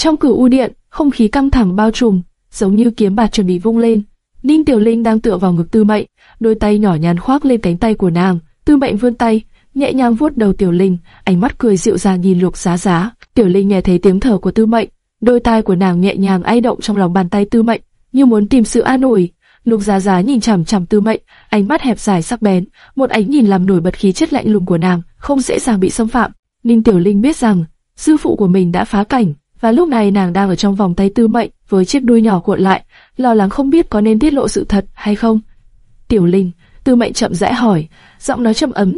Trong cửu u điện, không khí căng thẳng bao trùm, giống như kiếm bạt chuẩn bị vung lên. Ninh Tiểu Linh đang tựa vào ngực Tư Mệnh, đôi tay nhỏ nhắn khoác lên cánh tay của nàng. Tư Mệnh vươn tay, nhẹ nhàng vuốt đầu Tiểu Linh, ánh mắt cười dịu dàng nhìn Lục Giá Giá. Tiểu Linh nghe thấy tiếng thở của Tư Mệnh, đôi tai của nàng nhẹ nhàng ai động trong lòng bàn tay Tư Mệnh, như muốn tìm sự an ủi. Lục Giá Giá nhìn chằm chằm Tư Mệnh, ánh mắt hẹp dài sắc bén, một ánh nhìn làm nổi bật khí chất lạnh lùng của nàng, không dễ dàng bị xâm phạm. Ninh Tiểu Linh biết rằng sư phụ của mình đã phá cảnh, và lúc này nàng đang ở trong vòng tay Tư Mệnh với chiếc đuôi nhỏ cuộn lại, lo lắng không biết có nên tiết lộ sự thật hay không. Tiểu Linh, Tư Mệnh chậm rãi hỏi, giọng nói trầm ấm,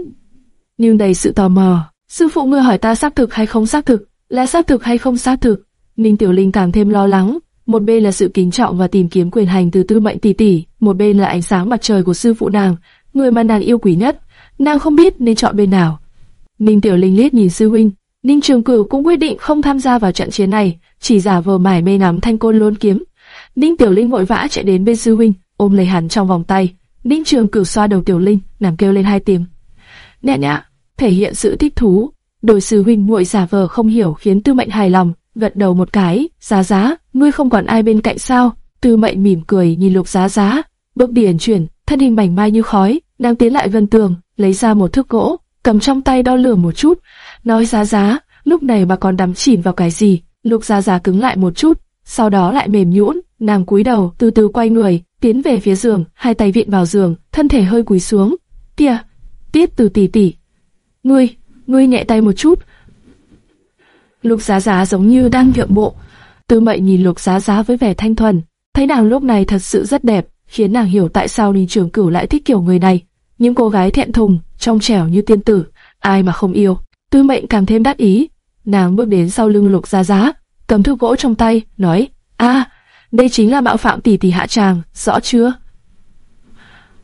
nhưng đầy sự tò mò. Sư phụ ngươi hỏi ta xác thực hay không xác thực, là xác thực hay không xác thực. Ninh Tiểu Linh càng thêm lo lắng, một bên là sự kính trọng và tìm kiếm quyền hành từ Tư Mệnh tỷ tỷ, một bên là ánh sáng mặt trời của sư phụ nàng, người mà nàng yêu quý nhất. Nàng không biết nên chọn bên nào. Ninh Tiểu Linh liếc nhìn sư huynh, Ninh Trường Cửu cũng quyết định không tham gia vào trận chiến này, chỉ giả vờ mải mê nắm thanh côn lôn kiếm. Ninh Tiểu Linh vội vã chạy đến bên sư huynh, ôm lấy hắn trong vòng tay. Ninh Trường Cửu xoa đầu Tiểu Linh, nàng kêu lên hai tiếng. Nè nhạ, thể hiện sự thích thú. Đôi sư huynh muội giả vờ không hiểu khiến Tư Mệnh hài lòng, gật đầu một cái. Giá giá, ngươi không còn ai bên cạnh sao? Tư Mệnh mỉm cười nhìn Lục Giá Giá, bước điển chuyển, thân hình mảnh mai như khói, đang tiến lại gần tường, lấy ra một thước gỗ, cầm trong tay đo lường một chút, nói Giá Giá, lúc này mà còn đắm chìm vào cái gì? Lục Giá Giá cứng lại một chút, sau đó lại mềm nhũn, nàng cúi đầu, từ từ quay người, tiến về phía giường, hai tay viện vào giường, thân thể hơi cúi xuống. Kìa, Tiết Từ tỷ tỷ, ngươi, ngươi nhẹ tay một chút. Lục Giá Giá giống như đang nhượng bộ. Tư Mệnh nhìn Lục Giá Giá với vẻ thanh thuần, thấy nàng lúc này thật sự rất đẹp, khiến nàng hiểu tại sao Ninh Trường Cửu lại thích kiểu người này. Những cô gái thẹn thùng, trong trẻo như tiên tử, ai mà không yêu. Tư Mệnh càng thêm đắc ý, nàng bước đến sau lưng Lục Giá Giá, cầm thước gỗ trong tay, nói: "A, đây chính là mạo phạm tỷ tỷ hạ tràng, rõ chưa?"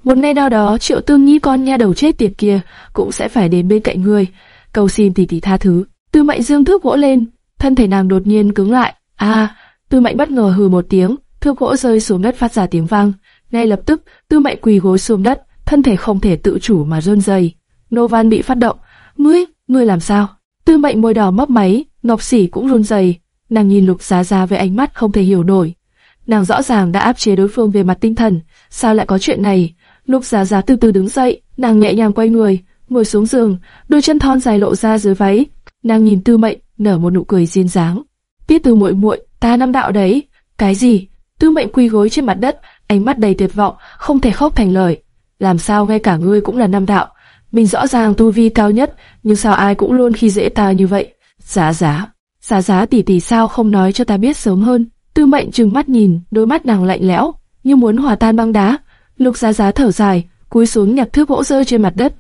Một ngày nào đó, Triệu Tương Nhi con nha đầu chết tiệt kia cũng sẽ phải đến bên cạnh ngươi, cầu xin tỷ tỷ tha thứ. Tư Mệnh dương thước gỗ lên, thân thể nàng đột nhiên cứng lại. A, Tư Mệnh bất ngờ hừ một tiếng, thước gỗ rơi xuống đất phát ra tiếng vang. Ngay lập tức, Tư Mệnh quỳ gối xuống đất, thân thể không thể tự chủ mà run rẩy. Nô Văn bị phát động. Ngươi, ngươi làm sao? Tư Mệnh môi đỏ mấp máy, Ngọc Sỉ cũng run rẩy. Nàng nhìn Lục Giá Giá với ánh mắt không thể hiểu nổi. Nàng rõ ràng đã áp chế đối phương về mặt tinh thần, sao lại có chuyện này? Lục Giá Giá từ từ đứng dậy, nàng nhẹ nhàng quay người, ngồi xuống giường, đôi chân thon dài lộ ra dưới váy. Nàng nhìn Tư Mệnh, nở một nụ cười duyên dáng. Tiết Từ muội muội, ta năm đạo đấy. Cái gì? Tư Mệnh quỳ gối trên mặt đất, ánh mắt đầy tuyệt vọng, không thể khóc thành lời. Làm sao ngay cả ngươi cũng là năm đạo? Mình rõ ràng tu vi cao nhất, nhưng sao ai cũng luôn khi dễ ta như vậy? Giá giá, giá giá tỷ tỷ sao không nói cho ta biết sớm hơn? Tư Mệnh trừng mắt nhìn, đôi mắt nàng lạnh lẽo, như muốn hòa tan băng đá. Lục Giá Giá thở dài, cúi xuống nhặt thước gỗ rơi trên mặt đất,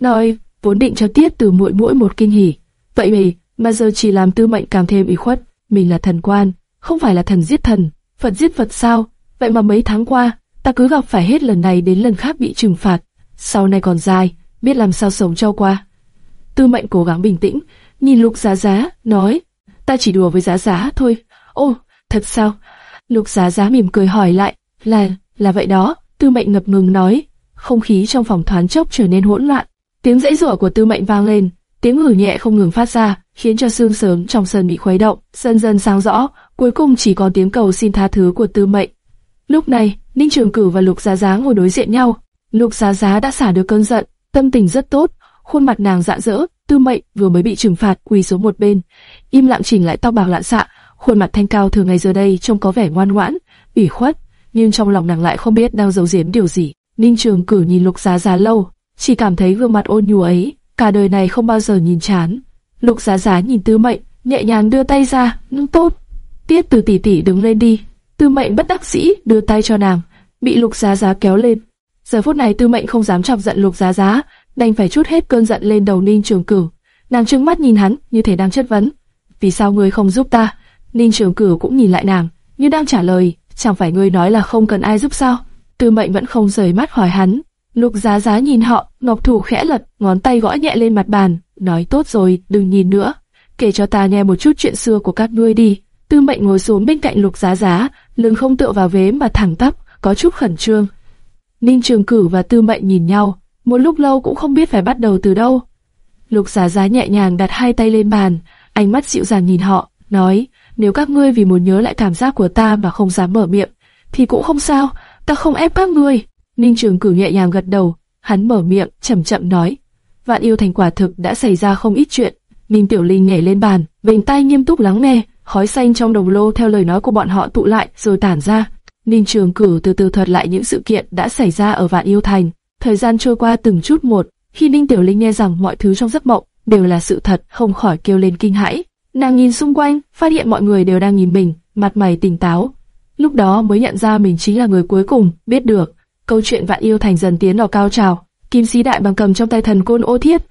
nói vốn định cho Tiết Từ muội muội một kinh hỉ, vậy mà mà giờ chỉ làm Tư Mệnh càng thêm ủy khuất. Mình là thần quan, không phải là thần giết thần, Phật giết Phật sao? Vậy mà mấy tháng qua, ta cứ gặp phải hết lần này đến lần khác bị trừng phạt, sau này còn dài, biết làm sao sống cho qua. Tư Mệnh cố gắng bình tĩnh, nhìn Lục Giá Giá, nói, ta chỉ đùa với Giá Giá thôi. Ô, thật sao? Lục Giá Giá mỉm cười hỏi lại, là, là vậy đó. Tư Mệnh ngập ngừng nói, không khí trong phòng thoáng chốc trở nên hỗn loạn. Tiếng dãy rủa của Tư Mệnh vang lên, tiếng hử nhẹ không ngừng phát ra, khiến cho xương sớm trong sân bị khuấy động, dần dần sáng rõ, cuối cùng chỉ còn tiếng cầu xin tha thứ của Tư Mệnh. Lúc này, Ninh Trường Cử và Lục Giá Giá ngồi đối diện nhau. Lục Giá Giá đã xả được cơn giận, tâm tình rất tốt, khuôn mặt nàng rạng rỡ. Tư Mệnh vừa mới bị trừng phạt, quỳ xuống một bên, im lặng chỉnh lại tóc bạc lạn xạ, khuôn mặt thanh cao thường ngày giờ đây trông có vẻ ngoan ngoãn, ủy khuất, nhưng trong lòng nàng lại không biết đang giấu giếm điều gì. Ninh Trường Cử nhìn Lục Giá Giá lâu, chỉ cảm thấy gương mặt ôn nhu ấy, cả đời này không bao giờ nhìn chán. Lục Giá Giá nhìn Tư Mệnh, nhẹ nhàng đưa tay ra, "Nhưng tốt, Tiết Từ tỷ tỷ đứng lên đi." Tư Mệnh bất đắc dĩ đưa tay cho nàng, bị Lục Giá Giá kéo lên. Giờ phút này Tư Mệnh không dám chọc giận Lục Giá Giá, đành phải chút hết cơn giận lên đầu Ninh Trường cửu. Nàng trừng mắt nhìn hắn, như thể đang chất vấn, "Vì sao ngươi không giúp ta?" Ninh Trường cửu cũng nhìn lại nàng, như đang trả lời, chẳng phải ngươi nói là không cần ai giúp sao? Tư Mệnh vẫn không rời mắt hỏi hắn. Lục Giá Giá nhìn họ, ngọc thủ khẽ lật, ngón tay gõ nhẹ lên mặt bàn, nói tốt rồi, đừng nhìn nữa, kể cho ta nghe một chút chuyện xưa của các ngươi đi. Tư Mệnh ngồi xuống bên cạnh Lục Giá Giá, lưng không tựa vào vế mà thẳng tắp, có chút khẩn trương. Ninh Trường Cử và Tư Mệnh nhìn nhau, một lúc lâu cũng không biết phải bắt đầu từ đâu. Lục Giá Giá nhẹ nhàng đặt hai tay lên bàn, ánh mắt dịu dàng nhìn họ, nói: Nếu các ngươi vì muốn nhớ lại cảm giác của ta mà không dám mở miệng, thì cũng không sao, ta không ép các ngươi. Ninh Trường Cửu nhẹ nhàng gật đầu, hắn mở miệng, chậm chậm nói. Vạn yêu thành quả thực đã xảy ra không ít chuyện. Ninh Tiểu Linh nhảy lên bàn, bình tay nghiêm túc lắng nghe, khói xanh trong đồng lô theo lời nói của bọn họ tụ lại rồi tản ra. Ninh Trường Cửu từ từ thuật lại những sự kiện đã xảy ra ở Vạn Yêu Thành. Thời gian trôi qua từng chút một, khi Ninh Tiểu Linh nghe rằng mọi thứ trong giấc mộng đều là sự thật, không khỏi kêu lên kinh hãi. Nàng nhìn xung quanh, phát hiện mọi người đều đang nhìn mình, mặt mày tỉnh táo. Lúc đó mới nhận ra mình chính là người cuối cùng biết được. Câu chuyện Vạn Yêu Thành dần tiến vào cao trào. Kim sĩ đại bằng cầm trong tay thần côn ô thiết,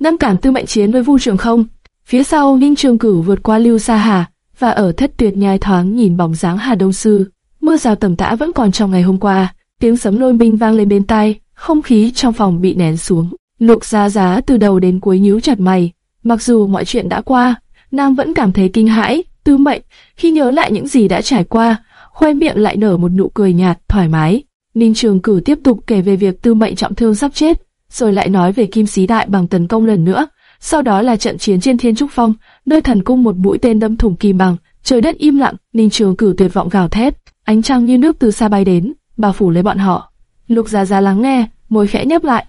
năm cản tư mệnh chiến với Vu Trường Không. Phía sau Ninh Trường Cửu vượt qua Lưu Sa Hà và ở thất tuyệt nhai thoáng nhìn bóng dáng Hà Đông Sư. Mưa rào tầm tã vẫn còn trong ngày hôm qua, tiếng sấm lôi minh vang lên bên tai, không khí trong phòng bị nén xuống. Lục Giá Giá từ đầu đến cuối nhíu chặt mày, mặc dù mọi chuyện đã qua, Nam vẫn cảm thấy kinh hãi, tư mệnh khi nhớ lại những gì đã trải qua, khoe miệng lại nở một nụ cười nhạt, thoải mái. Ninh Trường Cử tiếp tục kể về việc tư mệnh trọng thương sắp chết, rồi lại nói về Kim Sĩ Đại bằng tấn công lần nữa. Sau đó là trận chiến trên Thiên Trúc Phong, nơi thần cung một mũi tên đâm thủng kim bằng, trời đất im lặng, Ninh Trường Cử tuyệt vọng gào thét, ánh trăng như nước từ xa bay đến, bao phủ lấy bọn họ. Lục gia gia lắng nghe, môi khẽ nhấp lại.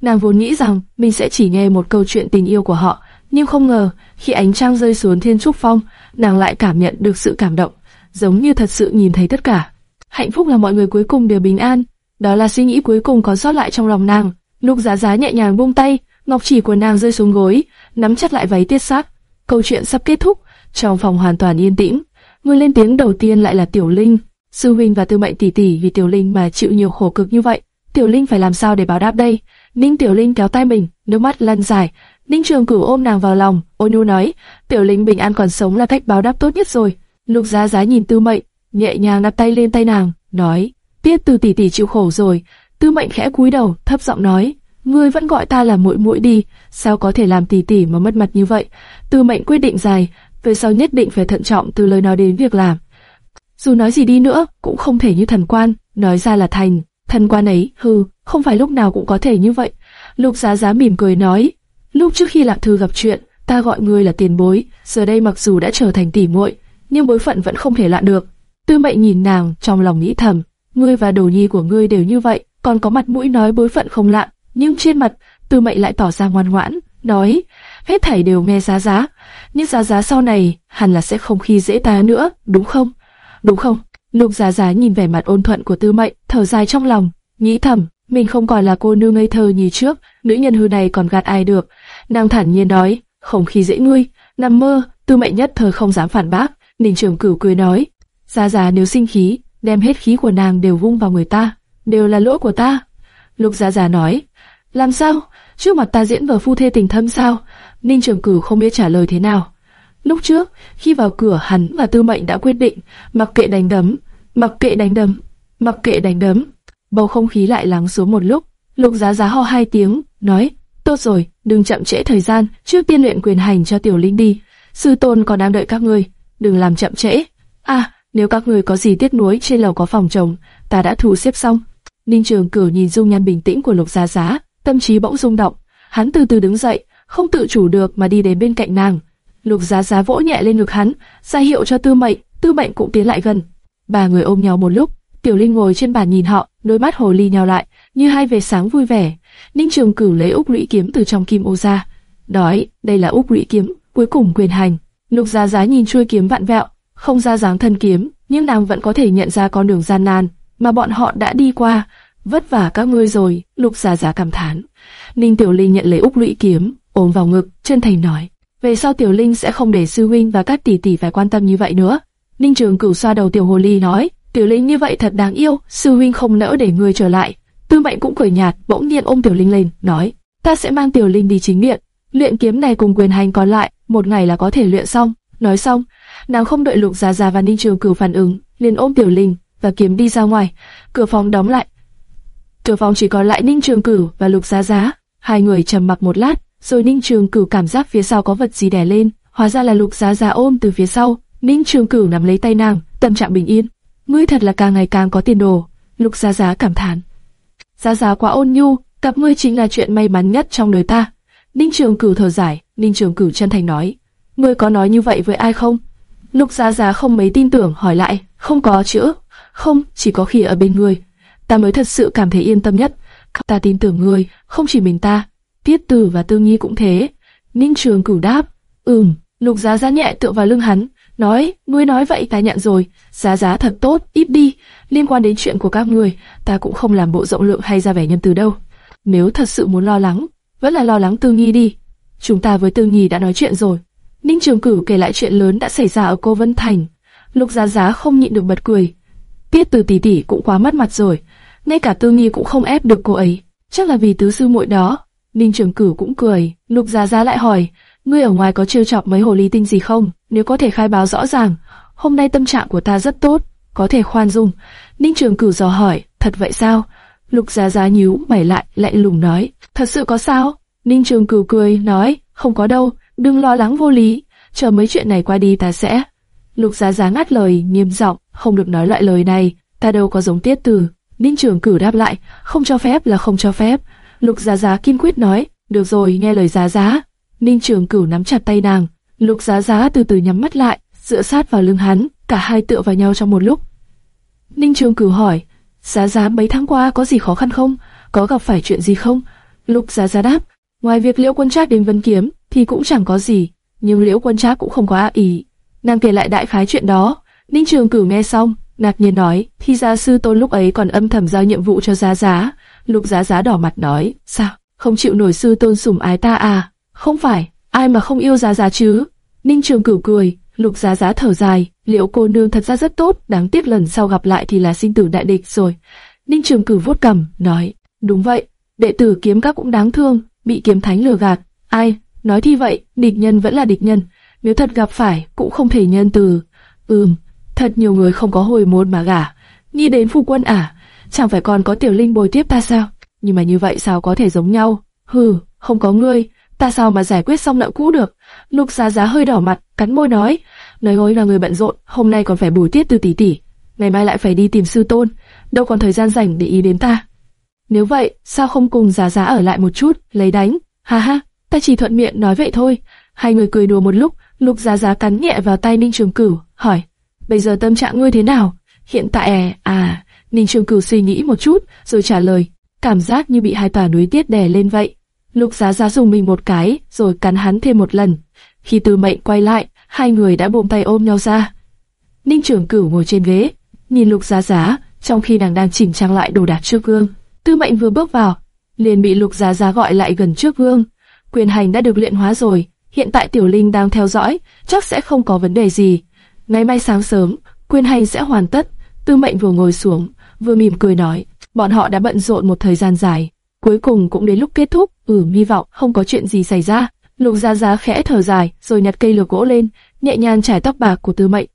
Nàng vốn nghĩ rằng mình sẽ chỉ nghe một câu chuyện tình yêu của họ, nhưng không ngờ khi ánh trăng rơi xuống Thiên Trúc Phong, nàng lại cảm nhận được sự cảm động, giống như thật sự nhìn thấy tất cả. Hạnh phúc là mọi người cuối cùng đều bình an, đó là suy nghĩ cuối cùng còn sót lại trong lòng nàng. Lục Giá Giá nhẹ nhàng buông tay, ngọc chỉ của nàng rơi xuống gối, nắm chặt lại váy tiết sắc. Câu chuyện sắp kết thúc, trong phòng hoàn toàn yên tĩnh. Người lên tiếng đầu tiên lại là Tiểu Linh. Sư huynh và Tư Mệnh tỷ tỷ vì Tiểu Linh mà chịu nhiều khổ cực như vậy, Tiểu Linh phải làm sao để báo đáp đây? Ninh Tiểu Linh kéo tay mình, nước mắt lăn dài. Ninh Trường Cửu ôm nàng vào lòng, ôn nhu nói, Tiểu Linh bình an còn sống là cách báo đáp tốt nhất rồi. Lục Giá Giá nhìn Tư Mệnh, nhẹ nhàng đặt tay lên tay nàng, nói, Tiết Từ tỷ tỷ chịu khổ rồi. Tư Mệnh khẽ cúi đầu, thấp giọng nói, ngươi vẫn gọi ta là muội muội đi, sao có thể làm tỷ tỷ mà mất mặt như vậy? Tư Mệnh quyết định dài, về sau nhất định phải thận trọng từ lời nói đến việc làm. Dù nói gì đi nữa, cũng không thể như thần quan, nói ra là thành. Thần quan ấy, hừ, không phải lúc nào cũng có thể như vậy. Lục Giá Giá mỉm cười nói, lúc trước khi Lạc Thư gặp chuyện, ta gọi ngươi là tiền bối, giờ đây mặc dù đã trở thành tỷ muội, nhưng bối phận vẫn không thể lạ được. Tư Mệnh nhìn nàng, trong lòng nghĩ thầm, ngươi và đồ nhi của ngươi đều như vậy, còn có mặt mũi nói bối phận không lạ, nhưng trên mặt, Tư Mệnh lại tỏ ra ngoan ngoãn, nói, hết thảy đều nghe Giá Giá, nhưng Giá Giá sau này hẳn là sẽ không khi dễ ta nữa, đúng không? Đúng không? Lục Giá Giá nhìn vẻ mặt ôn thuận của Tư Mệnh, thở dài trong lòng, nghĩ thầm, mình không còn là cô nương ngây thơ như trước, nữ nhân hư này còn gạt ai được. Nàng thản nhiên nói, không khi dễ ngươi, nằm mơ, Tư Mệnh nhất thời không dám phản bác. Ninh Trường Cửu cười nói, Giá Giá nếu sinh khí, đem hết khí của nàng đều vung vào người ta, đều là lỗi của ta. Lục Giá Giá nói, làm sao? Trước mặt ta diễn vở phu thê tình thâm sao? Ninh Trường Cửu không biết trả lời thế nào. Lúc trước, khi vào cửa hắn và Tư Mệnh đã quyết định, mặc kệ đánh đấm, mặc kệ đánh đấm, mặc kệ đánh đấm. Bầu không khí lại lắng xuống một lúc, Lục Giá Giá ho hai tiếng, nói, tốt rồi, đừng chậm trễ thời gian, trước tiên luyện quyền hành cho Tiểu Linh đi. Sư tôn còn đang đợi các ngươi, đừng làm chậm trễ. À, nếu các ngươi có gì tiếc nuối trên lầu có phòng chồng, ta đã thu xếp xong. Ninh Trường Cửu nhìn dung nhan bình tĩnh của Lục Giá Giá, tâm trí bỗng rung động, hắn từ từ đứng dậy, không tự chủ được mà đi đến bên cạnh nàng. Lục Giá Giá vỗ nhẹ lên ngực hắn, ra hiệu cho Tư Mệnh, Tư Mệnh cũng tiến lại gần. Ba người ôm nhau một lúc, Tiểu Linh ngồi trên bàn nhìn họ, đôi mắt hồ ly nhau lại, như hai vệt sáng vui vẻ. Ninh Trường Cửu lấy úc lũy kiếm từ trong kim ô ra, nói, đây là úc lũy kiếm, cuối cùng quyền hành. Lục Giá Giá nhìn chuôi kiếm vạn vẹo, không ra dáng thân kiếm, nhưng nàng vẫn có thể nhận ra con đường gian nan mà bọn họ đã đi qua. Vất vả các ngươi rồi, Lục Giá Giá cảm thán. Ninh Tiểu Linh nhận lấy úc lũy kiếm, ôm vào ngực, chân thành nói, về sau Tiểu Linh sẽ không để sư huynh và các tỷ tỷ phải quan tâm như vậy nữa. Ninh Trường Cửu xoa đầu Tiểu Hồ Ly nói, Tiểu Linh như vậy thật đáng yêu, sư huynh không nỡ để ngươi trở lại. Tư Mệnh cũng cười nhạt, bỗng nhiên ôm Tiểu Linh lên, nói, ta sẽ mang Tiểu Linh đi chính điện, luyện kiếm này cùng quyền hành còn lại, một ngày là có thể luyện xong. Nói xong, nàng không đợi Lục Giá Giá và Ninh Trường Cửu phản ứng, liền ôm Tiểu Linh và kiếm đi ra ngoài. Cửa phòng đóng lại. Cửa phòng chỉ còn lại Ninh Trường Cửu và Lục Giá Giá. Hai người trầm mặc một lát, rồi Ninh Trường Cửu cảm giác phía sau có vật gì đè lên, hóa ra là Lục Giá Giá ôm từ phía sau. Ninh Trường Cửu nắm lấy tay nàng, tâm trạng bình yên. Ngươi thật là càng ngày càng có tiền đồ. Lục Giá Giá cảm thán. Giá Giá quá ôn nhu, gặp ngươi chính là chuyện may mắn nhất trong đời ta. Ninh Trường Cửu thở dài, Ninh Trường Cửu chân thành nói, ngươi có nói như vậy với ai không? Lục Giá Giá không mấy tin tưởng hỏi lại, không có chữa, không, chỉ có khi ở bên ngươi, ta mới thật sự cảm thấy yên tâm nhất. Ta tin tưởng ngươi, không chỉ mình ta, Tiết Tử và Tư Nghi cũng thế. Ninh Trường Cửu đáp, ừm. Lục Giá Giá nhẹ tựa vào lưng hắn, nói, ngươi nói vậy ta nhận rồi. Giá Giá thật tốt, ít đi. Liên quan đến chuyện của các ngươi, ta cũng không làm bộ rộng lượng hay ra vẻ nhân từ đâu. Nếu thật sự muốn lo lắng, vẫn là lo lắng Tư Nghi đi. Chúng ta với Tư Nghi đã nói chuyện rồi. Ninh Trường Cửu kể lại chuyện lớn đã xảy ra ở cô Vân Thành. Lục Giá Giá không nhịn được bật cười. Tiết Từ tỷ tỷ cũng quá mất mặt rồi, ngay cả Tư Nghi cũng không ép được cô ấy. Chắc là vì tứ sư muội đó. Ninh Trường Cửu cũng cười. Lục Giá Giá lại hỏi, ngươi ở ngoài có trêu chọc mấy hồ ly tinh gì không? Nếu có thể khai báo rõ ràng. Hôm nay tâm trạng của ta rất tốt, có thể khoan dung. Ninh Trường Cửu dò hỏi, thật vậy sao? Lục Giá Giá nhíu mày lại, lại lùng nói, thật sự có sao? Ninh Trường Cửu cười, nói, không có đâu, đừng lo lắng vô lý, chờ mấy chuyện này qua đi ta sẽ. Lục Giá Giá ngắt lời, nghiêm giọng, không được nói loại lời này, ta đâu có giống tiết từ. Ninh Trường Cửu đáp lại, không cho phép là không cho phép. Lục Giá Giá kiên quyết nói, được rồi, nghe lời Giá Giá. Ninh Trường Cửu nắm chặt tay nàng, Lục Giá Giá từ từ nhắm mắt lại, dựa sát vào lưng hắn, cả hai tựa vào nhau trong một lúc. Ninh Trường Cửu hỏi, Giá Giá mấy tháng qua có gì khó khăn không? Có gặp phải chuyện gì không? Lục Giá Giá đáp, ngoài việc Liễu Quân Trác đến Vân Kiếm thì cũng chẳng có gì, nhưng Liễu Quân Trác cũng không có ác ý. Nàng kể lại đại khái chuyện đó. Ninh Trường Cửu nghe xong, ngạc nhiên nói, thì gia sư tôn lúc ấy còn âm thầm giao nhiệm vụ cho Giá Giá. Lục Giá Giá đỏ mặt nói, sao? Không chịu nổi sư tôn sủng ái ta à? Không phải, ai mà không yêu Giá Giá chứ? Ninh Trường Cửu cười, Lục Giá Giá thở dài, liệu cô nương thật ra rất tốt, đáng tiếc lần sau gặp lại thì là sinh tử đại địch rồi. Ninh Trường Cửu vuốt cằm, nói, đúng vậy, đệ tử kiếm các cũng đáng thương, bị kiếm thánh lừa gạt. Ai, nói thi vậy, địch nhân vẫn là địch nhân, nếu thật gặp phải cũng không thể nhân từ. Ừm, thật nhiều người không có hồi môn mà gả. Nghĩ đến phu quân à, chẳng phải còn có tiểu linh bồi tiếp ta sao? Nhưng mà như vậy sao có thể giống nhau? Hừ, không có ngươi, ta sao mà giải quyết xong nợ cũ được? Lục Giá Giá hơi đỏ mặt, cắn môi nói, nói gối là người bận rộn, hôm nay còn phải bồi tiếp từ tỷ tỷ, ngày mai lại phải đi tìm sư tôn, đâu còn thời gian rảnh để ý đến ta. Nếu vậy, sao không cùng Giá Giá ở lại một chút, lấy đánh? Ha ha, ta chỉ thuận miệng nói vậy thôi. Hai người cười đùa một lúc, Lục Giá Giá cắn nhẹ vào tay Ninh Trường Cửu, hỏi, bây giờ tâm trạng ngươi thế nào? Hiện tại à, à, Ninh Trường Cửu suy nghĩ một chút, rồi trả lời, cảm giác như bị hai tòa núi tiết đè lên vậy. Lục Giá Giá dùng mình một cái, rồi cắn hắn thêm một lần. Khi Tư Mệnh quay lại, hai người đã buông tay ôm nhau ra. Ninh Trường Cửu ngồi trên ghế, nhìn Lục Giá Giá, trong khi nàng đang chỉnh trang lại đồ đạc trước gương. Tư Mệnh vừa bước vào, liền bị Lục Giá Giá gọi lại gần trước gương. Quyền hành đã được luyện hóa rồi, hiện tại Tiểu Linh đang theo dõi, chắc sẽ không có vấn đề gì. Ngày mai sáng sớm, quyền hành sẽ hoàn tất. Tư Mệnh vừa ngồi xuống, vừa mỉm cười nói, bọn họ đã bận rộn một thời gian dài, cuối cùng cũng đến lúc kết thúc. Ừ, hy vọng không có chuyện gì xảy ra. Lục gia gia khẽ thở dài, rồi nhặt cây lược gỗ lên, nhẹ nhàng trải tóc bạc của Tư Mệnh.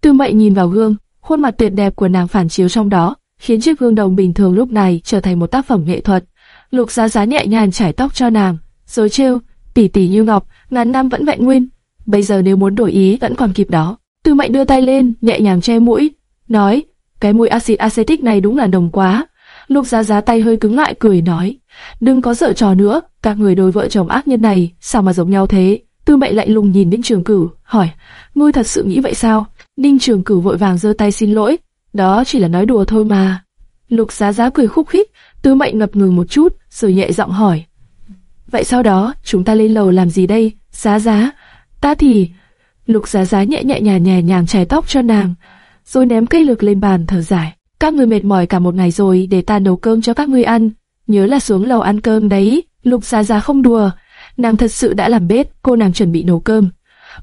Tư Mệnh nhìn vào gương, khuôn mặt tuyệt đẹp của nàng phản chiếu trong đó, khiến chiếc gương đồng bình thường lúc này trở thành một tác phẩm nghệ thuật. Lục gia gia nhẹ nhàng trải tóc cho nàng, rồi trêu, tỷ tỷ như ngọc, ngàn năm vẫn vẹn nguyên. Bây giờ nếu muốn đổi ý vẫn còn kịp đó. Tư Mệnh đưa tay lên, nhẹ nhàng che mũi, nói, cái mùi axit acetic này đúng là nồng quá. Lục Giá Giá tay hơi cứng lại cười nói, đừng có dở trò nữa, các người đôi vợ chồng ác nhân này sao mà giống nhau thế? Tư Mệnh lạnh lùng nhìn Ninh Trường Cửu, hỏi, ngươi thật sự nghĩ vậy sao? Ninh Trường Cửu vội vàng giơ tay xin lỗi, đó chỉ là nói đùa thôi mà. Lục Giá Giá cười khúc khích, Tư Mệnh ngập ngừng một chút, rồi nhẹ giọng hỏi, vậy sau đó chúng ta lên lầu làm gì đây? Giá Giá, ta thì Lục Giá Giá nhẹ nhẹ nhàng nhẹ nhàng chải tóc cho nàng, rồi ném cây lược lên bàn thở dài. Các người mệt mỏi cả một ngày rồi, để ta nấu cơm cho các ngươi ăn. Nhớ là xuống lầu ăn cơm đấy. Lục Giá Giá không đùa, nàng thật sự đã làm bếp, cô nàng chuẩn bị nấu cơm.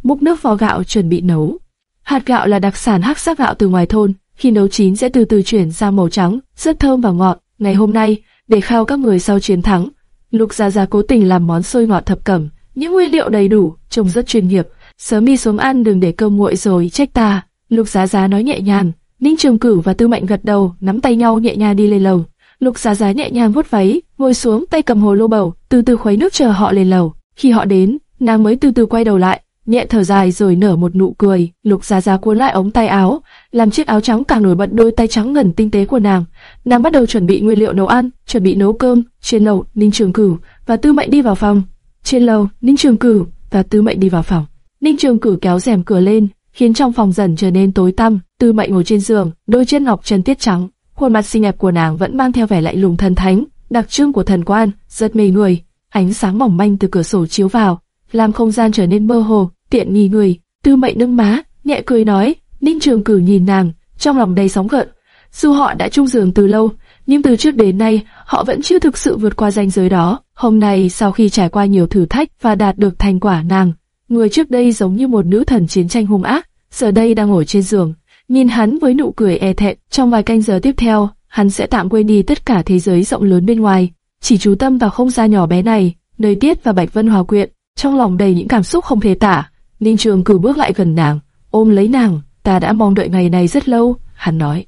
Múc nước vo gạo chuẩn bị nấu. Hạt gạo là đặc sản hắc sắc gạo từ ngoài thôn, khi nấu chín sẽ từ từ chuyển sang màu trắng, rất thơm và ngọt. Ngày hôm nay, để khao các người sau chiến thắng, Lục Gia Gia cố tình làm món xôi ngọt thập cẩm, những nguyên liệu đầy đủ, trông rất chuyên nghiệp. Sớm đi xuống ăn đừng để cơm nguội rồi trách ta. Lục Giá Giá nói nhẹ nhàng. Ninh Trường Cửu và Tư Mệnh gật đầu, nắm tay nhau nhẹ nhàng đi lên lầu. Lục Giá Giá nhẹ nhàng vuốt váy, ngồi xuống, tay cầm hồ lô bầu, từ từ khuấy nước chờ họ lên lầu. Khi họ đến, nàng mới từ từ quay đầu lại, nhẹ thở dài rồi nở một nụ cười. Lục Giá Giá cuốn lại ống tay áo, làm chiếc áo trắng càng nổi bật đôi tay trắng ngần tinh tế của nàng. Nàng bắt đầu chuẩn bị nguyên liệu nấu ăn, chuẩn bị nấu cơm. Trên lầu, Ninh Trường Cửu và Tư Mệnh đi vào phòng. Trên lầu, Ninh Trường Cửu và Tư Mệnh đi vào phòng. Ninh Trường Cửu kéo rèm cửa lên, khiến trong phòng dần trở nên tối tăm. Tư Mệnh ngồi trên giường, đôi chân ngọc chân tiết trắng, khuôn mặt xinh đẹp của nàng vẫn mang theo vẻ lạnh lùng thần thánh, đặc trưng của thần quan, rất mê người. Ánh sáng mỏng manh từ cửa sổ chiếu vào, làm không gian trở nên mơ hồ, tiện nghi người. Tư Mệnh nâng má, nhẹ cười nói, Ninh Trường Cử nhìn nàng, trong lòng đầy sóng gợn. Dù họ đã chung giường từ lâu, nhưng từ trước đến nay họ vẫn chưa thực sự vượt qua ranh giới đó. Hôm nay sau khi trải qua nhiều thử thách và đạt được thành quả nàng, người trước đây giống như một nữ thần chiến tranh hung ác, giờ đây đang ngồi trên giường, nhìn hắn với nụ cười e thẹn. Trong vài canh giờ tiếp theo, hắn sẽ tạm quên đi tất cả thế giới rộng lớn bên ngoài, chỉ chú tâm vào không gian nhỏ bé này, nơi Tiết và Bạch Vân hòa quyện, trong lòng đầy những cảm xúc không thể tả. Ninh Trường cử bước lại gần nàng, ôm lấy nàng, ta đã mong đợi ngày này rất lâu, hắn nói.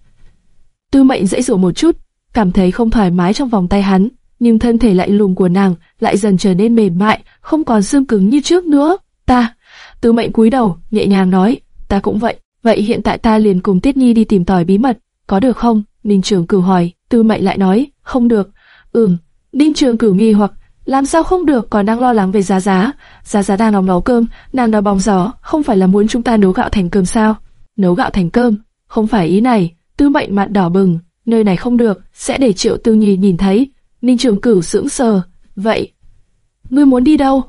Tư mệnh dãy dụ một chút, cảm thấy không thoải mái trong vòng tay hắn, nhưng thân thể lạnh lùng của nàng lại dần trở nên mềm mại, không còn xương cứng như trước nữa. Ta, Tư Mệnh cúi đầu, nhẹ nhàng nói, ta cũng vậy. Vậy hiện tại ta liền cùng Tiết Nhi đi tìm tòi bí mật, có được không? Ninh Trường Cửu hỏi. Tư Mệnh lại nói, không được. Ừm. Ninh Trường Cửu nghi hoặc, làm sao không được? Còn đang lo lắng về Giá Giá. Giá Giá đang nóng nấu cơm, nàng đòi bóng gió, không phải là muốn chúng ta nấu gạo thành cơm sao? Nấu gạo thành cơm, không phải ý này. Tư Mệnh mặt đỏ bừng, nơi này không được, sẽ để Triệu Tư Nhi nhìn thấy. Ninh Trường Cửu sững sờ, vậy, ngươi muốn đi đâu?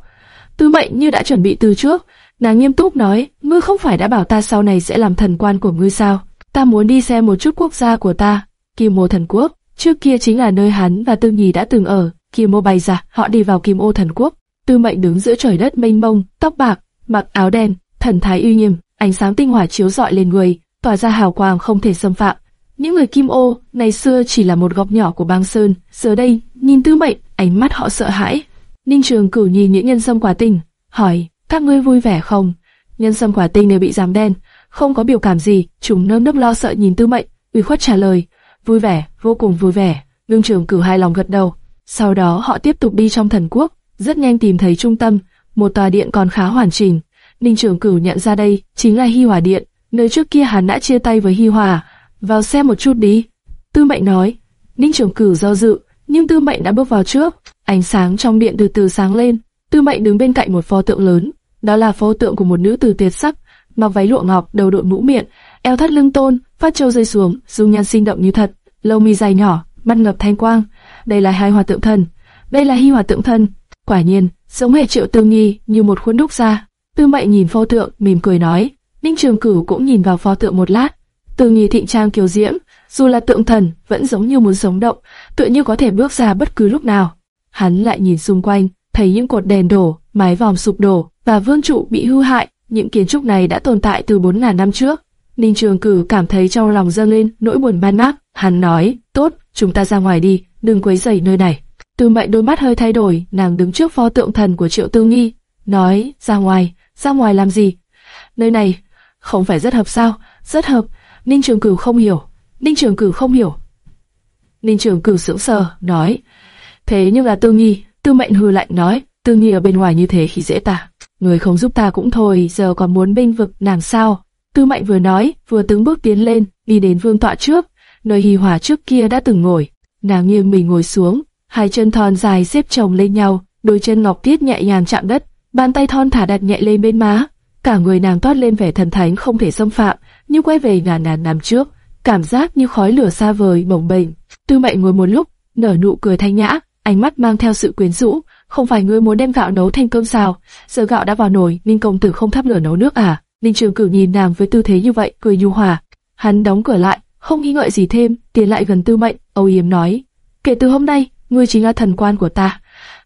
Tư Mệnh như đã chuẩn bị từ trước, nàng nghiêm túc nói, ngươi không phải đã bảo ta sau này sẽ làm thần quan của ngươi sao? Ta muốn đi xem một chút quốc gia của ta, Kim Ô Thần Quốc. Trước kia chính là nơi hắn và Tư nhì đã từng ở. Kim Ô bay ra, họ đi vào Kim Ô Thần Quốc. Tư Mệnh đứng giữa trời đất mênh mông, tóc bạc, mặc áo đen, thần thái uy nghiêm, ánh sáng tinh hỏa chiếu rọi lên người, tỏa ra hào quang không thể xâm phạm. Những người Kim Ô ngày xưa chỉ là một góc nhỏ của băng sơn, giờ đây nhìn Tư Mệnh, ánh mắt họ sợ hãi. Ninh Trường Cửu nhìn những nhân sâm quả tinh, hỏi: các ngươi vui vẻ không? Nhân sâm quả tinh đều bị giảm đen, không có biểu cảm gì, chúng nơm nớp lo sợ nhìn Tư Mệnh, ủy khuất trả lời: vui vẻ, vô cùng vui vẻ. Ninh Trường Cửu hài lòng gật đầu. Sau đó họ tiếp tục đi trong thần quốc, rất nhanh tìm thấy trung tâm, một tòa điện còn khá hoàn chỉnh. Ninh Trường Cửu nhận ra đây chính là Hi Hòa Điện, nơi trước kia hắn đã chia tay với Hi Hòa vào xem một chút đi. Tư Mệnh nói. Ninh Trường Cửu do dự, nhưng Tư Mệnh đã bước vào trước. Ánh sáng trong điện từ từ sáng lên. Tư Mệnh đứng bên cạnh một pho tượng lớn. Đó là pho tượng của một nữ tử tuyệt sắc, mặc váy lụa ngọc, đầu đội mũ miệng, eo thắt lưng tôn, phát châu rơi xuống, dung nhan sinh động như thật, lông mi dài nhỏ, mắt ngập thanh quang. Đây là hai hòa tượng thần. Đây là hi hòa tượng thần. Quả nhiên, giống hệ triệu tư nghi như một khuôn đúc ra. Tư Mệnh nhìn pho tượng, mỉm cười nói. Ninh Trường Cửu cũng nhìn vào pho tượng một lát, từ nghi thịnh trang kiều diễm, dù là tượng thần, vẫn giống như muốn sống động, tựa như có thể bước ra bất cứ lúc nào. Hắn lại nhìn xung quanh, thấy những cột đèn đổ, mái vòm sụp đổ và vương trụ bị hư hại. Những kiến trúc này đã tồn tại từ 4.000 năm trước. Ninh Trường Cử cảm thấy trong lòng dâng lên nỗi buồn man mác. Hắn nói, tốt, chúng ta ra ngoài đi, đừng quấy rầy nơi này. từ mệnh đôi mắt hơi thay đổi, nàng đứng trước pho tượng thần của Triệu Tư Nghi, nói, ra ngoài, ra ngoài làm gì? Nơi này, không phải rất hợp sao? Rất hợp, Ninh Trường Cửu không hiểu. Ninh Trường Cửu không hiểu. Ninh Trường Cửu sững sờ, nói. Thế nhưng là Tư Nhi, Tư Mệnh hư lạnh nói. Tư Nhi ở bên ngoài như thế khi dễ ta. Người không giúp ta cũng thôi, giờ còn muốn binh vực nàng sao? Tư Mệnh vừa nói, vừa từng bước tiến lên, đi đến vương tọa trước, nơi Hi Hòa trước kia đã từng ngồi. Nàng nghiêng mình ngồi xuống, hai chân thon dài xếp chồng lên nhau, đôi chân ngọc tiết nhẹ nhàng chạm đất, bàn tay thon thả đặt nhẹ lên bên má. Cả người nàng toát lên vẻ thần thánh không thể xâm phạm, như quay về ngàn ngàn năm trước, cảm giác như khói lửa xa vời bồng bềnh. Tư Mệnh ngồi một lúc, nở nụ cười thanh nhã, ánh mắt mang theo sự quyến rũ. Không phải ngươi muốn đem gạo nấu thành cơm sao? Giờ gạo đã vào nồi, Ninh công tử không thắp lửa nấu nước à? Ninh Trường Cửu nhìn nàng với tư thế như vậy, cười nhu hòa. Hắn đóng cửa lại, không nghĩ ngợi gì thêm, tiến lại gần Tư Mệnh, âu yếm nói: kể từ hôm nay, ngươi chính là thần quan của ta.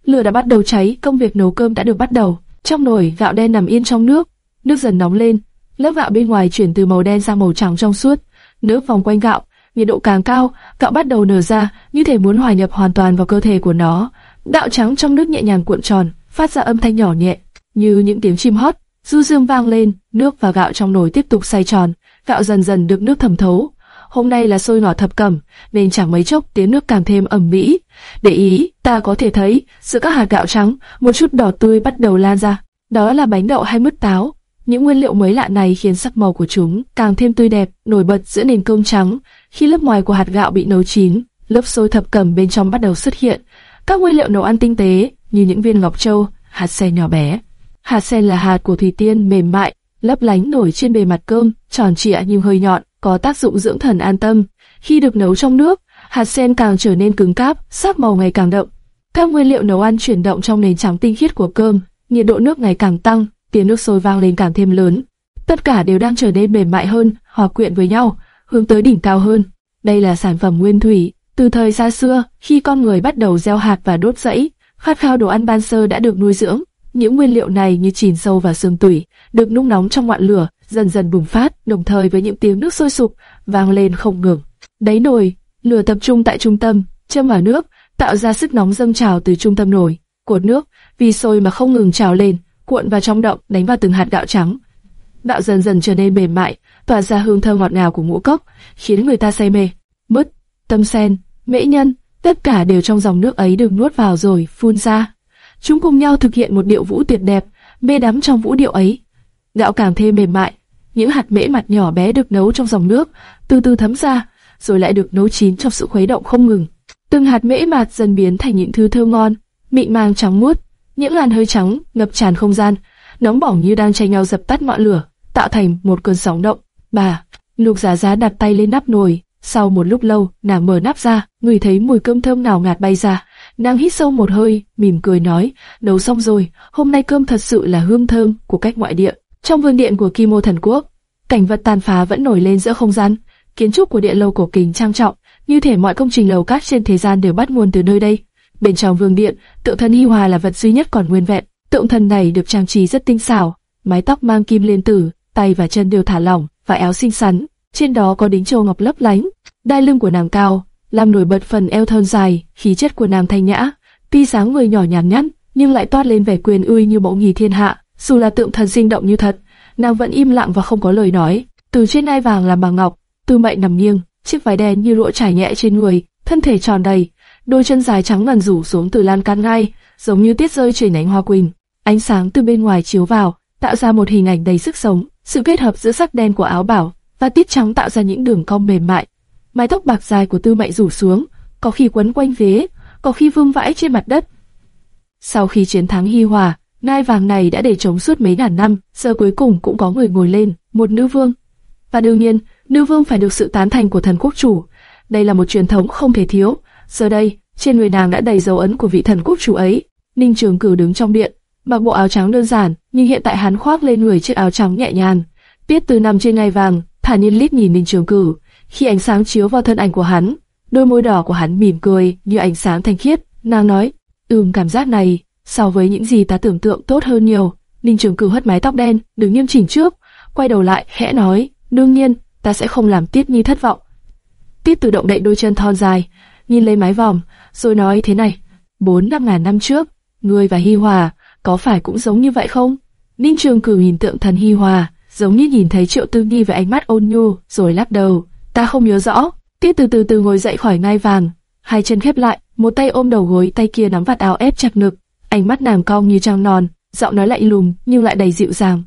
Lửa đã bắt đầu cháy, công việc nấu cơm đã được bắt đầu. Trong nồi, gạo đen nằm yên trong nước, nước dần nóng lên, lớp gạo bên ngoài chuyển từ màu đen sang màu trắng trong suốt, nước vòng quanh gạo, nhiệt độ càng cao, gạo bắt đầu nở ra, như thể muốn hòa nhập hoàn toàn vào cơ thể của nó. Đạo trắng trong nước nhẹ nhàng cuộn tròn, phát ra âm thanh nhỏ nhẹ, như những tiếng chim hót. Du dương vang lên, nước và gạo trong nồi tiếp tục xoay tròn, gạo dần dần được nước thẩm thấu. Hôm nay là sôi ngỏ thập cẩm, nên chẳng mấy chốc tiếng nước càng thêm ẩm mỹ. Để ý, ta có thể thấy, giữa các hạt gạo trắng, một chút đỏ tươi bắt đầu lan ra. Đó là bánh đậu hay mứt táo. Những nguyên liệu mới lạ này khiến sắc màu của chúng càng thêm tươi đẹp, nổi bật giữa nền cơm trắng. Khi lớp ngoài của hạt gạo bị nấu chín, lớp xôi thập cẩm bên trong bắt đầu xuất hiện. Các nguyên liệu nấu ăn tinh tế như những viên ngọc châu, hạt sen nhỏ bé. Hạt sen là hạt của thủy tiên mềm mại, lấp lánh nổi trên bề mặt cơm, tròn trịa nhưng hơi nhọn, có tác dụng dưỡng thần an tâm. Khi được nấu trong nước, hạt sen càng trở nên cứng cáp, sắc màu ngày càng đậm. Các nguyên liệu nấu ăn chuyển động trong nền trắng tinh khiết của cơm, nhiệt độ nước ngày càng tăng, tiếng nước sôi vang lên càng thêm lớn. Tất cả đều đang trở nên mềm mại hơn, hòa quyện với nhau, hướng tới đỉnh cao hơn. Đây là sản phẩm nguyên thủy, từ thời xa xưa, khi con người bắt đầu gieo hạt và đốt rẫy, khát khao đồ ăn ban sơ đã được nuôi dưỡng. Những nguyên liệu này như chìm sâu vào xương tủy, được nung nóng trong ngọn lửa, dần dần bùng phát, đồng thời với những tiếng nước sôi sục vang lên không ngừng. Đáy nồi, lửa tập trung tại trung tâm, châm vào nước, tạo ra sức nóng dâng trào từ trung tâm nồi. Cột nước vì sôi mà không ngừng trào lên, cuộn vào trong động, đánh vào từng hạt gạo trắng. Gạo dần dần trở nên mềm mại, tỏa ra hương thơm ngọt ngào của ngũ cốc, khiến người ta say mê. Mứt, tâm sen, mễ nhân, tất cả đều trong dòng nước ấy được nuốt vào rồi phun ra. Chúng cùng nhau thực hiện một điệu vũ tuyệt đẹp, mê đắm trong vũ điệu ấy. Gạo càng thêm mềm mại, những hạt mễ mặt nhỏ bé được nấu trong dòng nước, từ từ thấm ra, rồi lại được nấu chín trong sự khuấy động không ngừng. Từng hạt mễ mạt dần biến thành những thứ thơm ngon, mịn màng trắng muốt, những làn hơi trắng ngập tràn không gian, nóng bỏng như đang tranh nhau dập tắt ngọn lửa, tạo thành một cơn sóng động. Bà, Lục Giá Giá đặt tay lên nắp nồi, sau một lúc lâu, nàng mở nắp ra, ngửi thấy mùi cơm thơm nào ngạt bay ra. Nàng hít sâu một hơi, mỉm cười nói, nấu xong rồi, hôm nay cơm thật sự là hương thơm của cách ngoại địa. Trong vương điện của Kim Mô Thần Quốc, cảnh vật tàn phá vẫn nổi lên giữa không gian. Kiến trúc của điện lâu cổ kính trang trọng, như thể mọi công trình lầu các trên thế gian đều bắt nguồn từ nơi đây. Bên trong vương điện, tượng thần Hi Hòa là vật duy nhất còn nguyên vẹn. Tượng thần này được trang trí rất tinh xảo, mái tóc mang kim liên tử, tay và chân đều thả lỏng, và áo xinh xắn, trên đó có đính châu ngọc lấp lánh. Đai lưng của nàng cao, làm nổi bật phần eo thon dài, khí chất của nàng thanh nhã. Tuy dáng người nhỏ nhắn nhắn, nhưng lại toát lên vẻ quyền uy như mẫu nghi thiên hạ. Dù là tượng thần sinh động như thật, nàng vẫn im lặng và không có lời nói. Từ trên đai vàng làm bằng ngọc, Tư Mệnh nằm nghiêng, chiếc váy đen như lụa trải nhẹ trên người, thân thể tròn đầy, đôi chân dài trắng ngần rủ xuống từ lan can ngay, giống như tiết rơi trên nhánh hoa quỳnh. Ánh sáng từ bên ngoài chiếu vào, tạo ra một hình ảnh đầy sức sống. Sự kết hợp giữa sắc đen của áo bảo và tiết trắng tạo ra những đường cong mềm mại. Mái tóc bạc dài của Tư Mệnh rủ xuống, có khi quấn quanh vế, có khi vương vãi trên mặt đất. Sau khi chiến thắng Hi Hòa, ngai vàng này đã để trống suốt mấy ngàn năm, giờ cuối cùng cũng có người ngồi lên, một nữ vương. Và đương nhiên, nữ vương phải được sự tán thành của thần quốc chủ. Đây là một truyền thống không thể thiếu. Giờ đây, trên người nàng đã đầy dấu ấn của vị thần quốc chủ ấy. Ninh Trường cửu đứng trong điện, mặc bộ áo trắng đơn giản, nhưng hiện tại hắn khoác lên người chiếc áo trắng nhẹ nhàng. Tiết Từ nằm trên ngai vàng, thản nhiên lít nhìn Ninh Trường cửu, Khi ánh sáng chiếu vào thân ảnh của hắn, đôi môi đỏ của hắn mỉm cười như ánh sáng thanh khiết. Nàng nói, ừm cảm giác này, so với những gì ta tưởng tượng tốt hơn nhiều. Ninh Trường cửu hất mái tóc đen, đứng nghiêm chỉnh trước, quay đầu lại, khẽ nói, đương nhiên, ta sẽ không làm Tiết Nhi thất vọng. Tiết Từ động đậy đôi chân thon dài, nhìn lấy mái vòm, rồi nói thế này, bốn năm ngàn năm trước, ngươi và Hi Hòa có phải cũng giống như vậy không? Ninh Trường Cử nhìn tượng thần Hi Hòa, giống như nhìn thấy Triệu Tư Nghi với ánh mắt ôn nhu, rồi lắc đầu. Ta không nhớ rõ. Tiết từ từ từ ngồi dậy khỏi ngai vàng, hai chân khép lại, một tay ôm đầu gối, tay kia nắm vạt áo ép chặt ngực. Ánh mắt nàng cong như trăng non, giọng nói lạnh lùng nhưng lại đầy dịu dàng.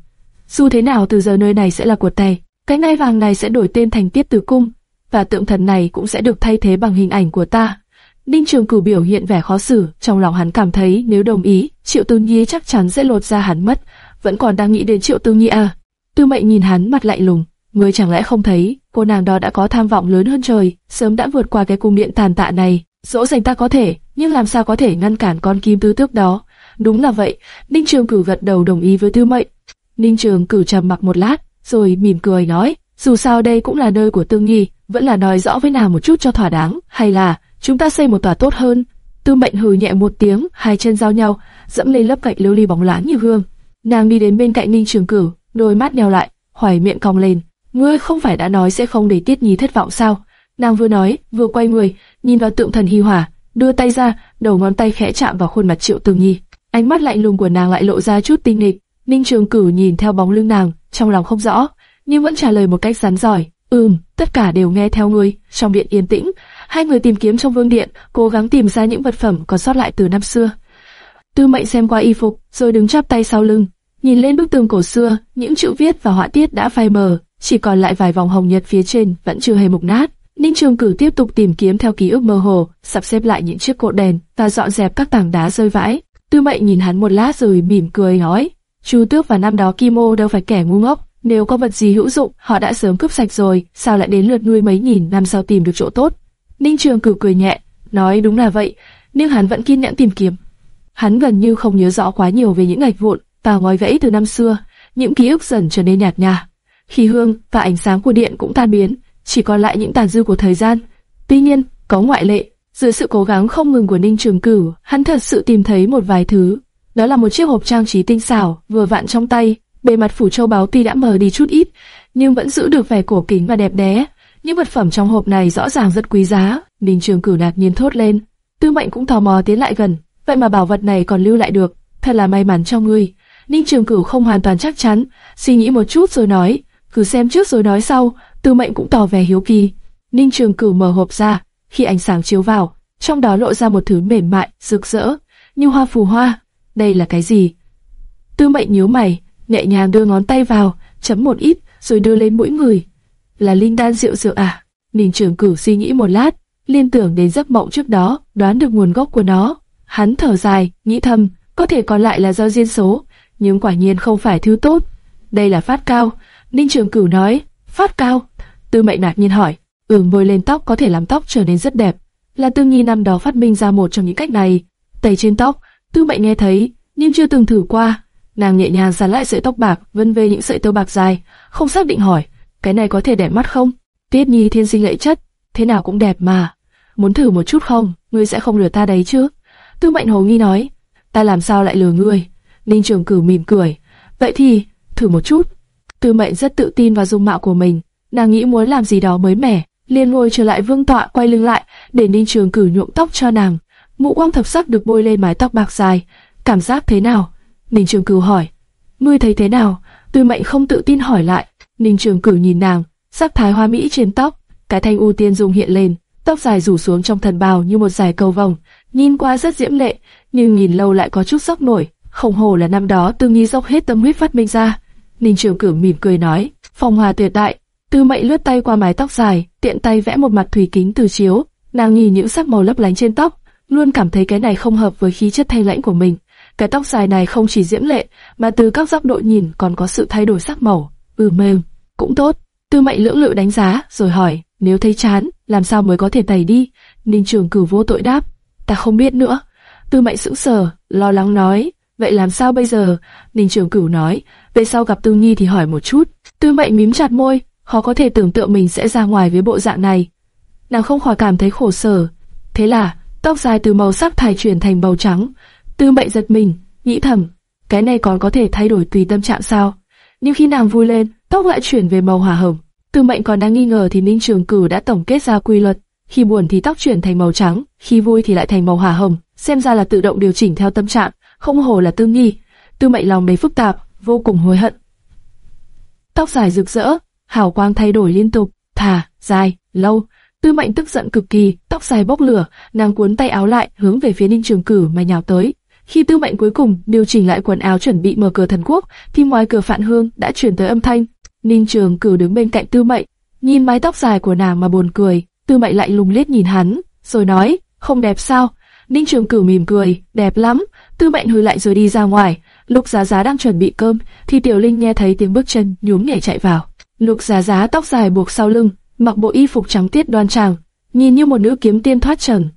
Dù thế nào từ giờ nơi này sẽ là của tay, cái ngai vàng này sẽ đổi tên thành Tiết Từ Cung, và tượng thần này cũng sẽ được thay thế bằng hình ảnh của ta. Ninh Trường Cửu biểu hiện vẻ khó xử, trong lòng hắn cảm thấy nếu đồng ý, Triệu Tư Nhi chắc chắn sẽ lột ra hắn mất. Vẫn còn đang nghĩ đến Triệu Tư Nhi à? Tư Mệnh nhìn hắn mặt lạnh lùng, ngươi chẳng lẽ không thấy, cô nàng đó đã có tham vọng lớn hơn trời, sớm đã vượt qua cái cung điện tàn tạ này. Dỗ dành ta có thể, nhưng làm sao có thể ngăn cản con kim tứ tước đó? Đúng là vậy, Ninh Trường Cửu gật đầu đồng ý với Tư Mệnh. Ninh Trường Cửu trầm mặc một lát, rồi mỉm cười nói, dù sao đây cũng là nơi của Tương Nhi, vẫn là nói rõ với nàng một chút cho thỏa đáng, hay là chúng ta xây một tòa tốt hơn. Tư Mệnh hừ nhẹ một tiếng, hai chân giao nhau, dẫm lên lớp gạch lưu ly bóng láng như gương. Nàng đi đến bên cạnh Ninh Trường Cửu, đôi mắt nheo lại, hoài miệng cong lên. Ngươi không phải đã nói sẽ không để Tiết Nhi thất vọng sao? Nàng vừa nói, vừa quay người, nhìn vào tượng thần hi hòa, đưa tay ra, đầu ngón tay khẽ chạm vào khuôn mặt Triệu Tường Nhi. Ánh mắt lạnh lùng của nàng lại lộ ra chút tinh nghịch. Ninh Trường Cửu nhìn theo bóng lưng nàng, trong lòng không rõ, nhưng vẫn trả lời một cách rắn giỏi. Ừm, tất cả đều nghe theo ngươi. Trong điện yên tĩnh, hai người tìm kiếm trong vương điện, cố gắng tìm ra những vật phẩm còn sót lại từ năm xưa. Tư Mệnh xem qua y phục, rồi đứng chắp tay sau lưng, nhìn lên bức tường cổ xưa, những chữ viết và họa tiết đã phai mờ, chỉ còn lại vài vòng hồng nhật phía trên vẫn chưa hề mục nát. Ninh Trường Cử tiếp tục tìm kiếm theo ký ức mơ hồ, sắp xếp lại những chiếc cột đèn và dọn dẹp các tảng đá rơi vãi. Tư Mệnh nhìn hắn một lát rồi mỉm cười nói: "Chu Tước và năm đó Kim Ô đâu phải kẻ ngu ngốc, nếu có vật gì hữu dụng, họ đã sớm cướp sạch rồi, sao lại đến lượt nuôi mấy nghìn năm sau tìm được chỗ tốt? Ninh Trường Cửu cười nhẹ, nói đúng là vậy, nhưng hắn vẫn kiên nhẫn tìm kiếm. Hắn gần như không nhớ rõ quá nhiều về những ngạch vụn và ngói vẫy từ năm xưa, những ký ức dần trở nên nhạt nhòa. Khi hương và ánh sáng của điện cũng tan biến, chỉ còn lại những tàn dư của thời gian. Tuy nhiên, có ngoại lệ, dưới sự cố gắng không ngừng của Ninh Trường Cửu, hắn thật sự tìm thấy một vài thứ. Đó là một chiếc hộp trang trí tinh xảo, vừa vặn trong tay, bề mặt phủ châu báu tuy đã mờ đi chút ít, nhưng vẫn giữ được vẻ cổ kính và đẹp đẽ. Những vật phẩm trong hộp này rõ ràng rất quý giá. Ninh Trường Cửu ngạc nhiên thốt lên. Tư Mệnh cũng tò mò tiến lại gần, vậy mà bảo vật này còn lưu lại được, thật là may mắn cho ngươi. Ninh Trường Cửu không hoàn toàn chắc chắn, suy nghĩ một chút rồi nói, cứ xem trước rồi nói sau. Tư Mệnh cũng tỏ vẻ hiếu kỳ. Ninh Trường Cửu mở hộp ra, khi ánh sáng chiếu vào, trong đó lộ ra một thứ mềm mại, rực rỡ, như hoa phù hoa. Đây là cái gì? Tư Mệnh nhíu mày, nhẹ nhàng đưa ngón tay vào, chấm một ít, rồi đưa lên mũi người. Là linh đan rượu rượu à? Ninh Trường Cửu suy nghĩ một lát, liên tưởng đến giấc mộng trước đó, đoán được nguồn gốc của nó. Hắn thở dài, nghĩ thầm, có thể còn lại là do duyên số, nhưng quả nhiên không phải thứ tốt. Đây là phát cao. Ninh Trường Cửu nói, phát cao. Tư Mệnh ngạc nhiên hỏi, ửng bôi lên tóc có thể làm tóc trở nên rất đẹp. Là Tư Nhi năm đó phát minh ra một trong những cách này. Tẩy trên tóc, Tư Mệnh nghe thấy, nhưng chưa từng thử qua. Nàng nhẹ nhàng dán lại sợi tóc bạc, vân về những sợi tơ bạc dài, không xác định hỏi, cái này có thể đẹp mắt không? Tiết Nhi thiên sinh lệ chất, thế nào cũng đẹp mà. Muốn thử một chút không? Ngươi sẽ không lừa ta đấy chứ? Tư Mệnh hồ nghi nói, ta làm sao lại lừa ngươi? Ninh Trường cử mỉm cười, vậy thì thử một chút. Tư Mệnh rất tự tin vào dung mạo của mình, nàng nghĩ muốn làm gì đó mới mẻ, liền ngồi trở lại vương tọa quay lưng lại, để Ninh Trường cử nhuộm tóc cho nàng. Mũ quang thập sắc được bôi lên mái tóc bạc dài, cảm giác thế nào? Ninh Trường Cửu hỏi. Ngươi thấy thế nào? Tư Mệnh không tự tin hỏi lại. Ninh Trường Cửu nhìn nàng, sắc thái hoa mỹ trên tóc, cái thanh u tiên dung hiện lên, tóc dài rủ xuống trong thần bào như một dải cầu vồng, nhìn qua rất diễm lệ, nhưng nhìn lâu lại có chút sốc nổi. Không hồ là năm đó Tư Nghi dốc hết tâm huyết phát minh ra. Ninh Trường Cửu mỉm cười nói, phong hòa tuyệt đại. Tư Mệnh lướt tay qua mái tóc dài, tiện tay vẽ một mặt thủy kính từ chiếu. Nàng nhìn những sắc màu lấp lánh trên tóc, luôn cảm thấy cái này không hợp với khí chất thanh lãnh của mình. Cái tóc dài này không chỉ diễm lệ, mà từ các góc độ nhìn còn có sự thay đổi sắc màu. Ừ mềm, cũng tốt. Tư Mệnh lưỡng lự đánh giá, rồi hỏi, nếu thấy chán, làm sao mới có thể tẩy đi? Ninh Trường Cửu vô tội đáp, ta không biết nữa. Tư Mệnh sững sờ, lo lắng nói, vậy làm sao bây giờ? Ninh Trường Cửu nói, về sau gặp Tư Nhi thì hỏi một chút. Tư Mệnh mím chặt môi, khó có thể tưởng tượng mình sẽ ra ngoài với bộ dạng này. Nàng không khỏi cảm thấy khổ sở. Thế là, tóc dài từ màu sắc thải chuyển thành màu trắng. Tư Mệnh giật mình, nghĩ thầm, cái này còn có thể thay đổi tùy tâm trạng sao? Nhưng khi nàng vui lên, tóc lại chuyển về màu hỏa hồng. Tư Mệnh còn đang nghi ngờ thì Ninh Trường Cửu đã tổng kết ra quy luật, khi buồn thì tóc chuyển thành màu trắng, khi vui thì lại thành màu hỏa hồng, xem ra là tự động điều chỉnh theo tâm trạng, không hồ là Tư Nghi. Tư Mệnh lòng đầy phức tạp, vô cùng hối hận. Tóc dài rực rỡ, hào quang thay đổi liên tục, thả, dài, lâu. Tư Mệnh tức giận cực kỳ, tóc dài bốc lửa, nàng cuốn tay áo lại, hướng về phía Ninh Trường Cửu mà nhào tới. Khi Tư Mệnh cuối cùng điều chỉnh lại quần áo chuẩn bị mở cửa thần quốc, thì ngoài cửa Phạn Hương đã truyền tới âm thanh. Ninh Trường Cửu đứng bên cạnh Tư Mệnh, nhìn mái tóc dài của nàng mà buồn cười. Tư Mệnh lại lùng liếc nhìn hắn, rồi nói, không đẹp sao? Ninh Trường Cửu mỉm cười, đẹp lắm. Tư Mệnh hừ lại rồi đi ra ngoài. Lục Giá Giá đang chuẩn bị cơm, thì Tiểu Linh nghe thấy tiếng bước chân nhún nhảy chạy vào. Lục Giá Giá tóc dài buộc sau lưng, mặc bộ y phục trắng tiết đoan trang, nhìn như một nữ kiếm tiên thoát trần.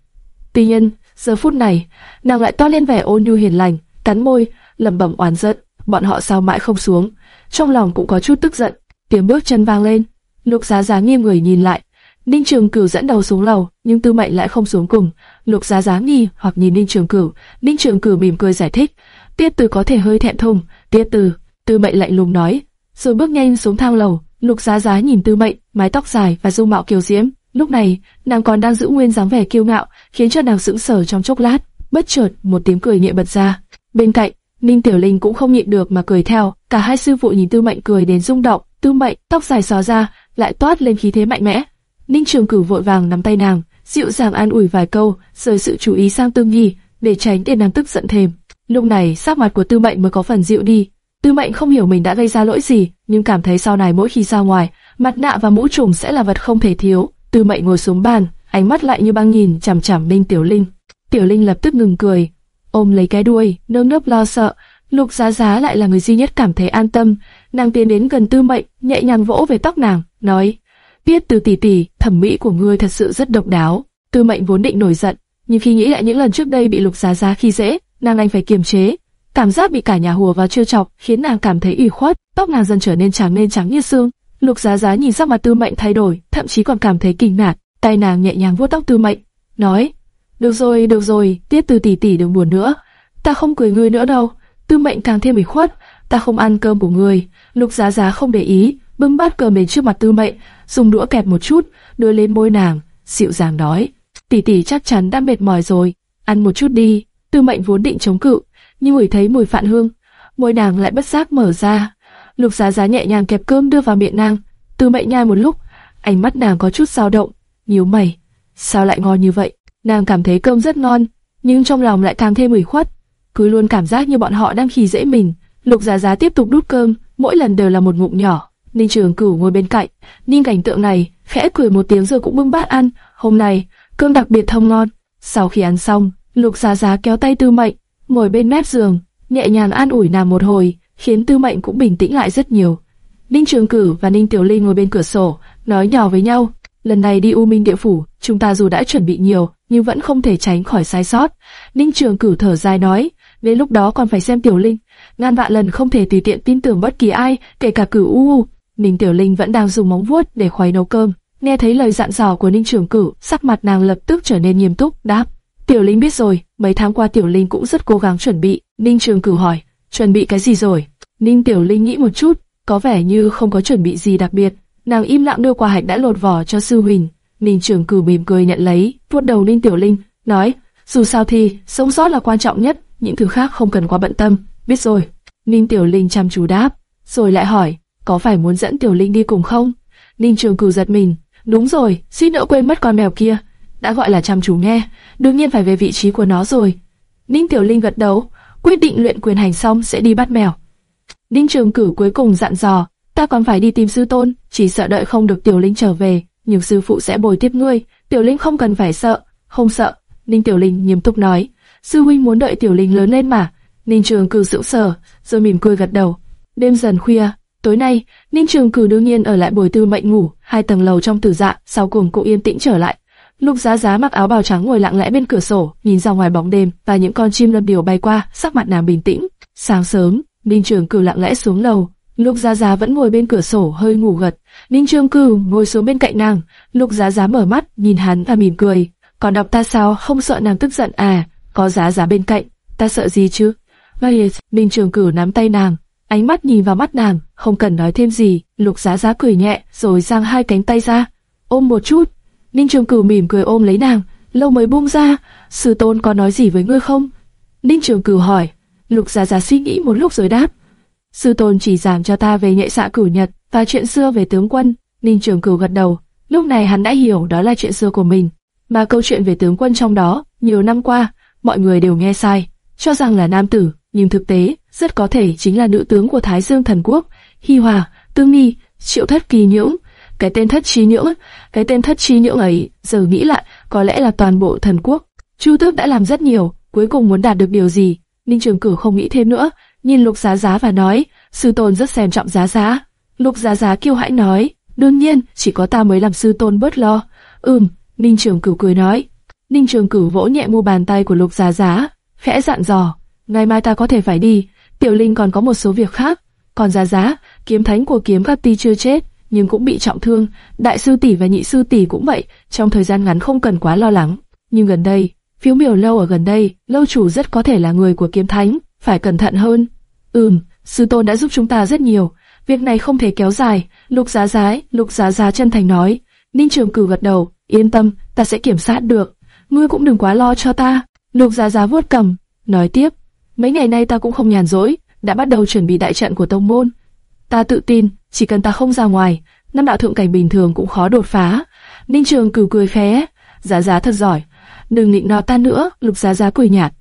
Tuy nhiên, giờ phút này, nàng lại toát lên vẻ ôn nhu hiền lành, cắn môi, lẩm bẩm oán giận, bọn họ sao mãi không xuống. Trong lòng cũng có chút tức giận. Tiếng bước chân vang lên, Lục Giá Giá nghiêng người nhìn lại, Ninh Trường Cửu dẫn đầu xuống lầu, nhưng Tư Mệnh lại không xuống cùng. Lục Giá Giá nghi hoặc nhìn Ninh Trường Cửu, Ninh Trường Cửu mỉm cười giải thích, Tiết Từ có thể hơi thẹn thùng, Tiết Từ, Tư Mệnh lạnh lùng nói, rồi bước nhanh xuống thang lầu. Lục Giá Giá nhìn Tư Mệnh, mái tóc dài và dung mạo kiều diễm, lúc này nàng còn đang giữ nguyên dáng vẻ kiêu ngạo, khiến cho nàng sững sờ trong chốc lát. Bất chợt một tiếng cười nhẹ bật ra. Bên cạnh, Ninh Tiểu Linh cũng không nhịn được mà cười theo. Cả hai sư phụ nhìn Tư Mệnh cười đến rung động. Tư Mệnh tóc dài xóa ra, lại toát lên khí thế mạnh mẽ. Ninh Trường Cửu vội vàng nắm tay nàng, dịu dàng an ủi vài câu, rời sự chú ý sang Tương Nhi, để tránh để nàng tức giận thêm. Lúc này sắc mặt của Tư Mệnh mới có phần dịu đi. Tư Mệnh không hiểu mình đã gây ra lỗi gì, nhưng cảm thấy sau này mỗi khi ra ngoài, mặt nạ và mũ trùm sẽ là vật không thể thiếu. Tư Mệnh ngồi xuống bàn, ánh mắt lại như băng nhìn chằm chằm minh Tiểu Linh. Tiểu Linh lập tức ngừng cười, ôm lấy cái đuôi, nơm nớp lo sợ. Lục Giá Giá lại là người duy nhất cảm thấy an tâm, Nàng tiến đến gần Tư Mệnh, nhẹ nhàng vỗ về tóc nàng, nói: "Biết từ tỷ tỷ, thẩm mỹ của ngươi thật sự rất độc đáo." Tư Mệnh vốn định nổi giận, nhưng khi nghĩ lại những lần trước đây bị Lục Giá Giá khi dễ, nàng đành phải kiềm chế. Cảm giác bị cả nhà hùa vào trêu chọc khiến nàng cảm thấy ủy khuất, tóc nàng dần trở nên trắng nên trắng như xương. Lục Giá Giá nhìn sắc mặt Tư Mệnh thay đổi, thậm chí còn cảm thấy kinh ngạc. Tay nàng nhẹ nhàng vuốt tóc Tư Mệnh, nói: "Được rồi, được rồi, Tiết Từ tỷ tỷ đừng buồn nữa, ta không cười ngươi nữa đâu." Tư Mệnh càng thêm ủy khuất, "Ta không ăn cơm của ngươi." Lục Giá Giá không để ý, bưng bát cơm đến trước mặt Tư Mệnh, dùng đũa kẹp một chút, đưa lên môi nàng, dịu dàng nói: "Tỷ tỷ chắc chắn đã mệt mỏi rồi, ăn một chút đi." Tư Mệnh vốn định chống cự, nhưng ngửi thấy mùi phạn hương, môi nàng lại bất giác mở ra. Lục Giá Giá nhẹ nhàng kẹp cơm đưa vào miệng nàng, Tư Mệnh nhai một lúc, ánh mắt nàng có chút dao động, nhíu mày, sao lại ngon như vậy? Nàng cảm thấy cơm rất ngon, nhưng trong lòng lại càng thêm ủy khuất, cứ luôn cảm giác như bọn họ đang khi dễ mình. Lục Giá Giá tiếp tục đút cơm, mỗi lần đều là một ngụm nhỏ. Ninh Trường Cửu ngồi bên cạnh, nhìn cảnh tượng này, khẽ cười một tiếng rồi cũng bưng bát ăn. Hôm nay cơm đặc biệt thơm ngon. Sau khi ăn xong, Lục Giá Giá kéo tay Tư Mệnh, ngồi bên mép giường, nhẹ nhàng an ủi nàng một hồi, khiến Tư Mệnh cũng bình tĩnh lại rất nhiều. Ninh Trường Cử và Ninh Tiểu Linh ngồi bên cửa sổ, nói nhỏ với nhau. Lần này đi U Minh Địa Phủ, chúng ta dù đã chuẩn bị nhiều, nhưng vẫn không thể tránh khỏi sai sót. Ninh Trường Cử thở dài nói, đến lúc đó còn phải xem Tiểu Linh. Ngàn vạn lần không thể tùy tiện tin tưởng bất kỳ ai, kể cả Cử U. Ninh Tiểu Linh vẫn đang dùng móng vuốt để khuấy nấu cơm. Nghe thấy lời dặn dò của Ninh Trường Cử, sắc mặt nàng lập tức trở nên nghiêm túc, đáp. Tiểu Linh biết rồi, mấy tháng qua Tiểu Linh cũng rất cố gắng chuẩn bị. Ninh Trường Cử hỏi, chuẩn bị cái gì rồi? Ninh Tiểu Linh nghĩ một chút, có vẻ như không có chuẩn bị gì đặc biệt. Nàng im lặng đưa quả hạch đã lột vỏ cho sư huỳnh. Ninh Trường Cử mỉm cười nhận lấy, vuốt đầu Ninh Tiểu Linh, nói, dù sao thì sống sót là quan trọng nhất, những thứ khác không cần quá bận tâm. Biết rồi. Ninh Tiểu Linh chăm chú đáp, rồi lại hỏi, có phải muốn dẫn Tiểu Linh đi cùng không? Ninh Trường Cử giật mình, đúng rồi, suýt nữa quên mất con mèo kia. Đã gọi là chăm chú nghe, đương nhiên phải về vị trí của nó rồi. Ninh Tiểu Linh gật đầu, quyết định luyện quyền hành xong sẽ đi bắt mèo. Ninh Trường Cử cuối cùng dặn dò, ta còn phải đi tìm sư tôn, chỉ sợ đợi không được Tiểu Linh trở về, nhiều sư phụ sẽ bồi tiếp ngươi, Tiểu Linh không cần phải sợ, không sợ. Ninh Tiểu Linh nghiêm túc nói, sư huynh muốn đợi Tiểu Linh lớn lên mà. Ninh Trường Cử sững sờ, rồi mỉm cười gật đầu. Đêm dần khuya, tối nay, Ninh Trường Cử đương nhiên ở lại bồi tư mệnh ngủ, hai tầng lầu trong tử dạ, sau cùng cũng yên tĩnh trở lại. Lục Giá Giá mặc áo bào trắng ngồi lặng lẽ bên cửa sổ, nhìn ra ngoài bóng đêm và những con chim lâm điều bay qua, sắc mặt nàng bình tĩnh. Sáng sớm, Ninh Trường Cử lặng lẽ xuống lầu, Lục Giá Giá vẫn ngồi bên cửa sổ hơi ngủ gật. Ninh Trường Cử ngồi xuống bên cạnh nàng, Lục Giá Giá mở mắt, nhìn hắn và mỉm cười. Còn đọc ta sao, không sợ nàng tức giận à? Có Giá Giá bên cạnh, ta sợ gì chứ? Marius, Ninh Trường Cử nắm tay nàng, ánh mắt nhìn vào mắt nàng, không cần nói thêm gì. Lục Giá Giá cười nhẹ, rồi giang hai cánh tay ra, ôm một chút. Ninh Trường Cử mỉm cười ôm lấy nàng, lâu mới buông ra. Sư tôn có nói gì với ngươi không? Ninh Trường Cử hỏi. Lục Gia Gia suy nghĩ một lúc rồi đáp. Sư tôn chỉ giảng cho ta về nhệ xạ cửu nhật và chuyện xưa về tướng quân. Ninh Trường Cửu gật đầu. Lúc này hắn đã hiểu đó là chuyện xưa của mình, mà câu chuyện về tướng quân trong đó, nhiều năm qua, mọi người đều nghe sai, cho rằng là nam tử, nhưng thực tế, rất có thể chính là nữ tướng của Thái Dương thần quốc, Hi Hòa, Tương Nghi, Triệu Thất Kỳ Nhưỡng. Cái tên Thất Trí Nhưỡng, cái tên Thất Trí Nhưỡng ấy, giờ nghĩ lại, có lẽ là toàn bộ thần quốc. Chu Tước đã làm rất nhiều, cuối cùng muốn đạt được điều gì? Ninh Trường Cửu không nghĩ thêm nữa, nhìn Lục Giá Giá và nói, sư tôn rất xem trọng Giá Giá. Lục Giá Giá kiêu hãnh nói, đương nhiên, chỉ có ta mới làm sư tôn bớt lo. Ừm, Ninh Trường Cửu cười nói. Ninh Trường Cửu vỗ nhẹ mu bàn tay của Lục Giá Giá, khẽ dặn dò, ngày mai ta có thể phải đi, Tiểu Linh còn có một số việc khác. Còn Giá Giá, kiếm thánh của kiếm các ti chưa chết, nhưng cũng bị trọng thương, đại sư tỷ và nhị sư tỷ cũng vậy, trong thời gian ngắn không cần quá lo lắng. Nhưng gần đây, phiếu miểu lâu ở gần đây, lâu chủ rất có thể là người của kiếm thánh, phải cẩn thận hơn. Ừm, sư tôn đã giúp chúng ta rất nhiều, việc này không thể kéo dài. Lục Giá Giá, Lục Giá Giá chân thành nói. Ninh Trường Cử gật đầu, yên tâm, ta sẽ kiểm soát được. Ngươi cũng đừng quá lo cho ta. Lục Giá Giá vuốt cầm, nói tiếp. Mấy ngày nay ta cũng không nhàn rỗi, đã bắt đầu chuẩn bị đại trận của tông môn. Ta tự tin, chỉ cần ta không ra ngoài, năm đạo thượng cảnh bình thường cũng khó đột phá. Ninh Trường Cử cười khẽ, Giá Giá thật giỏi, đừng định nó ta nữa. Lục Giá Giá cười nhạt,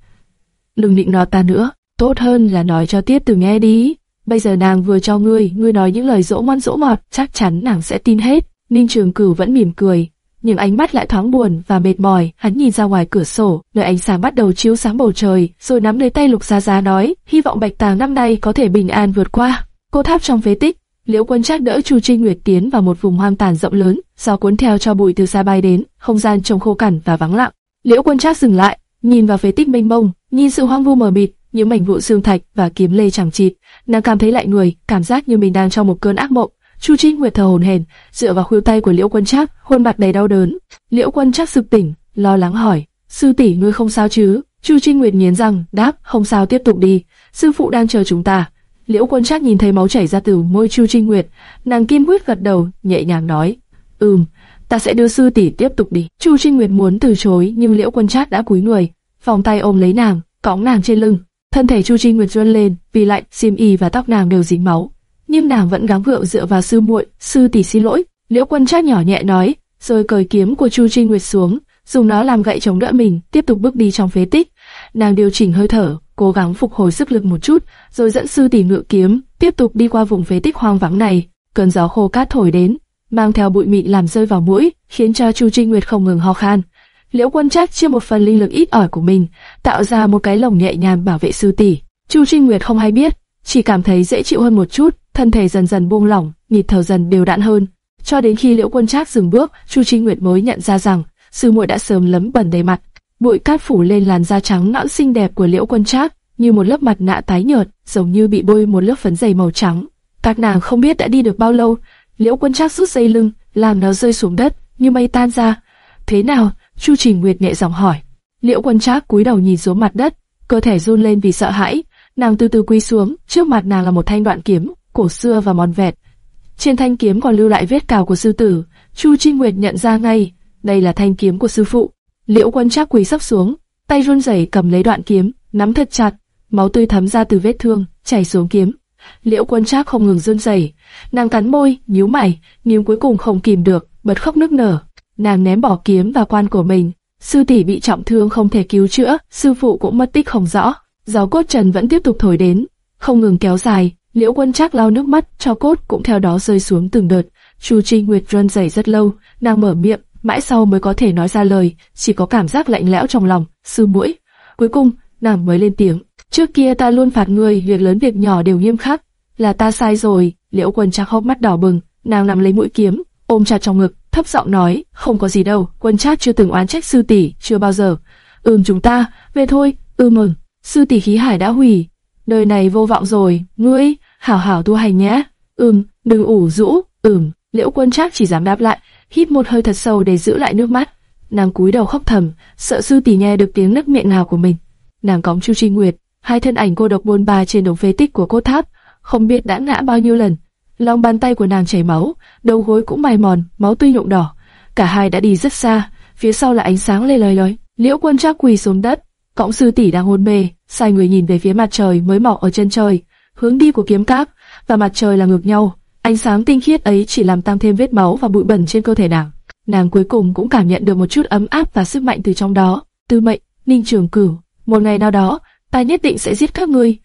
đừng định nó ta nữa tốt hơn là nói cho Tiết Từ nghe đi. Bây giờ nàng vừa cho ngươi, ngươi nói những lời dỗ ngon dỗ ngọt, chắc chắn nàng sẽ tin hết. Ninh Trường Cửu vẫn mỉm cười, nhưng ánh mắt lại thoáng buồn và mệt mỏi. Hắn nhìn ra ngoài cửa sổ, nơi ánh sáng bắt đầu chiếu sáng bầu trời, rồi nắm lấy tay Lục Giá Giá nói, hy vọng Bạch Tàng năm nay có thể bình an vượt qua. Cô tháp trong phế tích, Liễu Quân Trác đỡ Chu Trinh Nguyệt tiến vào một vùng hoang tàn rộng lớn, gió cuốn theo cho bụi từ xa bay đến, không gian trông khô cằn và vắng lặng. Liễu Quân Trác dừng lại, nhìn vào phế tích mênh mông, nhìn sự hoang vu mờ mịt, những mảnh vụn xương thạch và kiếm lê chẳng chịt, nàng cảm thấy lạnh người, cảm giác như mình đang trong một cơn ác mộng. Chu Trinh Nguyệt thở hổn hển, dựa vào khuỷu tay của Liễu Quân Trác, khuôn mặt đầy đau đớn. Liễu Quân Trác sực tỉnh, lo lắng hỏi: "Sư tỷ, ngươi không sao chứ?" Chu Trinh Nguyệt nghiến răng, đáp: "Không sao, tiếp tục đi, sư phụ đang chờ chúng ta." Liễu Quân Trác nhìn thấy máu chảy ra từ môi Chu Trinh Nguyệt, nàng kiên quyết gật đầu, nhẹ nhàng nói: "Ừm, ta sẽ đưa sư tỷ tiếp tục đi." Chu Trinh Nguyệt muốn từ chối, nhưng Liễu Quân Trát đã cúi người, vòng tay ôm lấy nàng, cõng nàng trên lưng. Thân thể Chu Trinh Nguyệt run lên, vì lạnh, xiêm y và tóc nàng đều dính máu, nhưng nàng vẫn gắng gượng dựa vào sư muội. "Sư tỷ xin lỗi." Liễu Quân Trát nhỏ nhẹ nói, rồi cởi kiếm của Chu Trinh Nguyệt xuống, dùng nó làm gậy chống đỡ mình, tiếp tục bước đi trong phế tích. Nàng điều chỉnh hơi thở, cố gắng phục hồi sức lực một chút, rồi dẫn sư tỷ ngự kiếm, tiếp tục đi qua vùng phế tích hoang vắng này. Cơn gió khô cát thổi đến, mang theo bụi mịn làm rơi vào mũi, khiến cho Chu Trinh Nguyệt không ngừng ho khan. Liễu Quân Trác chia một phần linh lực ít ỏi của mình, tạo ra một cái lồng nhẹ nhàng bảo vệ sư tỷ. Chu Trinh Nguyệt không hay biết, chỉ cảm thấy dễ chịu hơn một chút, thân thể dần dần buông lỏng, nhịp thở dần đều đặn hơn. Cho đến khi Liễu Quân Trác dừng bước, Chu Trinh Nguyệt mới nhận ra rằng sư muội đã sớm lấm bẩn đầy mặt, bụi cát phủ lên làn da trắng nõn xinh đẹp của Liễu Quân Trác, như một lớp mặt nạ tái nhợt, giống như bị bôi một lớp phấn dày màu trắng. Các nàng không biết đã đi được bao lâu, Liễu Quân Trác rút dây lưng, làm nó rơi xuống đất, như mây tan ra. Thế nào? Chu Trình Nguyệt nhẹ giọng hỏi. Liễu Quân Trác cúi đầu nhìn xuống mặt đất, cơ thể run lên vì sợ hãi. Nàng từ từ quy xuống, trước mặt nàng là một thanh đoạn kiếm, cổ xưa và mòn vẹt. Trên thanh kiếm còn lưu lại vết cào của sư tử. Chu trình Nguyệt nhận ra ngay, đây là thanh kiếm của sư phụ. Liễu Quân Trác quỳ sấp xuống, tay run rẩy cầm lấy đoạn kiếm, nắm thật chặt, máu tươi thấm ra từ vết thương, chảy xuống kiếm. Liễu Quân Trác không ngừng run rẩy, nàng cắn môi, nhíu mày, nhưng cuối cùng không kìm được, bật khóc nức nở. Nàng ném bỏ kiếm và quan của mình. Sư tỷ bị trọng thương không thể cứu chữa, sư phụ cũng mất tích không rõ. Gió cốt trần vẫn tiếp tục thổi đến, không ngừng kéo dài. Liễu Quân Trác lau nước mắt, cho cốt cũng theo đó rơi xuống từng đợt. Chu Trinh Nguyệt run rẩy rất lâu, nàng mở miệng, mãi sau mới có thể nói ra lời, chỉ có cảm giác lạnh lẽo trong lòng. Sư mũi. Cuối cùng, nàng mới lên tiếng. Trước kia ta luôn phạt ngươi, việc lớn việc nhỏ đều nghiêm khắc, là ta sai rồi. Liễu Quân Trác hốc mắt đỏ bừng, nàng nắm lấy mũi kiếm, ôm chặt trong ngực, thấp giọng nói, không có gì đâu. Quân Trác chưa từng oán trách sư tỷ, chưa bao giờ. Ừm chúng ta, về thôi. Ừm mừng. Sư tỷ khí hải đã hủy, đời này vô vọng rồi. Ngươi, hảo hảo tu hành nhé. Ừm, đừng ủ rũ. Ừm. Liễu Quân Trác chỉ dám đáp lại, hít một hơi thật sâu để giữ lại nước mắt. Nàng cúi đầu khóc thầm, sợ sư tỷ nghe được tiếng nấc miệng nào của mình. Nàng cõng Chu Chi Nguyệt, hai thân ảnh cô độc buôn ba trên đống phế tích của cốt tháp, không biết đã ngã bao nhiêu lần. Lòng bàn tay của nàng chảy máu, đầu gối cũng mài mòn, máu tươi nhuộm đỏ. Cả hai đã đi rất xa, phía sau là ánh sáng lê lời lời. Liễu Quân Trác quỳ xuống đất, cõng sư tỷ đang hôn mê, sai người nhìn về phía mặt trời mới mọc ở chân trời, hướng đi của kiếm cáp và mặt trời là ngược nhau. Ánh sáng tinh khiết ấy chỉ làm tăng thêm vết máu và bụi bẩn trên cơ thể nàng. Nàng cuối cùng cũng cảm nhận được một chút ấm áp và sức mạnh từ trong đó. Tư mệnh, Ninh Trường Cửu, một ngày nào đó, ta nhất định sẽ giết các ngươi.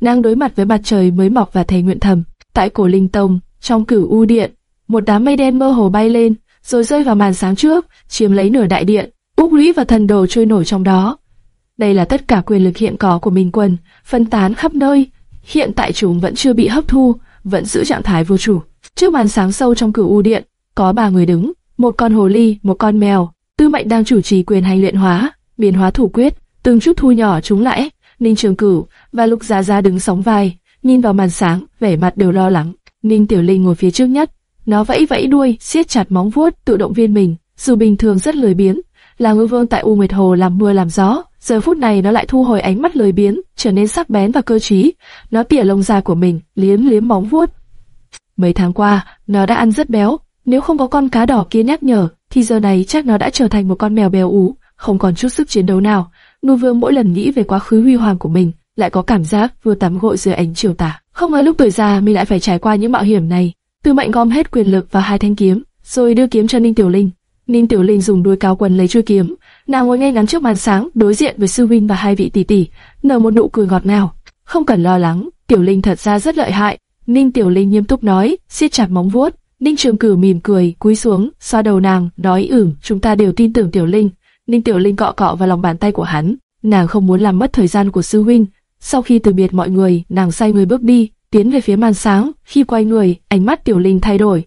Nàng đối mặt với mặt trời mới mọc và thề nguyện thầm. Tại cổ linh tông, trong cửu u điện, một đám mây đen mơ hồ bay lên, rồi rơi vào màn sáng trước, chiếm lấy nửa đại điện. Úc Lũy và thần đồ trôi nổi trong đó. Đây là tất cả quyền lực hiện có của Minh Quân, phân tán khắp nơi. Hiện tại chúng vẫn chưa bị hấp thu, vẫn giữ trạng thái vô chủ. Trước màn sáng sâu trong cửu u điện, có ba người đứng, một con hồ ly, một con mèo. Tư Mệnh đang chủ trì quyền hành luyện hóa, biến hóa thủ quyết, từng chút thu nhỏ chúng lại. Ninh Trường Cửu và Lục Gia Gia đứng sóng vai, nhìn vào màn sáng, vẻ mặt đều lo lắng. Ninh Tiểu Linh ngồi phía trước nhất, nó vẫy vẫy đuôi, siết chặt móng vuốt, tự động viên mình. Dù bình thường rất lười biếng, là ngư vương tại U Nguyệt Hồ làm mưa làm gió, giờ phút này nó lại thu hồi ánh mắt lười biếng, trở nên sắc bén và cơ trí. Nó tỉa lông da của mình, liếm liếm móng vuốt. Mấy tháng qua, nó đã ăn rất béo. Nếu không có con cá đỏ kia nhắc nhở, thì giờ này chắc nó đã trở thành một con mèo béo ú, không còn chút sức chiến đấu nào. Ngư vương mỗi lần nghĩ về quá khứ huy hoàng của mình, lại có cảm giác vừa tắm gội dưới ánh chiều tà. Không ngờ lúc tuổi già mình lại phải trải qua những mạo hiểm này. Tư Mệnh gom hết quyền lực vào hai thanh kiếm, rồi đưa kiếm cho Ninh Tiểu Linh. Ninh Tiểu Linh dùng đuôi cao quần lấy chuôi kiếm, nàng ngồi ngay ngắn trước màn sáng, đối diện với sư huynh và hai vị tỷ tỷ, nở một nụ cười ngọt ngào. Không cần lo lắng, Tiểu Linh thật ra rất lợi hại. Ninh Tiểu Linh nghiêm túc nói, siết chặt móng vuốt. Ninh Trường Cửu mỉm cười, cúi xuống, xoa đầu nàng, nói ửm, chúng ta đều tin tưởng Tiểu Linh. Ninh Tiểu Linh cọ cọ vào lòng bàn tay của hắn, nàng không muốn làm mất thời gian của sư huynh. Sau khi từ biệt mọi người, nàng say người bước đi, tiến về phía màn sáng. Khi quay người, ánh mắt Tiểu Linh thay đổi.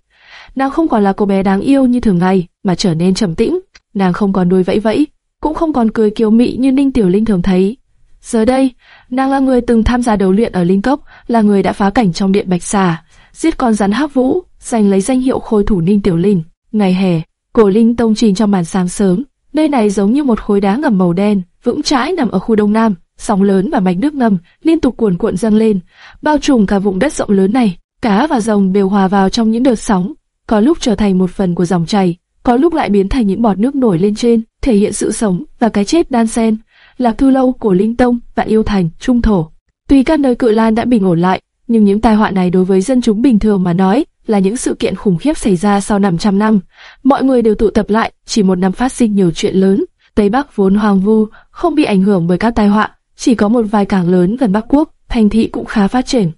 Nàng không còn là cô bé đáng yêu như thường ngày, mà trở nên trầm tĩnh. Nàng không còn đuôi vẫy vẫy, cũng không còn cười kiều mị như Ninh Tiểu Linh thường thấy. Giờ đây, nàng là người từng tham gia đấu luyện ở Linh Cốc, là người đã phá cảnh trong điện Bạch Xà, giết con rắn hắc vũ, giành lấy danh hiệu khôi thủ Ninh Tiểu Linh. Ngày hè, cổ Linh Tông trình trong màn sáng sớm, nơi này giống như một khối đá ngầm màu đen, vững chãi nằm ở khu đông nam, sóng lớn và mạch nước ngầm liên tục cuồn cuộn dâng lên, bao trùm cả vùng đất rộng lớn này. Cá và rồng đều hòa vào trong những đợt sóng, có lúc trở thành một phần của dòng chảy, có lúc lại biến thành những bọt nước nổi lên trên, thể hiện sự sống và cái chết đan xen. Lạc Thư Lâu, Cổ Linh Tông, Vạn Yêu Thành, Trung Thổ. Tuy các nơi cự lan đã bình ổn lại, nhưng những tai họa này đối với dân chúng bình thường mà nói là những sự kiện khủng khiếp xảy ra sau 500 năm. Mọi người đều tụ tập lại, chỉ một năm phát sinh nhiều chuyện lớn. Tây Bắc vốn hoang vu, không bị ảnh hưởng bởi các tai họa, chỉ có một vài cảng lớn gần Bắc Quốc, thành thị cũng khá phát triển.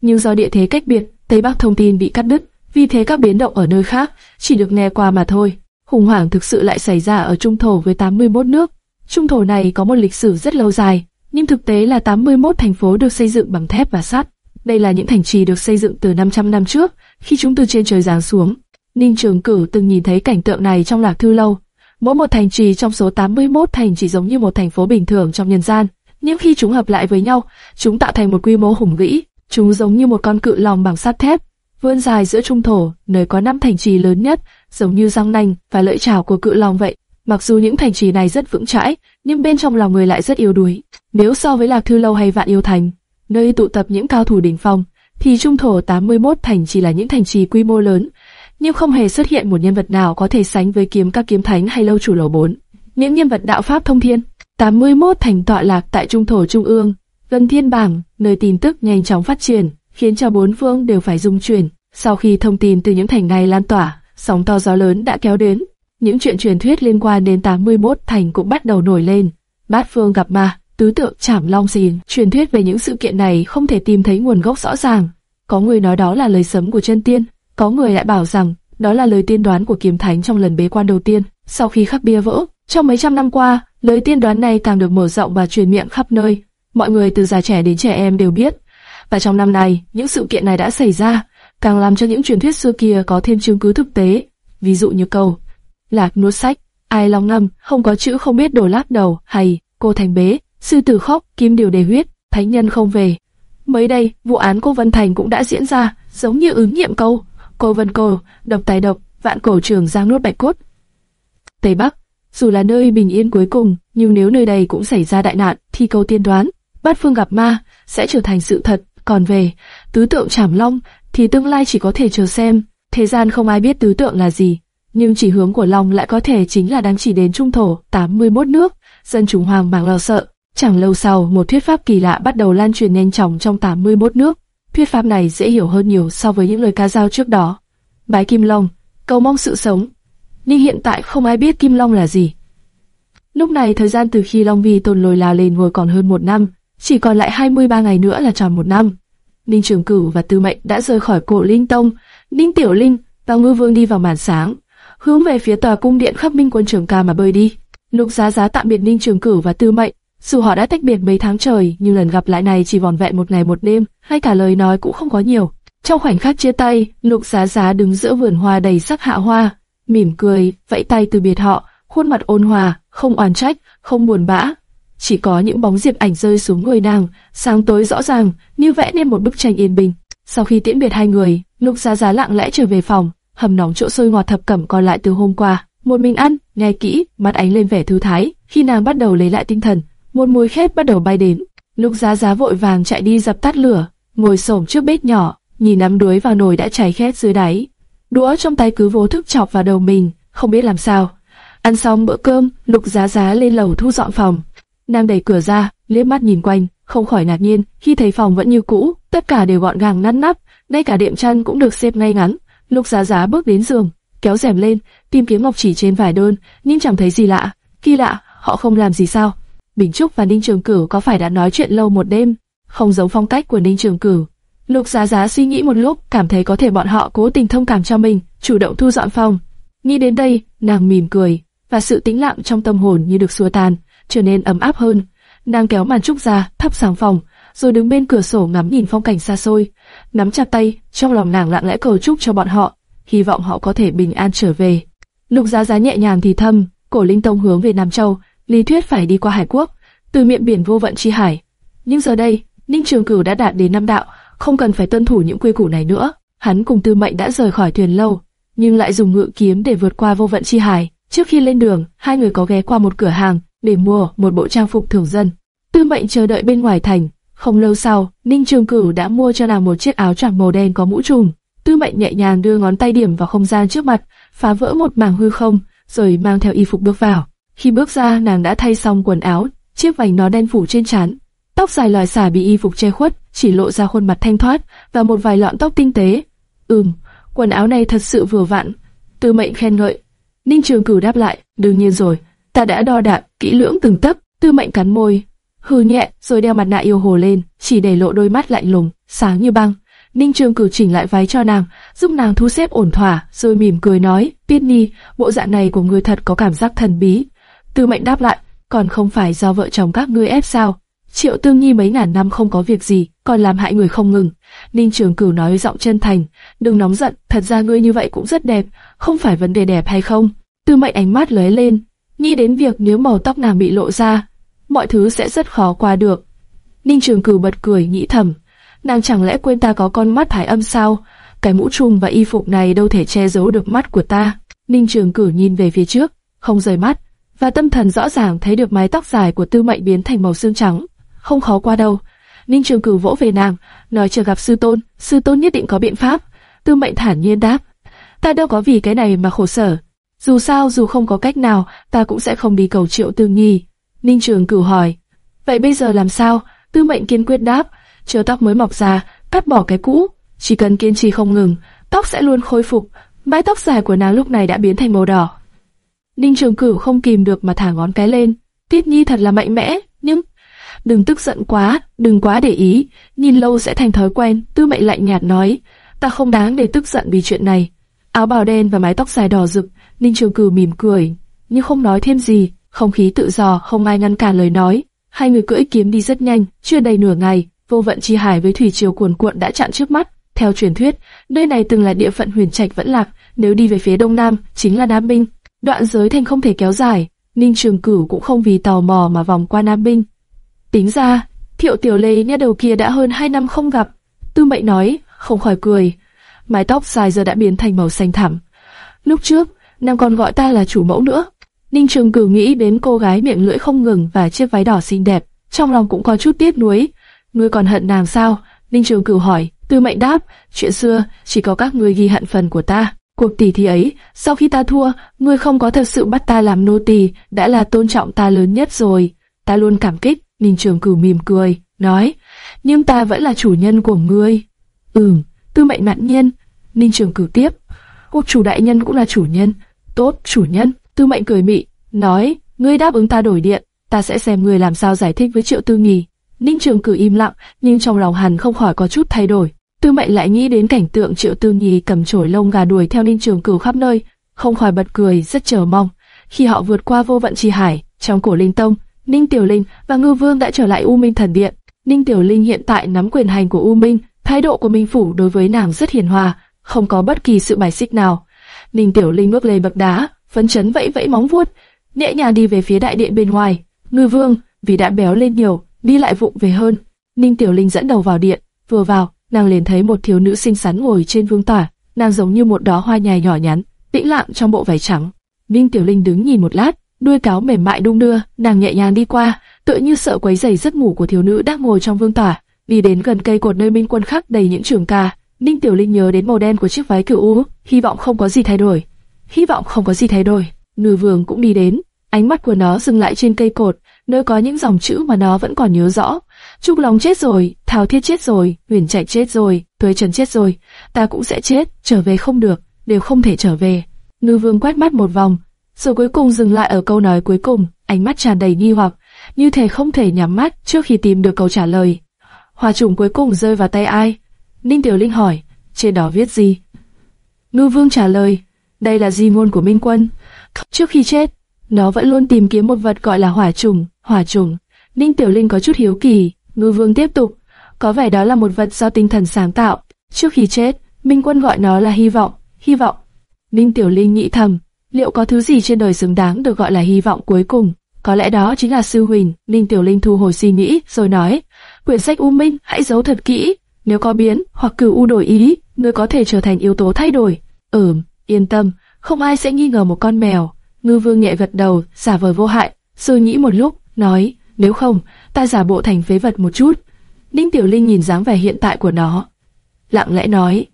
Nhưng do địa thế cách biệt, Tây Bắc thông tin bị cắt đứt, vì thế các biến động ở nơi khác chỉ được nghe qua mà thôi. Khủng hoảng thực sự lại xảy ra ở Trung Thổ với 81 nước. Trung Thổ này có một lịch sử rất lâu dài, nhưng thực tế là 81 thành phố được xây dựng bằng thép và sắt. Đây là những thành trì được xây dựng từ 500 năm trước, khi chúng từ trên trời giáng xuống. Ninh Trường Cử từng nhìn thấy cảnh tượng này trong Lạc Thư Lâu. Mỗi một thành trì trong số 81 thành chỉ giống như một thành phố bình thường trong nhân gian, nhưng khi chúng hợp lại với nhau, chúng tạo thành một quy mô hùng vĩ. Chúng giống như một con cự lòng bằng sắt thép, vươn dài giữa trung thổ, nơi có năm thành trì lớn nhất, giống như răng nanh và lưỡi chảo của cự long vậy. Mặc dù những thành trì này rất vững chãi, nhưng bên trong lòng người lại rất yếu đuối. Nếu so với Lạc Thư Lâu hay Vạn Yêu Thành, nơi tụ tập những cao thủ đỉnh phong, thì trung thổ 81 thành chỉ là những thành trì quy mô lớn, nhưng không hề xuất hiện một nhân vật nào có thể sánh với kiếm các kiếm thánh hay lâu chủ lầu bốn. Những nhân vật đạo pháp thông thiên, 81 thành tọa lạc tại trung thổ trung ương, gần thiên bảng, nơi tin tức nhanh chóng phát triển, khiến cho bốn phương đều phải rung chuyển. Sau khi thông tin từ những thành này lan tỏa, sóng to gió lớn đã kéo đến. Những chuyện truyền thuyết liên quan đến 81 thành cũng bắt đầu nổi lên. Bát phương gặp ma, tứ tượng chảm long xìn. Truyền thuyết về những sự kiện này không thể tìm thấy nguồn gốc rõ ràng. Có người nói đó là lời sấm của chân tiên, có người lại bảo rằng đó là lời tiên đoán của kiếm thánh trong lần bế quan đầu tiên. Sau khi khắc bia vỡ, trong mấy trăm năm qua, lời tiên đoán này càng được mở rộng và truyền miệng khắp nơi. Mọi người từ già trẻ đến trẻ em đều biết. Và trong năm này, những sự kiện này đã xảy ra, càng làm cho những truyền thuyết xưa kia có thêm chứng cứ thực tế. Ví dụ như câu lạc nuốt sách, ai long ngâm, không có chữ không biết đổ lát đầu, hay cô thành bế, sư tử khóc, kim điều đề huyết, thánh nhân không về. Mới đây, vụ án cô Vân Thành cũng đã diễn ra, giống như ứng nghiệm câu cô Vân Cổ, độc tài độc, vạn cổ trường giang nuốt bạch cốt. Tây Bắc, dù là nơi bình yên cuối cùng, nhưng nếu nơi đây cũng xảy ra đại nạn, thì câu tiên đoán, bát phương gặp ma, sẽ trở thành sự thật. Còn về tứ tượng trảm long, thì tương lai chỉ có thể chờ xem. Thế gian không ai biết tứ tượng là gì, nhưng chỉ hướng của Long lại có thể chính là đang chỉ đến trung thổ 81 nước, dân chúng hoàng mang lo sợ. Chẳng lâu sau, một thuyết pháp kỳ lạ bắt đầu lan truyền nhanh chóng trong 81 nước. Thuyết pháp này dễ hiểu hơn nhiều so với những lời ca dao trước đó. Bái Kim Long, cầu mong sự sống. Nhưng hiện tại không ai biết Kim Long là gì. Lúc này thời gian từ khi Long Vi tồn lồi la lên ngồi còn hơn một năm, chỉ còn lại 23 ngày nữa là tròn một năm. Ninh Trường Cửu và Tư Mệnh đã rời khỏi cổ Linh Tông, Ninh Tiểu Linh và Ngư Vương đi vào màn sáng, hướng về phía tòa cung điện khắp Minh Quân Trường Ca mà bơi đi. Lục Giá Giá tạm biệt Ninh Trường Cửu và Tư Mệnh, dù họ đã tách biệt mấy tháng trời, nhưng lần gặp lại này chỉ vòn vẹn một ngày một đêm, hay cả lời nói cũng không có nhiều. Trong khoảnh khắc chia tay, Lục Giá Giá đứng giữa vườn hoa đầy sắc hạ hoa, mỉm cười, vẫy tay từ biệt họ, khuôn mặt ôn hòa, không oán trách, không buồn bã, chỉ có những bóng diệp ảnh rơi xuống người nàng, sáng tối rõ ràng, như vẽ nên một bức tranh yên bình. Sau khi tiễn biệt hai người, Lục Giá Giá lặng lẽ trở về phòng, hầm nóng chỗ sôi ngọt thập cẩm còn lại từ hôm qua, một mình ăn, nghe kỹ, mắt ánh lên vẻ thư thái. Khi nàng bắt đầu lấy lại tinh thần, một mùi khét bắt đầu bay đến. Lục Giá Giá vội vàng chạy đi dập tắt lửa, ngồi xổm trước bếp nhỏ, nhìn nắm đuối vào nồi đã cháy khét dưới đáy. Đũa trong tay cứ vô thức chọc vào đầu mình, không biết làm sao. Ăn xong bữa cơm, Lục Giá Giá lên lầu thu dọn phòng. Nam đẩy cửa ra, liếc mắt nhìn quanh, không khỏi ngạc nhiên khi thấy phòng vẫn như cũ, tất cả đều gọn gàng ngăn nắp, ngay cả đệm chăn cũng được xếp ngay ngắn. Lục Giá Giá bước đến giường, kéo rèm lên, tìm kiếm ngọc chỉ trên vải đơn, nhưng chẳng thấy gì lạ. Kỳ lạ, họ không làm gì sao? Bình Trúc và Ninh Trường Cửu có phải đã nói chuyện lâu một đêm? Không giống phong cách của Ninh Trường Cửu. Lục Giá Giá suy nghĩ một lúc, cảm thấy có thể bọn họ cố tình thông cảm cho mình, chủ động thu dọn phòng. Nghĩ đến đây, nàng mỉm cười, và sự tĩnh lặng trong tâm hồn như được xua tan trở nên ấm áp hơn. Nàng kéo màn trúc ra, thắp sáng phòng, rồi đứng bên cửa sổ ngắm nhìn phong cảnh xa xôi, nắm chặt tay, trong lòng nàng lặng lẽ cầu chúc cho bọn họ, hy vọng họ có thể bình an trở về. Lục Giá Giá nhẹ nhàng thì thầm, cổ linh tông hướng về Nam Châu, lý thuyết phải đi qua Hải Quốc, từ miệng biển vô vận chi hải. Nhưng giờ đây, Ninh Trường Cửu đã đạt đến năm đạo, không cần phải tuân thủ những quy củ này nữa. Hắn cùng Tư Mệnh đã rời khỏi thuyền lâu, nhưng lại dùng ngự kiếm để vượt qua vô vận chi hải. Trước khi lên đường, hai người có ghé qua một cửa hàng để mua một bộ trang phục thường dân. Tư Mệnh chờ đợi bên ngoài thành. Không lâu sau, Ninh Trường Cửu đã mua cho nàng một chiếc áo choàng màu đen có mũ trùm. Tư Mệnh nhẹ nhàng đưa ngón tay điểm vào không gian trước mặt, phá vỡ một mảng hư không, rồi mang theo y phục bước vào. Khi bước ra, nàng đã thay xong quần áo, chiếc vành nó đen phủ trên trán, tóc dài lòi xả bị y phục che khuất, chỉ lộ ra khuôn mặt thanh thoát và một vài lọn tóc tinh tế. Ừm, quần áo này thật sự vừa vặn. Tư Mệnh khen ngợi. Ninh Trường Cửu đáp lại, đương nhiên rồi, ta đã đo đạc kỹ lưỡng từng tấc. Tư Mệnh cắn môi, hừ nhẹ, rồi đeo mặt nạ yêu hồ lên, chỉ để lộ đôi mắt lạnh lùng, sáng như băng. Ninh Trường cửu chỉnh lại váy cho nàng, giúp nàng thu xếp ổn thỏa, rồi mỉm cười nói, Tiết Nhi, bộ dạng này của người thật có cảm giác thần bí. Tư mệnh đáp lại, còn không phải do vợ chồng các ngươi ép sao? Triệu Tương Nhi mấy ngàn năm không có việc gì, còn làm hại người không ngừng. Ninh Trường Cửu nói giọng chân thành, đừng nóng giận, thật ra ngươi như vậy cũng rất đẹp, không phải vấn đề đẹp hay không. Tư mệnh ánh mắt lóe lên, nghĩ đến việc nếu màu tóc nàng bị lộ ra, mọi thứ sẽ rất khó qua được. Ninh Trường Cửu bật cười nghĩ thầm, nàng chẳng lẽ quên ta có con mắt thái âm sao? Cái mũ trùm và y phục này đâu thể che giấu được mắt của ta. Ninh Trường Cửu nhìn về phía trước, không rời mắt, và tâm thần rõ ràng thấy được mái tóc dài của Tư Mệnh biến thành màu xương trắng, không khó qua đâu. Ninh Trường Cửu vỗ về nàng, nói chờ gặp sư tôn, sư tôn nhất định có biện pháp. Tư Mệnh thản nhiên đáp, ta đâu có vì cái này mà khổ sở. Dù sao dù không có cách nào, ta cũng sẽ không đi cầu Triệu Tương Nhi. Ninh Trường Cửu hỏi, vậy bây giờ làm sao? Tư Mệnh kiên quyết đáp, chờ tóc mới mọc ra, cắt bỏ cái cũ, chỉ cần kiên trì không ngừng, tóc sẽ luôn khôi phục. Mái tóc dài của nàng lúc này đã biến thành màu đỏ. Ninh Trường Cửu không kìm được mà thả ngón cái lên. Tiết Nhi thật là mạnh mẽ, nhưng đừng tức giận quá, đừng quá để ý, nhìn lâu sẽ thành thói quen. Tư Mệnh lạnh nhạt nói, ta không đáng để tức giận vì chuyện này. Áo bào đen và mái tóc dài đỏ rực, Ninh Trường Cửu mỉm cười, nhưng không nói thêm gì. Không khí tự do, không ai ngăn cản lời nói. Hai người cưỡi kiếm đi rất nhanh, chưa đầy nửa ngày, vô vận chi hải với thủy triều cuồn cuộn đã chặn trước mắt. Theo truyền thuyết, nơi này từng là địa phận huyền trạch vẫn lạc, nếu đi về phía đông nam chính là Nam Binh. Đoạn giới thành không thể kéo dài, Ninh Trường Cửu cũng không vì tò mò mà vòng qua Nam Binh. Tính ra, Thiệu Tiểu Lê nha đầu kia đã hơn hai năm không gặp. Tư Mệnh nói, không khỏi cười. Mái tóc dài giờ đã biến thành màu xanh thẳm. Lúc trước, nàng còn gọi ta là chủ mẫu nữa. Ninh Trường Cửu nghĩ đến cô gái miệng lưỡi không ngừng và chiếc váy đỏ xinh đẹp, trong lòng cũng có chút tiếc nuối. Ngươi còn hận nàng sao? Ninh Trường Cửu hỏi. Tư Mệnh đáp, chuyện xưa chỉ có các ngươi ghi hận phần của ta. Cuộc tỷ thí ấy, sau khi ta thua, ngươi không có thật sự bắt ta làm nô tỳ, đã là tôn trọng ta lớn nhất rồi. Ta luôn cảm kích. Ninh Trường Cửu mỉm cười, nói, nhưng ta vẫn là chủ nhân của ngươi. Ừm, Tư Mệnh mạn nhiên. Ninh Trường Cửu tiếp, quốc chủ đại nhân cũng là chủ nhân. Tốt, chủ nhân. Tư mệnh cười mị, nói, ngươi đáp ứng ta đổi điện, ta sẽ xem ngươi làm sao giải thích với triệu tư nghỉ Ninh Trường cử im lặng, nhưng trong lòng hắn không khỏi có chút thay đổi. Tư mệnh lại nghĩ đến cảnh tượng triệu tư nhi cầm chổi lông gà đuổi theo Ninh Trường cửu khắp nơi, không khỏi bật cười, rất chờ mong. Khi họ vượt qua vô vận chi hải, trong cổ linh tông, Ninh Tiểu Linh và Ngư Vương đã trở lại U Minh Thần Điện. Ninh Tiểu Linh hiện tại nắm quyền hành của U Minh, thái độ của Minh Phủ đối với nàng rất hiền hòa, không có bất kỳ sự bài xích nào. Ninh Tiểu Linh bước lên bậc đá, phấn chấn vẫy vẫy móng vuốt, nhẹ nhàng đi về phía đại điện bên ngoài. Ngư Vương, vì đã béo lên nhiều, đi lại vụng về hơn. Ninh Tiểu Linh dẫn đầu vào điện, vừa vào, nàng liền thấy một thiếu nữ xinh xắn ngồi trên vương tỏa, nàng giống như một đóa hoa nhài nhỏ nhắn, tĩnh lặng trong bộ váy trắng. Ninh Tiểu Linh đứng nhìn một lát, đuôi cáo mềm mại đung đưa, nàng nhẹ nhàng đi qua, tựa như sợ quấy rầy giấc ngủ của thiếu nữ đang ngồi trong vương tỏa, đi đến gần cây cột nơi Minh Quân khắc đầy những trường ca. Ninh Tiểu Linh nhớ đến màu đen của chiếc váy cửu u, hy vọng không có gì thay đổi hy vọng không có gì thay đổi. Ngư vương cũng đi đến, ánh mắt của nó dừng lại trên cây cột, nơi có những dòng chữ mà nó vẫn còn nhớ rõ. Trúc Long chết rồi, Thao Thiết chết rồi, Huyền Trạch chết rồi, Tuế Trần chết rồi, ta cũng sẽ chết, trở về không được, đều không thể trở về. Ngư vương quét mắt một vòng, rồi cuối cùng dừng lại ở câu nói cuối cùng, ánh mắt tràn đầy nghi hoặc, như thể không thể nhắm mắt trước khi tìm được câu trả lời. Hòa trùng cuối cùng rơi vào tay ai? Ninh Tiểu Linh hỏi, trên đó viết gì? Ngư vương trả lời, đây là di ngôn của Minh Quân. Trước khi chết, nó vẫn luôn tìm kiếm một vật gọi là hỏa trùng, hỏa trùng. Ninh Tiểu Linh có chút hiếu kỳ, ngư vương tiếp tục. có vẻ đó là một vật do tinh thần sáng tạo. Trước khi chết, Minh Quân gọi nó là hy vọng, hy vọng. Ninh Tiểu Linh nghĩ thầm, liệu có thứ gì trên đời xứng đáng được gọi là hy vọng cuối cùng? Có lẽ đó chính là sư huỳnh. Ninh Tiểu Linh thu hồi suy nghĩ, rồi nói, quyển sách U Minh hãy giấu thật kỹ. Nếu có biến hoặc cửu U đổi ý, ngươi có thể trở thành yếu tố thay đổi. Ừm, yên tâm, không ai sẽ nghi ngờ một con mèo. Ngư Vương nhẹ gật đầu, giả vờ vô hại. Suy nghĩ một lúc, nói, nếu không, ta giả bộ thành phế vật một chút. Ninh Tiểu Linh nhìn dáng vẻ hiện tại của nó, lặng lẽ nói,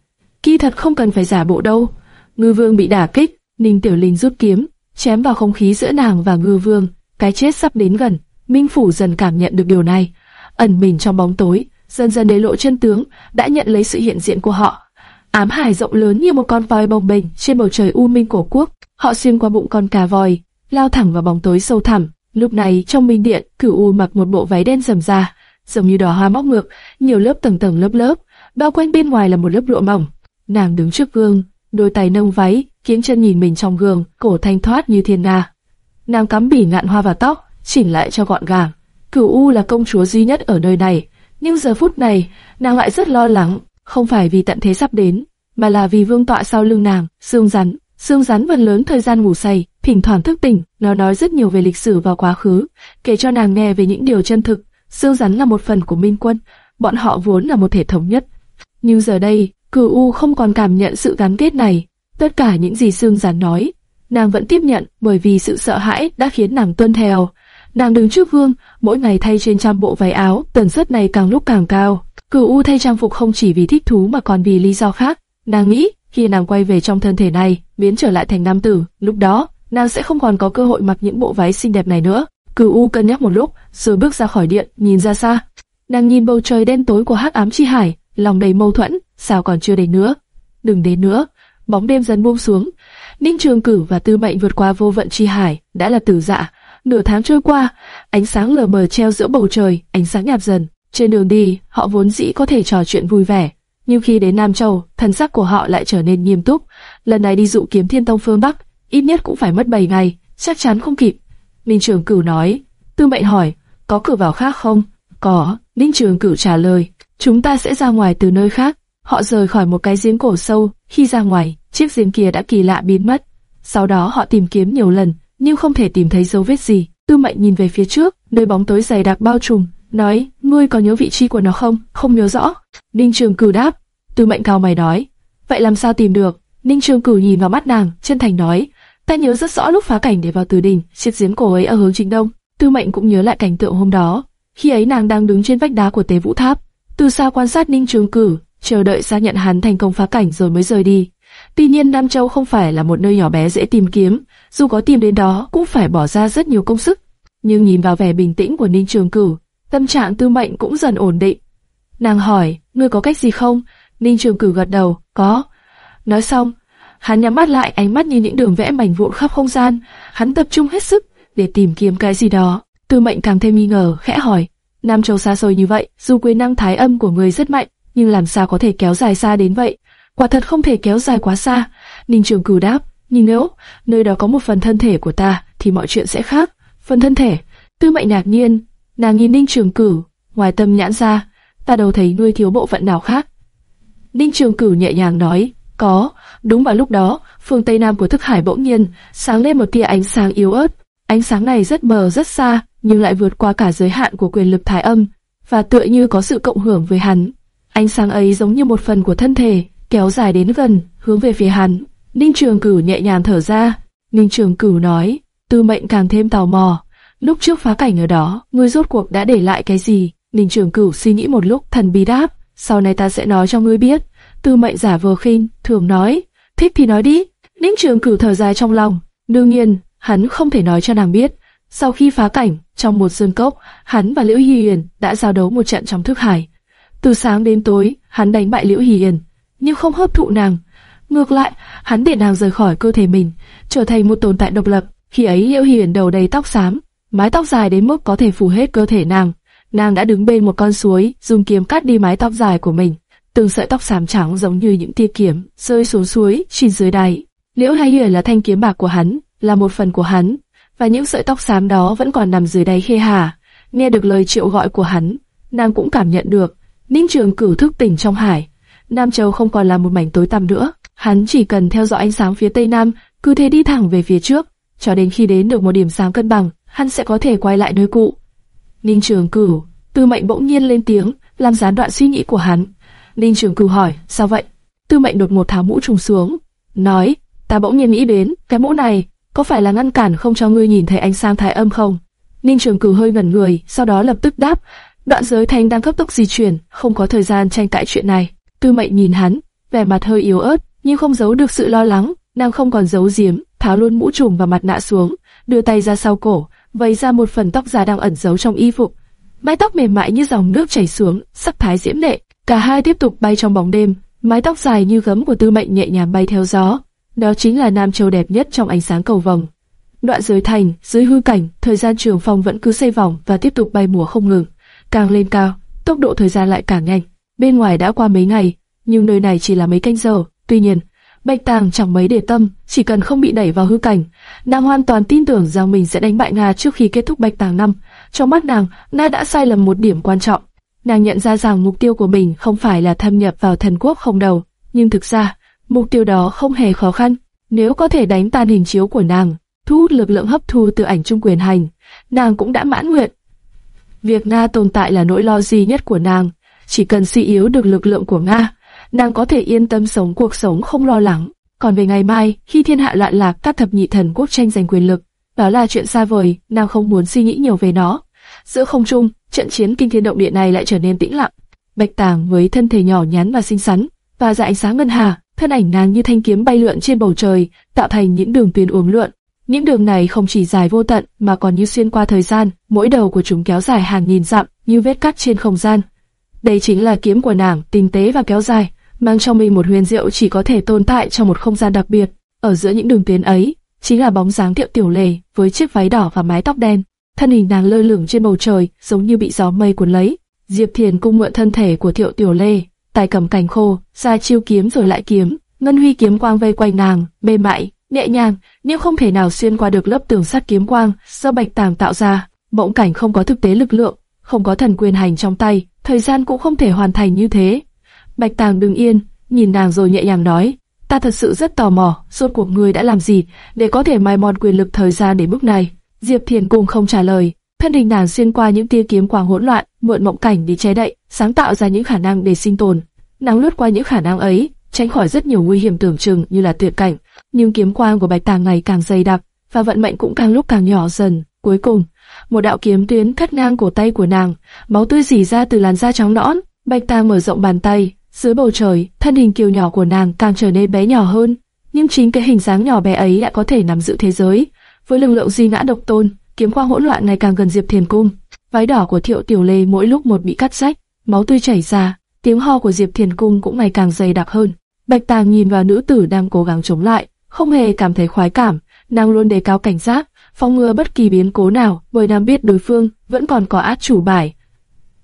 kỳ thật không cần phải giả bộ đâu. Ngư Vương bị đả kích, Ninh Tiểu Linh rút kiếm, chém vào không khí giữa nàng và Ngư Vương. Cái chết sắp đến gần, Minh Phủ dần cảm nhận được điều này, ẩn mình trong bóng tối, dần dần để lộ chân tướng, đã nhận lấy sự hiện diện của họ. Ám hải rộng lớn như một con voi bồng bềnh trên bầu trời u minh cổ quốc, họ xuyên qua bụng con cá voi, lao thẳng vào bóng tối sâu thẳm. Lúc này trong minh điện, Cửu U mặc một bộ váy đen rầm ra, giống như đóa hoa móc ngược, nhiều lớp tầng tầng lớp lớp, bao quanh bên ngoài là một lớp lụa mỏng. Nàng đứng trước gương, đôi tay nâng váy, kiếng chân nhìn mình trong gương, cổ thanh thoát như thiên nga. Nàng cắm bỉ ngạn hoa vào tóc, chỉnh lại cho gọn gàng. Cửu U là công chúa duy nhất ở nơi này, nhưng giờ phút này, nàng lại rất lo lắng, không phải vì tận thế sắp đến, mà là vì vương tọa sau lưng nàng, xương rắn. Xương rắn phần lớn thời gian ngủ say, thỉnh thoảng thức tỉnh, nó nói rất nhiều về lịch sử và quá khứ, kể cho nàng nghe về những điều chân thực. Xương rắn là một phần của Minh Quân, bọn họ vốn là một thể thống nhất. Nhưng giờ đây, Cửu U không còn cảm nhận sự gắn kết này. Tất cả những gì xương rắn nói, nàng vẫn tiếp nhận bởi vì sự sợ hãi đã khiến nàng tuân theo. Nàng đứng trước gương, mỗi ngày thay trên trăm bộ váy áo, tần suất này càng lúc càng cao. Cửu U thay trang phục không chỉ vì thích thú mà còn vì lý do khác. Nàng nghĩ, khi nàng quay về trong thân thể này, biến trở lại thành nam tử, lúc đó, nàng sẽ không còn có cơ hội mặc những bộ váy xinh đẹp này nữa. Cửu U cân nhắc một lúc, rồi bước ra khỏi điện, nhìn ra xa. Nàng nhìn bầu trời đen tối của hắc ám chi hải, lòng đầy mâu thuẫn, sao còn chưa đến nữa? Đừng đến nữa. Bóng đêm dần buông xuống. Ninh Trường Cử và Tư Mệnh vượt qua vô vận chi hải, đã là tử dạ. Nửa tháng trôi qua, ánh sáng lờ mờ treo giữa bầu trời, ánh sáng nhạt dần. Trên đường đi, họ vốn dĩ có thể trò chuyện vui vẻ, nhưng khi đến Nam Châu, thần sắc của họ lại trở nên nghiêm túc. Lần này đi dụ kiếm Thiên Tông phương Bắc, ít nhất cũng phải mất 7 ngày, chắc chắn không kịp. Ninh Trường Cửu nói. Tư Mệnh hỏi, có cửa vào khác không? Có. Ninh Trường Cửu trả lời, chúng ta sẽ ra ngoài từ nơi khác. Họ rời khỏi một cái giếng cổ sâu, khi ra ngoài, chiếc giếng kia đã kỳ lạ biến mất. Sau đó họ tìm kiếm nhiều lần, nhưng không thể tìm thấy dấu vết gì. Tư Mệnh nhìn về phía trước, nơi bóng tối dày đặc bao trùm, nói, ngươi có nhớ vị trí của nó không? Không nhớ rõ. Ninh Trường Cửu đáp. Tư Mệnh cao mày nói, vậy làm sao tìm được? Ninh Trường Cửu nhìn vào mắt nàng, chân thành nói, ta nhớ rất rõ lúc phá cảnh để vào Từ đỉnh chiếc giếng cổ ấy ở hướng chính đông. Tư Mệnh cũng nhớ lại cảnh tượng hôm đó, khi ấy nàng đang đứng trên vách đá của Tế Vũ Tháp, từ xa quan sát Ninh Trường cử chờ đợi xác nhận hắn thành công phá cảnh rồi mới rời đi. Tuy nhiên Nam Châu không phải là một nơi nhỏ bé dễ tìm kiếm, dù có tìm đến đó cũng phải bỏ ra rất nhiều công sức. Nhưng nhìn vào vẻ bình tĩnh của Ninh Trường Cửu, tâm trạng Tư Mệnh cũng dần ổn định. Nàng hỏi, ngươi có cách gì không? Ninh Trường Cửu gật đầu, có. Nói xong, hắn nhắm mắt lại, ánh mắt như những đường vẽ mảnh vụn khắp không gian, hắn tập trung hết sức để tìm kiếm cái gì đó. Tư Mệnh càng thêm nghi ngờ, khẽ hỏi, Nam Châu xa xôi như vậy, dù quyền năng thái âm của người rất mạnh, nhưng làm sao có thể kéo dài xa đến vậy? Quả thật không thể kéo dài quá xa. Ninh Trường Cửu đáp, nhưng nếu nơi đó có một phần thân thể của ta, thì mọi chuyện sẽ khác. Phần thân thể? Tư Mệnh ngạc nhiên, nàng nhìn Ninh Trường Cửu, ngoài tâm nhãn ra, ta đâu thấy nuôi thiếu bộ phận nào khác. Ninh Trường Cửu nhẹ nhàng nói, có. Đúng vào lúc đó, phương tây nam của thức hải bỗng nhiên sáng lên một tia ánh sáng yếu ớt. Ánh sáng này rất mờ rất xa, nhưng lại vượt qua cả giới hạn của quyền lực thái âm, và tựa như có sự cộng hưởng với hắn. Ánh sáng ấy giống như một phần của thân thể, kéo dài đến gần, hướng về phía hắn. Ninh Trường Cửu nhẹ nhàng thở ra. Ninh Trường Cửu nói, Tư Mệnh càng thêm tò mò. Lúc trước phá cảnh ở đó, ngươi rốt cuộc đã để lại cái gì? Ninh Trường Cửu suy nghĩ một lúc, thần bí đáp, sau này ta sẽ nói cho ngươi biết. Tư Mệnh giả vờ khinh, thường nói, thích thì nói đi. Ninh Trường Cửu thở dài trong lòng, đương nhiên, hắn không thể nói cho nàng biết. Sau khi phá cảnh, trong một sơn cốc, hắn và Liễu Hy Hiền đã giao đấu một trận trong thức hải. Từ sáng đến tối, hắn đánh bại Liễu Hy Hiền, nhưng không hấp thụ nàng. Ngược lại, hắn để nàng rời khỏi cơ thể mình, trở thành một tồn tại độc lập. Khi ấy Liễu Hy Hiền đầu đầy tóc xám, mái tóc dài đến mức có thể phủ hết cơ thể nàng. Nàng đã đứng bên một con suối, dùng kiếm cắt đi mái tóc dài của mình. Từng sợi tóc xám trắng giống như những tia kiếm rơi xuống suối, trên dưới đáy. Liễu Hải Hiền là thanh kiếm bạc của hắn, là một phần của hắn, và những sợi tóc xám đó vẫn còn nằm dưới đáy khê hà. Nghe được lời triệu gọi của hắn, nam cũng cảm nhận được Ninh Trường Cửu thức tỉnh trong hải, Nam Châu không còn là một mảnh tối tăm nữa, hắn chỉ cần theo dõi ánh sáng phía tây nam, cứ thế đi thẳng về phía trước, cho đến khi đến được một điểm sáng cân bằng, hắn sẽ có thể quay lại nơi cũ. Ninh Trường Cửu, Tư Mệnh bỗng nhiên lên tiếng, làm gián đoạn suy nghĩ của hắn. Ninh Trường Cửu hỏi, sao vậy? Tư Mệnh đột ngột tháo mũ trùng xuống, nói, ta bỗng nhiên nghĩ đến, cái mũ này, có phải là ngăn cản không cho ngươi nhìn thấy ánh sáng thái âm không? Ninh Trường Cửu hơi ngẩn người, sau đó lập tức đáp, đoạn giới thanh đang cấp tốc di chuyển, không có thời gian tranh cãi chuyện này. Tư Mệnh nhìn hắn, vẻ mặt hơi yếu ớt, nhưng không giấu được sự lo lắng, nàng không còn giấu giếm, tháo luôn mũ trùm và mặt nạ xuống, đưa tay ra sau cổ, vây ra một phần tóc già đang ẩn giấu trong y phục. Mái tóc mềm mại như dòng nước chảy xuống, sắc thái diễm lệ. Cả hai tiếp tục bay trong bóng đêm, mái tóc dài như gấm của Tư Mệnh nhẹ nhàng bay theo gió. Đó chính là Nam Châu đẹp nhất trong ánh sáng cầu vồng. Đoạn dưới thành, dưới hư cảnh, thời gian trường phong vẫn cứ xoay vòng và tiếp tục bay mùa không ngừng. Càng lên cao, tốc độ thời gian lại càng nhanh. Bên ngoài đã qua mấy ngày, nhưng nơi này chỉ là mấy canh giờ. Tuy nhiên, Bạch Tàng chẳng mấy để tâm, chỉ cần không bị đẩy vào hư cảnh, nàng hoàn toàn tin tưởng rằng mình sẽ đánh bại Nga trước khi kết thúc Bạch Tàng năm. Trong mắt nàng, Nga đã sai lầm một điểm quan trọng. Nàng nhận ra rằng mục tiêu của mình không phải là thâm nhập vào thần quốc không đầu, nhưng thực ra, mục tiêu đó không hề khó khăn. Nếu có thể đánh tan hình chiếu của nàng, thu hút lực lượng hấp thu từ ảnh trung quyền hành, nàng cũng đã mãn nguyện. Việc Nga tồn tại là nỗi lo duy nhất của nàng, chỉ cần suy yếu được lực lượng của Nga, nàng có thể yên tâm sống cuộc sống không lo lắng. Còn về ngày mai, khi thiên hạ loạn lạc các thập nhị thần quốc tranh giành quyền lực, đó là chuyện xa vời, nàng không muốn suy nghĩ nhiều về nó. Giữa không trung, trận chiến kinh thiên động địa này lại trở nên tĩnh lặng. Bạch Tàng với thân thể nhỏ nhắn và xinh xắn, và dạ ánh sáng ngân hà, thân ảnh nàng như thanh kiếm bay lượn trên bầu trời, tạo thành những đường tuyến uốn lượn. Những đường này không chỉ dài vô tận mà còn như xuyên qua thời gian, mỗi đầu của chúng kéo dài hàng nghìn dặm, như vết cắt trên không gian. Đây chính là kiếm của nàng, tinh tế và kéo dài, mang trong mình một huyền diệu chỉ có thể tồn tại trong một không gian đặc biệt. Ở giữa những đường tuyến ấy, chính là bóng dáng Tiệu Tiểu Lệ với chiếc váy đỏ và mái tóc đen. Thân hình nàng lơ lửng trên bầu trời, giống như bị gió mây cuốn lấy. Diệp Thiền cung mượn thân thể của Thiệu Tiểu Lê, tay cầm cành khô, ra chiêu kiếm rồi lại kiếm, ngân huy kiếm quang vây quanh nàng, mềm mại, nhẹ nhàng, nhưng không thể nào xuyên qua được lớp tường sắt kiếm quang do Bạch Tàng tạo ra. Mộng cảnh không có thực tế lực lượng, không có thần quyền hành trong tay, thời gian cũng không thể hoàn thành như thế. Bạch Tàng đứng yên, nhìn nàng rồi nhẹ nhàng nói, ta thật sự rất tò mò, rốt cuộc ngươi đã làm gì để có thể mai mòn quyền lực thời gian đến mức này. Diệp Thiền cùng không trả lời, thân hình nàng xuyên qua những tia kiếm quang hỗn loạn, mượn mộng cảnh để che đậy, sáng tạo ra những khả năng để sinh tồn. Nàng lướt qua những khả năng ấy, tránh khỏi rất nhiều nguy hiểm tưởng chừng như là tuyệt cảnh. Nhưng kiếm quang của Bạch Tàng ngày càng dày đặc, và vận mệnh cũng càng lúc càng nhỏ dần. Cuối cùng, một đạo kiếm tuyến cắt ngang cổ tay của nàng, máu tươi rỉ ra từ làn da trắng nõn. Bạch Tàng mở rộng bàn tay, dưới bầu trời, thân hình kiều nhỏ của nàng càng trở nên bé nhỏ hơn, nhưng chính cái hình dáng nhỏ bé ấy đã có thể nắm giữ thế giới. Với lực lượng di ngã độc tôn, kiếm quang hỗn loạn ngày càng gần Diệp Thiền cung. Váy đỏ của Thiệu Tiểu Lê mỗi lúc một bị cắt rách, máu tươi chảy ra, tiếng ho của Diệp Thiền cung cũng ngày càng dày đặc hơn. Bạch Tàng nhìn vào nữ tử đang cố gắng chống lại, không hề cảm thấy khoái cảm, nàng luôn đề cao cảnh giác, phòng ngừa bất kỳ biến cố nào, bởi nàng biết đối phương vẫn còn có át chủ bài.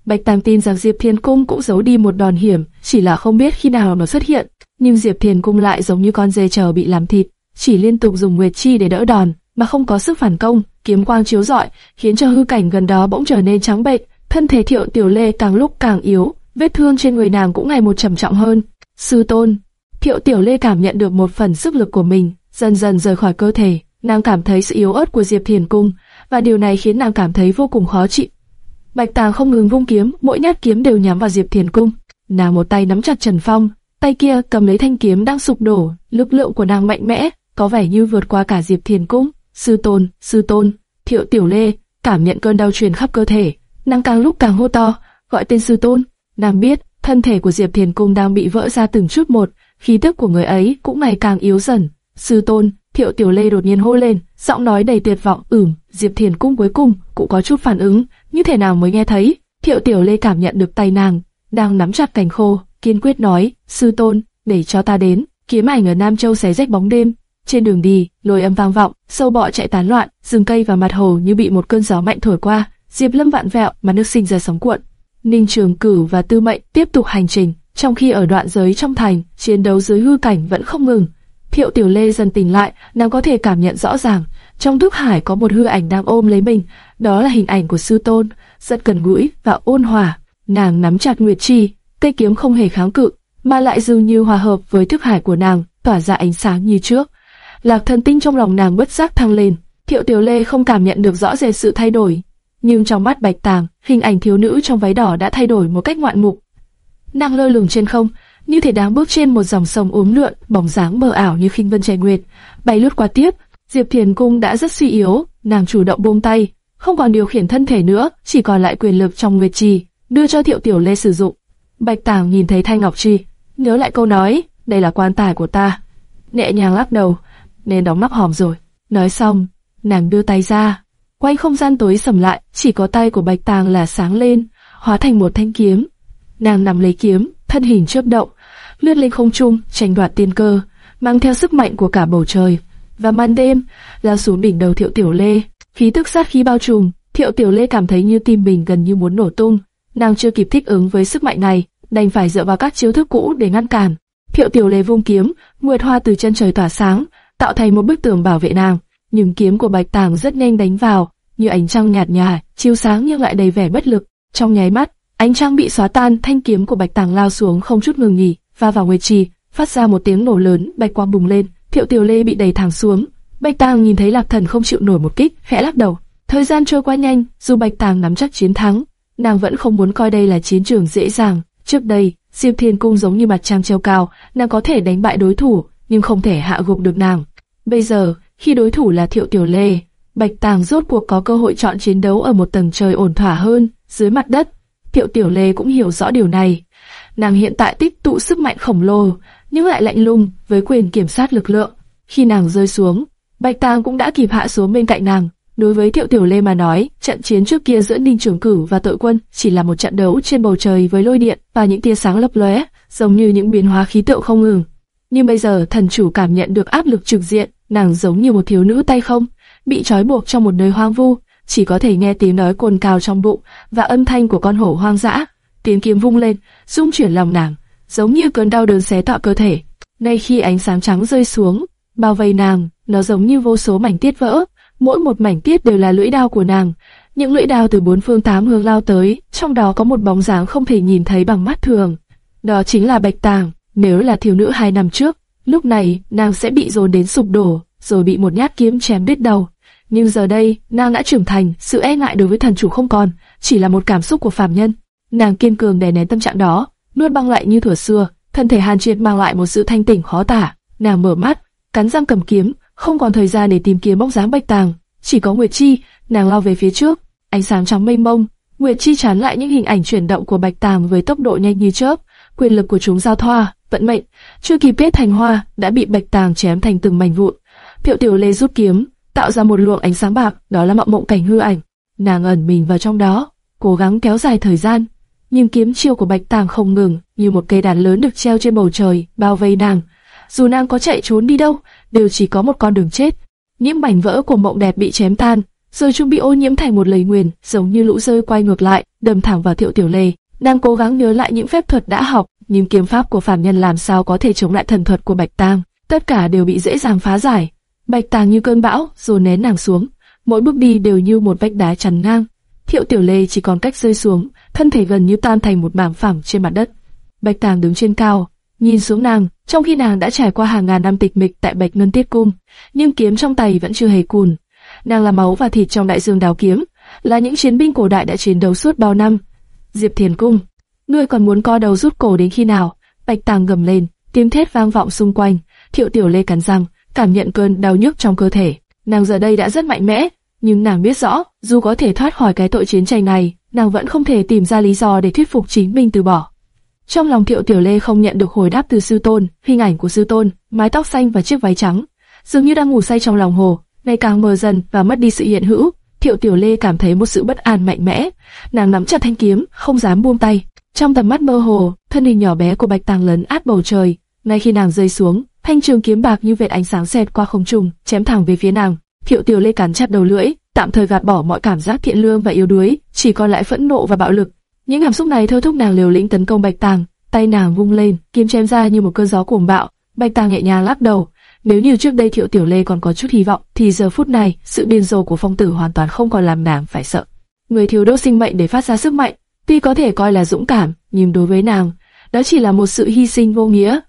Bạch Tàng tin rằng Diệp Thiên Cung cũng giấu đi một đòn hiểm, chỉ là không biết khi nào nó xuất hiện. Nhưng Diệp Thiên Cung lại giống như con dê chờ bị làm thịt, chỉ liên tục dùng Nguyệt Chi để đỡ đòn, mà không có sức phản công. Kiếm quang chiếu rọi, khiến cho hư cảnh gần đó bỗng trở nên trắng bệch, thân thể Thiệu Tiểu Lê càng lúc càng yếu, vết thương trên người nàng cũng ngày một trầm trọng hơn. Sư tôn, Thiệu Tiểu Lê cảm nhận được một phần sức lực của mình, dần dần rời khỏi cơ thể. Nàng cảm thấy sự yếu ớt của Diệp Thiền Cung, và điều này khiến nàng cảm thấy vô cùng khó chịu. Bạch Tàng không ngừng vung kiếm, mỗi nhát kiếm đều nhắm vào Diệp Thiền Cung. Nàng một tay nắm chặt Trần Phong, tay kia cầm lấy thanh kiếm đang sụp đổ. Lực lượng của nàng mạnh mẽ, có vẻ như vượt qua cả Diệp Thiền Cung. Sư tôn, sư tôn, Thiệu Tiểu Lê cảm nhận cơn đau truyền khắp cơ thể, nàng càng lúc càng hô to, gọi tên sư tôn. Nàng biết thân thể của Diệp Thiền Cung đang bị vỡ ra từng chút một, khí tức của người ấy cũng ngày càng yếu dần. Sư tôn, Thiệu Tiểu Lê đột nhiên hô lên, giọng nói đầy tuyệt vọng. Ừm, Diệp Thiền Cung cuối cùng cũng có chút phản ứng, như thế nào mới nghe thấy. Thiệu Tiểu Lê cảm nhận được tay nàng đang nắm chặt cành khô, kiên quyết nói: sư tôn, để cho ta đến. Kiếm ảnh ở Nam Châu xé rách bóng đêm. Trên đường đi, lôi âm vang vọng, sâu bọ chạy tán loạn, rừng cây và mặt hồ như bị một cơn gió mạnh thổi qua. Diệp Lâm vạn vẹo mà nước sinh ra sóng cuộn. Ninh Trường Cửu và Tư Mệnh tiếp tục hành trình, trong khi ở đoạn giới trong thành, chiến đấu dưới hư cảnh vẫn không ngừng. Thiệu Tiểu Lê dần tỉnh lại, nàng có thể cảm nhận rõ ràng, trong thức hải có một hư ảnh đang ôm lấy mình, đó là hình ảnh của sư tôn, rất gần gũi và ôn hòa. Nàng nắm chặt Nguyệt Chi, cây kiếm không hề kháng cự, mà lại dường như hòa hợp với thức hải của nàng, tỏa ra ánh sáng như trước. Lạc thần tinh trong lòng nàng bất giác thăng lên, Thiệu Tiểu Lê không cảm nhận được rõ rệt sự thay đổi, nhưng trong mắt Bạch Tàng, hình ảnh thiếu nữ trong váy đỏ đã thay đổi một cách ngoạn mục. Nàng lơ lửng trên không, như thể đang bước trên một dòng sông uốn lượn, bóng dáng mờ ảo như khinh vân trời nguyệt, bay lướt qua tiếp. Diệp Thiền Cung đã rất suy yếu, nàng chủ động buông tay, không còn điều khiển thân thể nữa, chỉ còn lại quyền lực trong nguyệt trì, đưa cho Thiệu Tiểu Lê sử dụng. Bạch Tàng nhìn thấy Thanh Ngọc Trì, nhớ lại câu nói, đây là quan tài của ta, nhẹ nhàng lắc đầu, nên đóng nắp hòm rồi. Nói xong, nàng đưa tay ra, quay không gian tối sầm lại, chỉ có tay của Bạch Tàng là sáng lên, hóa thành một thanh kiếm. Nàng nằm lấy kiếm, thân hình chớp động, lướt lên không trung, tranh đoạt tiên cơ, mang theo sức mạnh của cả bầu trời. Và màn đêm, lao xuống đỉnh đầu Thiệu Tiểu Lê, khí tức sát khí bao trùm, Thiệu Tiểu Lê cảm thấy như tim mình gần như muốn nổ tung. Nàng chưa kịp thích ứng với sức mạnh này, đành phải dựa vào các chiêu thức cũ để ngăn cản. Thiệu Tiểu Lê vung kiếm, nguyệt hoa từ chân trời tỏa sáng, tạo thành một bức tường bảo vệ nàng. Nhưng kiếm của Bạch Tàng rất nhanh đánh vào, như ánh trăng nhạt nhòa, chiếu sáng nhưng lại đầy vẻ bất lực. Trong nháy mắt, ánh trăng bị xóa tan, thanh kiếm của Bạch Tàng lao xuống không chút ngừng nghỉ, va vào nguyệt trì, phát ra một tiếng nổ lớn, bạch quang bùng lên, Thiệu Tiểu Lê bị đẩy thẳng xuống. Bạch Tàng nhìn thấy Lạc Thần không chịu nổi một kích, khẽ lắc đầu. Thời gian trôi qua nhanh, dù Bạch Tàng nắm chắc chiến thắng, nàng vẫn không muốn coi đây là chiến trường dễ dàng. Trước đây, Diệp Thiên Cung giống như mặt trăng treo cao, nàng có thể đánh bại đối thủ, nhưng không thể hạ gục được nàng. Bây giờ, khi đối thủ là Thiệu Tiểu Lê, Bạch Tàng rốt cuộc có cơ hội chọn chiến đấu ở một tầng trời ổn thỏa hơn, dưới mặt đất. Thiệu Tiểu Lê cũng hiểu rõ điều này. Nàng hiện tại tích tụ sức mạnh khổng lồ, nhưng lại lạnh lùng với quyền kiểm soát lực lượng. Khi nàng rơi xuống, Bạch Tàng cũng đã kịp hạ xuống bên cạnh nàng. Đối với Thiệu Tiểu Lê mà nói, trận chiến trước kia giữa Ninh Trường Cửu và Tội Quân chỉ là một trận đấu trên bầu trời với lôi điện và những tia sáng lấp lóe, giống như những biến hóa khí tượng không ngừng. Nhưng bây giờ thần chủ cảm nhận được áp lực trực diện, nàng giống như một thiếu nữ tay không, bị trói buộc trong một nơi hoang vu, chỉ có thể nghe tiếng nói cồn cào trong bụng và âm thanh của con hổ hoang dã. Tiếng kiếm vung lên, rung chuyển lòng nàng, giống như cơn đau đớn xé toạc cơ thể. Ngay khi ánh sáng trắng rơi xuống, bao vây nàng, nó giống như vô số mảnh tiết vỡ, mỗi một mảnh tiết đều là lưỡi đao của nàng. Những lưỡi đao từ bốn phương tám hướng lao tới, trong đó có một bóng dáng không thể nhìn thấy bằng mắt thường. Đó chính là Bạch Tàng. Nếu là thiếu nữ hai năm trước, lúc này nàng sẽ bị dồn đến sụp đổ, rồi bị một nhát kiếm chém đứt đầu. Nhưng giờ đây, nàng đã trưởng thành, sự e ngại đối với thần chủ không còn, chỉ là một cảm xúc của phàm nhân. Nàng kiên cường đè nén tâm trạng đó, nuốt băng lại như thuở xưa, thân thể hàn triệt mang lại một sự thanh tỉnh khó tả. Nàng mở mắt, cắn răng cầm kiếm, không còn thời gian để tìm kiếm bóng dáng bạch tàng, chỉ có Nguyệt Chi, nàng lao về phía trước, ánh sáng trắng mây mông, Nguyệt Chi chán lại những hình ảnh chuyển động của bạch tàng với tốc độ nhanh như chớp, quyền lực của chúng giao thoa, vận mệnh, chưa kịp kết thành hoa đã bị bạch tàng chém thành từng mảnh vụn. Thiệu Tiểu Lê rút kiếm, tạo ra một luồng ánh sáng bạc, đó là mộng mộng cảnh hư ảnh. Nàng ẩn mình vào trong đó, cố gắng kéo dài thời gian, nhưng kiếm chiêu của Bạch Tàng không ngừng, như một cây đàn lớn được treo trên bầu trời, bao vây nàng. Dù nàng có chạy trốn đi đâu, đều chỉ có một con đường chết. Những mảnh vỡ của mộng đẹp bị chém tan, rồi chúng bị ô nhiễm thành một lời nguyền, giống như lũ rơi quay ngược lại, đâm thẳng vào Thiệu Tiểu Lê. Nàng cố gắng nhớ lại những phép thuật đã học, nhưng kiếm pháp của phàm nhân làm sao có thể chống lại thần thuật của Bạch Tàng? Tất cả đều bị dễ dàng phá giải. Bạch Tàng như cơn bão, rồi nén nàng xuống, mỗi bước đi đều như một vách đá chắn ngang. Thiệu Tiểu Lê chỉ còn cách rơi xuống, thân thể gần như tan thành một mảng phẳng trên mặt đất. Bạch Tàng đứng trên cao, nhìn xuống nàng, trong khi nàng đã trải qua hàng ngàn năm tịch mịch tại Bạch Ngân Tiết Cung, nhưng kiếm trong tay vẫn chưa hề cùn. Nàng là máu và thịt trong đại dương đào kiếm, là những chiến binh cổ đại đã chiến đấu suốt bao năm. Diệp Thiền Cung, ngươi còn muốn co đầu rút cổ đến khi nào? Bạch Tàng gầm lên, tiếng thét vang vọng xung quanh. Thiệu Tiểu Lê cắn răng, cảm nhận cơn đau nhức trong cơ thể. Nàng giờ đây đã rất mạnh mẽ, nhưng nàng biết rõ, dù có thể thoát khỏi cái tội chiến tranh này, nàng vẫn không thể tìm ra lý do để thuyết phục chính mình từ bỏ. Trong lòng Thiệu Tiểu Lê không nhận được hồi đáp từ sư tôn, hình ảnh của sư tôn, mái tóc xanh và chiếc váy trắng, dường như đang ngủ say trong lòng hồ, ngày càng mờ dần và mất đi sự hiện hữu. Thiệu Tiểu Lê cảm thấy một sự bất an mạnh mẽ, nàng nắm chặt thanh kiếm, không dám buông tay. Trong tầm mắt mơ hồ, thân hình nhỏ bé của Bạch Tàng lấn át bầu trời, ngay khi nàng rơi xuống, thanh trường kiếm bạc như vệt ánh sáng xẹt qua không trung, chém thẳng về phía nàng. Thiệu Tiểu Lê cắn chặt đầu lưỡi, tạm thời gạt bỏ mọi cảm giác thiện lương và yếu đuối, chỉ còn lại phẫn nộ và bạo lực. Những cảm xúc này thôi thúc nàng liều lĩnh tấn công Bạch Tàng, tay nàng vung lên, kiếm chém ra như một cơn gió cuồng bạo. Bạch Tàng nhẹ nhàng lắc đầu. Nếu như trước đây Thiệu Tiểu Lê còn có chút hy vọng, thì giờ phút này, sự điên rồ của phong tử hoàn toàn không còn làm nàng phải sợ. Người thiếu đốt sinh mệnh để phát ra sức mạnh, tuy có thể coi là dũng cảm, nhưng đối với nàng, đó chỉ là một sự hy sinh vô nghĩa.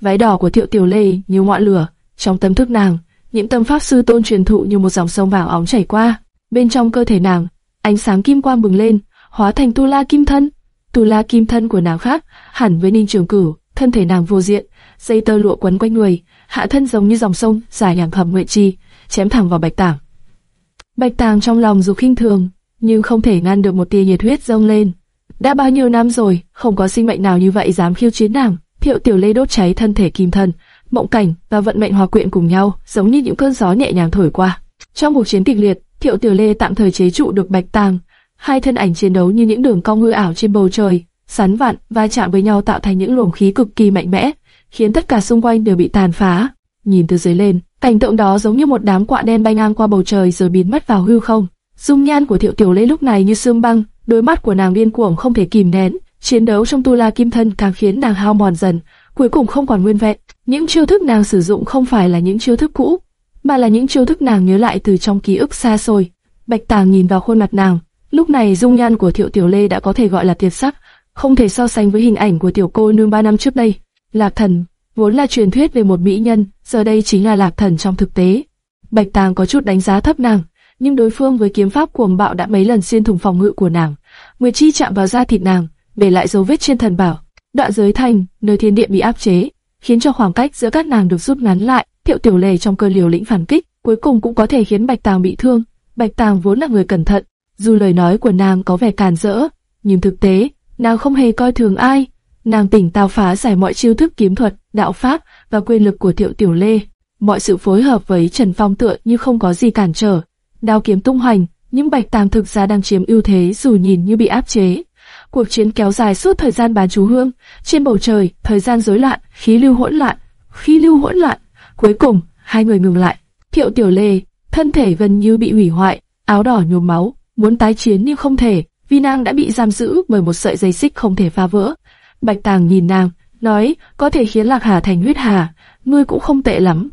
Váy đỏ của Thiệu Tiểu Lê như ngọn lửa, trong tâm thức nàng, những tâm pháp sư tôn truyền thụ như một dòng sông vàng óng chảy qua. Bên trong cơ thể nàng, ánh sáng kim quang bừng lên, hóa thành tu la kim thân. Tu la kim thân của nàng khác hẳn với Ninh Trường Cửu, thân thể nàng vô diện, dây tơ lụa quấn quanh người, hạ thân giống như dòng sông dài nhàng hầm nguyện chi, chém thẳng vào Bạch Tàng. Bạch Tàng trong lòng dù khinh thường, nhưng không thể ngăn được một tia nhiệt huyết dâng lên. Đã bao nhiêu năm rồi, không có sinh mệnh nào như vậy dám khiêu chiến nàng. Thiệu Tiểu Lê đốt cháy thân thể kim thân, mộng cảnh và vận mệnh hòa quyện cùng nhau, giống như những cơn gió nhẹ nhàng thổi qua. Trong cuộc chiến kịch liệt, Thiệu Tiểu Lê tạm thời chế trụ được Bạch Tàng, hai thân ảnh chiến đấu như những đường cong hư ảo trên bầu trời, sắn vạn va chạm với nhau tạo thành những luồng khí cực kỳ mạnh mẽ, khiến tất cả xung quanh đều bị tàn phá. Nhìn từ dưới lên, cảnh tượng đó giống như một đám quạ đen bay ngang qua bầu trời rồi biến mất vào hư không. Dung nhan của Thiệu Tiểu Lê lúc này như sương băng, đôi mắt của nàng điên cuồng không thể kìm nén, chiến đấu trong tu la kim thân càng khiến nàng hao mòn dần, cuối cùng không còn nguyên vẹn. Những chiêu thức nàng sử dụng không phải là những chiêu thức cũ, mà là những chiêu thức nàng nhớ lại từ trong ký ức xa xôi. Bạch Tàng nhìn vào khuôn mặt nàng, lúc này dung nhan của Thiệu Tiểu Lê đã có thể gọi là tuyệt sắc, không thể so sánh với hình ảnh của tiểu cô nương ba năm trước đây. Lạc Thần vốn là truyền thuyết về một mỹ nhân, giờ đây chính là Lạc Thần trong thực tế. Bạch Tàng có chút đánh giá thấp nàng, nhưng đối phương với kiếm pháp cuồng bạo đã mấy lần xuyên thủng phòng ngự của nàng. Nguyệt chi chạm vào da thịt nàng, để lại dấu vết trên thần bảo. Đoạn giới thành, nơi thiên địa bị áp chế, khiến cho khoảng cách giữa các nàng được rút ngắn lại. Thiệu Tiểu Lề trong cơn liều lĩnh phản kích, cuối cùng cũng có thể khiến Bạch Tàng bị thương. Bạch Tàng vốn là người cẩn thận, dù lời nói của nàng có vẻ càn rỡ, nhưng thực tế, nàng không hề coi thường ai. Nàng tỉnh táo phá giải mọi chiêu thức kiếm thuật, đạo pháp và quyền lực của Thiệu Tiểu Lê. Mọi sự phối hợp với Trần Phong tựa như không có gì cản trở. Đao kiếm tung hoành, nhưng Bạch Tàng thực ra đang chiếm ưu thế dù nhìn như bị áp chế. Cuộc chiến kéo dài suốt thời gian bán chú hương, trên bầu trời, thời gian rối loạn, khí lưu hỗn loạn, khí lưu hỗn loạn. Cuối cùng, hai người ngừng lại. Thiệu Tiểu Lê, thân thể gần như bị hủy hoại, áo đỏ nhuốm máu, muốn tái chiến nhưng không thể, vì nàng đã bị giam giữ bởi một sợi dây xích không thể phá vỡ. Bạch Tàng nhìn nàng, nói, có thể khiến Lạc Hà thành huyết hà, ngươi cũng không tệ lắm.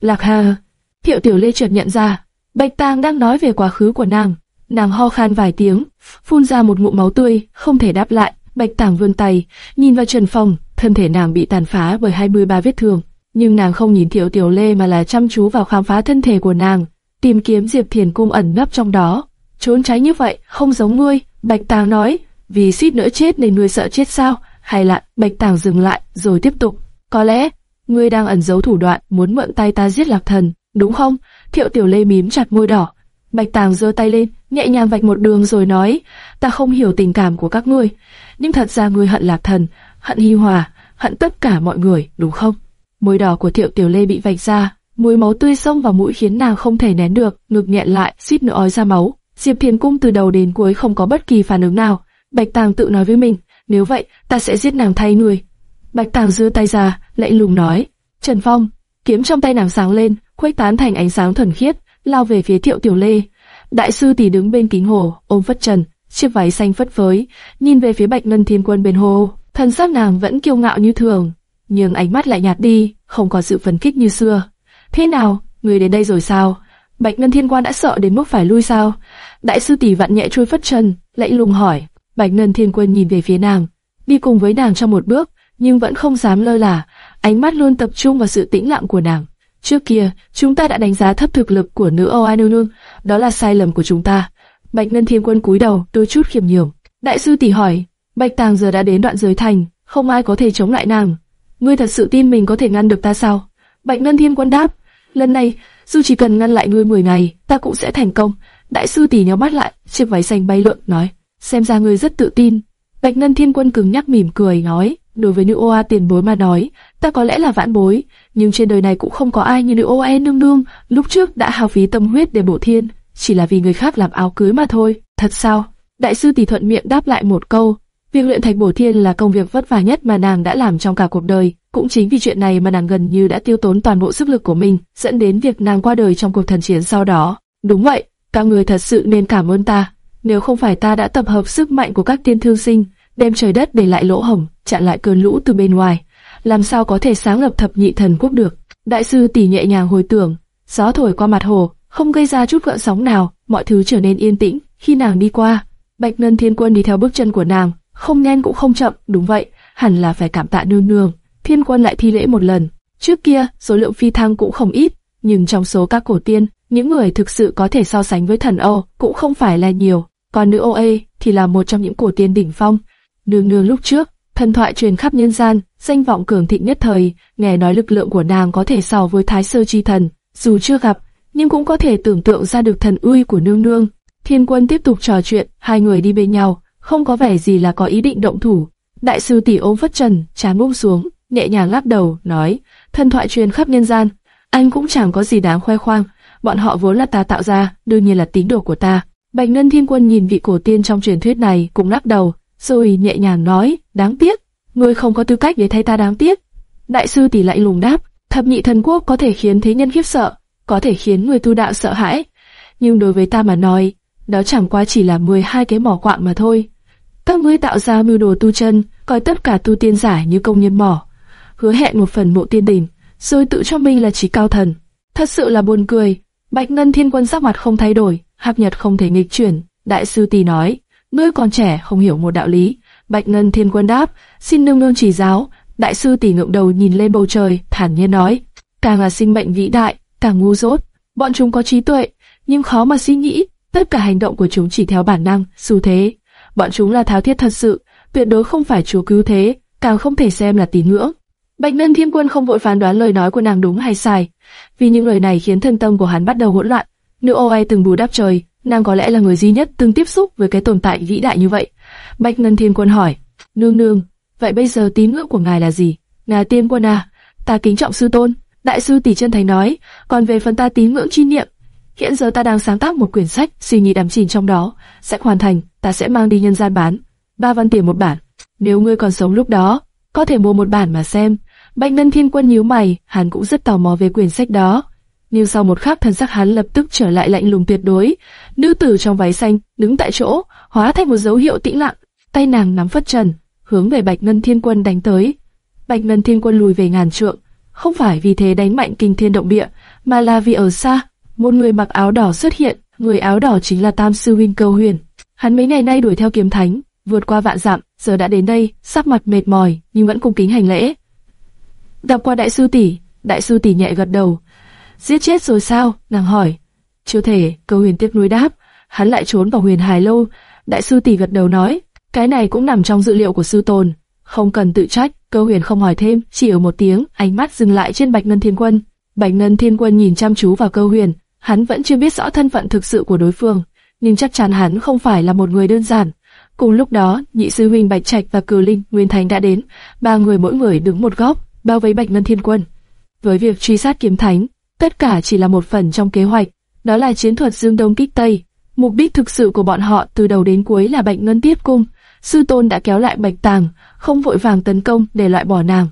Lạc Hà, Thiệu Tiểu Lê chợt nhận ra, Bạch Tàng đang nói về quá khứ của nàng. Nàng ho khan vài tiếng, phun ra một ngụm máu tươi, không thể đáp lại. Bạch Tàng vươn tay, nhìn vào Trần Phong, thân thể nàng bị tàn phá bởi 23 vết thương, nhưng nàng không nhìn Thiệu Tiểu Lê mà là chăm chú vào khám phá thân thể của nàng, tìm kiếm Diệp Thiền cung ẩn nấp trong đó. Trốn tránh như vậy, không giống ngươi, Bạch Tàng nói, vì suýt nữa chết nên ngươi sợ chết sao? Hay là Bạch Tàng dừng lại rồi tiếp tục, có lẽ ngươi đang ẩn giấu thủ đoạn muốn mượn tay ta giết Lạc Thần, đúng không? Thiệu Tiểu Lê mím chặt môi đỏ, Bạch Tàng giơ tay lên, nhẹ nhàng vạch một đường rồi nói, ta không hiểu tình cảm của các ngươi, nhưng thật ra ngươi hận Lạc Thần, hận Hi Hòa, hận tất cả mọi người, đúng không? Môi đỏ của Thiệu Tiểu Lê bị vạch ra, mùi máu tươi xông vào mũi khiến nàng không thể nén được, ngực nghẹn lại, suýt nữa ói ra máu. Diệp Thiền Cung từ đầu đến cuối không có bất kỳ phản ứng nào. Bạch Tàng tự nói với mình, nếu vậy, ta sẽ giết nàng thay người. Bạch Tàng giơ tay ra, lạnh lùng nói, Trần Phong, kiếm trong tay nàng sáng lên, khuếch tán thành ánh sáng thuần khiết, lao về phía Thiệu Tiểu Lê. Đại sư tỷ đứng bên kính hồ, ôm phất trần, chiếc váy xanh phất phới, nhìn về phía Bạch Ngân Thiên Quân bên hồ, thân xác nàng vẫn kiêu ngạo như thường, nhưng ánh mắt lại nhạt đi, không còn sự phấn kích như xưa. Thế nào, người đến đây rồi sao? Bạch Ngân Thiên Quan đã sợ đến mức phải lui sao? Đại sư tỷ vặn nhẹ trôi phất trần, lạnh lùng hỏi. Bạch Ngân Thiên Quân nhìn về phía nàng, đi cùng với nàng trong một bước, nhưng vẫn không dám lơ là, ánh mắt luôn tập trung vào sự tĩnh lặng của nàng. Trước kia, chúng ta đã đánh giá thấp thực lực của nữ Âu Nương, đó là sai lầm của chúng ta. Bạch Ngân Thiên Quân cúi đầu, đôi chút khiêm nhường. Đại sư tỷ hỏi, Bạch Tàng giờ đã đến đoạn giới thành, không ai có thể chống lại nàng. Ngươi thật sự tin mình có thể ngăn được ta sao? Bạch Ngân Thiên Quân đáp, lần này, dù chỉ cần ngăn lại ngươi 10 ngày, ta cũng sẽ thành công. Đại sư tỷ nhéo mắt lại, chiếc váy xanh bay lượn, nói, xem ra ngươi rất tự tin. Bạch Ngân Thiên Quân cứng nhắc mỉm cười nói, đối với nữ oa tiền bối mà nói, ta có lẽ là vãn bối, nhưng trên đời này cũng không có ai như nữ oa nương nương, lúc trước đã hao phí tâm huyết để bổ thiên, chỉ là vì người khác làm áo cưới mà thôi. Thật sao? Đại sư tỷ thuận miệng đáp lại một câu, việc luyện thạch bổ thiên là công việc vất vả nhất mà nàng đã làm trong cả cuộc đời. Cũng chính vì chuyện này mà nàng gần như đã tiêu tốn toàn bộ sức lực của mình, dẫn đến việc nàng qua đời trong cuộc thần chiến sau đó. Đúng vậy, các người thật sự nên cảm ơn ta. Nếu không phải ta đã tập hợp sức mạnh của các tiên thương sinh, đem trời đất để lại lỗ hổng, chặn lại cơn lũ từ bên ngoài, làm sao có thể sáng lập thập nhị thần quốc được? Đại sư tỷ nhẹ nhàng hồi tưởng, gió thổi qua mặt hồ, không gây ra chút gợn sóng nào, mọi thứ trở nên yên tĩnh. Khi nàng đi qua, Bạch Ngân Thiên Quân đi theo bước chân của nàng, không nhanh cũng không chậm, đúng vậy, hẳn là phải cảm tạ nương nương. Thiên quân lại thi lễ một lần. Trước kia, số lượng phi thăng cũng không ít, nhưng trong số các cổ tiên, những người thực sự có thể so sánh với thần Âu cũng không phải là nhiều. Còn nữ OA thì là một trong những cổ tiên đỉnh phong. Nương nương lúc trước, thần thoại truyền khắp nhân gian, danh vọng cường thịnh nhất thời, nghe nói lực lượng của nàng có thể so với thái sơ chi thần, dù chưa gặp, nhưng cũng có thể tưởng tượng ra được thần uy của nương nương. Thiên quân tiếp tục trò chuyện, hai người đi bên nhau, không có vẻ gì là có ý định động thủ. Đại sư tỷ ôm phất trần, chán buông xuống, nhẹ nhàng lắc đầu, nói, thần thoại truyền khắp nhân gian, anh cũng chẳng có gì đáng khoe khoang, bọn họ vốn là ta tạo ra, đương nhiên là tín đồ của ta. Bạch Ngân Thiên Quân nhìn vị cổ tiên trong truyền thuyết này, cũng lắc đầu, rồi nhẹ nhàng nói, đáng tiếc, ngươi không có tư cách để thay ta đáng tiếc. Đại sư tỷ lại lùng đáp, thập nhị thần quốc có thể khiến thế nhân khiếp sợ, có thể khiến người tu đạo sợ hãi, nhưng đối với ta mà nói, đó chẳng qua chỉ là 12 cái mỏ quạng mà thôi. Các ngươi tạo ra mưu đồ tu chân, coi tất cả tu tiên giả như công nhân mỏ, hứa hẹn một phần mộ tiên đỉnh, rồi tự cho mình là trí cao thần. Thật sự là buồn cười. Bạch Ngân Thiên Quân sắc mặt không thay đổi, hạp nhật không thể nghịch chuyển. Đại sư tỷ nói, ngươi còn trẻ không hiểu một đạo lý. Bạch Ngân Thiên Quân đáp, xin nương nương chỉ giáo. Đại sư tỷ ngượng đầu nhìn lên bầu trời, thản nhiên nói, càng là sinh mệnh vĩ đại, càng ngu dốt. Bọn chúng có trí tuệ, nhưng khó mà suy nghĩ. Tất cả hành động của chúng chỉ theo bản năng, xu thế. Bọn chúng là tháo thiết thật sự, tuyệt đối không phải chúa cứu thế, càng không thể xem là tín ngưỡng. Bạch Ngân Thiên Quân không vội phán đoán lời nói của nàng đúng hay sai, vì những lời này khiến thân tâm của hắn bắt đầu hỗn loạn. Nữ Oai ai từng bù đắp trời, nàng có lẽ là người duy nhất từng tiếp xúc với cái tồn tại vĩ đại như vậy. Bạch Ngân Thiên Quân hỏi, nương nương, vậy bây giờ tín ngưỡng của ngài là gì? Ngài tiên quân à, ta kính trọng sư tôn. Đại sư tỷ chân thành nói, còn về phần ta tín ngưỡng chi niệm, hiện giờ ta đang sáng tác một quyển sách, suy nghĩ đắm chìm trong đó, sẽ hoàn thành, ta sẽ mang đi nhân gian bán, ba văn tiền một bản. Nếu ngươi còn sống lúc đó, có thể mua một bản mà xem. Bạch Ngân Thiên Quân nhíu mày, hắn cũng rất tò mò về quyển sách đó. Nhưng sau một khắc thần sắc hắn lập tức trở lại lạnh lùng tuyệt đối. Nữ tử trong váy xanh đứng tại chỗ, hóa thành một dấu hiệu tĩnh lặng, tay nàng nắm phất trần, hướng về Bạch Ngân Thiên Quân đánh tới. Bạch Ngân Thiên Quân lùi về ngàn trượng, không phải vì thế đánh mạnh kinh thiên động địa, mà là vì ở xa, một người mặc áo đỏ xuất hiện, người áo đỏ chính là Tam sư huynh Câu Huyền. Hắn mấy ngày nay đuổi theo kiếm thánh, vượt qua vạn dặm, giờ đã đến đây, sắc mặt mệt mỏi nhưng vẫn cung kính hành lễ. Gặp qua đại sư tỷ, đại sư tỷ nhẹ gật đầu. Giết chết rồi sao? Nàng hỏi. Chưa thể, Câu Huyền tiếp nối đáp. Hắn lại trốn vào Huyền Hải lâu. Đại sư tỷ gật đầu nói, cái này cũng nằm trong dự liệu của sư tôn, không cần tự trách. Câu Huyền không hỏi thêm, chỉ ở một tiếng, ánh mắt dừng lại trên Bạch Ngân Thiên Quân. Bạch Ngân Thiên Quân nhìn chăm chú vào Câu Huyền, hắn vẫn chưa biết rõ thân phận thực sự của đối phương, nhưng chắc chắn hắn không phải là một người đơn giản. Cùng lúc đó, nhị sư huynh Bạch Trạch và Cử Linh, Nguyên Thành đã đến, ba người mỗi người đứng một góc, bao vây Bạch Ngân Thiên Quân. Với việc truy sát kiếm thánh, tất cả chỉ là một phần trong kế hoạch, đó là chiến thuật Dương Đông kích Tây. Mục đích thực sự của bọn họ từ đầu đến cuối là Bạch Ngân tiếp Cung. Sư tôn đã kéo lại Bạch Tàng, không vội vàng tấn công để loại bỏ nàng.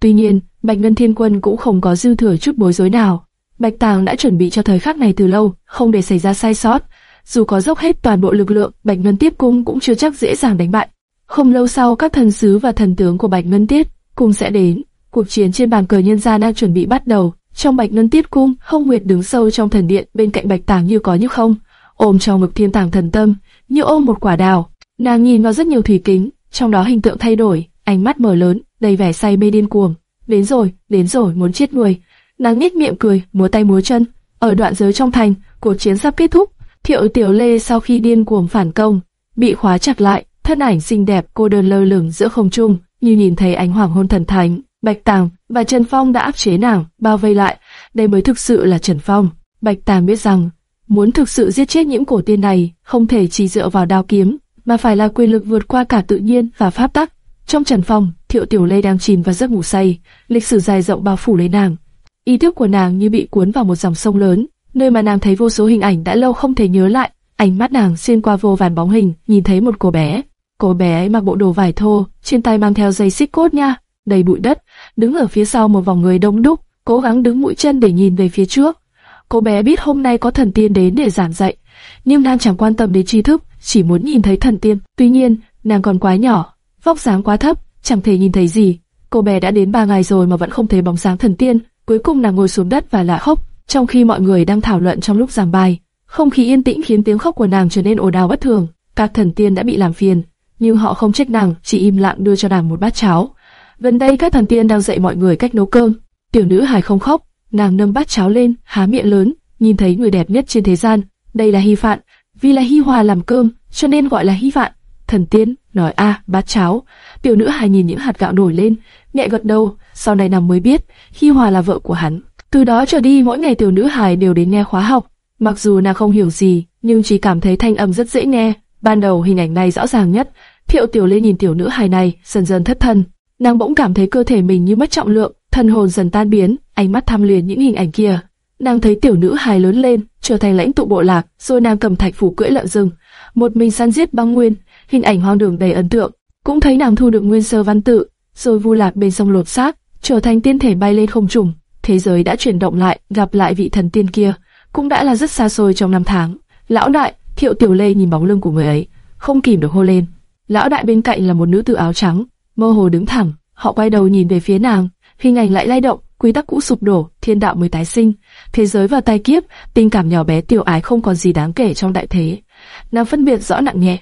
Tuy nhiên, Bạch Ngân Thiên Quân cũng không có dư thừa chút bối rối nào. Bạch Tàng đã chuẩn bị cho thời khắc này từ lâu, không để xảy ra sai sót. Dù có dốc hết toàn bộ lực lượng, Bạch Ngân Tiếp Cung cũng chưa chắc dễ dàng đánh bại. Không lâu sau, các thần sứ và thần tướng của Bạch Ngân Tiết Cung sẽ đến. Cuộc chiến trên bàn cờ nhân gian đang chuẩn bị bắt đầu. Trong Bạch Ngân Tiết Cung, Không Nguyệt đứng sâu trong thần điện bên cạnh Bạch Tàng như có như không, ôm trong ngực thiên tàng thần tâm, như ôm một quả đào. Nàng nhìn vào rất nhiều thủy kính, trong đó hình tượng thay đổi, ánh mắt mở lớn, đầy vẻ say mê điên cuồng. Đến rồi, đến rồi, muốn chết người. Nàng nhếch miệng cười, múa tay múa chân. Ở đoạn giới trong thành, cuộc chiến sắp kết thúc. Thiệu Tiểu Lê sau khi điên cuồng phản công, bị khóa chặt lại, thân ảnh xinh đẹp cô đơn lơ lửng giữa không trung, như nhìn thấy ánh hoàng hôn thần thánh. Bạch Tàng và Trần Phong đã áp chế nàng, bao vây lại. Đây mới thực sự là Trần Phong. Bạch Tàng biết rằng, muốn thực sự giết chết những cổ tiên này, không thể chỉ dựa vào đao kiếm, mà phải là quyền lực vượt qua cả tự nhiên và pháp tắc. Trong Trần Phong, Thiệu Tiểu Lê đang chìm vào giấc ngủ say, lịch sử dài rộng bao phủ lấy nàng. Ý thức của nàng như bị cuốn vào một dòng sông lớn, nơi mà nàng thấy vô số hình ảnh đã lâu không thể nhớ lại. Ánh mắt nàng xuyên qua vô vàn bóng hình, nhìn thấy một cô bé. Cô bé ấy mặc bộ đồ vải thô, trên tay mang theo dây xích cốt nha, đầy bụi đất, đứng ở phía sau một vòng người đông đúc, cố gắng đứng mũi chân để nhìn về phía trước. Cô bé biết hôm nay có thần tiên đến để giảng dạy, nhưng nàng chẳng quan tâm đến tri thức, chỉ muốn nhìn thấy thần tiên. Tuy nhiên, nàng còn quá nhỏ, vóc dáng quá thấp, chẳng thể nhìn thấy gì. Cô bé đã đến ba ngày rồi mà vẫn không thấy bóng dáng thần tiên. Cuối cùng nàng ngồi xuống đất và lạ khóc, trong khi mọi người đang thảo luận trong lúc giảng bài. Không khí yên tĩnh khiến tiếng khóc của nàng trở nên ồn ào bất thường. Các thần tiên đã bị làm phiền, nhưng họ không trách nàng, chỉ im lặng đưa cho nàng một bát cháo. Gần đây các thần tiên đang dạy mọi người cách nấu cơm. Tiểu nữ hài không khóc, nàng nâng bát cháo lên, há miệng lớn, nhìn thấy người đẹp nhất trên thế gian. Đây là Hy Phạn, vì là Hy Hòa làm cơm, cho nên gọi là Hy Phạn. Thần tiên nói a bát cháo. Tiểu nữ hài nhìn những hạt gạo nổi lên, nhẹ gật đầu. Sau này nàng mới biết, Hy Hòa là vợ của hắn. Từ đó trở đi mỗi ngày tiểu nữ hài đều đến nghe khóa học. Mặc dù nàng không hiểu gì, nhưng chỉ cảm thấy thanh âm rất dễ nghe. Ban đầu hình ảnh này rõ ràng nhất. Thiệu Tiểu Lê nhìn tiểu nữ hài này, dần dần thất thần. Nàng bỗng cảm thấy cơ thể mình như mất trọng lượng, thần hồn dần tan biến, ánh mắt tham luyến những hình ảnh kia. Nàng thấy tiểu nữ hài lớn lên, trở thành lãnh tụ bộ lạc, rồi nàng cầm thạch phủ cưỡi lợn rừng, một mình săn giết băng nguyên, hình ảnh hoang đường đầy ấn tượng. Cũng thấy nàng thu được nguyên sơ văn tự, rồi vu lạc bên sông lột xác, trở thành tiên thể bay lên không trùng. Thế giới đã chuyển động lại, gặp lại vị thần tiên kia, cũng đã là rất xa xôi trong năm tháng. Lão đại, Thiệu Tiểu Lê nhìn bóng lưng của người ấy, không kìm được hô lên. Lão đại bên cạnh là một nữ tử áo trắng, mơ hồ đứng thẳng, họ quay đầu nhìn về phía nàng, hình ảnh lại lay động, quy tắc cũ sụp đổ, thiên đạo mới tái sinh, thế giới và tai kiếp, tình cảm nhỏ bé tiểu ái không còn gì đáng kể trong đại thế. Nàng phân biệt rõ nặng nhẹ,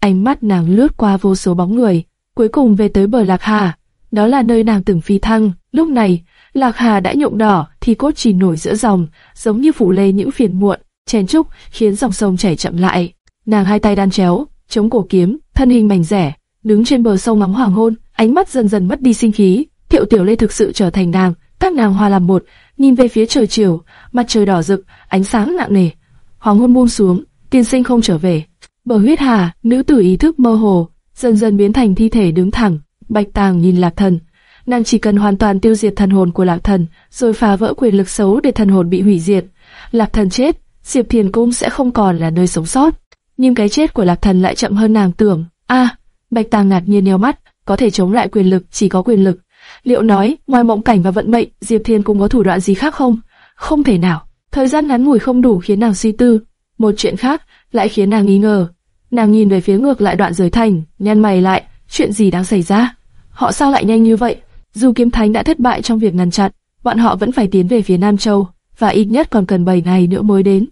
ánh mắt nàng lướt qua vô số bóng người, cuối cùng về tới bờ lạc hà, đó là nơi nàng từng phi thăng. Lúc này, lạc hà đã nhuộm đỏ, thì cốt chỉ nổi giữa dòng, giống như phủ lê những phiền muộn, chèn trúc, khiến dòng sông chảy chậm lại. Nàng hai tay đan chéo, chống cổ kiếm, thân hình mảnh rẻ, đứng trên bờ sông ngắm hoàng hôn, ánh mắt dần dần mất đi sinh khí. Thiệu Tiểu Lê thực sự trở thành nàng, các nàng hòa làm một, nhìn về phía trời chiều, mặt trời đỏ rực, ánh sáng nặng nề. Hoàng hôn buông xuống, tiên sinh không trở về. Bờ huyết hà, nữ tử ý thức mơ hồ, dần dần biến thành thi thể đứng thẳng. Bạch Tàng nhìn Lạc Thần, nàng chỉ cần hoàn toàn tiêu diệt thần hồn của Lạc Thần, rồi phá vỡ quyền lực xấu để thần hồn bị hủy diệt. Lạc Thần chết, Diệp Thiền Cung sẽ không còn là nơi sống sót. Nhưng cái chết của Lạc Thần lại chậm hơn nàng tưởng. A, Bạch Tàng ngạc nhiên nheo mắt, có thể chống lại quyền lực, chỉ có quyền lực. Liệu nói, ngoài mộng cảnh và vận mệnh, Diệp Thiên cũng có thủ đoạn gì khác không? Không thể nào. Thời gian ngắn ngủi không đủ khiến nàng suy tư. Một chuyện khác lại khiến nàng nghi ngờ. Nàng nhìn về phía ngược lại đoạn giới thành, nhăn mày lại, chuyện gì đang xảy ra? Họ sao lại nhanh như vậy? Dù kiếm thánh đã thất bại trong việc ngăn chặn, bọn họ vẫn phải tiến về phía Nam Châu, và ít nhất còn cần 7 ngày nữa mới đến.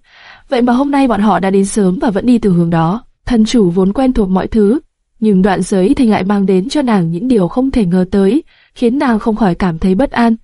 Vậy mà hôm nay bọn họ đã đến sớm và vẫn đi từ hướng đó. Thần chủ vốn quen thuộc mọi thứ, nhưng đoạn giới thành lại mang đến cho nàng những điều không thể ngờ tới, khiến nàng không khỏi cảm thấy bất an.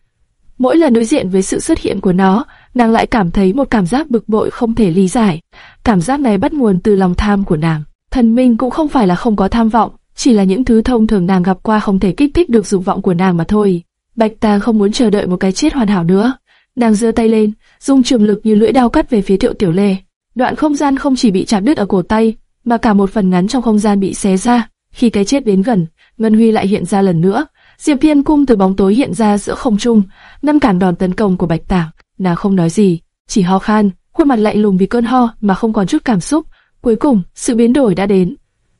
Mỗi lần đối diện với sự xuất hiện của nó, nàng lại cảm thấy một cảm giác bực bội không thể lý giải. Cảm giác này bắt nguồn từ lòng tham của nàng. Thần minh cũng không phải là không có tham vọng, chỉ là những thứ thông thường nàng gặp qua không thể kích thích được dục vọng của nàng mà thôi. Bạch Tàng không muốn chờ đợi một cái chết hoàn hảo nữa. Nàng giơ tay lên, dùng trường lực như lưỡi dao cắt về phía Thiệu Tiểu Lê. Đoạn không gian không chỉ bị chặt đứt ở cổ tay, mà cả một phần ngắn trong không gian bị xé ra. Khi cái chết đến gần, Ngân Huy lại hiện ra lần nữa. Diệp Thiên Cung từ bóng tối hiện ra giữa không trung, ngăn cản đòn tấn công của Bạch Tàng. Nàng không nói gì, chỉ ho khan, khuôn mặt lạnh lùng vì cơn ho mà không còn chút cảm xúc. Cuối cùng, sự biến đổi đã đến.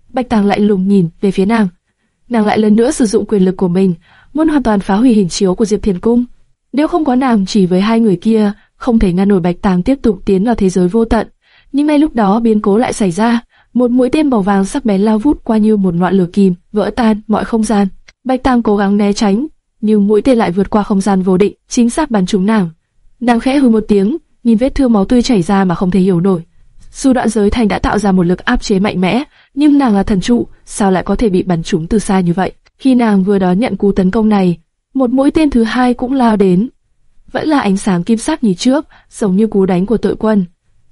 Bạch Tàng lạnh lùng nhìn về phía nàng. Nàng lại lần nữa sử dụng quyền lực của mình, muốn hoàn toàn phá hủy hình chiếu của Diệp Thiên Cung. Nếu không có nàng chỉ với hai người kia, không thể ngăn nổi Bạch Tàng tiếp tục tiến vào thế giới vô tận. Nhưng ngay lúc đó biến cố lại xảy ra, một mũi tên màu vàng sắc bén lao vút qua như một ngọn lửa kìm, vỡ tan mọi không gian. Bạch Tam cố gắng né tránh, nhưng mũi tên lại vượt qua không gian vô định, chính xác bắn trúng nàng. Nàng khẽ hừ một tiếng, nhìn vết thương máu tươi chảy ra mà không thể hiểu nổi. Dù đoạn giới thành đã tạo ra một lực áp chế mạnh mẽ, nhưng nàng là thần trụ, sao lại có thể bị bắn trúng từ xa như vậy? Khi nàng vừa đón nhận cú tấn công này, một mũi tên thứ hai cũng lao đến. Vẫn là ánh sáng kim sắc như trước, giống như cú đánh của tội quân.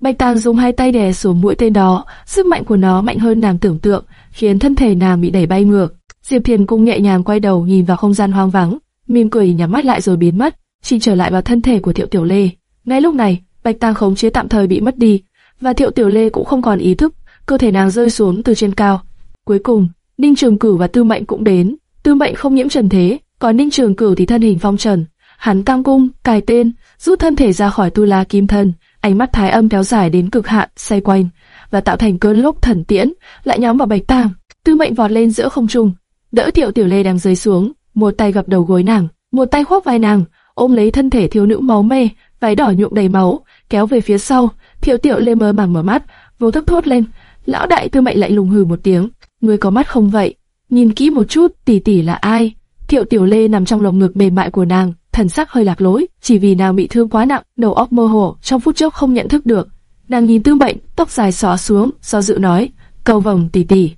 Bạch Tàng dùng hai tay đè xuống mũi tên đó, sức mạnh của nó mạnh hơn nàng tưởng tượng, khiến thân thể nàng bị đẩy bay ngược. Diệp Thiền cung nhẹ nhàng quay đầu nhìn vào không gian hoang vắng, mỉm cười nhắm mắt lại rồi biến mất, chỉ trở lại vào thân thể của Thiệu Tiểu Lê. Ngay lúc này, Bạch Tàng khống chế tạm thời bị mất đi, và Thiệu Tiểu Lê cũng không còn ý thức, cơ thể nàng rơi xuống từ trên cao. Cuối cùng, Ninh Trường Cửu và Tư Mệnh cũng đến. Tư Mệnh không nhiễm trần thế, còn Ninh Trường Cửu thì thân hình phong trần. Hắn căng cung, cài tên, rút thân thể ra khỏi tu la kim thân, ánh mắt thái âm kéo dài đến cực hạn, xoay quanh và tạo thành cơn lốc thần tiễn, lại nhắm vào Bạch tam. Tư Mệnh vọt lên giữa không trung, đỡ tiểu Tiểu Lê đang rơi xuống, một tay gập đầu gối nàng, một tay khoác vai nàng, ôm lấy thân thể thiếu nữ máu mê, váy đỏ nhuộm đầy máu, kéo về phía sau. Tiểu Tiểu Lê mơ màng mở mắt, vô thức thốt lên. Lão đại Tư Mệnh lại lùng hừ một tiếng, ngươi có mắt không vậy? Nhìn kỹ một chút, tỷ tỷ là ai? Tiểu Tiểu Lê nằm trong lồng ngực mềm mại của nàng, thần sắc hơi lạc lối, chỉ vì nàng bị thương quá nặng, đầu óc mơ hồ, trong phút chốc không nhận thức được. Nàng nhìn Tư Mệnh, tóc dài xõa xuống, do dự nói, cầu vồng tỷ tỷ.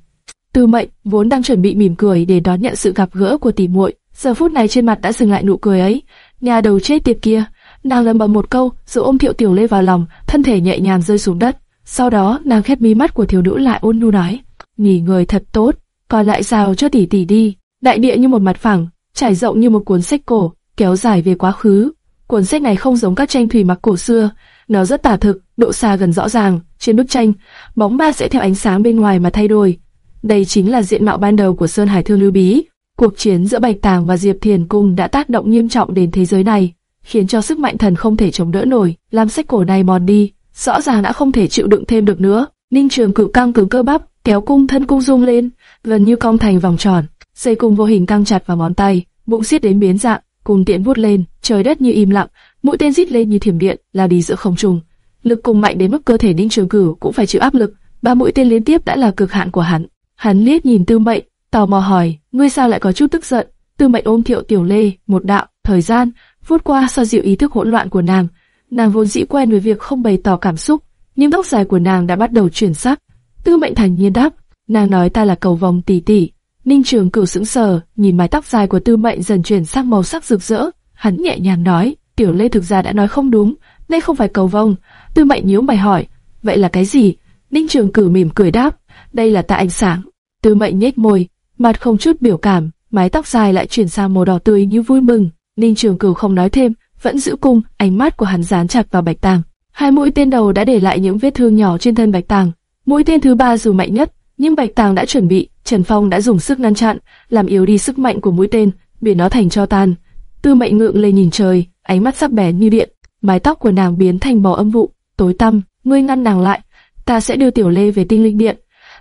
Tư Mệnh vốn đang chuẩn bị mỉm cười để đón nhận sự gặp gỡ của tỷ muội, giờ phút này trên mặt đã dừng lại nụ cười ấy. Nhà đầu chết tiệt kia, nàng lầm bầm một câu, rồi ôm Thiệu Tiểu Lê vào lòng, thân thể nhẹ nhàng rơi xuống đất. Sau đó, nàng khép mí mắt của thiếu nữ lại ôn nhu nói: nghỉ ngơi thật tốt, còn lại rào cho tỷ tỷ đi. Đại địa như một mặt phẳng, trải rộng như một cuốn sách cổ, kéo dài về quá khứ. Cuốn sách này không giống các tranh thủy mặc cổ xưa, nó rất tả thực, độ xa gần rõ ràng. Trên bức tranh, bóng ma sẽ theo ánh sáng bên ngoài mà thay đổi. Đây chính là diện mạo ban đầu của Sơn Hải Thương Lưu Bí. Cuộc chiến giữa Bạch Tàng và Diệp Thiền Cung đã tác động nghiêm trọng đến thế giới này, khiến cho sức mạnh thần không thể chống đỡ nổi, làm sách cổ này mòn đi, rõ ràng đã không thể chịu đựng thêm được nữa. Ninh Trường cựu căng cứng cơ bắp, kéo cung thân cung rung lên, gần như cong thành vòng tròn, dây cung vô hình căng chặt vào ngón tay, bụng siết đến biến dạng, cùng tiện vút lên, trời đất như im lặng, mũi tên rít lên như thiểm điện, lao đi giữa không trung. Lực cùng mạnh đến mức cơ thể Ninh Trường Cửu cũng phải chịu áp lực, ba mũi tên liên tiếp đã là cực hạn của hắn. Hắn liếc nhìn Tư Mệnh, tò mò hỏi, ngươi sao lại có chút tức giận? Tư Mệnh ôm Thiệu Tiểu Lê, một đạo, thời gian, vuốt qua so dịu ý thức hỗn loạn của nàng. Nàng vốn dĩ quen với việc không bày tỏ cảm xúc, nhưng tóc dài của nàng đã bắt đầu chuyển sắc. Tư Mệnh thành nhiên đáp, nàng nói ta là cầu vòng tỷ tỷ. Ninh Trường Cửu sững sờ, nhìn mái tóc dài của Tư Mệnh dần chuyển sang màu sắc rực rỡ, hắn nhẹ nhàng nói, Tiểu Lê thực ra đã nói không đúng, đây không phải cầu vồng. Tư Mệnh nhíu mày hỏi, vậy là cái gì? Ninh Trường Cửu mỉm cười đáp, đây là tạ ánh sáng. Tư Mệnh nhếch môi, mặt không chút biểu cảm, mái tóc dài lại chuyển sang màu đỏ tươi như vui mừng. Ninh Trường Cửu không nói thêm, vẫn giữ cung, ánh mắt của hắn dán chặt vào Bạch Tàng. Hai mũi tên đầu đã để lại những vết thương nhỏ trên thân Bạch Tàng. Mũi tên thứ ba dù mạnh nhất, nhưng Bạch Tàng đã chuẩn bị, Trần Phong đã dùng sức ngăn chặn, làm yếu đi sức mạnh của mũi tên, biến nó thành cho tan. Tư Mệnh ngượng lên nhìn trời, ánh mắt sắc bén như điện, mái tóc của nàng biến thành màu âm vụ, tối tăm. Ngươi ngăn nàng lại, ta sẽ đưa Tiểu Lê về Tinh Linh Điện.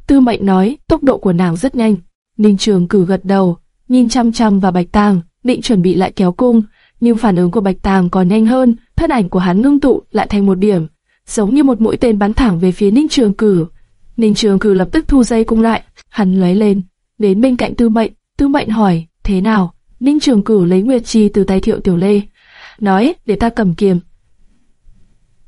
Tư Mệnh nói, tốc độ của nàng rất nhanh. Ninh Trường cử gật đầu, nhìn chăm chăm vào Bạch Tàng, định chuẩn bị lại kéo cung, nhưng phản ứng của Bạch Tàng còn nhanh hơn, thân ảnh của hắn ngưng tụ lại thành một điểm, giống như một mũi tên bắn thẳng về phía Ninh Trường Cử. Ninh Trường Cử lập tức thu dây cung lại, hắn lóe lên, đến bên cạnh Tư Mệnh, Tư Mệnh hỏi, thế nào? Ninh Trường Cử lấy Nguyệt Chi từ tay Thiệu Tiểu Lê, nói, để ta cầm kiềm.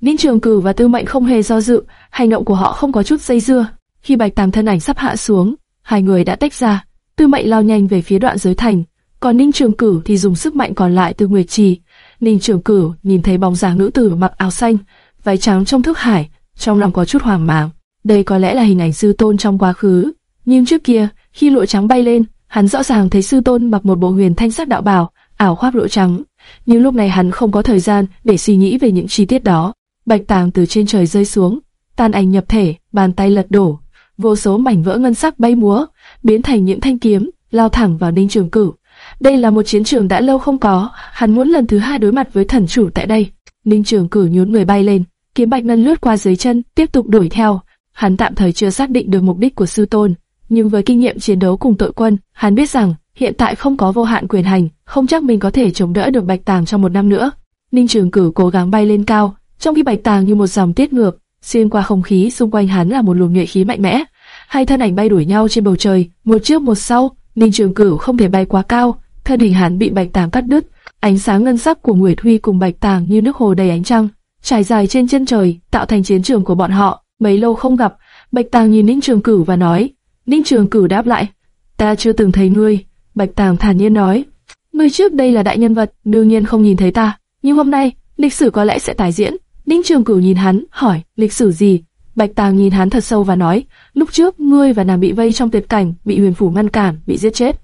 Ninh Trường Cử và Tư Mệnh không hề do dự, hành động của họ không có chút dây dưa. Khi Bạch tam thân ảnh sắp hạ xuống, hai người đã tách ra. Tư Mệnh lao nhanh về phía đoạn giới thành, còn Ninh Trường Cử thì dùng sức mạnh còn lại từ Nguyệt Trì. Ninh Trường Cử nhìn thấy bóng dáng nữ tử mặc áo xanh, váy trắng trong thức hải, trong lòng có chút hoang mang. Đây có lẽ là hình ảnh sư tôn trong quá khứ. Nhưng trước kia, khi lụa trắng bay lên, hắn rõ ràng thấy sư tôn mặc một bộ huyền thanh sắc đạo bảo, ảo khoác lụa trắng. Nhưng lúc này hắn không có thời gian để suy nghĩ về những chi tiết đó. Bạch tàng từ trên trời rơi xuống, tan ảnh nhập thể, bàn tay lật đổ, vô số mảnh vỡ ngân sắc bay múa, biến thành những thanh kiếm, lao thẳng vào Ninh Trường Cửu. Đây là một chiến trường đã lâu không có, hắn muốn lần thứ hai đối mặt với thần chủ tại đây. Ninh Trường Cửu nhún người bay lên, kiếm bạch ngân lướt qua dưới chân, tiếp tục đuổi theo. Hắn tạm thời chưa xác định được mục đích của sư tôn, nhưng với kinh nghiệm chiến đấu cùng tội quân, hắn biết rằng hiện tại không có vô hạn quyền hành, không chắc mình có thể chống đỡ được Bạch Tàng trong một năm nữa. Ninh Trường cử cố gắng bay lên cao, trong khi Bạch Tàng như một dòng tiết ngược, xuyên qua không khí xung quanh hắn là một luồng nhuệ khí mạnh mẽ. Hai thân ảnh bay đuổi nhau trên bầu trời, một trước một sau. Ninh Trường cử không thể bay quá cao, thân hình hắn bị Bạch Tàng cắt đứt. Ánh sáng ngân sắc của Nguyệt Huy cùng Bạch Tàng như nước hồ đầy ánh trăng, trải dài trên chân trời, tạo thành chiến trường của bọn họ. Mấy lâu không gặp, Bạch Tàng nhìn Ninh Trường Cửu và nói. Ninh Trường Cửu đáp lại, ta chưa từng thấy ngươi. Bạch Tàng thản nhiên nói, ngươi trước đây là đại nhân vật, đương nhiên không nhìn thấy ta, nhưng hôm nay lịch sử có lẽ sẽ tái diễn. Ninh Trường Cửu nhìn hắn, hỏi, lịch sử gì? Bạch Tàng nhìn hắn thật sâu và nói, lúc trước ngươi và nàng bị vây trong tuyệt cảnh, bị huyền phủ ngăn cản, bị giết chết.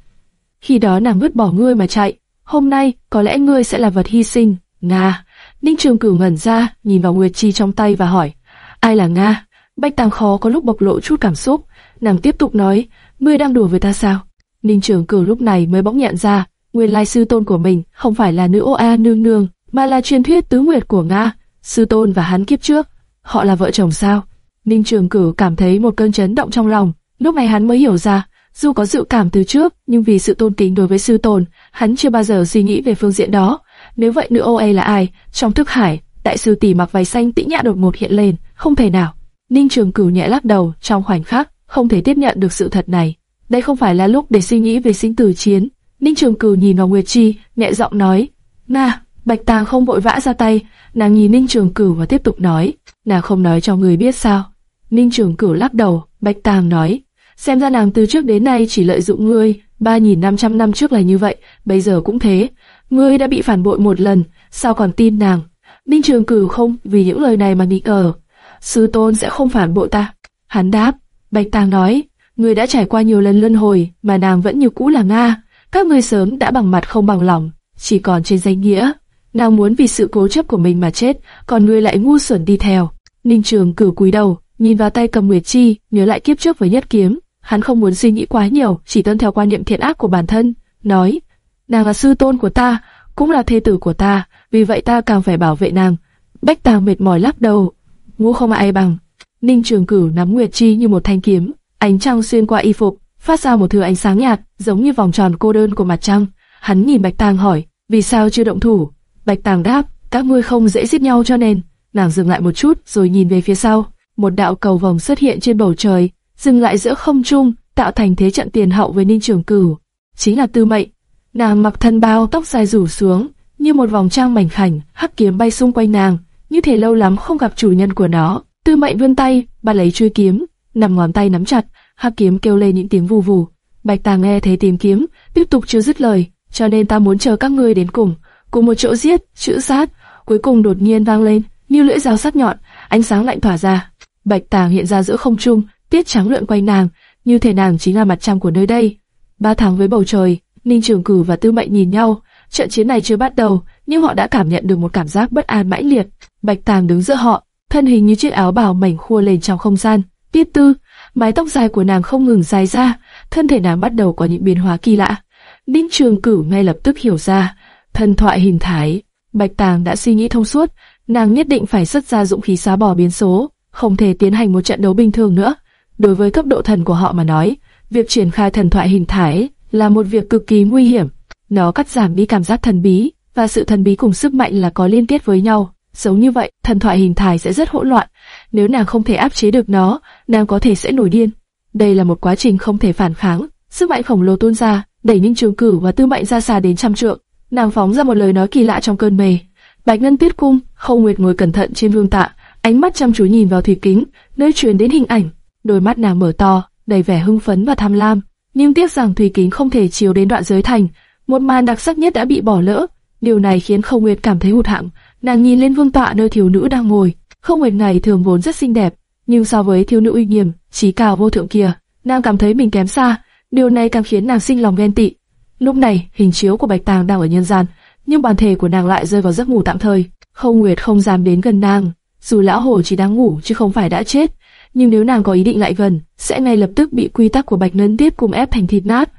Khi đó nàng vứt bỏ ngươi mà chạy, hôm nay có lẽ ngươi sẽ là vật hy sinh. Nga. Ninh Trường Cửu ngẩn ra, nhìn vào Nguyệt Chi trong tay và hỏi, ai là Nga? Bạch Tàng khó có lúc bộc lộ chút cảm xúc, nàng tiếp tục nói, ngươi đang đùa với ta sao? Ninh Trường Cửu lúc này mới bỗng nhận ra, nguyên lai sư tôn của mình không phải là nữ ô a nương nương, mà là truyền thuyết tứ nguyệt của Nga. Sư tôn và hắn kiếp trước, họ là vợ chồng sao? Ninh Trường Cửu cảm thấy một cơn chấn động trong lòng, lúc này hắn mới hiểu ra, dù có dự cảm từ trước, nhưng vì sự tôn kính đối với sư tôn, hắn chưa bao giờ suy nghĩ về phương diện đó. Nếu vậy nữ OA là ai? Trong thức hải, đại sư tỷ mặc váy xanh tĩnh nhã đột ngột hiện lên, không thể nào. Ninh Trường Cửu nhẹ lắc đầu, trong khoảnh khắc, không thể tiếp nhận được sự thật này. Đây không phải là lúc để suy nghĩ về sinh tử chiến. Ninh Trường Cửu nhìn vào Nguyệt Chi, nhẹ giọng nói, "Na, Bạch Tàng không vội vã ra tay." Nàng nhìn Ninh Trường Cửu và tiếp tục nói, "Nàng không nói cho người biết sao?" Ninh Trường Cửu lắc đầu, Bạch Tàng nói, xem ra nàng từ trước đến nay chỉ lợi dụng ngươi, 3.500 năm trước là như vậy, bây giờ cũng thế. Ngươi đã bị phản bội một lần, sao còn tin nàng? Ninh Trường Cửu không vì những lời này mà nghi ngờ. Sư tôn sẽ không phản bội ta. Hắn đáp, Bạch Tàng nói, Người đã trải qua nhiều lần luân hồi mà nàng vẫn như cũ là Nga. Các ngươi sớm đã bằng mặt không bằng lòng, chỉ còn trên danh nghĩa. Nàng muốn vì sự cố chấp của mình mà chết, còn ngươi lại ngu xuẩn đi theo. Ninh Trường Cửu cúi đầu, nhìn vào tay cầm Nguyệt Chi, nhớ lại kiếp trước với nhất kiếm. Hắn không muốn suy nghĩ quá nhiều, chỉ tuân theo quan niệm thiện ác của bản thân, nói, nàng là sư tôn của ta, cũng là thê tử của ta, vì vậy ta càng phải bảo vệ nàng. Bách Tàng mệt mỏi lắc đầu, ngu không ai bằng. Ninh Trường Cửu nắm Nguyệt Chi như một thanh kiếm, ánh trăng xuyên qua y phục, phát ra một thứ ánh sáng nhạt, giống như vòng tròn cô đơn của mặt trăng. Hắn nhìn Bạch Tàng hỏi, vì sao chưa động thủ? Bạch Tàng đáp, các ngươi không dễ giết nhau cho nên. Nàng dừng lại một chút, rồi nhìn về phía sau. Một đạo cầu vòng xuất hiện trên bầu trời, dừng lại giữa không trung, tạo thành thế trận tiền hậu với Ninh Trường Cửu. Chính là Tư Mệnh. Nàng mặc thân bao, tóc dài rủ xuống, như một vòng trăng mảnh khảnh, hắc kiếm bay xung quanh nàng, như thể lâu lắm không gặp chủ nhân của nó. Tư Mệnh vươn tay, bắt lấy chuôi kiếm, nằm ngón tay nắm chặt, hắc kiếm kêu lên những tiếng vù vù. Bạch Tàng nghe thấy tìm kiếm, tiếp tục chưa dứt lời, cho nên ta muốn chờ các ngươi đến cùng, cùng một chỗ giết, chữ sát. Cuối cùng đột nhiên vang lên, như lưỡi dao sắc nhọn, ánh sáng lạnh tỏa ra. Bạch Tàng hiện ra giữa không trung, tiết trắng lượn quanh nàng, như thể nàng chính là mặt trăng của nơi đây. Ba tháng với bầu trời, Ninh Trường Cử và Tư Mệnh nhìn nhau, trận chiến này chưa bắt đầu, nhưng họ đã cảm nhận được một cảm giác bất an mãnh liệt. Bạch Tàng đứng giữa họ, thân hình như chiếc áo bào mảnh khua lên trong không gian. Tiết Tư, mái tóc dài của nàng không ngừng dài ra, thân thể nàng bắt đầu có những biến hóa kỳ lạ. Ninh Trường Cử ngay lập tức hiểu ra, thần thoại hình thái. Bạch Tàng đã suy nghĩ thông suốt, nàng nhất định phải xuất ra dũng khí xóa bỏ biến số, không thể tiến hành một trận đấu bình thường nữa. Đối với cấp độ thần của họ mà nói, việc triển khai thần thoại hình thái là một việc cực kỳ nguy hiểm. Nó cắt giảm đi cảm giác thần bí, và sự thần bí cùng sức mạnh là có liên kết với nhau. Giống như vậy, thần thoại hình thái sẽ rất hỗn loạn. Nếu nàng không thể áp chế được nó, nàng có thể sẽ nổi điên. Đây là một quá trình không thể phản kháng. Sức mạnh khổng lồ tuôn ra, đẩy Ninh Trường Cử và Tư Mệnh ra xa đến trăm trượng. Nàng phóng ra một lời nói kỳ lạ trong cơn mê. Bạch Ngân Tuyết Cung, khâu Nguyệt ngồi cẩn thận trên vương tạ, ánh mắt chăm chú nhìn vào thủy kính, nơi truyền đến hình ảnh. Đôi mắt nàng mở to, đầy vẻ hưng phấn và tham lam. Nhưng tiếc rằng thủy kính không thể chiếu đến đoạn giới thành, một màn đặc sắc nhất đã bị bỏ lỡ. Điều này khiến khâu Nguyệt cảm thấy hụt hẫng. Nàng nhìn lên vương tọa nơi thiếu nữ đang ngồi. Không Nguyệt này thường vốn rất xinh đẹp, nhưng so với thiếu nữ uy nghiêm, trí cao vô thượng kia, nàng cảm thấy mình kém xa. Điều này càng khiến nàng sinh lòng ghen tị. Lúc này, hình chiếu của Bạch Tàng đang ở nhân gian, nhưng bản thể của nàng lại rơi vào giấc ngủ tạm thời. Không Nguyệt không dám đến gần nàng, dù lão hổ chỉ đang ngủ chứ không phải đã chết, nhưng nếu nàng có ý định lại gần, sẽ ngay lập tức bị quy tắc của Bạch Ngân Tiếp cung ép thành thịt nát.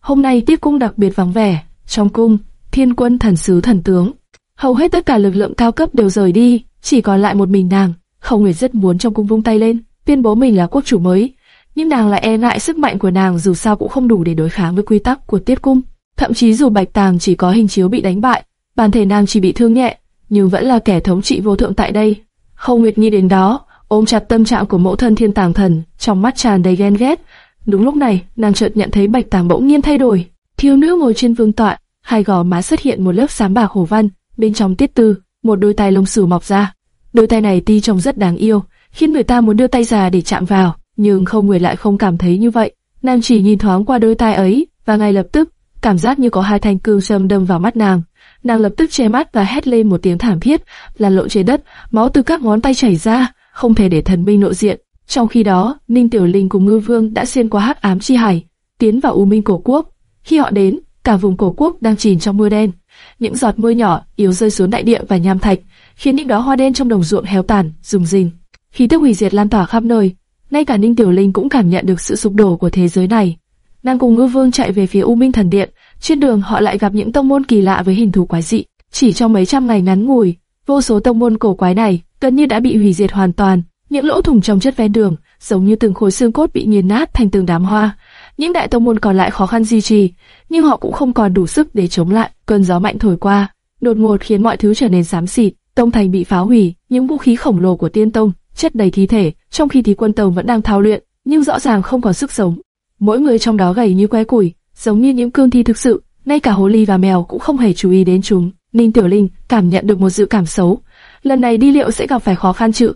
Hôm nay Tiếp cung đặc biệt vắng vẻ, trong cung, thiên quân thần sứ thần tướng, hầu hết tất cả lực lượng cao cấp đều rời đi, chỉ còn lại một mình nàng. Khâu Nguyệt rất muốn trong cung vung tay lên, tuyên bố mình là quốc chủ mới, nhưng nàng lại e ngại sức mạnh của nàng dù sao cũng không đủ để đối kháng với quy tắc của Tiết cung. Thậm chí dù Bạch Tàng chỉ có hình chiếu bị đánh bại, bản thể nàng chỉ bị thương nhẹ, nhưng vẫn là kẻ thống trị vô thượng tại đây. Khâu Nguyệt nghĩ đến đó, ôm chặt tâm trạng của mẫu thân Thiên Tàng Thần, trong mắt tràn đầy ghen ghét. Đúng lúc này, nàng chợt nhận thấy Bạch Tàng bỗng nhiên thay đổi. Thiếu nữ ngồi trên vương tọa, hai gò má xuất hiện một lớp xám bạc hổ văn, bên trong tiết tư, một đôi tay lông xù mọc ra. Đôi tay này ti trông rất đáng yêu, khiến người ta muốn đưa tay ra để chạm vào, nhưng không người lại không cảm thấy như vậy. Nàng chỉ nhìn thoáng qua đôi tay ấy, và ngay lập tức, cảm giác như có hai thanh cương sâm đâm vào mắt nàng. Nàng lập tức che mắt và hét lên một tiếng thảm thiết, lăn lộn trên đất, máu từ các ngón tay chảy ra, không thể để thần binh lộ diện. Trong khi đó, Ninh Tiểu Linh cùng Ngư Vương đã xuyên qua hắc ám chi hải, tiến vào U Minh cổ quốc. Khi họ đến, cả vùng cổ quốc đang chìm trong mưa đen. Những giọt mưa nhỏ yếu rơi xuống đại địa và nham thạch, khiến những đóa hoa đen trong đồng ruộng héo tàn, rùng rình. Khí tức hủy diệt lan tỏa khắp nơi, ngay cả Ninh Tiểu Linh cũng cảm nhận được sự sụp đổ của thế giới này. Nàng cùng Ngư Vương chạy về phía U Minh Thần Điện, trên đường họ lại gặp những tông môn kỳ lạ với hình thù quái dị. Chỉ trong mấy trăm ngày ngắn ngủi, vô số tông môn cổ quái này gần như đã bị hủy diệt hoàn toàn. Những lỗ thủng trong chất ven đường, giống như từng khối xương cốt bị nghiền nát thành từng đám hoa. Những đại tông môn còn lại khó khăn duy trì, nhưng họ cũng không còn đủ sức để chống lại. Cơn gió mạnh thổi qua, đột ngột khiến mọi thứ trở nên xám xịt. Tông thành bị phá hủy, những vũ khí khổng lồ của tiên tông chất đầy thi thể, trong khi thì quân tông vẫn đang thao luyện, nhưng rõ ràng không còn sức sống. Mỗi người trong đó gầy như que củi, giống như những cương thi thực sự. Ngay cả hồ ly và mèo cũng không hề chú ý đến chúng. Ninh Tiểu Linh cảm nhận được một dự cảm xấu. Lần này đi liệu sẽ gặp phải khó khăn chứ?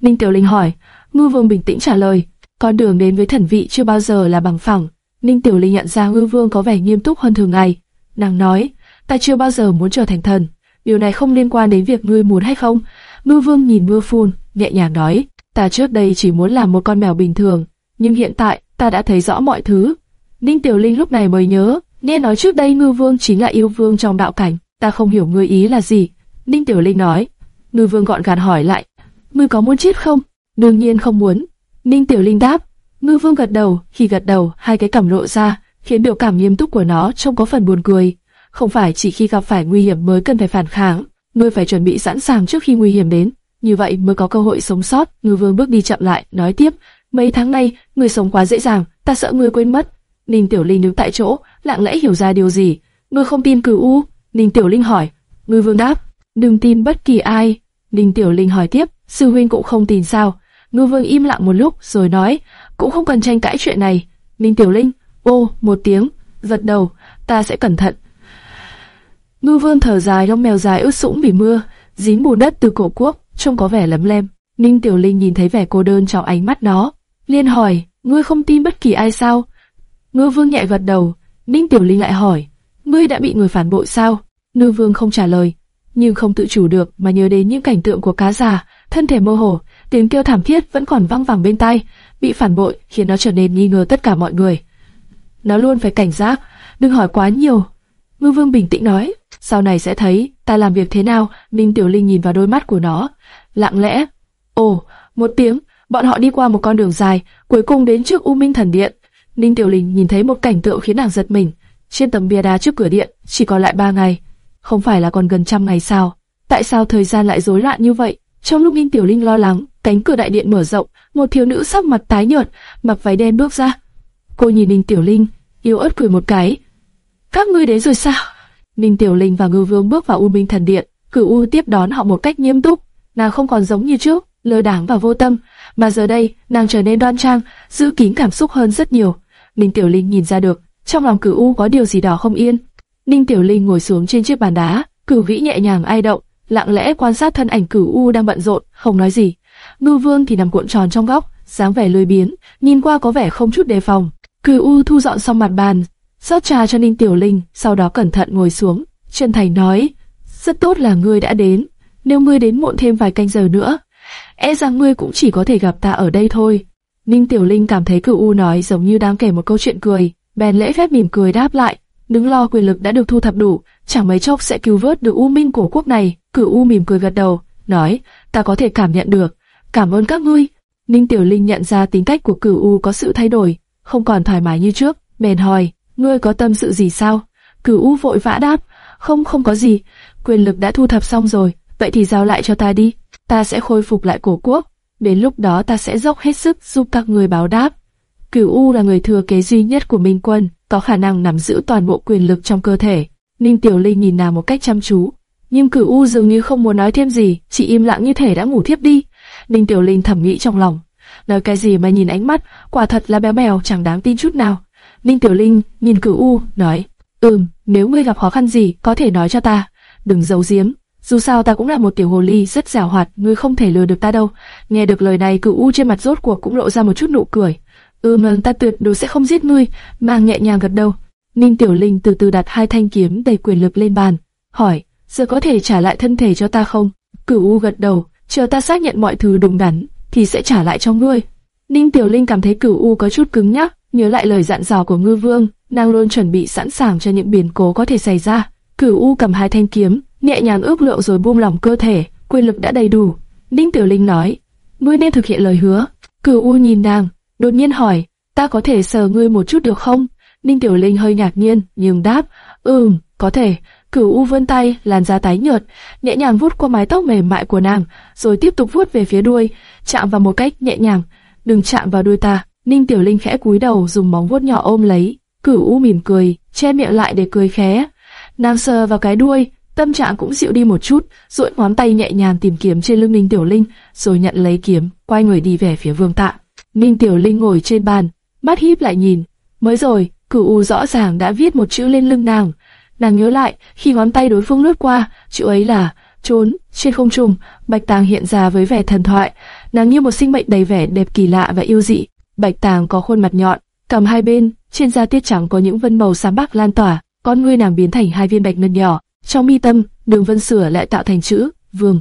Ninh Tiểu Linh hỏi, Ngư Vương bình tĩnh trả lời, con đường đến với thần vị chưa bao giờ là bằng phẳng. Ninh Tiểu Linh nhận ra Ngư Vương có vẻ nghiêm túc hơn thường ngày. Nàng nói, ta chưa bao giờ muốn trở thành thần. Điều này không liên quan đến việc ngươi muốn hay không. Ngư Vương nhìn mưa phun, nhẹ nhàng nói, ta trước đây chỉ muốn làm một con mèo bình thường, nhưng hiện tại ta đã thấy rõ mọi thứ. Ninh Tiểu Linh lúc này mới nhớ, nghe nói trước đây Ngư Vương chính là yêu vương trong đạo cảnh, ta không hiểu ngươi ý là gì. Ninh Tiểu Linh nói, Ngư Vương gọn gàng hỏi lại, ngươi có muốn chết không? Đương nhiên không muốn. Ninh Tiểu Linh đáp, Ngư Vương gật đầu, khi gật đầu, hai cái cằm lộ ra, khiến biểu cảm nghiêm túc của nó trông có phần buồn cười. Không phải chỉ khi gặp phải nguy hiểm mới cần phải phản kháng, ngươi phải chuẩn bị sẵn sàng trước khi nguy hiểm đến, như vậy mới có cơ hội sống sót. Ngư Vương bước đi chậm lại, nói tiếp, mấy tháng nay, ngươi sống quá dễ dàng, ta sợ ngươi quên mất. Ninh Tiểu Linh đứng tại chỗ, lặng lẽ hiểu ra điều gì. Ngươi không tin cửu u? Ninh Tiểu Linh hỏi. Ngư Vương đáp, đừng tin bất kỳ ai. Ninh Tiểu Linh hỏi tiếp, sư huynh cũng không tin sao? Ngư Vương im lặng một lúc rồi nói, cũng không cần tranh cãi chuyện này. Ninh Tiểu Linh, ô, một tiếng, gật đầu, ta sẽ cẩn thận. Ngư Vương thở dài lông mèo dài ướt sũng vì mưa, dính bùn đất từ cổ quốc, trông có vẻ lấm lem. Ninh Tiểu Linh nhìn thấy vẻ cô đơn trong ánh mắt nó, liên hỏi, ngươi không tin bất kỳ ai sao? Ngư Vương nhẹ gật đầu, Ninh Tiểu Linh lại hỏi, ngươi đã bị người phản bội sao? Ngư Vương không trả lời, nhưng không tự chủ được mà nhớ đến những cảnh tượng của cá già, thân thể mơ hồ, tiếng kêu thảm thiết vẫn còn vang vẳng bên tai, bị phản bội khiến nó trở nên nghi ngờ tất cả mọi người. Nó luôn phải cảnh giác, đừng hỏi quá nhiều. Ngư Vương bình tĩnh nói, sau này sẽ thấy ta làm việc thế nào. Ninh Tiểu Linh nhìn vào đôi mắt của nó, lặng lẽ. Ồ, một tiếng, bọn họ đi qua một con đường dài, cuối cùng đến trước U Minh Thần Điện. Ninh Tiểu Linh nhìn thấy một cảnh tượng khiến nàng giật mình. Trên tấm bia đá trước cửa điện chỉ còn lại ba ngày, không phải là còn gần trăm ngày sao? Tại sao thời gian lại rối loạn như vậy? Trong lúc Ninh Tiểu Linh lo lắng, cánh cửa đại điện mở rộng, một thiếu nữ sắc mặt tái nhợt, mặc váy đen bước ra. Cô nhìn Ninh Tiểu Linh, yêu ớt cười một cái. Các ngươi đến rồi sao? Ninh Tiểu Linh và Ngư Vương bước vào U Minh Thần Điện, Cửu U tiếp đón họ một cách nghiêm túc. Nàng không còn giống như trước, lơ đảng và vô tâm, mà giờ đây nàng trở nên đoan trang, giữ kín cảm xúc hơn rất nhiều. Ninh Tiểu Linh nhìn ra được, trong lòng Cửu U có điều gì đó không yên. Ninh Tiểu Linh ngồi xuống trên chiếc bàn đá, Cửu Vĩ nhẹ nhàng ai động, lặng lẽ quan sát thân ảnh Cửu U đang bận rộn, không nói gì. ngưu Vương thì nằm cuộn tròn trong góc, dáng vẻ lười biếng, nhìn qua có vẻ không chút đề phòng. Cửu U thu dọn xong mặt bàn, rót trà cho Ninh Tiểu Linh, sau đó cẩn thận ngồi xuống, chân thành nói: "Rất tốt là ngươi đã đến, nếu ngươi đến muộn thêm vài canh giờ nữa, e rằng ngươi cũng chỉ có thể gặp ta ở đây thôi." Ninh Tiểu Linh cảm thấy Cửu U nói giống như đang kể một câu chuyện cười, bèn lễ phép mỉm cười đáp lại: đứng lo, quyền lực đã được thu thập đủ, chẳng mấy chốc sẽ cứu vớt được U Minh của quốc này." Cửu U mỉm cười gật đầu, nói: "Ta có thể cảm nhận được." cảm ơn các ngươi. Ninh Tiểu Linh nhận ra tính cách của Cửu U có sự thay đổi, không còn thoải mái như trước, bèn hỏi, ngươi có tâm sự gì sao? Cửu U vội vã đáp, không không có gì, quyền lực đã thu thập xong rồi, vậy thì giao lại cho ta đi, ta sẽ khôi phục lại cổ quốc, đến lúc đó ta sẽ dốc hết sức giúp các ngươi báo đáp. Cửu U là người thừa kế duy nhất của Minh Quân, có khả năng nắm giữ toàn bộ quyền lực trong cơ thể. Ninh Tiểu Linh nhìn nàng một cách chăm chú, nhưng Cửu U dường như không muốn nói thêm gì, chỉ im lặng như thể đã ngủ thiếp đi. Ninh Tiểu Linh thầm nghĩ trong lòng, nói cái gì mà nhìn ánh mắt, quả thật là béo bèo chẳng đáng tin chút nào. Ninh Tiểu Linh nhìn Cửu U, nói, ừm, nếu ngươi gặp khó khăn gì, có thể nói cho ta, đừng giấu giếm. Dù sao ta cũng là một tiểu hồ ly rất giàu hoạt, ngươi không thể lừa được ta đâu. Nghe được lời này, Cửu U trên mặt rốt cuộc cũng lộ ra một chút nụ cười. Ừm, ta tuyệt đối sẽ không giết ngươi, mang nhẹ nhàng gật đầu. Ninh Tiểu Linh từ từ đặt hai thanh kiếm đầy quyền lực lên bàn, hỏi, giờ có thể trả lại thân thể cho ta không? Cửu U gật đầu, chờ ta xác nhận mọi thứ đúng đắn, thì sẽ trả lại cho ngươi. Ninh Tiểu Linh cảm thấy Cửu U có chút cứng nhắc, nhớ lại lời dặn dò của Ngư Vương, nàng luôn chuẩn bị sẵn sàng cho những biến cố có thể xảy ra. Cửu U cầm hai thanh kiếm, nhẹ nhàng ước lượng rồi buông lỏng cơ thể, quyền lực đã đầy đủ. Ninh Tiểu Linh nói, ngươi nên thực hiện lời hứa. Cửu U nhìn nàng, đột nhiên hỏi, ta có thể sờ ngươi một chút được không? Ninh Tiểu Linh hơi ngạc nhiên, nhưng đáp, ừm, có thể. Cửu U vươn tay, làn da tái nhợt, nhẹ nhàng vuốt qua mái tóc mềm mại của nàng, rồi tiếp tục vuốt về phía đuôi, chạm vào một cách nhẹ nhàng. Đừng chạm vào đuôi ta. Ninh Tiểu Linh khẽ cúi đầu dùng móng vuốt nhỏ ôm lấy. Cửu U mỉm cười, che miệng lại để cười khé. Nàng sờ vào cái đuôi, tâm trạng cũng dịu đi một chút, duỗi ngón tay nhẹ nhàng tìm kiếm trên lưng Ninh Tiểu Linh, rồi nhận lấy kiếm, quay người đi về phía Vương Tạ. Ninh Tiểu Linh ngồi trên bàn, mắt híp lại nhìn. Mới rồi, Cửu U rõ ràng đã viết một chữ lên lưng nàng. Nàng nhớ lại, khi ngón tay đối phương lướt qua, chữ ấy là trốn. Trên không trung, Bạch Tàng hiện ra với vẻ thần thoại, nàng như một sinh mệnh đầy vẻ đẹp kỳ lạ và yêu dị. Bạch Tàng có khuôn mặt nhọn, cầm hai bên, trên da tiết trắng có những vân màu xám bạc lan tỏa, con ngươi nàng biến thành hai viên bạch ngân nhỏ, trong mi tâm, đường vân sửa lại tạo thành chữ vương.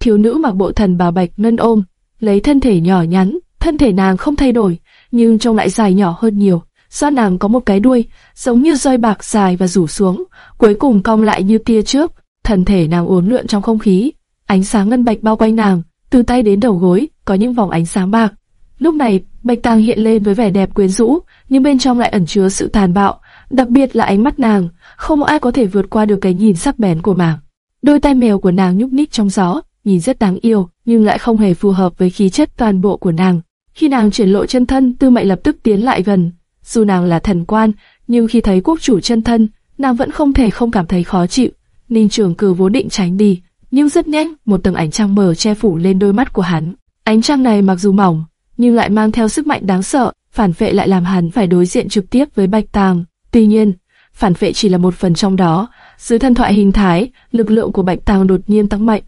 Thiếu nữ mặc bộ thần bào bạch ngân ôm, lấy thân thể nhỏ nhắn, thân thể nàng không thay đổi, nhưng trông lại dài nhỏ hơn nhiều. Do nàng có một cái đuôi, giống như roi bạc dài và rủ xuống, cuối cùng cong lại như tia trước. Thân thể nàng uốn lượn trong không khí, ánh sáng ngân bạch bao quanh nàng, từ tay đến đầu gối có những vòng ánh sáng bạc. Lúc này, Bạch Tàng hiện lên với vẻ đẹp quyến rũ, nhưng bên trong lại ẩn chứa sự tàn bạo, đặc biệt là ánh mắt nàng, không ai có thể vượt qua được cái nhìn sắc bén của nàng. Đôi tai mèo của nàng nhúc nhích trong gió, nhìn rất đáng yêu, nhưng lại không hề phù hợp với khí chất toàn bộ của nàng. Khi nàng triển lộ chân thân, Tư Mệnh lập tức tiến lại gần. Dù nàng là thần quan, nhưng khi thấy quốc chủ chân thân, nàng vẫn không thể không cảm thấy khó chịu. Ninh Trường Cử vốn định tránh đi, nhưng rất nhanh, một tầng ánh trăng mờ che phủ lên đôi mắt của hắn. Ánh trăng này mặc dù mỏng, nhưng lại mang theo sức mạnh đáng sợ, phản vệ lại làm hắn phải đối diện trực tiếp với Bạch Tàng. Tuy nhiên, phản vệ chỉ là một phần trong đó. Dưới thân thoại hình thái, lực lượng của Bạch Tàng đột nhiên tăng mạnh.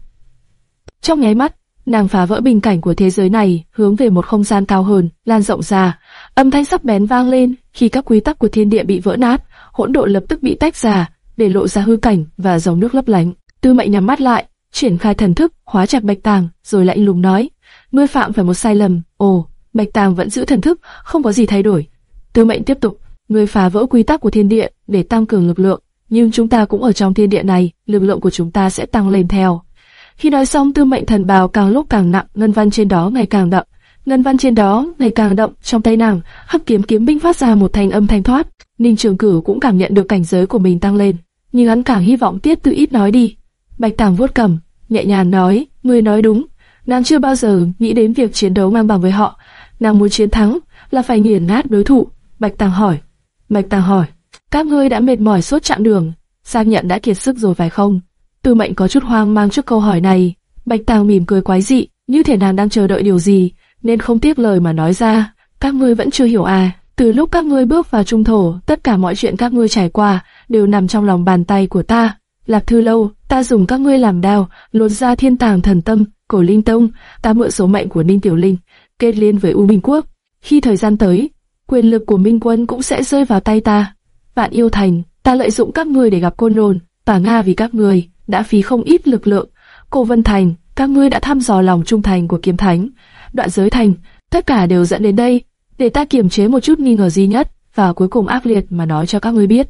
Trong nháy mắt, nàng phá vỡ bình cảnh của thế giới này, hướng về một không gian cao hơn, lan rộng ra. Âm thanh sắc bén vang lên, khi các quy tắc của thiên địa bị vỡ nát, hỗn độn lập tức bị tách ra, để lộ ra hư cảnh và dòng nước lấp lánh. Tư Mệnh nhắm mắt lại, triển khai thần thức, hóa chặt Bạch Tàng, rồi lạnh lùng nói: "Ngươi phạm phải một sai lầm." Ồ, Bạch Tàng vẫn giữ thần thức, không có gì thay đổi. Tư Mệnh tiếp tục: "Ngươi phá vỡ quy tắc của thiên địa để tăng cường lực lượng, nhưng chúng ta cũng ở trong thiên địa này, lực lượng của chúng ta sẽ tăng lên theo." Khi nói xong, Tư Mệnh thần bào càng lúc càng nặng, ngân văn trên đó ngày càng đậm. Ngân văn trên đó ngày càng động, trong tay nàng, hắc kiếm kiếm binh phát ra một thanh âm thanh thoát. Ninh Trường cửu cũng cảm nhận được cảnh giới của mình tăng lên, nhưng hắn càng hy vọng Tiết Tự ít nói đi. Bạch Tàng vuốt cầm, nhẹ nhàng nói, ngươi nói đúng, nàng chưa bao giờ nghĩ đến việc chiến đấu ngang bằng với họ, nàng muốn chiến thắng là phải nghiền nát đối thủ. Bạch Tàng hỏi, Bạch Tàng hỏi, các ngươi đã mệt mỏi suốt chặng đường, xác nhận đã kiệt sức rồi phải không? Tư Mệnh có chút hoang mang trước câu hỏi này. Bạch Tàng mỉm cười quái dị, như thể nàng đang chờ đợi điều gì, nên không tiếc lời mà nói ra. Các ngươi vẫn chưa hiểu à? Từ lúc các ngươi bước vào trung thổ, tất cả mọi chuyện các ngươi trải qua đều nằm trong lòng bàn tay của ta. Lạc Thư Lâu, ta dùng các ngươi làm đao, lột ra thiên tàng thần tâm, cổ linh tông, ta mượn số mệnh của Ninh Tiểu Linh, kết liên với U Minh Quốc. Khi thời gian tới, quyền lực của Minh Quân cũng sẽ rơi vào tay ta. Vạn yêu thành, ta lợi dụng các ngươi để gặp côn lồn, tả Nga vì các ngươi đã phí không ít lực lượng. Cổ Vân Thành, các ngươi đã thăm dò lòng trung thành của Kiếm Thánh. Đoạn giới thành, tất cả đều dẫn đến đây, để ta kiềm chế một chút nghi ngờ duy nhất, và cuối cùng ác liệt mà nói cho các ngươi biết.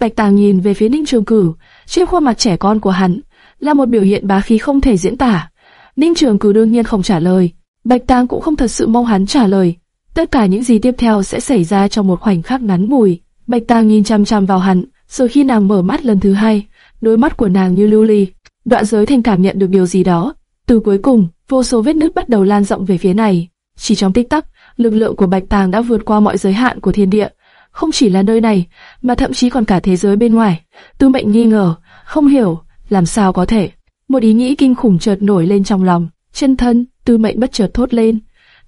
Bạch Tàng nhìn về phía Ninh Trường Cử, trên khuôn mặt trẻ con của hắn là một biểu hiện bá khí không thể diễn tả. Ninh Trường Cử đương nhiên không trả lời, Bạch Tàng cũng không thật sự mong hắn trả lời. Tất cả những gì tiếp theo sẽ xảy ra trong một khoảnh khắc ngắn ngủi. Bạch Tàng nhìn chăm chăm vào hắn, rồi khi nàng mở mắt lần thứ hai, đôi mắt của nàng như lưu ly. Đoạn giới thành cảm nhận được điều gì đó. Từ cuối cùng, vô số vết nứt bắt đầu lan rộng về phía này. Chỉ trong tích tắc, lực lượng của Bạch Tàng đã vượt qua mọi giới hạn của thiên địa. Không chỉ là nơi này, mà thậm chí còn cả thế giới bên ngoài. Tư mệnh nghi ngờ, không hiểu, làm sao có thể. Một ý nghĩ kinh khủng chợt nổi lên trong lòng. Chân thân, tư mệnh bất chợt thốt lên.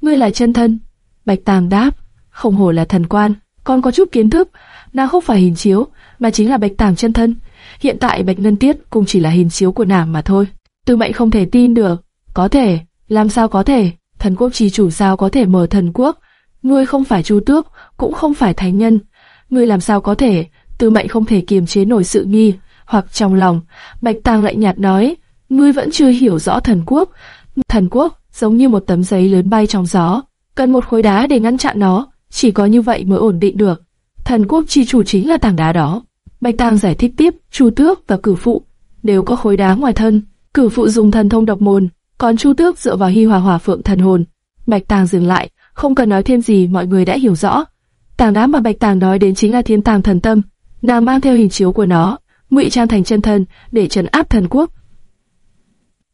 Ngươi là chân thân. Bạch Tàng đáp, không hổ là thần quan, con có chút kiến thức, nàng không phải hình chiếu, mà chính là Bạch Tàng chân thân. Hiện tại Bạch Ngân Tiết cũng chỉ là hình chiếu của nàng mà thôi. Tư mệnh không thể tin được. Có thể, làm sao có thể, thần quốc trì chủ sao có thể mở thần quốc. Ngươi không phải chu tước, cũng không phải thánh nhân. Ngươi làm sao có thể, tư mệnh không thể kiềm chế nổi sự nghi, hoặc trong lòng. Bạch Tàng lạnh nhạt nói, ngươi vẫn chưa hiểu rõ thần quốc. Thần quốc giống như một tấm giấy lớn bay trong gió, cần một khối đá để ngăn chặn nó, chỉ có như vậy mới ổn định được. Thần quốc chi chủ chính là tảng đá đó. Bạch Tàng giải thích tiếp, Chu Tước và Cử Phụ đều có khối đá ngoài thân. Cử Phụ dùng thần thông độc môn, còn Chu Tước dựa vào Hi Hòa Hỏa Phượng thần hồn. Bạch Tàng dừng lại, không cần nói thêm gì, mọi người đã hiểu rõ. Tảng đá mà Bạch Tàng nói đến chính là Thiên Tàng Thần Tâm. Nàng mang theo hình chiếu của nó, ngụy trang thành chân thân để trấn áp thần quốc.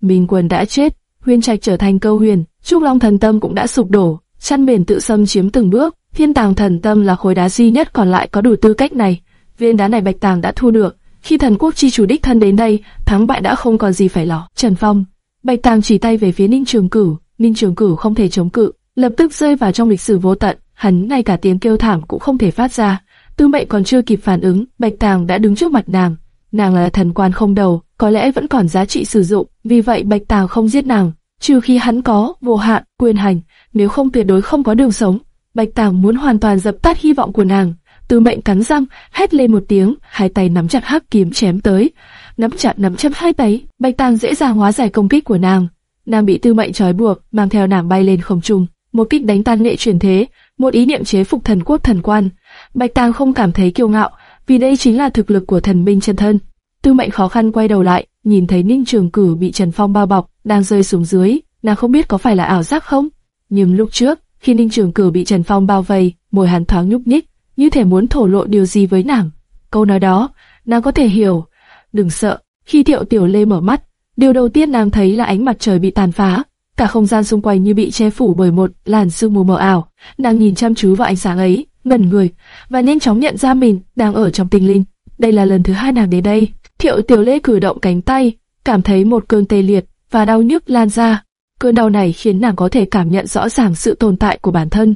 Minh Quân đã chết, Huyên Trạch trở thành câu huyền, Trúc Long Thần Tâm cũng đã sụp đổ, chăn biển tự xâm chiếm từng bước. Thiên Tàng Thần Tâm là khối đá duy nhất còn lại có đủ tư cách này viên đá này Bạch Tàng đã thu được. Khi thần quốc chi chủ đích thân đến đây, thắng bại đã không còn gì phải lo. Trần Phong, Bạch Tàng chỉ tay về phía Ninh Trường Cửu, Ninh Trường Cửu không thể chống cự, lập tức rơi vào trong lịch sử vô tận. Hắn ngay cả tiếng kêu thảm cũng không thể phát ra. Tư Mệnh còn chưa kịp phản ứng, Bạch Tàng đã đứng trước mặt nàng. Nàng là thần quan không đầu, có lẽ vẫn còn giá trị sử dụng, vì vậy Bạch Tàng không giết nàng, trừ khi hắn có vô hạn quyền hành, nếu không tuyệt đối không có đường sống. Bạch Tàng muốn hoàn toàn dập tắt hy vọng của nàng. Tư Mệnh cắn răng, hét lên một tiếng, hai tay nắm chặt hắc kiếm chém tới. Nắm chặt nắm chặt hai tay, Bạch Tàng dễ dàng hóa giải công kích của nàng. Nàng bị Tư Mệnh trói buộc, mang theo nàng bay lên không trung, một kích đánh tan nghệ chuyển thế, một ý niệm chế phục thần quốc thần quan. Bạch Tàng không cảm thấy kiêu ngạo, vì đây chính là thực lực của thần minh chân thân. Tư Mệnh khó khăn quay đầu lại, nhìn thấy Ninh Trường Cử bị Trần Phong bao bọc, đang rơi xuống dưới, nàng không biết có phải là ảo giác không. Nhưng lúc trước, khi Ninh Trường Cử bị Trần Phong bao vây, môi hắn thoáng nhúc nhích, như thể muốn thổ lộ điều gì với nàng. Câu nói đó, nàng có thể hiểu. Đừng sợ. Khi Thiệu Tiểu Lê mở mắt, điều đầu tiên nàng thấy là ánh mặt trời bị tàn phá, cả không gian xung quanh như bị che phủ bởi một làn sương mù mờ ảo. Nàng nhìn chăm chú vào ánh sáng ấy, ngẩn người và nhanh chóng nhận ra mình đang ở trong tinh linh. Đây là lần thứ hai nàng đến đây. Thiệu Tiểu Lê cử động cánh tay, cảm thấy một cơn tê liệt và đau nhức lan ra. Cơn đau này khiến nàng có thể cảm nhận rõ ràng sự tồn tại của bản thân.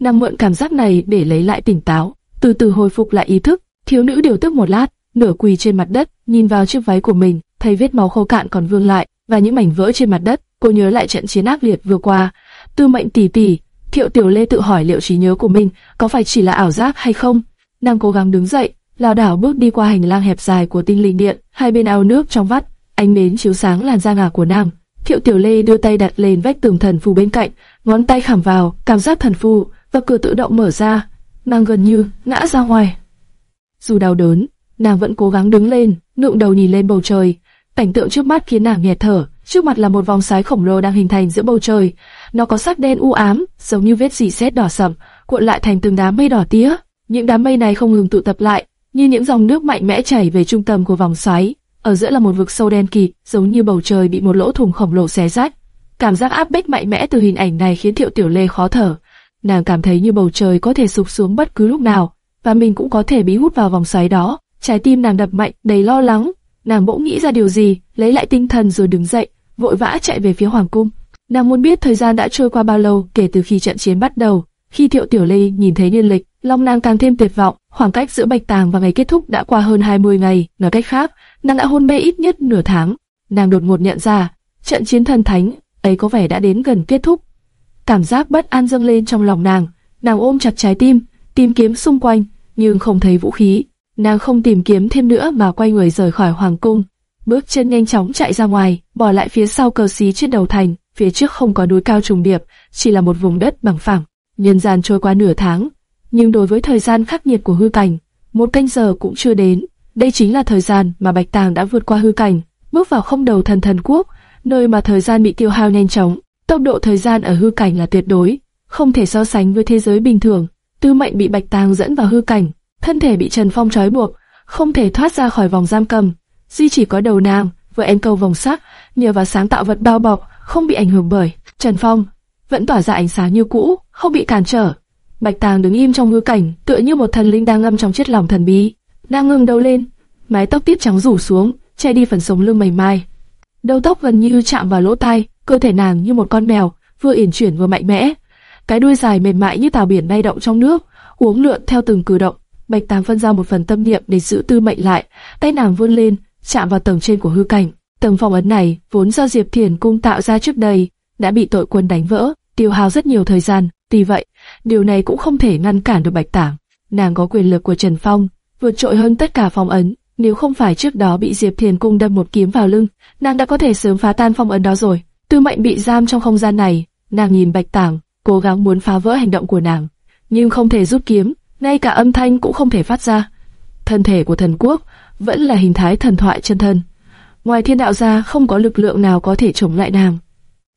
Nàng mượn cảm giác này để lấy lại tỉnh táo, từ từ hồi phục lại ý thức. Thiếu nữ điều tức một lát, nửa quỳ trên mặt đất, nhìn vào chiếc váy của mình, thấy vết máu khô cạn còn vương lại và những mảnh vỡ trên mặt đất. Cô nhớ lại trận chiến ác liệt vừa qua. Tư mệnh tỷ tỷ, Thiệu Tiểu Lê tự hỏi liệu trí nhớ của mình có phải chỉ là ảo giác hay không. Nàng cố gắng đứng dậy, lảo đảo bước đi qua hành lang hẹp dài của tinh linh điện, hai bên ao nước trong vắt, ánh nến chiếu sáng làn da ngà của nàng. Thiệu Tiểu Lê đưa tay đặt lên vách tường thần phù bên cạnh, ngón tay khảm vào, cảm giác thần phù và cửa tự động mở ra. Nàng gần như ngã ra ngoài. Dù đau đớn, nàng vẫn cố gắng đứng lên, ngượng đầu nhìn lên bầu trời. Cảnh tượng trước mắt khiến nàng nghẹt thở. Trước mặt là một vòng xoáy khổng lồ đang hình thành giữa bầu trời. Nó có sắc đen u ám, giống như vết dì sét đỏ sậm, cuộn lại thành từng đám mây đỏ tía. Những đám mây này không ngừng tụ tập lại, như những dòng nước mạnh mẽ chảy về trung tâm của vòng xoáy. Ở giữa là một vực sâu đen kịt, giống như bầu trời bị một lỗ thủng khổng lồ xé rách. Cảm giác áp bách mạnh mẽ từ hình ảnh này khiến Thiệu Tiểu Lê khó thở. Nàng cảm thấy như bầu trời có thể sụp xuống bất cứ lúc nào, và mình cũng có thể bị hút vào vòng xoáy đó. Trái tim nàng đập mạnh, đầy lo lắng. Nàng bỗng nghĩ ra điều gì, lấy lại tinh thần rồi đứng dậy, vội vã chạy về phía hoàng cung. Nàng muốn biết thời gian đã trôi qua bao lâu kể từ khi trận chiến bắt đầu. Khi Thiệu Tiểu Lê nhìn thấy niên lịch, lòng nàng càng thêm tuyệt vọng. Khoảng cách giữa Bạch Tàng và ngày kết thúc đã qua hơn 20 ngày. Nói cách khác, nàng đã hôn mê ít nhất nửa tháng. Nàng đột ngột nhận ra, trận chiến thần thánh ấy có vẻ đã đến gần kết thúc. Cảm giác bất an dâng lên trong lòng nàng, nàng ôm chặt trái tim, tìm kiếm xung quanh, nhưng không thấy vũ khí. Nàng không tìm kiếm thêm nữa mà quay người rời khỏi hoàng cung, bước chân nhanh chóng chạy ra ngoài, bỏ lại phía sau cờ xí trên đầu thành. Phía trước không có núi cao trùng điệp, chỉ là một vùng đất bằng phẳng. Nhân gian trôi qua nửa tháng, nhưng đối với thời gian khắc nghiệt của hư cảnh, một canh giờ cũng chưa đến. Đây chính là thời gian mà Bạch Tàng đã vượt qua hư cảnh, bước vào không đầu thần thần quốc, nơi mà thời gian bị tiêu hao nhanh chóng. Tốc độ thời gian ở hư cảnh là tuyệt đối, không thể so sánh với thế giới bình thường. Tư mệnh bị Bạch Tàng dẫn vào hư cảnh, thân thể bị Trần Phong trói buộc, không thể thoát ra khỏi vòng giam cầm. Duy chỉ có đầu nàng, với em câu vòng sắc, nhờ vào sáng tạo vật bao bọc, không bị ảnh hưởng bởi Trần Phong, vẫn tỏa ra ánh sáng như cũ, không bị cản trở. Bạch Tàng đứng im trong hư cảnh, tựa như một thần linh đang ngâm trong chiếc lòng thần bí. đang ngừng đầu lên, mái tóc tiếp trắng rủ xuống, che đi phần sống lưng mềm mai. Đầu tóc gần như chạm vào lỗ tai, cơ thể nàng như một con mèo, vừa yển chuyển vừa mạnh mẽ. Cái đuôi dài mềm mại như tàu biển bay động trong nước, uống lượn theo từng cử động. Bạch Tàng phân ra một phần tâm niệm để giữ tư mệnh lại, tay nàng vươn lên, chạm vào tầng trên của hư cảnh. Tầng phòng ấn này vốn do Diệp Thiền cung tạo ra trước đây, đã bị tội quân đánh vỡ, tiêu hao rất nhiều thời gian. Tuy vậy, điều này cũng không thể ngăn cản được Bạch Tàng. Nàng có quyền lực của Trần Phong, vượt trội hơn tất cả phòng ấn. Nếu không phải trước đó bị Diệp Thiền cung đâm một kiếm vào lưng, nàng đã có thể sớm phá tan phong ấn đó rồi. Tư Mệnh bị giam trong không gian này, nàng nhìn Bạch Tàng, cố gắng muốn phá vỡ hành động của nàng, nhưng không thể rút kiếm, ngay cả âm thanh cũng không thể phát ra. Thân thể của thần quốc vẫn là hình thái thần thoại chân thân. Ngoài thiên đạo ra không có lực lượng nào có thể chống lại nàng.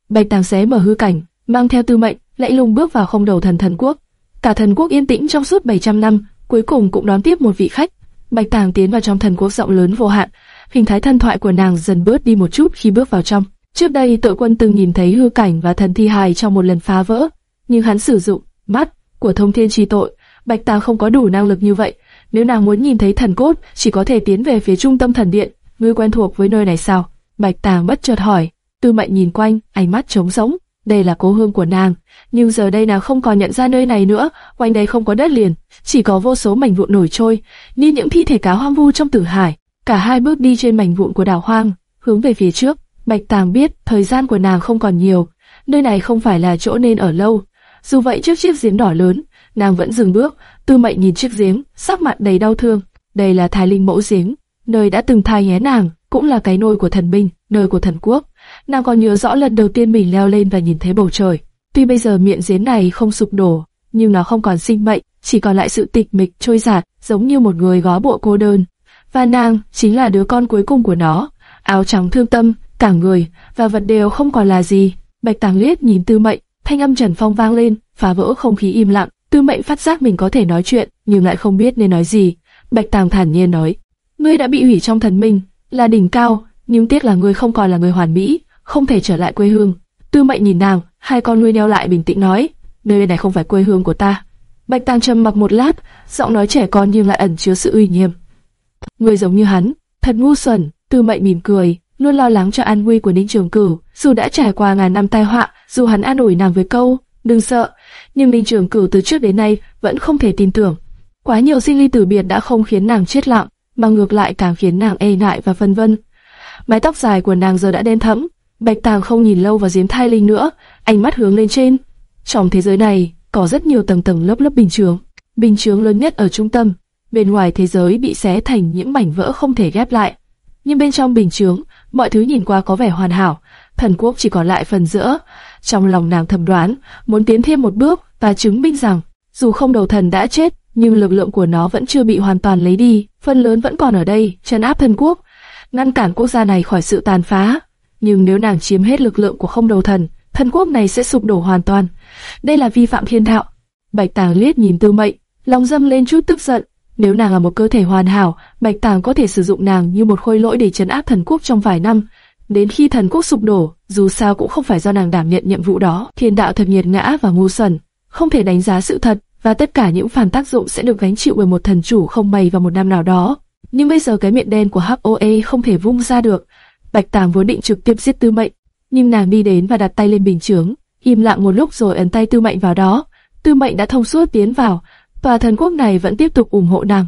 Bạch Tàng xé mở hư cảnh, mang theo Tư Mệnh, lạnh lùng bước vào không đầu thần thần quốc. Cả thần quốc yên tĩnh trong suốt 700 năm, cuối cùng cũng đón tiếp một vị khách. Bạch Tàng tiến vào trong thần quốc rộng lớn vô hạn, hình thái thần thoại của nàng dần bớt đi một chút khi bước vào trong. Trước đây tội quân từng nhìn thấy hư cảnh và thần thi hài trong một lần phá vỡ, nhưng hắn sử dụng mắt của thông thiên trì tội, Bạch tà không có đủ năng lực như vậy. Nếu nàng muốn nhìn thấy thần cốt, chỉ có thể tiến về phía trung tâm thần điện. Ngươi quen thuộc với nơi này sao? Bạch tà bất chợt hỏi. Tư Mệnh nhìn quanh, ánh mắt trống rỗng. Đây là cố hương của nàng, nhưng giờ đây nàng không còn nhận ra nơi này nữa. Quanh đây không có đất liền, chỉ có vô số mảnh vụn nổi trôi, như những thi thể cá hoang vu trong tử hải. Cả hai bước đi trên mảnh vụn của đảo hoang, hướng về phía trước. Bạch Tàng biết thời gian của nàng không còn nhiều, nơi này không phải là chỗ nên ở lâu. Dù vậy trước chiếc giếng đỏ lớn, nàng vẫn dừng bước. Tư Mệnh nhìn chiếc giếng, sắc mặt đầy đau thương. Đây là Thái Linh mẫu giếng, nơi đã từng thai nhé nàng, cũng là cái nôi của thần binh, nơi của thần quốc. Nàng còn nhớ rõ lần đầu tiên mình leo lên và nhìn thấy bầu trời. Tuy bây giờ miệng giếng này không sụp đổ, nhưng nó không còn sinh mệnh, chỉ còn lại sự tịch mịch trôi giạt, giống như một người gó bộ cô đơn. Và nàng chính là đứa con cuối cùng của nó. Áo trắng thương tâm, cả người và vật đều không còn là gì. Bạch Tàng liếc nhìn Tư Mệnh, thanh âm Trần Phong vang lên, phá vỡ không khí im lặng. Tư Mệnh phát giác mình có thể nói chuyện, nhưng lại không biết nên nói gì. Bạch Tàng thản nhiên nói: "Ngươi đã bị hủy trong thần minh, là đỉnh cao, nhưng tiếc là ngươi không còn là người hoàn mỹ, không thể trở lại quê hương." Tư Mệnh nhìn nàng, hai con ngươi neo lại bình tĩnh nói: "Nơi này không phải quê hương của ta." Bạch Tàng trầm mặc một lát, giọng nói trẻ con nhưng lại ẩn chứa sự uy nghiêm. ngươi giống như hắn, thật ngu xuẩn. Tư Mệnh mỉm cười, luôn lo lắng cho an nguy của Ninh Trường Cửu. Dù đã trải qua ngàn năm tai họa, dù hắn an ủi nàng với câu đừng sợ, nhưng Ninh Trường Cửu từ trước đến nay vẫn không thể tin tưởng. Quá nhiều sinh ly tử biệt đã không khiến nàng chết lặng, mà ngược lại càng khiến nàng e ngại và phân vân. Mái tóc dài của nàng giờ đã đen thẫm, Bạch Tàng không nhìn lâu vào giếng thai linh nữa, ánh mắt hướng lên trên. Trong thế giới này, có rất nhiều tầng tầng lớp lớp bình chướng. Bình chướng lớn nhất ở trung tâm, bên ngoài thế giới bị xé thành những mảnh vỡ không thể ghép lại. Nhưng bên trong bình chướng, mọi thứ nhìn qua có vẻ hoàn hảo, thần quốc chỉ còn lại phần giữa. Trong lòng nàng thầm đoán, muốn tiến thêm một bước và chứng minh rằng, dù không đầu thần đã chết, nhưng lực lượng của nó vẫn chưa bị hoàn toàn lấy đi, phần lớn vẫn còn ở đây, trấn áp thần quốc, ngăn cản quốc gia này khỏi sự tàn phá. Nhưng nếu nàng chiếm hết lực lượng của không đầu thần, thần quốc này sẽ sụp đổ hoàn toàn. Đây là vi phạm thiên đạo. Bạch Tàng liếc nhìn Tư Mệnh, lòng dâng lên chút tức giận. Nếu nàng là một cơ thể hoàn hảo, Bạch Tàng có thể sử dụng nàng như một khôi lỗi để trấn áp thần quốc trong vài năm. Đến khi thần quốc sụp đổ, dù sao cũng không phải do nàng đảm nhận nhiệm vụ đó. Thiên đạo thật nhiệt ngã và ngu xuẩn, không thể đánh giá sự thật, và tất cả những phản tác dụng sẽ được gánh chịu bởi một thần chủ không may vào một năm nào đó. Nhưng bây giờ cái miệng đen của HOA không thể vung ra được. Bạch Tàng vốn định trực tiếp giết Tư Mệnh, nhưng nàng đi đến và đặt tay lên bình chướng, im lặng một lúc rồi ấn tay Tư Mệnh vào đó. Tư Mệnh đã thông suốt tiến vào, và thần quốc này vẫn tiếp tục ủng hộ nàng.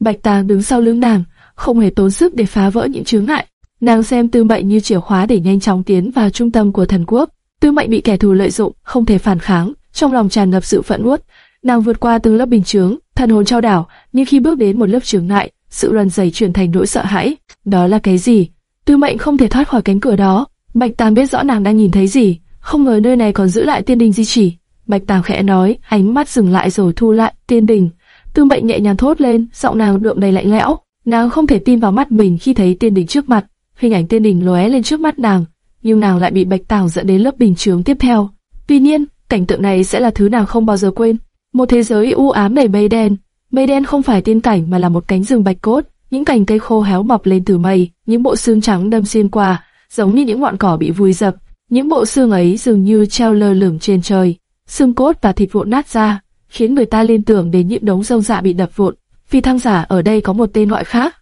Bạch Tàng đứng sau lưng nàng, không hề tốn sức để phá vỡ những chướng ngại. Nàng xem Tư Mệnh như chìa khóa để nhanh chóng tiến vào trung tâm của thần quốc. Tư Mệnh bị kẻ thù lợi dụng, không thể phản kháng, trong lòng tràn ngập sự phẫn uất. Nàng vượt qua từng lớp bình chướng, thần hồn trao đảo, nhưng khi bước đến một lớp chướng ngại, sự run rẩy chuyển thành nỗi sợ hãi. Đó là cái gì? Tư Mệnh không thể thoát khỏi cánh cửa đó. Bạch Tàng biết rõ nàng đang nhìn thấy gì, không ngờ nơi này còn giữ lại tiên đình di chỉ. Bạch Tàng khẽ nói, ánh mắt dừng lại rồi thu lại, tiên đình. Tư Mệnh nhẹ nhàng thốt lên, giọng nàng đượm đầy lạnh lẽo. Nàng không thể tin vào mắt mình khi thấy tiên đình trước mặt. Hình ảnh tiên đình lóe lên trước mắt nàng, nhưng nàng lại bị Bạch Tàng dẫn đến lớp bình chướng tiếp theo. Tuy nhiên, cảnh tượng này sẽ là thứ nàng không bao giờ quên. Một thế giới u ám đầy mây đen. Mây đen không phải tiên cảnh mà là một cánh rừng bạch cốt, những cành cây khô héo mọc lên từ mây, những bộ xương trắng đâm xuyên qua, giống như những ngọn cỏ bị vùi dập. Những bộ xương ấy dường như treo lơ lửng trên trời, xương cốt và thịt vụn nát ra, khiến người ta liên tưởng đến những đống rông dạ bị đập vụn. Phi thăng giả ở đây có một tên gọi khác.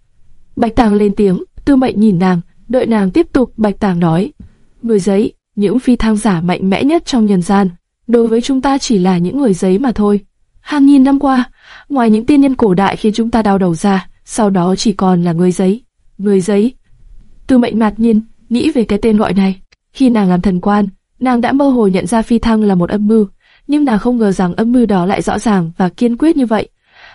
Bạch Tàng lên tiếng, Tư Mệnh nhìn nàng, đợi nàng tiếp tục. Bạch Tàng nói: người giấy, những phi thăng giả mạnh mẽ nhất trong nhân gian, đối với chúng ta chỉ là những người giấy mà thôi. Hàng nghìn năm qua, ngoài những tiên nhân cổ đại khiến chúng ta đau đầu ra, sau đó chỉ còn là người giấy. Người giấy. Tư mệnh mạt nhiên, nghĩ về cái tên gọi này. Khi nàng làm thần quan, nàng đã mơ hồ nhận ra phi thăng là một âm mưu, nhưng nàng không ngờ rằng âm mưu đó lại rõ ràng và kiên quyết như vậy.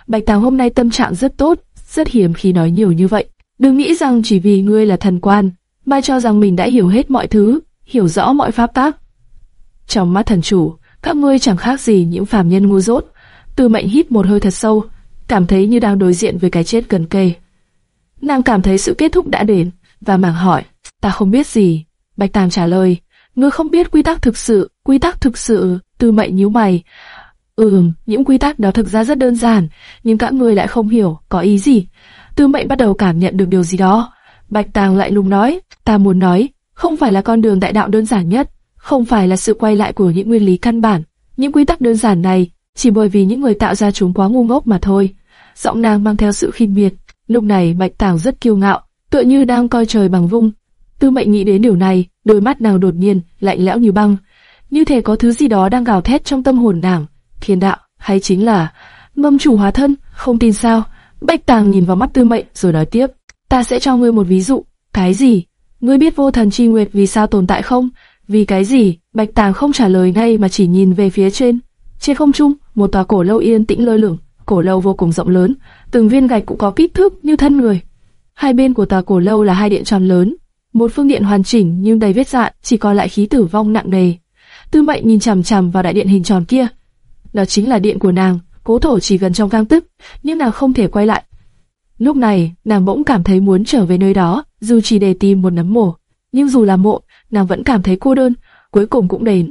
Bạch Tàng hôm nay tâm trạng rất tốt, rất hiếm khi nói nhiều như vậy. Đừng nghĩ rằng chỉ vì ngươi là thần quan, mà cho rằng mình đã hiểu hết mọi thứ, hiểu rõ mọi pháp tác. Trong mắt thần chủ, các ngươi chẳng khác gì những phàm nhân ngu dốt. Tư mệnh hít một hơi thật sâu, cảm thấy như đang đối diện với cái chết gần kề. Nàng cảm thấy sự kết thúc đã đến, và màng hỏi, ta không biết gì. Bạch Tàng trả lời, ngươi không biết quy tắc thực sự, quy tắc thực sự, tư mệnh nhíu mày. Ừm, những quy tắc đó thực ra rất đơn giản, nhưng các người lại không hiểu, có ý gì. Tư mệnh bắt đầu cảm nhận được điều gì đó. Bạch Tàng lại lùng nói, ta muốn nói, không phải là con đường đại đạo đơn giản nhất, không phải là sự quay lại của những nguyên lý căn bản. Những quy tắc đơn giản này, chỉ bởi vì những người tạo ra chúng quá ngu ngốc mà thôi. Giọng nàng mang theo sự khinh miệt. Lúc này Bạch Tàng rất kiêu ngạo, tựa như đang coi trời bằng vung. Tư Mệnh nghĩ đến điều này, đôi mắt nàng đột nhiên lạnh lẽo như băng, như thể có thứ gì đó đang gào thét trong tâm hồn nàng. Thiên đạo, hay chính là mâm chủ hóa thân? Không tin sao? Bạch Tàng nhìn vào mắt Tư Mệnh rồi nói tiếp, ta sẽ cho ngươi một ví dụ. Cái gì? Ngươi biết vô thần chi nguyệt vì sao tồn tại không? Vì cái gì? Bạch Tàng không trả lời ngay mà chỉ nhìn về phía trên. Trên không trung, một tòa cổ lâu yên tĩnh lơ lửng, cổ lâu vô cùng rộng lớn, từng viên gạch cũng có kích thước như thân người. Hai bên của tòa cổ lâu là hai điện tròn lớn, một phương điện hoàn chỉnh nhưng đầy vết dạn, chỉ còn lại khí tử vong nặng nề. Tư Mệnh nhìn chằm chằm vào đại điện hình tròn kia. Đó chính là điện của nàng, cố thổ chỉ gần trong gang tức, nhưng nàng không thể quay lại. Lúc này, nàng bỗng cảm thấy muốn trở về nơi đó, dù chỉ để tìm một nấm mộ. Nhưng dù là mộ, nàng vẫn cảm thấy cô đơn, cuối cùng cũng đến.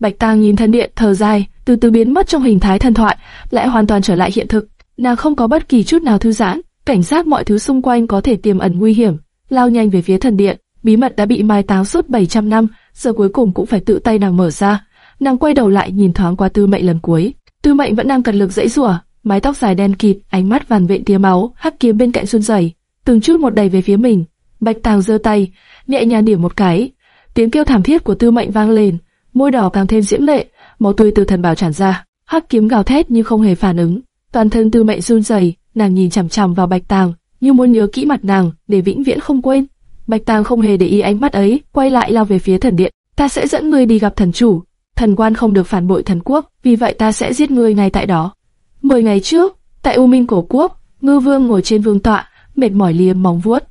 Bạch Tang nhìn thân điện, thở dài, từ từ biến mất trong hình thái thần thoại, lại hoàn toàn trở lại hiện thực. Nàng không có bất kỳ chút nào thư giãn, cảnh giác mọi thứ xung quanh có thể tiềm ẩn nguy hiểm, lao nhanh về phía thần điện. Bí mật đã bị mai táo suốt 700 năm, giờ cuối cùng cũng phải tự tay nàng mở ra. Nàng quay đầu lại nhìn thoáng qua Tư Mệnh lần cuối. Tư Mệnh vẫn đang cật lực dãy rủa, mái tóc dài đen kịt, ánh mắt vằn vện tia máu, hắc kiếm bên cạnh run rẩy, từng chút một đẩy về phía mình. Bạch Tàng giơ tay, nhẹ nhàng điểm một cái, tiếng kêu thảm thiết của Tư Mệnh vang lên, môi đỏ càng thêm diễm lệ, máu tươi từ thần bảo tràn ra. Hắc kiếm gào thét nhưng không hề phản ứng, toàn thân Tư Mệnh run rẩy, nàng nhìn chằm chằm vào Bạch Tàng, như muốn nhớ kỹ mặt nàng để vĩnh viễn không quên. Bạch Tàng không hề để ý ánh mắt ấy, quay lại lao về phía thần điện. Ta sẽ dẫn ngươi đi gặp thần chủ. Thần quan không được phản bội thần quốc, vì vậy ta sẽ giết ngươi ngay tại đó. Mười ngày trước, tại U Minh cổ quốc, Ngư Vương ngồi trên vương tọa, mệt mỏi liềm móng vuốt.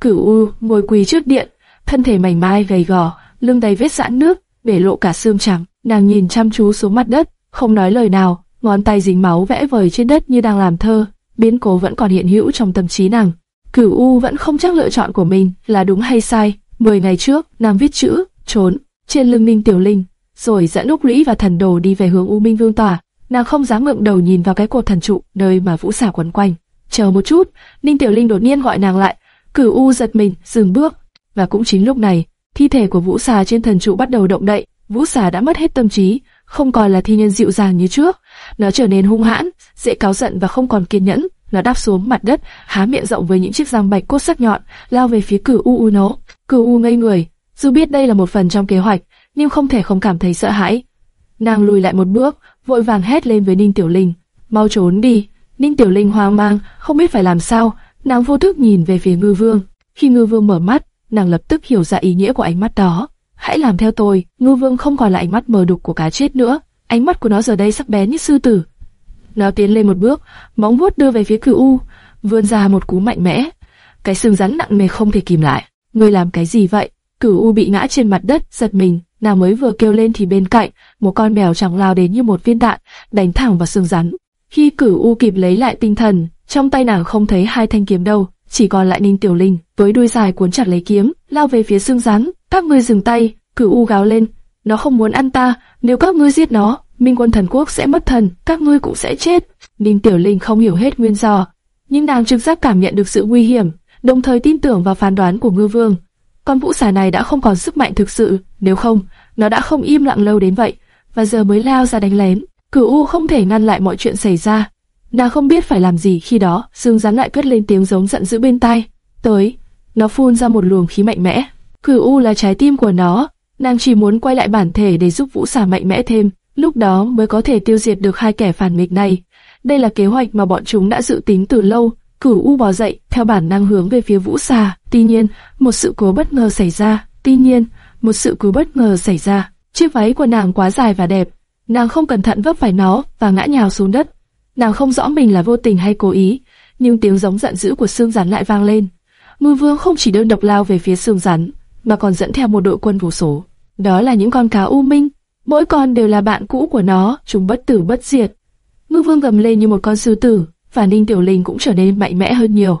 Cửu U ngồi quỳ trước điện, thân thể mảnh mai gầy gò, lưng đầy vết giãn nước, để lộ cả xương trắng. Nàng nhìn chăm chú xuống mặt đất, không nói lời nào, ngón tay dính máu vẽ vời trên đất như đang làm thơ. Biến cố vẫn còn hiện hữu trong tâm trí nàng. Cửu U vẫn không chắc lựa chọn của mình là đúng hay sai. Mười ngày trước, nàng viết chữ, trốn, trên lưng Ninh Tiểu Linh, rồi dẫn Úc Lũy và thần đồ đi về hướng U Minh Vương tòa. Nàng không dám ngượng đầu nhìn vào cái cột thần trụ, nơi mà vũ xà quấn quanh. Chờ một chút, Ninh Tiểu Linh đột nhiên gọi nàng lại. Cửu U giật mình, dừng bước. Và cũng chính lúc này, thi thể của vũ xà trên thần trụ bắt đầu động đậy. Vũ xà đã mất hết tâm trí, không còn là thi nhân dịu dàng như trước. Nó trở nên hung hãn, dễ cáu giận và không còn kiên nhẫn. Nó đáp xuống mặt đất, há miệng rộng với những chiếc răng bạch cốt sắc nhọn, lao về phía Cửu U U nó. Cửu U ngây người, dù biết đây là một phần trong kế hoạch, nhưng không thể không cảm thấy sợ hãi. Nàng lùi lại một bước, vội vàng hét lên với Ninh Tiểu Linh, mau trốn đi. Ninh Tiểu Linh hoang mang, không biết phải làm sao, nàng vô thức nhìn về phía Ngư Vương. Khi Ngư Vương mở mắt, nàng lập tức hiểu ra ý nghĩa của ánh mắt đó. Hãy làm theo tôi. Ngư Vương không còn là ánh mắt mờ đục của cá chết nữa, ánh mắt của nó giờ đây sắc bén như sư tử. Nó tiến lên một bước, móng vuốt đưa về phía Cửu U, vươn ra một cú mạnh mẽ. Cái xương rắn nặng nề không thể kìm lại. Ngươi làm cái gì vậy? Cửu U bị ngã trên mặt đất, giật mình, nào mới vừa kêu lên thì bên cạnh, một con mèo trắng lao đến như một viên đạn, đánh thẳng vào xương rắn. Khi Cửu U kịp lấy lại tinh thần, trong tay nàng không thấy hai thanh kiếm đâu, chỉ còn lại Ninh Tiểu Linh, với đuôi dài cuốn chặt lấy kiếm, lao về phía xương rắn. Các ngươi dừng tay, Cửu U gào lên, nó không muốn ăn ta, nếu các ngươi giết nó, Minh Quân Thần Quốc sẽ mất thần, các ngươi cũng sẽ chết. Ninh Tiểu Linh không hiểu hết nguyên do, nhưng nàng trực giác cảm nhận được sự nguy hiểm, đồng thời tin tưởng vào phán đoán của Ngư Vương. Con vũ xà này đã không còn sức mạnh thực sự, nếu không, nó đã không im lặng lâu đến vậy, và giờ mới lao ra đánh lén. Cửu U không thể ngăn lại mọi chuyện xảy ra. Nàng không biết phải làm gì khi đó, xương rắn lại cất lên tiếng giống giận dữ bên tai. Tới, nó phun ra một luồng khí mạnh mẽ. Cửu U là trái tim của nó, nàng chỉ muốn quay lại bản thể để giúp vũ xà mạnh mẽ thêm, lúc đó mới có thể tiêu diệt được hai kẻ phản nghịch này. Đây là kế hoạch mà bọn chúng đã dự tính từ lâu. Cửu U bò dậy, theo bản năng hướng về phía Vũ Xà. Tuy nhiên, một sự cố bất ngờ xảy ra. Tuy nhiên, một sự cố bất ngờ xảy ra. Chiếc váy của nàng quá dài và đẹp, nàng không cẩn thận vấp phải nó và ngã nhào xuống đất. Nàng không rõ mình là vô tình hay cố ý, nhưng tiếng giống giận dữ của xương rắn lại vang lên. Ngư Vương không chỉ đơn độc lao về phía xương rắn, mà còn dẫn theo một đội quân vô số. Đó là những con cá u minh, mỗi con đều là bạn cũ của nó, chúng bất tử bất diệt. Ngư Vương gầm lên như một con sư tử, và Ninh Tiểu Linh cũng trở nên mạnh mẽ hơn nhiều.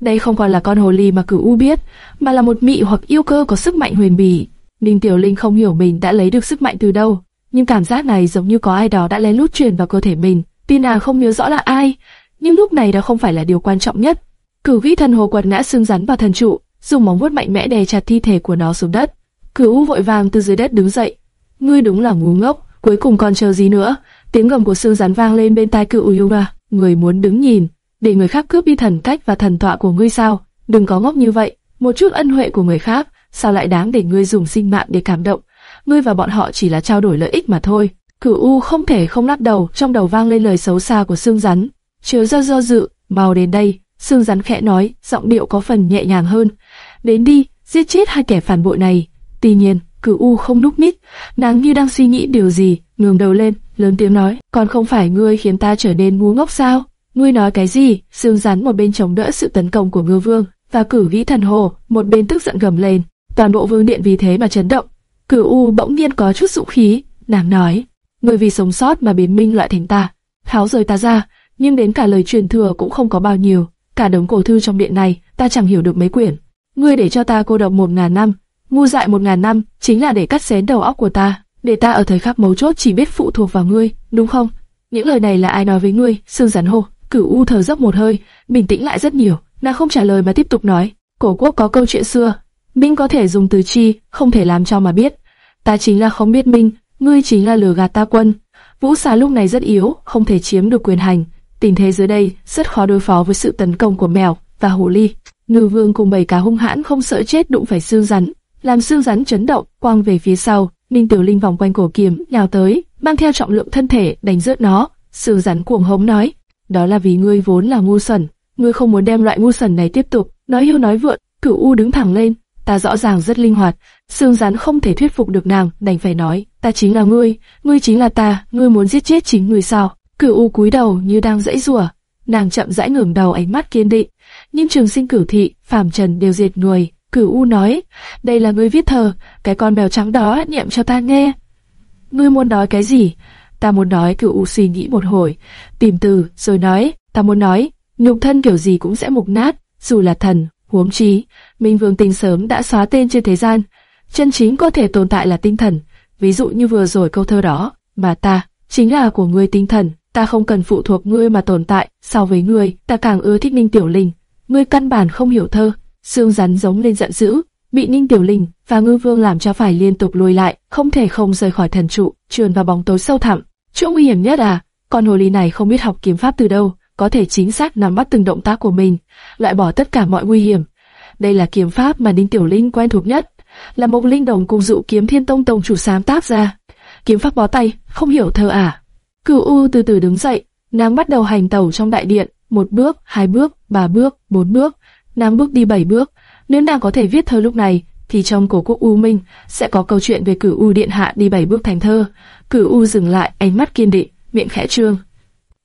Đây không còn là con hồ ly mà cửu u biết, mà là một mị hoặc yêu cơ có sức mạnh huyền bỉ. Ninh Tiểu Linh không hiểu mình đã lấy được sức mạnh từ đâu, nhưng cảm giác này giống như có ai đó đã lén lút truyền vào cơ thể mình. Tuy nàng không nhớ rõ là ai, nhưng lúc này đã không phải là điều quan trọng nhất. Cửu vĩ thần hồ quật ngã xương rắn vào thần trụ, dùng móng vuốt mạnh mẽ đè chặt thi thể của nó xuống đất. Cửu u vội vàng từ dưới đất đứng dậy. Ngươi đúng là ngu ngốc, cuối cùng còn chờ gì nữa? Tiếng gầm của xương rắn vang lên bên tai cựu Yuga. Người muốn đứng nhìn, để người khác cướp đi thần cách và thần tọa của ngươi sao? Đừng có ngốc như vậy. Một chút ân huệ của người khác, sao lại đáng để ngươi dùng sinh mạng để cảm động? Ngươi và bọn họ chỉ là trao đổi lợi ích mà thôi. Cửu U không thể không lắc đầu, trong đầu vang lên lời xấu xa của xương rắn. Chớ do do dự, mau đến đây. Xương rắn khẽ nói, giọng điệu có phần nhẹ nhàng hơn. Đến đi, giết chết hai kẻ phản bội này. Tuy nhiên, Cửu U không núp mít, nàng như đang suy nghĩ điều gì, ngường đầu lên, lớn tiếng nói, còn không phải ngươi khiến ta trở nên ngu ngốc sao? Ngươi nói cái gì? Sương rắn một bên chống đỡ sự tấn công của Ngư Vương, và Cử Vĩ Thần Hồ một bên tức giận gầm lên. Toàn bộ vương điện vì thế mà chấn động. Cửu U bỗng nhiên có chút dũng khí, nàng nói, ngươi vì sống sót mà biến minh loại thành ta, tháo rời ta ra, nhưng đến cả lời truyền thừa cũng không có bao nhiêu. Cả đống cổ thư trong điện này, ta chẳng hiểu được mấy quyển. Ngươi để cho ta cô độc một ngàn năm, ngu dại một ngàn năm, chính là để cắt xén đầu óc của ta, để ta ở thời khắc mấu chốt chỉ biết phụ thuộc vào ngươi, đúng không? Những lời này là ai nói với ngươi? Sương rắn hô. Cửu U thở dốc một hơi, bình tĩnh lại rất nhiều. Nàng không trả lời mà tiếp tục nói. Cổ quốc có câu chuyện xưa, Minh có thể dùng từ chi, không thể làm cho mà biết. Ta chính là không biết Minh, ngươi chính là lừa gạt ta quân. Vũ xà lúc này rất yếu, không thể chiếm được quyền hành. Tình thế dưới đây rất khó đối phó với sự tấn công của mèo và hồ ly. Ngư vương cùng bầy cá hung hãn không sợ chết đụng phải xương rắn, làm xương rắn chấn động, quang về phía sau. Ninh Tiểu Linh vòng quanh cổ kiếm, nhào tới, mang theo trọng lượng thân thể đánh rớt nó. Xương rắn cuồng hống nói, đó là vì ngươi vốn là ngu xuẩn, ngươi không muốn đem loại ngu xuẩn này tiếp tục. Nói hiu nói vượn, Cửu U đứng thẳng lên, ta rõ ràng rất linh hoạt, xương rắn không thể thuyết phục được nàng, đành phải nói, ta chính là ngươi, ngươi chính là ta, ngươi muốn giết chết chính ngươi sao? Cửu U cúi đầu như đang dãy rủa, nàng chậm rãi ngẩng đầu ánh mắt kiên định, nhưng Trường Sinh Cửu Thị, Phàm Trần đều diệt người. Cửu U nói, đây là ngươi viết thơ, cái con mèo trắng đó niệm cho ta nghe. Ngươi muốn nói cái gì? Ta muốn nói Cửu U suy nghĩ một hồi, tìm từ, rồi nói, ta muốn nói, nhục thân kiểu gì cũng sẽ mục nát, dù là thần, huống chi, Minh Vương Tinh sớm đã xóa tên trên thế gian, chân chính có thể tồn tại là tinh thần, ví dụ như vừa rồi câu thơ đó, mà ta, chính là của ngươi tinh thần, ta không cần phụ thuộc ngươi mà tồn tại, so với ngươi, ta càng ưa thích Minh Tiểu Linh, ngươi căn bản không hiểu thơ, xương rắn giống lên giận dữ, bị Ninh Tiểu Linh và Ngư Vương làm cho phải liên tục lùi lại, không thể không rời khỏi thần trụ, trườn vào bóng tối sâu thẳm. Chỗ nguy hiểm nhất à, con hồ ly này không biết học kiếm pháp từ đâu, có thể chính xác nắm bắt từng động tác của mình, loại bỏ tất cả mọi nguy hiểm. Đây là kiếm pháp mà Ninh Tiểu Linh quen thuộc nhất, là một linh đồng cùng dụ kiếm thiên tông tông chủ sáng tác ra. Kiếm pháp bó tay, không hiểu thơ à. Cửu U từ từ đứng dậy, nàng bắt đầu hành tẩu trong đại điện, một bước, hai bước, ba bước, bốn bước, nàng bước đi bảy bước. Nếu nàng có thể viết thơ lúc này, thì trong cổ quốc U Minh sẽ có câu chuyện về Cửu U điện hạ đi bảy bước thành thơ. Cửu U dừng lại, ánh mắt kiên định, miệng khẽ trương.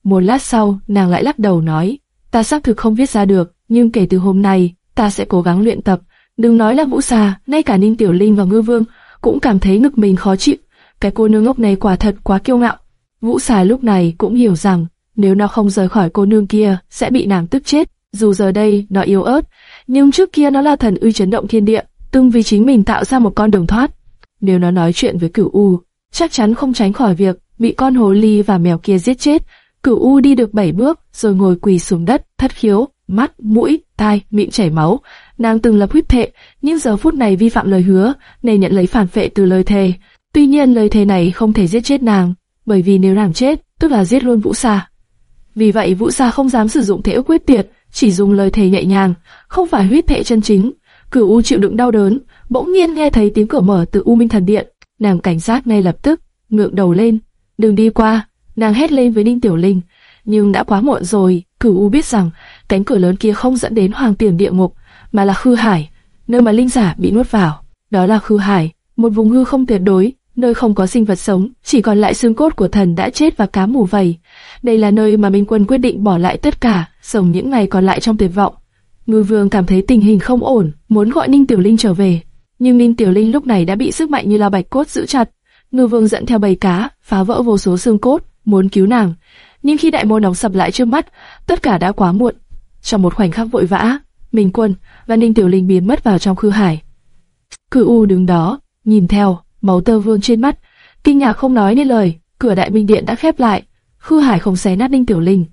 Một lát sau, nàng lại lắc đầu nói, ta xác thực không viết ra được, nhưng kể từ hôm nay, ta sẽ cố gắng luyện tập. Đừng nói là Vũ Xà, ngay cả Ninh Tiểu Linh và Ngư Vương cũng cảm thấy ngực mình khó chịu. Cái cô nương ngốc này quả thật quá kiêu ngạo. Vũ Xà lúc này cũng hiểu rằng, nếu nó không rời khỏi cô nương kia, sẽ bị nàng tức chết. Dù giờ đây nó yếu ớt, nhưng trước kia nó là thần uy chấn động thiên địa, từng vì chính mình tạo ra một con đường thoát. Nếu nó nói chuyện với Cửu U, chắc chắn không tránh khỏi việc bị con hồ ly và mèo kia giết chết. Cửu U đi được bảy bước, rồi ngồi quỳ xuống đất, thất khiếu, mắt, mũi, tai, miệng chảy máu. Nàng từng lập huyết thệ, nhưng giờ phút này vi phạm lời hứa, nên nhận lấy phản phệ từ lời thề. Tuy nhiên lời thề này không thể giết chết nàng, bởi vì nếu nàng chết, tức là giết luôn Vũ Sa. Vì vậy Vũ Sa không dám sử dụng thể ước quyết tiệt, chỉ dùng lời thề nhẹ nhàng, không phải huyết thệ chân chính. Cửu U chịu đựng đau đớn, bỗng nhiên nghe thấy tiếng cửa mở từ U Minh Thần Điện, nàng cảnh giác ngay lập tức, ngượng đầu lên, đừng đi qua, nàng hét lên với Ninh Tiểu Linh, nhưng đã quá muộn rồi. Cửu U biết rằng cánh cửa lớn kia không dẫn đến hoàng tiền địa ngục, mà là khư hải, nơi mà linh giả bị nuốt vào. Đó là khư hải, một vùng hư không tuyệt đối, nơi không có sinh vật sống, chỉ còn lại xương cốt của thần đã chết và cá mù vầy. Đây là nơi mà Minh Quân quyết định bỏ lại tất cả, sống những ngày còn lại trong tuyệt vọng. Ngư Vương cảm thấy tình hình không ổn, muốn gọi Ninh Tiểu Linh trở về, nhưng Ninh Tiểu Linh lúc này đã bị sức mạnh như là bạch cốt giữ chặt. Ngư Vương dẫn theo bầy cá, phá vỡ vô số xương cốt, muốn cứu nàng, nhưng khi đại môn đóng sập lại trước mắt, tất cả đã quá muộn. Trong một khoảnh khắc vội vã, Minh Quân và Ninh Tiểu Linh biến mất vào trong khư hải. Cử U đứng đó, nhìn theo, máu tơ vương trên mắt, kinh ngạc không nói nên lời. Cửa đại minh điện đã khép lại, khư hải không xé nát Ninh Tiểu Linh.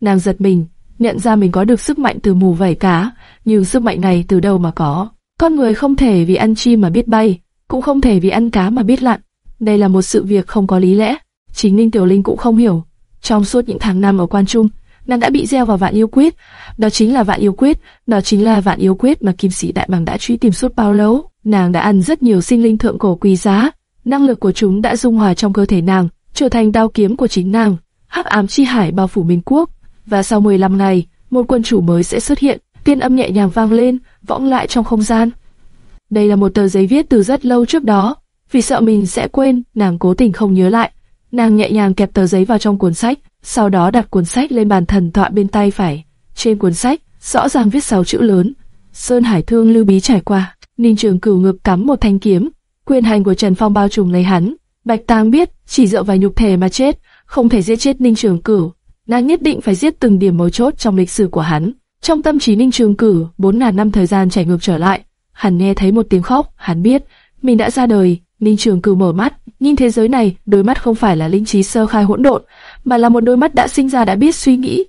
Nàng giật mình, nhận ra mình có được sức mạnh từ mù vảy cá, nhưng sức mạnh này từ đâu mà có? Con người không thể vì ăn chim mà biết bay, cũng không thể vì ăn cá mà biết lặn. Đây là một sự việc không có lý lẽ. Chính Ninh Tiểu Linh cũng không hiểu. Trong suốt những tháng năm ở quan trung, nàng đã bị gieo vào vạn yêu quyết. Đó chính là vạn yêu quyết, đó chính là vạn yêu quyết mà kim sĩ đại bằng đã truy tìm suốt bao lâu. Nàng đã ăn rất nhiều sinh linh thượng cổ quý giá, năng lực của chúng đã dung hòa trong cơ thể nàng, trở thành đao kiếm của chính nàng. Hắc ám chi hải bao phủ Minh quốc, và sau 15 ngày, một quân chủ mới sẽ xuất hiện. Tiên âm nhẹ nhàng vang lên, võng lại trong không gian. Đây là một tờ giấy viết từ rất lâu trước đó, Vì sợ mình sẽ quên, nàng cố tình không nhớ lại. Nàng nhẹ nhàng kẹp tờ giấy vào trong cuốn sách, sau đó đặt cuốn sách lên bàn thần tọa bên tay phải. Trên cuốn sách, rõ ràng viết sáu chữ lớn. Sơn Hải Thương lưu bí trải qua. Ninh Trường Cửu ngực cắm một thanh kiếm, quyền hành của Trần Phong bao trùm lấy hắn. Bạch Tang biết, chỉ dựa vào nhục thể mà chết, không thể giết chết Ninh Trường Cửu. Nàng nhất định phải giết từng điểm mấu chốt trong lịch sử của hắn. Trong tâm trí Ninh Trường Cửu, bốn ngàn năm thời gian chảy ngược trở lại, hắn nghe thấy một tiếng khóc, hắn biết mình đã ra đời. Ninh Trường Cửu mở mắt, nhìn thế giới này, đôi mắt không phải là linh trí sơ khai hỗn độn, mà là một đôi mắt đã sinh ra đã biết suy nghĩ.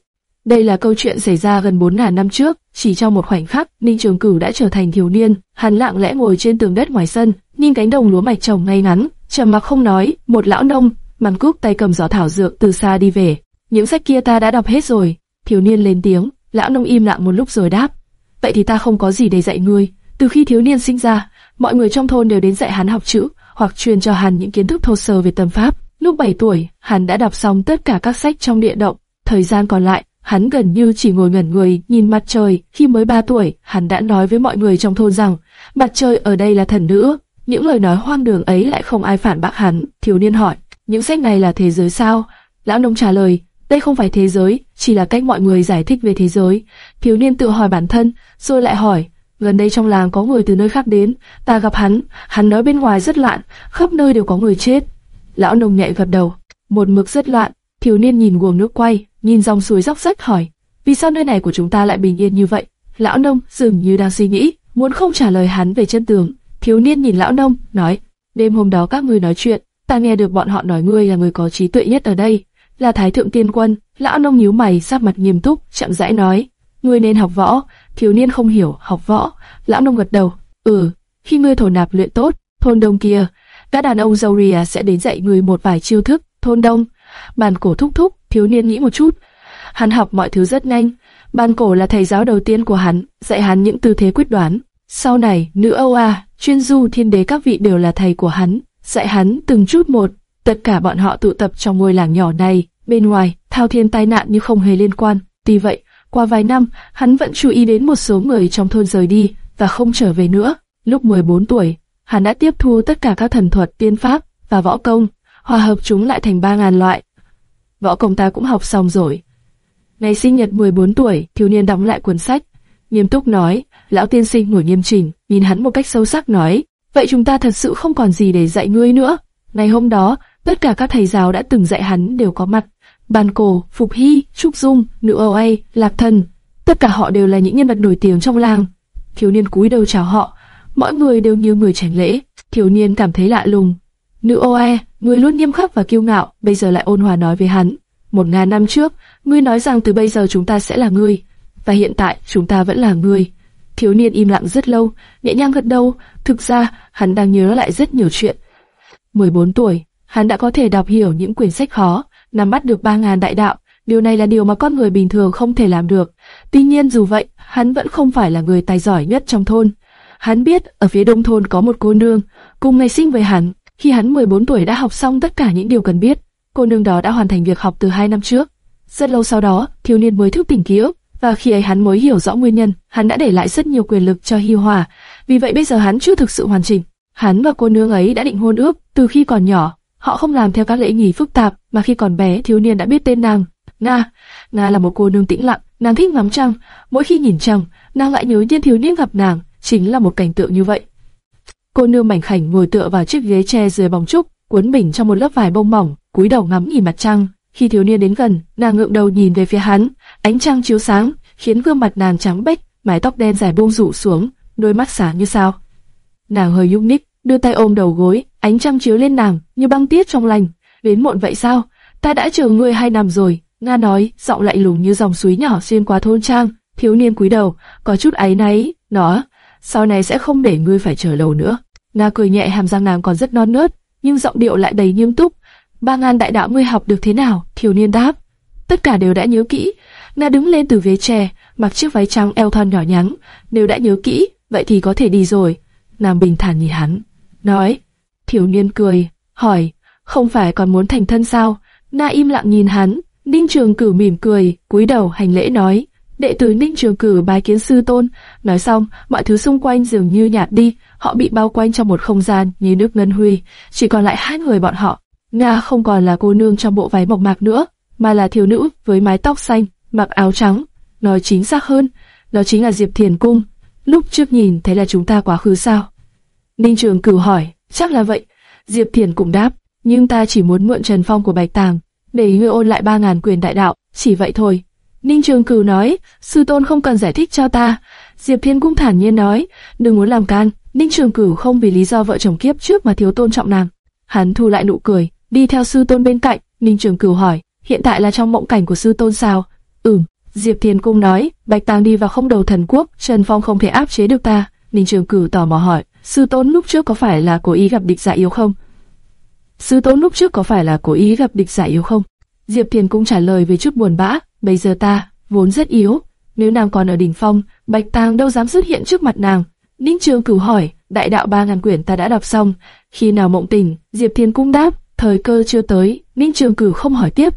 Đây là câu chuyện xảy ra gần bốn ngàn năm trước, chỉ trong một khoảnh khắc, Ninh Trường Cửu đã trở thành thiếu niên, hắn lặng lẽ ngồi trên tường đất ngoài sân, nhìn cánh đồng lúa mạch trồng ngay ngắn, trầm mặc không nói, một lão nông, màn cúc tay cầm giỏ thảo dược từ xa đi về. Những sách kia ta đã đọc hết rồi. Thiếu niên lên tiếng, lão nông im lặng một lúc rồi đáp. Vậy thì ta không có gì để dạy ngươi. Từ khi thiếu niên sinh ra, mọi người trong thôn đều đến dạy hắn học chữ, hoặc truyền cho hắn những kiến thức thô sơ về tâm pháp. Lúc 7 tuổi, hắn đã đọc xong tất cả các sách trong địa động. Thời gian còn lại, hắn gần như chỉ ngồi ngẩn người nhìn mặt trời. Khi mới 3 tuổi, hắn đã nói với mọi người trong thôn rằng, mặt trời ở đây là thần nữ. Những lời nói hoang đường ấy lại không ai phản bác hắn. Thiếu niên hỏi, những sách này là thế giới sao? Lão nông trả lời, đây không phải thế giới, chỉ là cách mọi người giải thích về thế giới. Thiếu niên tự hỏi bản thân, rồi lại hỏi, gần đây trong làng có người từ nơi khác đến, ta gặp hắn, hắn nói bên ngoài rất loạn, khắp nơi đều có người chết. Lão nông nhẹ gật đầu, một mực rất loạn, thiếu niên nhìn guồng nước quay, nhìn dòng suối róc rách hỏi, vì sao nơi này của chúng ta lại bình yên như vậy? Lão nông dường như đang suy nghĩ, muốn không trả lời hắn về chân tường. Thiếu niên nhìn lão nông, nói, đêm hôm đó các ngươi nói chuyện, ta nghe được bọn họ nói ngươi là người có trí tuệ nhất ở đây, là thái thượng tiên quân. Lão nông nhíu mày, sắc mặt nghiêm túc, chậm rãi nói, ngươi nên học võ. Thiếu niên không hiểu, học võ. Lão nông gật đầu, ừ, khi ngươi thổ nạp luyện tốt, thôn đông kia, các đàn ông Zoria sẽ đến dạy ngươi một vài chiêu thức. Thôn đông, bàn cổ thúc thúc, thiếu niên nghĩ một chút, hắn học mọi thứ rất nhanh. ban cổ là thầy giáo đầu tiên của hắn, dạy hắn những tư thế quyết đoán. Sau này, nữ Âu A, chuyên du thiên đế các vị đều là thầy của hắn dạy hắn từng chút một. Tất cả bọn họ tụ tập trong ngôi làng nhỏ này, bên ngoài, thao thiên tai nạn như không hề liên quan. Tuy vậy, qua vài năm, hắn vẫn chú ý đến một số người trong thôn rời đi và không trở về nữa. Lúc 14 tuổi, hắn đã tiếp thu tất cả các thần thuật tiên pháp và võ công, hòa hợp chúng lại thành 3.000 loại. Võ công ta cũng học xong rồi. Ngày sinh nhật 14 tuổi, thiếu niên đóng lại cuốn sách, nghiêm túc nói, lão tiên sinh ngồi nghiêm chỉnh, nhìn hắn một cách sâu sắc nói, vậy chúng ta thật sự không còn gì để dạy ngươi nữa. Ngày hôm đó, tất cả các thầy giáo đã từng dạy hắn đều có mặt. Bàn cổ, Phục Hy, Trúc Dung, Nữ Âu Ây, Lạc Thần, tất cả họ đều là những nhân vật nổi tiếng trong làng. Thiếu niên cúi đầu chào họ, mọi người đều như người tránh lễ. Thiếu niên cảm thấy lạ lùng. Nữ Oe, ngươi luôn nghiêm khắc và kiêu ngạo, bây giờ lại ôn hòa nói với hắn. Một ngàn năm trước, ngươi nói rằng từ bây giờ chúng ta sẽ là ngươi, và hiện tại chúng ta vẫn là ngươi. Thiếu niên im lặng rất lâu, nhẹ nhàng gật đầu, thực ra hắn đang nhớ lại rất nhiều chuyện. 14 tuổi, hắn đã có thể đọc hiểu những quyển sách khó, nắm bắt được 3.000 đại đạo, điều này là điều mà con người bình thường không thể làm được. Tuy nhiên dù vậy, hắn vẫn không phải là người tài giỏi nhất trong thôn. Hắn biết ở phía đông thôn có một cô nương, cùng ngày sinh với hắn, khi hắn 14 tuổi đã học xong tất cả những điều cần biết. Cô nương đó đã hoàn thành việc học từ 2 năm trước. Rất lâu sau đó, thiếu niên mới thức tỉnh ký ức, và khi ấy hắn mới hiểu rõ nguyên nhân, hắn đã để lại rất nhiều quyền lực cho Hi Hòa, vì vậy bây giờ hắn chưa thực sự hoàn chỉnh. Hắn và cô nương ấy đã định hôn ước từ khi còn nhỏ, họ không làm theo các lễ nghi phức tạp, mà khi còn bé thiếu niên đã biết tên nàng. Nga, Nga là một cô nương tĩnh lặng, nàng thích ngắm trăng, mỗi khi nhìn trăng, nàng lại nhớ nhiên thiếu niên gặp nàng, chính là một cảnh tượng như vậy. Cô nương mảnh khảnh ngồi tựa vào chiếc ghế tre dưới bóng trúc, cuốn mình trong một lớp vải bông mỏng, cúi đầu ngắm nhìn mặt trăng. Khi thiếu niên đến gần, nàng ngượng đầu nhìn về phía hắn, ánh trăng chiếu sáng, khiến gương mặt nàng trắng bệch, mái tóc đen dài buông rủ xuống, đôi mắt sáng như sao. Nàng hơi nhúc nhích, đưa tay ôm đầu gối, ánh trăng chiếu lên nàng như băng tiết trong lành. Đến muộn vậy sao? Ta đã chờ ngươi hai năm rồi. Nga nói, giọng lạnh lùng như dòng suối nhỏ xuyên qua thôn trang. Thiếu niên cúi đầu, có chút áy náy. Nó, sau này sẽ không để ngươi phải chờ lâu nữa. Na cười nhẹ hàm răng nàng còn rất non nớt, nhưng giọng điệu lại đầy nghiêm túc. Ba ngàn đại đạo ngươi học được thế nào? Thiếu niên đáp. Tất cả đều đã nhớ kỹ. Na đứng lên từ ghế tre, mặc chiếc váy trắng eo thon nhỏ nhắn. Nếu đã nhớ kỹ, vậy thì có thể đi rồi. Nàng bình thản nhìn hắn, nói. Thiếu niên cười, hỏi, không phải còn muốn thành thân sao? Na im lặng nhìn hắn, Ninh Trường Cửu mỉm cười, cúi đầu hành lễ nói, đệ tử Ninh Trường Cử bái kiến sư tôn. Nói xong, mọi thứ xung quanh dường như nhạt đi, họ bị bao quanh trong một không gian như nước ngân huy, chỉ còn lại hai người bọn họ. Nga không còn là cô nương trong bộ váy mộc mạc nữa, mà là thiếu nữ với mái tóc xanh, mặc áo trắng. Nói chính xác hơn, đó chính là Diệp Thiền Cung. Lúc trước nhìn thấy là chúng ta quá khứ sao? Ninh Trường Cửu hỏi, chắc là vậy. Diệp Thiền cũng đáp, nhưng ta chỉ muốn mượn Trần Phong của Bạch Tàng, để ngươi ôn lại ba ngàn quyền đại đạo, chỉ vậy thôi. Ninh Trường Cửu nói, sư tôn không cần giải thích cho ta. Diệp Thiên cũng thản nhiên nói, đừng muốn làm can. Ninh Trường Cửu không vì lý do vợ chồng kiếp trước mà thiếu tôn trọng nàng. Hắn thu lại nụ cười, đi theo sư tôn bên cạnh. Ninh Trường Cửu hỏi, hiện tại là trong mộng cảnh của sư tôn sao? Ừm. Diệp Thiên Cung nói, Bạch Tàng đi vào không đầu thần quốc, Trần Phong không thể áp chế được ta. Ninh Trường Cửu tò mò hỏi, sư tôn lúc trước có phải là cố ý gặp địch giả yếu không? Sư tôn lúc trước có phải là cố ý gặp địch giả yếu không? Diệp Thiền Cung trả lời với chút buồn bã, bây giờ ta vốn rất yếu, nếu nàng còn ở đỉnh phong, Bạch Tàng đâu dám xuất hiện trước mặt nàng. Ninh Trường Cửu hỏi, đại đạo ba ngàn quyển ta đã đọc xong, khi nào mộng tỉnh? Diệp Thiên Cung đáp, thời cơ chưa tới. Ninh Trường Cửu không hỏi tiếp.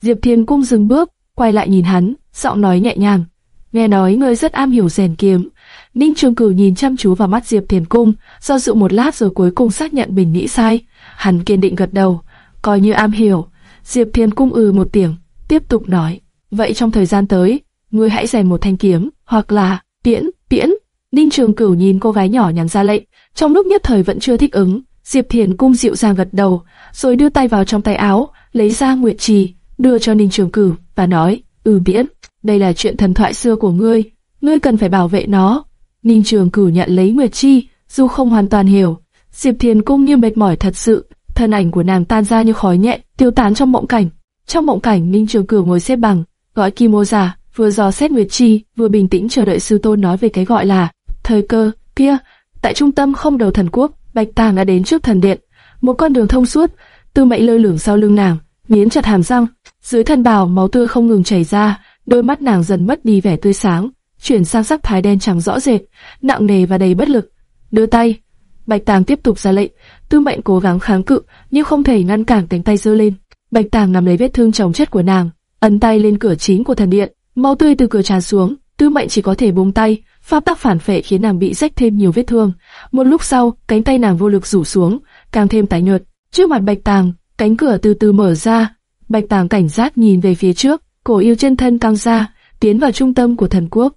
Diệp Thiên Cung dừng bước, quay lại nhìn hắn, giọng nói nhẹ nhàng. Nghe nói ngươi rất am hiểu rèn kiếm. Ninh Trường Cửu nhìn chăm chú vào mắt Diệp Thiên Cung, do dự một lát rồi cuối cùng xác nhận mình nghĩ sai. Hắn kiên định gật đầu, coi như am hiểu. Diệp Thiên Cung ừ một tiếng, tiếp tục nói, vậy trong thời gian tới, ngươi hãy rèn một thanh kiếm, hoặc là tiễn, tiễn. Ninh Trường Cửu nhìn cô gái nhỏ nhắn ra lệnh, trong lúc nhất thời vẫn chưa thích ứng, Diệp Thiền Cung dịu dàng gật đầu, rồi đưa tay vào trong tay áo, lấy ra nguyệt trì, đưa cho Ninh Trường Cửu và nói, ừ tiễn đây là chuyện thần thoại xưa của ngươi, ngươi cần phải bảo vệ nó. Ninh Trường Cửu nhận lấy nguyệt chi, dù không hoàn toàn hiểu, Diệp Thiền Cung như mệt mỏi thật sự, thân ảnh của nàng tan ra như khói nhẹ, tiêu tán trong mộng cảnh. Trong mộng cảnh, Ninh Trường Cửu ngồi xếp bằng, gọi Kim Ô giả, vừa dò xét Nguyệt Chi, vừa bình tĩnh chờ đợi sư tôn nói về cái gọi là thời cơ. Kia, tại trung tâm không đầu thần quốc, Bạch Tàng đã đến trước thần điện, một con đường thông suốt, Tư Mệnh lơ lửng sau lưng nàng, miến chặt hàm răng, dưới thân bào máu tươi không ngừng chảy ra, đôi mắt nàng dần mất đi vẻ tươi sáng, chuyển sang sắc thái đen trắng rõ rệt, nặng nề và đầy bất lực. Đưa tay, Bạch Tàng tiếp tục ra lệnh, Tư Mệnh cố gắng kháng cự, nhưng không thể ngăn cản cánh tay giơ lên. Bạch Tàng nắm lấy vết thương chồng chất của nàng, ấn tay lên cửa chính của thần điện, máu tươi từ cửa tràn xuống, Tư Mệnh chỉ có thể buông tay, pháp tắc phản phệ khiến nàng bị rách thêm nhiều vết thương. Một lúc sau, cánh tay nàng vô lực rủ xuống, càng thêm tái nhợt. Trước mặt Bạch Tàng, cánh cửa từ từ mở ra, Bạch Tàng cảnh giác nhìn về phía trước, cổ yêu chân thân căng ra, tiến vào trung tâm của thần quốc.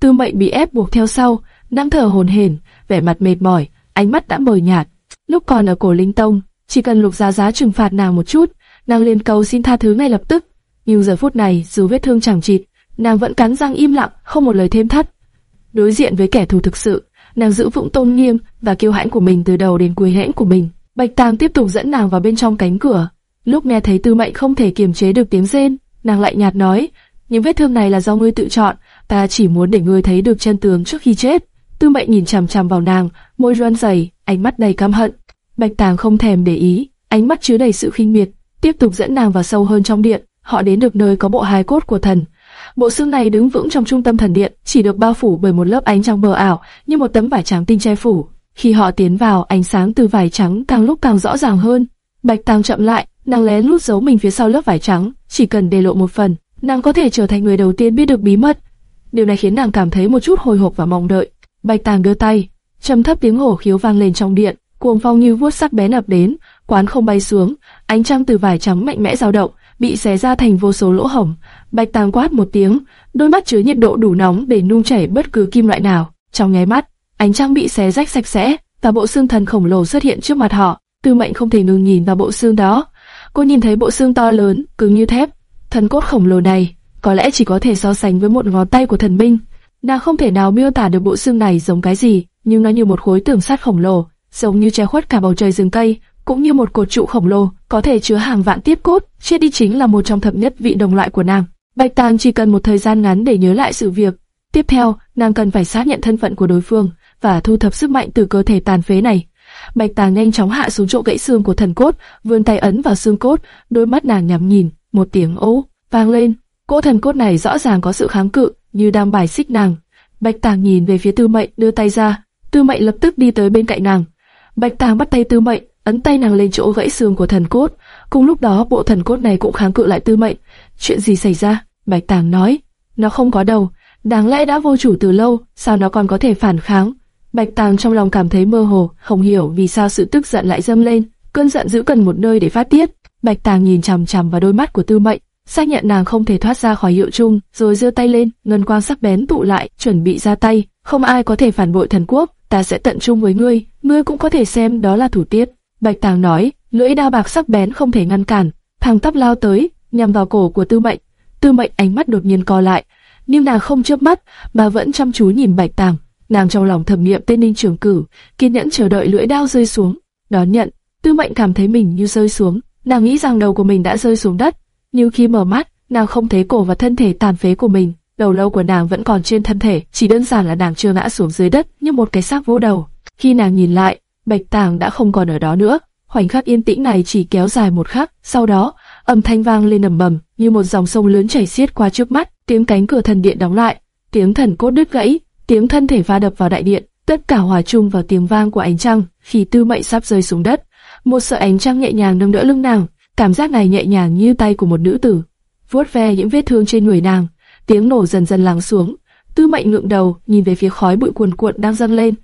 Tư Mệnh bị ép buộc theo sau, đang thở hổn hển, vẻ mặt mệt mỏi, ánh mắt đã mờ nhạt. Lúc còn ở cổ linh tông, chỉ cần lục giá giá trừng phạt nàng một chút, nàng liền cầu xin tha thứ ngay lập tức. Nhưng giờ phút này, dù vết thương chẳng chịt, nàng vẫn cắn răng im lặng, không một lời thêm thắt. Đối diện với kẻ thù thực sự, nàng giữ vững tôn nghiêm và kiêu hãnh của mình từ đầu đến cuối hãnh của mình. Bạch Tàng tiếp tục dẫn nàng vào bên trong cánh cửa. Lúc nghe thấy Tư Mệnh không thể kiềm chế được tiếng rên, nàng lại nhạt nói: "Những vết thương này là do ngươi tự chọn, ta chỉ muốn để ngươi thấy được chân tướng trước khi chết." Tư Mệnh nhìn chằm chằm vào nàng, môi run rẩy, ánh mắt đầy căm hận. Bạch Tàng không thèm để ý, ánh mắt chứa đầy sự khinh miệt, tiếp tục dẫn nàng vào sâu hơn trong điện. Họ đến được nơi có bộ hài cốt của thần. Bộ xương này đứng vững trong trung tâm thần điện, chỉ được bao phủ bởi một lớp ánh trong mờ ảo, như một tấm vải trắng tinh che phủ. Khi họ tiến vào, ánh sáng từ vải trắng càng lúc càng rõ ràng hơn. Bạch Tàng chậm lại, nàng lén lút giấu mình phía sau lớp vải trắng, chỉ cần để lộ một phần, nàng có thể trở thành người đầu tiên biết được bí mật. Điều này khiến nàng cảm thấy một chút hồi hộp và mong đợi. Bạch Tàng đưa tay, trầm thấp tiếng hổ khiếu vang lên trong điện, cuồng phong như vuốt sắc bén ập đến, quán không bay xuống, ánh trăng từ vải trắng mạnh mẽ dao động, bị xé ra thành vô số lỗ hổng. Bạch Tàng quát một tiếng, đôi mắt chứa nhiệt độ đủ nóng để nung chảy bất cứ kim loại nào. Trong nháy mắt, ánh trăng bị xé rách sạch sẽ, và bộ xương thần khổng lồ xuất hiện trước mặt họ. Tư Mệnh không thể ngừng nhìn vào bộ xương đó. Cô nhìn thấy bộ xương to lớn, cứng như thép. Thần cốt khổng lồ này, có lẽ chỉ có thể so sánh với một ngón tay của thần minh. Nàng không thể nào miêu tả được bộ xương này giống cái gì, nhưng nó như một khối tường sắt khổng lồ, giống như che khuất cả bầu trời rừng cây, cũng như một cột trụ khổng lồ, có thể chứa hàng vạn tiếp cốt. Chết đi chính là một trong thập nhất vị đồng loại của nàng. Bạch Tàng chỉ cần một thời gian ngắn để nhớ lại sự việc. Tiếp theo, nàng cần phải xác nhận thân phận của đối phương và thu thập sức mạnh từ cơ thể tàn phế này. Bạch Tàng nhanh chóng hạ xuống chỗ gãy xương của thần cốt, vươn tay ấn vào xương cốt, đôi mắt nàng nhắm nhìn, một tiếng ố vang lên. Cỗ thần cốt này rõ ràng có sự kháng cự, như đang bài xích nàng. Bạch Tàng nhìn về phía Tư Mệnh, đưa tay ra. Tư Mệnh lập tức đi tới bên cạnh nàng. Bạch Tàng bắt tay Tư Mệnh, ấn tay nàng lên chỗ gãy xương của thần cốt. Cùng lúc đó, bộ thần cốt này cũng kháng cự lại Tư Mệnh. Chuyện gì xảy ra? Bạch Tàng nói. nó không có đầu, đáng lẽ đã vô chủ từ lâu, sao nó còn có thể phản kháng? Bạch Tàng trong lòng cảm thấy mơ hồ, không hiểu vì sao sự tức giận lại dâng lên, cơn giận dữ cần một nơi để phát tiết. Bạch Tàng nhìn chằm chằm vào đôi mắt của Tư Mệnh, xác nhận nàng không thể thoát ra khỏi hiệu chung, rồi giơ tay lên, ngân quang sắc bén tụ lại, chuẩn bị ra tay. Không ai có thể phản bội thần quốc, ta sẽ tận trung với ngươi, ngươi cũng có thể xem đó là thủ tiết. Bạch Tàng nói, lưỡi đao bạc sắc bén không thể ngăn cản, thằng tắp lao tới, nhằm vào cổ của Tư Mệnh. Tư Mệnh ánh mắt đột nhiên co lại, nhưng nàng không chớp mắt, mà vẫn chăm chú nhìn Bạch Tàng. Nàng trong lòng thẩm niệm tên Ninh Trường Cử, kiên nhẫn chờ đợi lưỡi đao rơi xuống, đón nhận. Tư Mệnh cảm thấy mình như rơi xuống, nàng nghĩ rằng đầu của mình đã rơi xuống đất, nhưng khi mở mắt, nàng không thấy cổ và thân thể tàn phế của mình, đầu lâu của nàng vẫn còn trên thân thể, chỉ đơn giản là nàng chưa ngã xuống dưới đất như một cái xác vô đầu. Khi nàng nhìn lại, Bạch Tàng đã không còn ở đó nữa. Khoảnh khắc yên tĩnh này chỉ kéo dài một khắc, sau đó, âm thanh vang lên ầm ầm, như một dòng sông lớn chảy xiết qua trước mắt, tiếng cánh cửa thần điện đóng lại, tiếng thần cốt đứt gãy, tiếng thân thể va đập vào đại điện, tất cả hòa chung vào tiếng vang của ánh trăng. Khi Tư Mệnh sắp rơi xuống đất, một sợi ánh trăng nhẹ nhàng nâng đỡ lưng nàng, cảm giác này nhẹ nhàng như tay của một nữ tử, vuốt ve những vết thương trên người nàng. Tiếng nổ dần dần lắng xuống, Tư Mệnh ngượng đầu, nhìn về phía khói bụi cuồn cuộn đang dâng lên.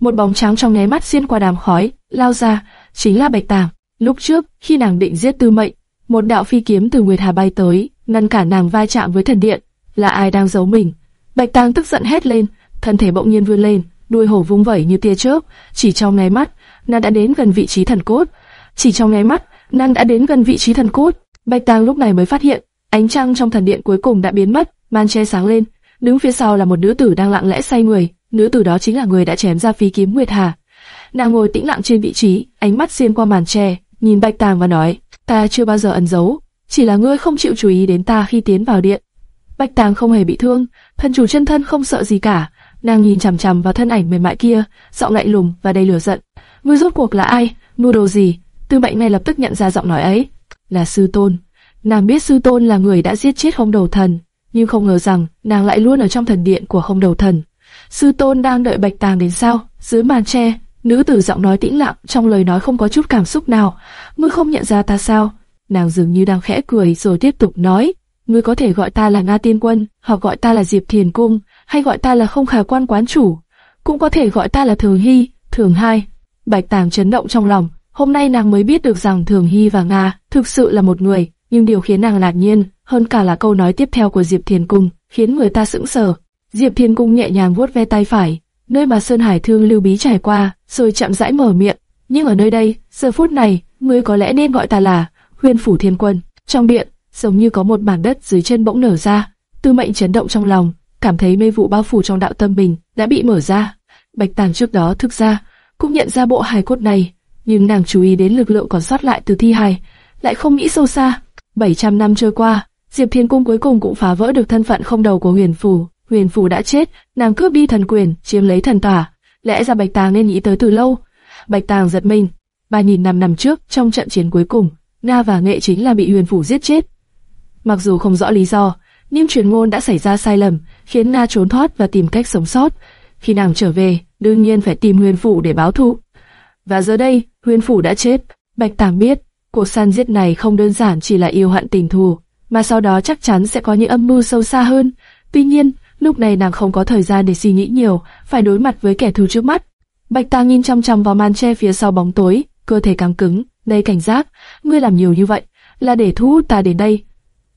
Một bóng trắng trong nháy mắt xuyên qua đám khói, lao ra, chính là Bạch Tàng. Lúc trước, khi nàng định giết Tư Mệnh, một đạo phi kiếm từ Nguyệt Hà bay tới, ngăn cản nàng vai chạm với thần điện. Là ai đang giấu mình? Bạch Tàng tức giận hét lên, thân thể bỗng nhiên vươn lên, đuôi hổ vung vẩy như tia chớp, chỉ trong nháy mắt, nàng đã đến gần vị trí thần cốt. Chỉ trong nháy mắt, nàng đã đến gần vị trí thần cốt. Bạch Tàng lúc này mới phát hiện, ánh trăng trong thần điện cuối cùng đã biến mất, màn che sáng lên, đứng phía sau là một nữ tử đang lặng lẽ say người, nữ tử đó chính là người đã chém ra phi kiếm Nguyệt Hà. Nàng ngồi tĩnh lặng trên vị trí, ánh mắt xuyên qua màn che, nhìn Bạch Tàng và nói: "Ta chưa bao giờ ẩn giấu, chỉ là ngươi không chịu chú ý đến ta khi tiến vào điện." Bạch Tàng không hề bị thương, thần chủ chân thân không sợ gì cả. Nàng nhìn chằm chằm vào thân ảnh mềm mại kia, giọng lạnh lùng và đầy lửa giận. Ngươi rốt cuộc là ai? Mưu đồ gì? Tư Mệnh ngay lập tức nhận ra giọng nói ấy, là sư tôn. Nàng biết sư tôn là người đã giết chết Hồng đầu thần, nhưng không ngờ rằng nàng lại luôn ở trong thần điện của không đầu thần. Sư tôn đang đợi Bạch Tàng đến sao? Dưới màn tre, nữ tử giọng nói tĩnh lặng, trong lời nói không có chút cảm xúc nào. Ngươi không nhận ra ta sao? Nàng dường như đang khẽ cười rồi tiếp tục nói. Ngươi có thể gọi ta là Nga Tiên Quân, hoặc gọi ta là Diệp Thiền Cung, hay gọi ta là Không Khả Quan Quán Chủ, cũng có thể gọi ta là Thường Hy, Thường Hai. Bạch Tàng chấn động trong lòng, hôm nay nàng mới biết được rằng Thường Hy và Nga thực sự là một người, nhưng điều khiến nàng ngạc nhiên hơn cả là câu nói tiếp theo của Diệp Thiền Cung, khiến người ta sững sờ. Diệp Thiền Cung nhẹ nhàng vuốt ve tay phải, nơi mà Sơn Hải Thương lưu bí trải qua, rồi chậm rãi mở miệng. Nhưng ở nơi đây, giờ phút này, ngươi có lẽ nên gọi ta là Huyền Phủ Thiên Quân. Trong điện, giống như có một mảng đất dưới chân bỗng nở ra. Tư Mệnh chấn động trong lòng, cảm thấy mê vụ bao phủ trong đạo tâm mình đã bị mở ra. Bạch Tàng trước đó thực ra cũng nhận ra bộ hài cốt này, nhưng nàng chú ý đến lực lượng còn sót lại từ thi hài, lại không nghĩ sâu xa. 700 năm trôi qua, Diệp Thiên Cung cuối cùng cũng phá vỡ được thân phận không đầu của Huyền Phủ. Huyền Phủ đã chết, nàng cướp đi thần quyền, chiếm lấy thần tỏa. Lẽ ra Bạch Tàng nên nghĩ tới từ lâu. Bạch Tàng giật mình. Ba nghìn năm năm trước, trong trận chiến cuối cùng, Na và Nghệ chính là bị Huyền Phủ giết chết. Mặc dù không rõ lý do, nhưng truyền ngôn đã xảy ra sai lầm, khiến Na trốn thoát và tìm cách sống sót. Khi nàng trở về, đương nhiên phải tìm Huyền Phủ để báo thù. Và giờ đây, Huyền Phủ đã chết. Bạch Tàng biết, cuộc săn giết này không đơn giản chỉ là yêu hận tình thù, mà sau đó chắc chắn sẽ có những âm mưu sâu xa hơn. Tuy nhiên, lúc này nàng không có thời gian để suy nghĩ nhiều, phải đối mặt với kẻ thù trước mắt. Bạch Tàng nhìn chăm chăm vào màn che phía sau bóng tối, cơ thể căng cứng, đầy cảnh giác. Ngươi làm nhiều như vậy, là để thu hút ta đến đây.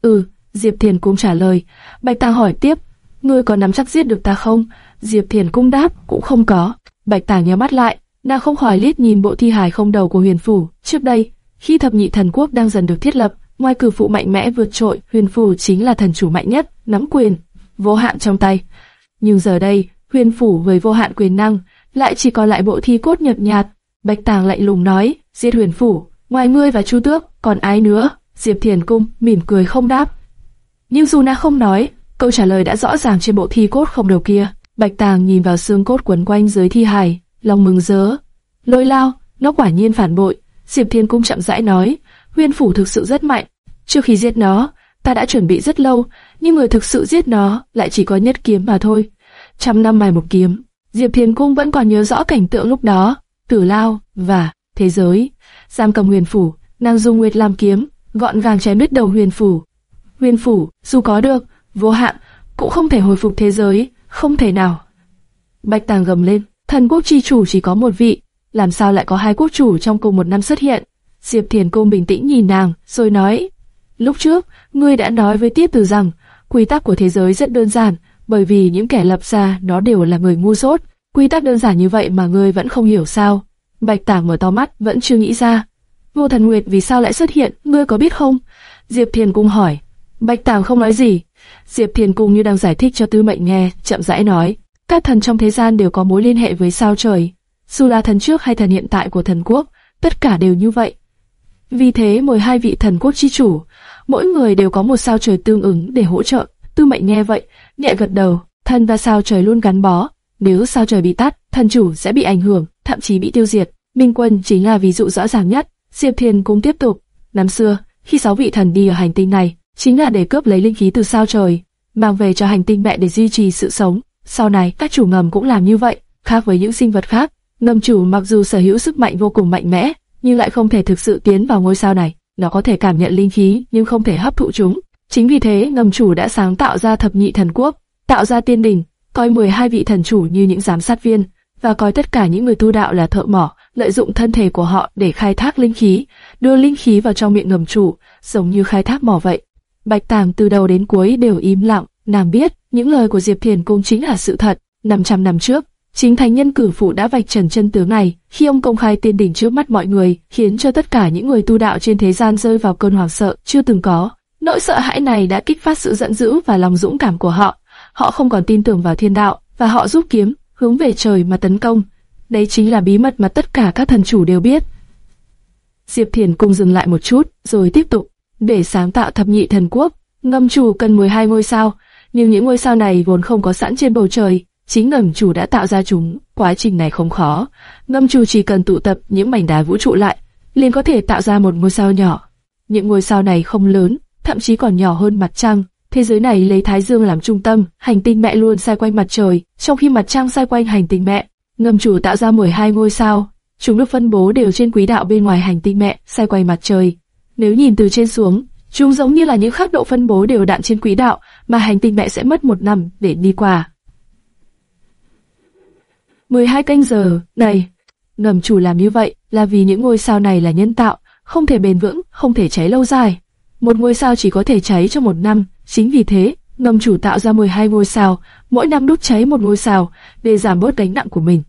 Ừ, Diệp Thiền cũng trả lời. Bạch Tàng hỏi tiếp, ngươi có nắm chắc giết được ta không? Diệp Thiền cung đáp, cũng không có. Bạch Tàng nhắm mắt lại, nàng không khỏi liếc nhìn bộ thi hài không đầu của Huyền Phủ. Trước đây, khi thập nhị thần quốc đang dần được thiết lập, ngoài cử phụ mạnh mẽ vượt trội, Huyền Phủ chính là thần chủ mạnh nhất, nắm quyền, vô hạn trong tay. Nhưng giờ đây, Huyền Phủ với vô hạn quyền năng, lại chỉ còn lại bộ thi cốt nhợt nhạt. Bạch Tàng lạnh lùng nói, giết Huyền Phủ, ngoài ngươi và Chu Tước, còn ai nữa? Diệp Thiền Cung mỉm cười không đáp. Nhưng dù na không nói, câu trả lời đã rõ ràng trên bộ thi cốt không đầu kia. Bạch Tàng nhìn vào xương cốt quấn quanh dưới thi hài, lòng mừng rỡ. Lôi lao, nó quả nhiên phản bội. Diệp Thiên Cung chậm rãi nói, Huyên Phủ thực sự rất mạnh. Trước khi giết nó, ta đã chuẩn bị rất lâu, nhưng người thực sự giết nó lại chỉ có nhất kiếm mà thôi. Trăm năm mài một kiếm, Diệp Thiền Cung vẫn còn nhớ rõ cảnh tượng lúc đó, tử lao và thế giới. Giam cầm huyền phủ, nàng dùng nguyệt làm kiếm, gọn gàng chém đứt đầu huyền phủ. Huyền phủ, dù có được vô hạn, cũng không thể hồi phục thế giới, không thể nào. Bạch Tàng gầm lên, thần quốc chi chủ chỉ có một vị, làm sao lại có hai quốc chủ trong cùng một năm xuất hiện? Diệp Thiền Cung bình tĩnh nhìn nàng, rồi nói, lúc trước, ngươi đã nói với Tiết Từ rằng, quy tắc của thế giới rất đơn giản, bởi vì những kẻ lập ra nó đều là người ngu dốt. Quy tắc đơn giản như vậy mà ngươi vẫn không hiểu sao? Bạch Tảng mở to mắt, vẫn chưa nghĩ ra. Vô Thần Nguyệt vì sao lại xuất hiện, ngươi có biết không? Diệp Thiền Cung hỏi. Bạch Tảng không nói gì. Diệp Thiền Cung như đang giải thích cho Tư Mệnh nghe, chậm rãi nói. Các thần trong thế gian đều có mối liên hệ với sao trời. Dù là thần trước hay thần hiện tại của thần quốc, tất cả đều như vậy. Vì thế 12 vị thần quốc chi chủ, mỗi người đều có một sao trời tương ứng để hỗ trợ. Tư Mệnh nghe vậy, nhẹ gật đầu, thần và sao trời luôn gắn bó. Nếu sao trời bị tắt, thần chủ sẽ bị ảnh hưởng, thậm chí bị tiêu diệt. Minh Quân chính là ví dụ rõ ràng nhất. Diệp Thiên cũng tiếp tục. Năm xưa, khi sáu vị thần đi ở hành tinh này, chính là để cướp lấy linh khí từ sao trời, mang về cho hành tinh mẹ để duy trì sự sống. Sau này, các chủ ngầm cũng làm như vậy, khác với những sinh vật khác. Ngầm chủ mặc dù sở hữu sức mạnh vô cùng mạnh mẽ, nhưng lại không thể thực sự tiến vào ngôi sao này. Nó có thể cảm nhận linh khí, nhưng không thể hấp thụ chúng. Chính vì thế, ngầm chủ đã sáng tạo ra thập nhị thần quốc, tạo ra tiên đình, coi 12 vị thần chủ như những giám sát viên, và coi tất cả những người tu đạo là thợ mỏ, lợi dụng thân thể của họ để khai thác linh khí, đưa linh khí vào trong miệng ngầm chủ, giống như khai thác mỏ vậy. Bạch Tàng từ đầu đến cuối đều im lặng, nàng biết những lời của Diệp Thiền cũng chính là sự thật. 500 năm trước, chính thánh nhân cử phụ đã vạch trần chân tướng này, khi ông công khai tiên đỉnh trước mắt mọi người, khiến cho tất cả những người tu đạo trên thế gian rơi vào cơn hoảng sợ chưa từng có. Nỗi sợ hãi này đã kích phát sự giận dữ và lòng dũng cảm của họ. Họ không còn tin tưởng vào thiên đạo, và họ rút kiếm, hướng về trời mà tấn công. Đấy chính là bí mật mà tất cả các thần chủ đều biết. Diệp Thiền cùng dừng lại một chút, rồi tiếp tục. Để sáng tạo thập nhị thần quốc, ngâm chủ cần 12 ngôi sao, nhưng những ngôi sao này vốn không có sẵn trên bầu trời, chính ngầm chủ đã tạo ra chúng. Quá trình này không khó, Ngầm chủ chỉ cần tụ tập những mảnh đá vũ trụ lại, liền có thể tạo ra một ngôi sao nhỏ. Những ngôi sao này không lớn, thậm chí còn nhỏ hơn mặt trăng. Thế giới này lấy Thái Dương làm trung tâm, hành tinh mẹ luôn xoay quanh mặt trời, trong khi mặt trăng xoay quanh hành tinh mẹ. Ngầm chủ tạo ra 12 ngôi sao, chúng được phân bố đều trên quỹ đạo bên ngoài hành tinh mẹ, xoay quanh mặt trời. Nếu nhìn từ trên xuống, chúng giống như là những khắc độ phân bố đều đặn trên quỹ đạo mà hành tinh mẹ sẽ mất một năm để đi qua. 12 canh giờ, này, ngầm chủ làm như vậy là vì những ngôi sao này là nhân tạo, không thể bền vững, không thể cháy lâu dài. Một ngôi sao chỉ có thể cháy trong một năm, chính vì thế, ngầm chủ tạo ra 12 ngôi sao, mỗi năm đốt cháy một ngôi sao, để giảm bớt gánh nặng của mình.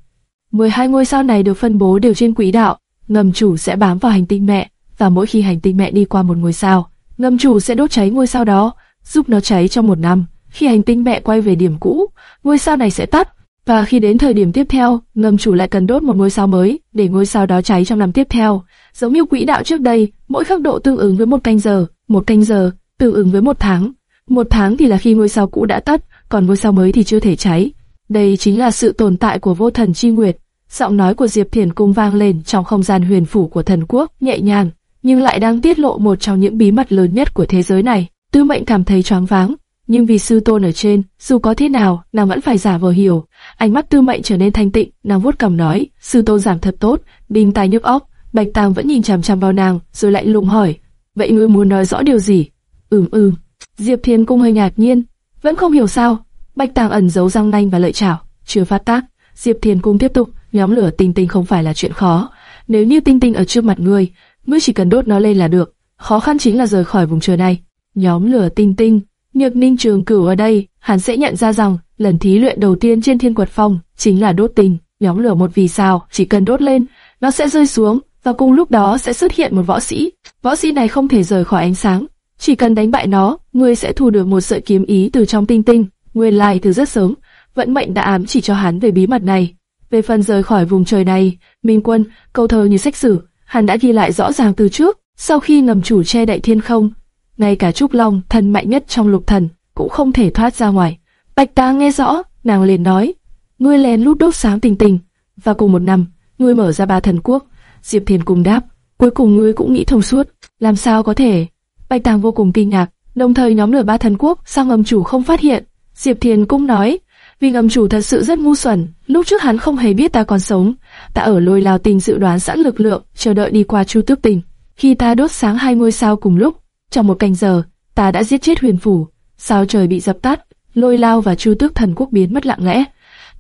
12 ngôi sao này được phân bố đều trên quỹ đạo, ngầm chủ sẽ bám vào hành tinh mẹ, và mỗi khi hành tinh mẹ đi qua một ngôi sao, ngầm chủ sẽ đốt cháy ngôi sao đó, giúp nó cháy trong một năm. Khi hành tinh mẹ quay về điểm cũ, ngôi sao này sẽ tắt, và khi đến thời điểm tiếp theo, ngầm chủ lại cần đốt một ngôi sao mới để ngôi sao đó cháy trong năm tiếp theo. Giống như quỹ đạo trước đây, mỗi khắc độ tương ứng với một canh giờ, một canh giờ tương ứng với một tháng. Một tháng thì là khi ngôi sao cũ đã tắt, còn ngôi sao mới thì chưa thể cháy. Đây chính là sự tồn tại của vô thần chi nguyệt. Giọng nói của Diệp Thiền cung vang lên trong không gian huyền phủ của thần quốc, nhẹ nhàng, nhưng lại đang tiết lộ một trong những bí mật lớn nhất của thế giới này. Tư Mệnh cảm thấy choáng váng, nhưng vì sư tôn ở trên, dù có thế nào, nàng vẫn phải giả vờ hiểu. Ánh mắt Tư Mệnh trở nên thanh tịnh, nàng vuốt cằm nói, sư tôn giảm thật tốt, đinh tai nhức óc. Bạch Tàng vẫn nhìn chằm chằm vào nàng, rồi lại lùng hỏi, vậy ngươi muốn nói rõ điều gì? Ừm ừm. Diệp Thiên cung hơi ngạc nhiên, vẫn không hiểu sao. Bạch Tàng ẩn giấu răng nanh và lợi chảo, chưa phát tác. Diệp Thiên cung tiếp tục, nhóm lửa tinh tinh không phải là chuyện khó. Nếu như tinh tinh ở trước mặt ngươi, ngươi chỉ cần đốt nó lên là được. Khó khăn chính là rời khỏi vùng trời này. Nhóm lửa tinh tinh, Nhược Ninh Trường Cửu ở đây, hắn sẽ nhận ra rằng lần thí luyện đầu tiên trên Thiên Quật Phong chính là đốt tình, Nhóm lửa một vì sao, chỉ cần đốt lên, nó sẽ rơi xuống, và cùng lúc đó sẽ xuất hiện một võ sĩ. Võ sĩ này không thể rời khỏi ánh sáng, chỉ cần đánh bại nó, ngươi sẽ thu được một sợi kiếm ý từ trong tinh tinh. Nguyên lai từ rất sớm, vận mệnh đã ám chỉ cho hắn về bí mật này. Về phần rời khỏi vùng trời này, Minh Quân, câu thơ như sách sử, hắn đã ghi lại rõ ràng từ trước. Sau khi ngầm chủ che đậy thiên không, ngay cả Trúc Long, thần mạnh nhất trong lục thần, cũng không thể thoát ra ngoài. Bạch Ta nghe rõ, nàng liền nói, ngươi lén lút đốt sáng tình tình, và cùng một năm, ngươi mở ra ba thần quốc. Diệp Thiền cùng đáp, cuối cùng ngươi cũng nghĩ thông suốt, làm sao có thể? Bạch Tàng vô cùng kinh ngạc, đồng thời nhóm lửa ba thần quốc, sao ngầm chủ không phát hiện? Diệp Thiền cũng nói, vì ngầm chủ thật sự rất ngu xuẩn, lúc trước hắn không hề biết ta còn sống, ta ở lôi lao tình dự đoán sẵn lực lượng, chờ đợi đi qua chu tước tình. Khi ta đốt sáng hai ngôi sao cùng lúc, trong một canh giờ, ta đã giết chết huyền phủ, sao trời bị dập tắt, Lôi Lao và Chu Tước Thần Quốc biến mất lặng lẽ.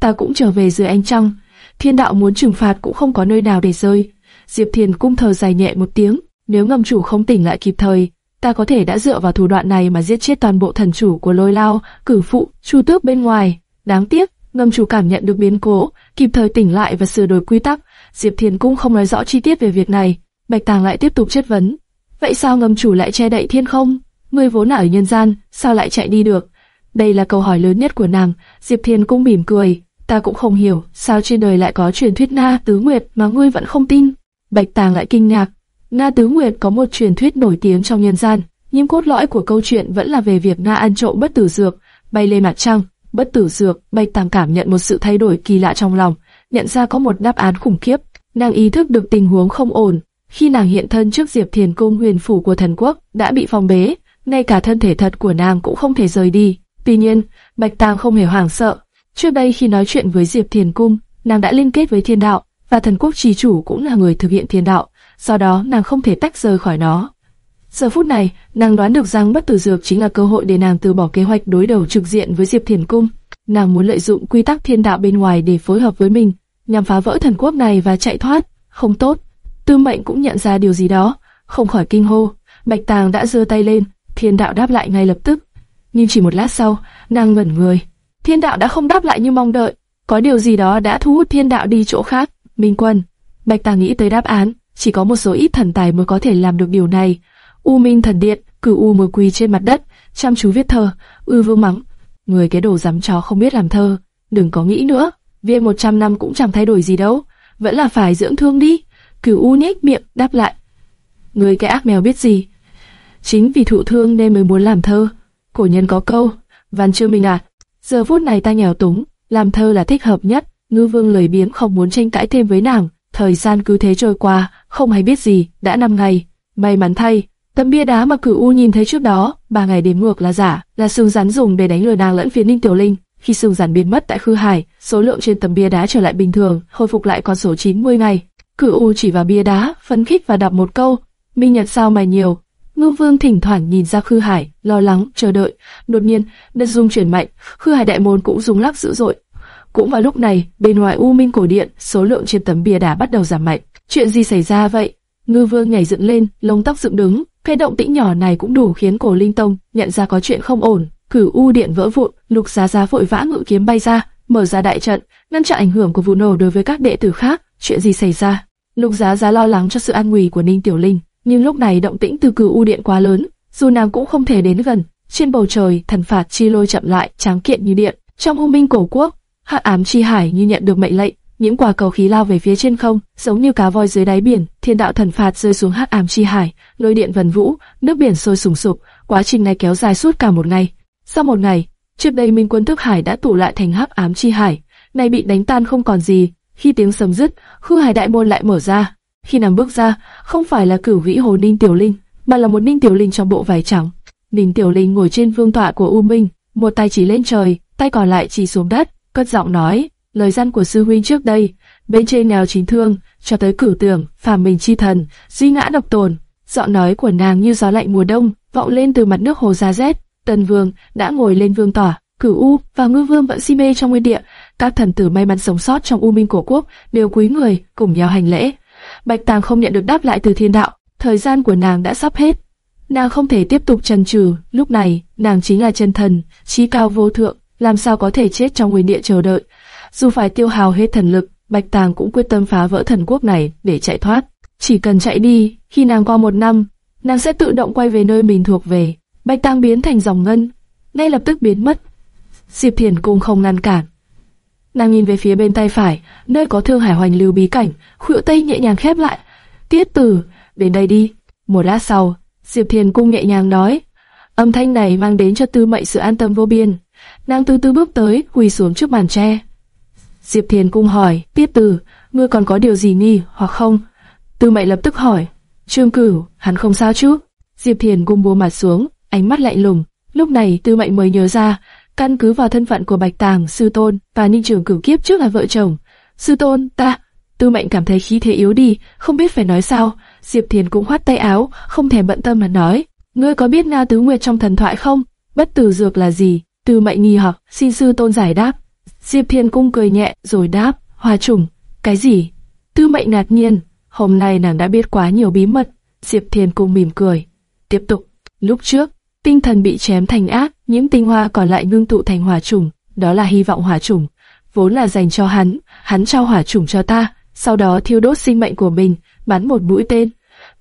Ta cũng trở về dưới ánh trăng. Thiên đạo muốn trừng phạt cũng không có nơi nào để rơi. Diệp Thiền cung thờ dài nhẹ một tiếng, nếu ngâm chủ không tỉnh lại kịp thời, ta có thể đã dựa vào thủ đoạn này mà giết chết toàn bộ thần chủ của lôi lao, cử phụ, chu tước bên ngoài. Đáng tiếc, ngâm chủ cảm nhận được biến cố, kịp thời tỉnh lại và sửa đổi quy tắc. Diệp Thiền cung không nói rõ chi tiết về việc này. Bạch Tàng lại tiếp tục chất vấn. Vậy sao ngầm chủ lại che đậy thiên không? Ngươi vốn ở nhân gian, sao lại chạy đi được? Đây là câu hỏi lớn nhất của nàng. Diệp Thiên cũng mỉm cười. Ta cũng không hiểu, sao trên đời lại có truyền thuyết Na Tứ Nguyệt mà ngươi vẫn không tin. Bạch Tàng lại kinh ngạc, Na Tứ Nguyệt có một truyền thuyết nổi tiếng trong nhân gian, nhưng cốt lõi của câu chuyện vẫn là về việc Na ăn trộm bất tử dược, bay lên mặt trăng. Bất tử dược, Bạch Tàng cảm nhận một sự thay đổi kỳ lạ trong lòng, nhận ra có một đáp án khủng khiếp. Nàng ý thức được tình huống không ổn. Khi nàng hiện thân trước Diệp Thiền Cung huyền phủ của thần quốc đã bị phòng bế, ngay cả thân thể thật của nàng cũng không thể rời đi. Tuy nhiên, Bạch Tàng không hề hoảng sợ. Trước đây khi nói chuyện với Diệp Thiền Cung, nàng đã liên kết với thiên đạo, và thần quốc trì chủ cũng là người thực hiện thiên đạo do đó nàng không thể tách rời khỏi nó. Giờ phút này, nàng đoán được rằng bất tử dược chính là cơ hội để nàng từ bỏ kế hoạch đối đầu trực diện với Diệp Thiền Cung. Nàng muốn lợi dụng quy tắc thiên đạo bên ngoài để phối hợp với mình, nhằm phá vỡ thần quốc này và chạy thoát. Không tốt. Tư Mệnh cũng nhận ra điều gì đó, không khỏi kinh hô. Bạch Tàng đã giơ tay lên, thiên đạo đáp lại ngay lập tức. Nhưng chỉ một lát sau, nàng ngẩn người. Thiên đạo đã không đáp lại như mong đợi, có điều gì đó đã thu hút thiên đạo đi chỗ khác. Minh Quân, Bạch Tàng nghĩ tới đáp án, chỉ có một số ít thần tài mới có thể làm được điều này. U Minh thần điện, cử U ngồi quỳ trên mặt đất, chăm chú viết thơ. Ư Vương mắng, người cái đồ dám chó không biết làm thơ, đừng có nghĩ nữa. Viên 100 năm cũng chẳng thay đổi gì đâu, vẫn là phải dưỡng thương đi. Cửu U nhếch miệng đáp lại, người cái ác mèo biết gì? Chính vì thụ thương nên mới muốn làm thơ. Cổ nhân có câu, văn chương mình à, giờ phút này ta nghèo túng, làm thơ là thích hợp nhất. Ngư Vương lời biếng không muốn tranh cãi thêm với nàng, Thời gian cứ thế trôi qua, không hay biết gì, đã năm ngày. May mắn thay, tấm bia đá mà cửu u nhìn thấy trước đó, ba ngày đếm ngược là giả, là xương rắn dùng để đánh lừa nàng lẫn phía ninh tiểu linh. Khi xương rắn biến mất tại khư hải, số lượng trên tấm bia đá trở lại bình thường, khôi phục lại con số 90 ngày. Cửu u chỉ vào bia đá, phấn khích và đọc một câu, minh nhật sao mày nhiều. Ngư vương thỉnh thoảng nhìn ra khư hải, lo lắng, chờ đợi. Đột nhiên, đất rung chuyển mạnh, khư hải đại môn cũng rung lắc dữ dội, cũng vào lúc này, bên ngoài U Minh cổ điện, số lượng trên tấm bia đá bắt đầu giảm mạnh. Chuyện gì xảy ra vậy? Ngư Vương nhảy dựng lên, lông tóc dựng đứng. Cái động tĩnh nhỏ này cũng đủ khiến Cổ Linh Tông nhận ra có chuyện không ổn. Cửu U điện vỡ vụn, Lục Giá Giá vội vã ngự kiếm bay ra, mở ra đại trận, ngăn chặn ảnh hưởng của vụ nổ đối với các đệ tử khác. Chuyện gì xảy ra? Lục Giá Giá lo lắng cho sự an nguy của Ninh Tiểu Linh, nhưng lúc này động tĩnh từ Cửu U điện quá lớn, dù nàng cũng không thể đến gần. Trên bầu trời, thần phạt chi lôi chậm lại, tráng kiện như điện. Trong U Minh cổ quốc, Hắc ám chi hải như nhận được mệnh lệnh, những quả cầu khí lao về phía trên không, giống như cá voi dưới đáy biển. Thiên đạo thần phạt rơi xuống hắc ám chi hải, lôi điện vần vũ, nước biển sôi sùng sục. Quá trình này kéo dài suốt cả một ngày. Sau một ngày, trước đây Minh Quân Thức Hải đã tụ lại thành hắc ám chi hải, nay bị đánh tan không còn gì. Khi tiếng sầm dứt, khư hải đại môn lại mở ra. Khi nằm bước ra, không phải là cửu vĩ hồ ninh tiểu linh, mà là một ninh tiểu linh trong bộ vải trắng. Ninh tiểu linh ngồi trên vương tọa của U Minh, một tay chỉ lên trời, tay còn lại chỉ xuống đất cất giọng nói, lời gian của sư huynh trước đây, bên trên nào chính thương, cho tới cửu tưởng, phàm mình chi thần, duy ngã độc tồn. Giọng nói của nàng như gió lạnh mùa đông, vọng lên từ mặt nước hồ giá rét. Tần Vương đã ngồi lên vương tỏa, Cửu U và Ngư Vương vẫn si mê trong nguyên địa. Các thần tử may mắn sống sót trong U Minh cổ quốc đều quý người cùng nhau hành lễ. Bạch Tàng không nhận được đáp lại từ thiên đạo, thời gian của nàng đã sắp hết. Nàng không thể tiếp tục trần trừ lúc này nàng chính là chân thần, trí cao vô thượng, làm sao có thể chết trong nguyên địa chờ đợi. Dù phải tiêu hao hết thần lực, Bạch Tàng cũng quyết tâm phá vỡ thần quốc này để chạy thoát. Chỉ cần chạy đi, khi nàng qua một năm, nàng sẽ tự động quay về nơi mình thuộc về. Bạch Tàng biến thành dòng ngân, ngay lập tức biến mất. Diệp Thiền cũng không ngăn cản. Nàng nhìn về phía bên tay phải, nơi có thương hải hoành lưu bí cảnh, khuỷu tay nhẹ nhàng khép lại. Tiết tử, đến đây đi. Một lát sau, Diệp Thiền cung nhẹ nhàng nói. Âm thanh này mang đến cho Tư Mệnh sự an tâm vô biên. Nàng từ từ bước tới, quỳ xuống trước bàn tre. Diệp Thiền cung hỏi, Tiết Tử, ngươi còn có điều gì nghi hoặc không? Tư Mệnh lập tức hỏi, Trương Cửu, hắn không sao chứ? Diệp Thiền cung buông mặt xuống, ánh mắt lạnh lùng. Lúc này Tư Mệnh mới nhớ ra, căn cứ vào thân phận của Bạch Tàng, Sư Tôn và Ninh Trường Cửu kiếp trước là vợ chồng. Sư Tôn, ta. Tư Mệnh cảm thấy khí thế yếu đi, không biết phải nói sao. Diệp Thiền cũng khoát tay áo, không thèm bận tâm mà nói, ngươi có biết Na Tứ Nguyệt trong thần thoại không? Bất tử dược là gì? Tư Mệnh nghi hoặc, xin sư tôn giải đáp. Diệp thiền Cung cười nhẹ rồi đáp, hòa trùng, cái gì? Tư Mệnh ngạc nhiên, hôm nay nàng đã biết quá nhiều bí mật. Diệp thiền Cung mỉm cười, tiếp tục. Lúc trước, tinh thần bị chém thành ác, những tinh hoa còn lại ngưng tụ thành hỏa trùng, đó là hy vọng hỏa trùng, vốn là dành cho hắn, hắn trao hỏa trùng cho ta, sau đó thiêu đốt sinh mệnh của mình, bắn một mũi tên.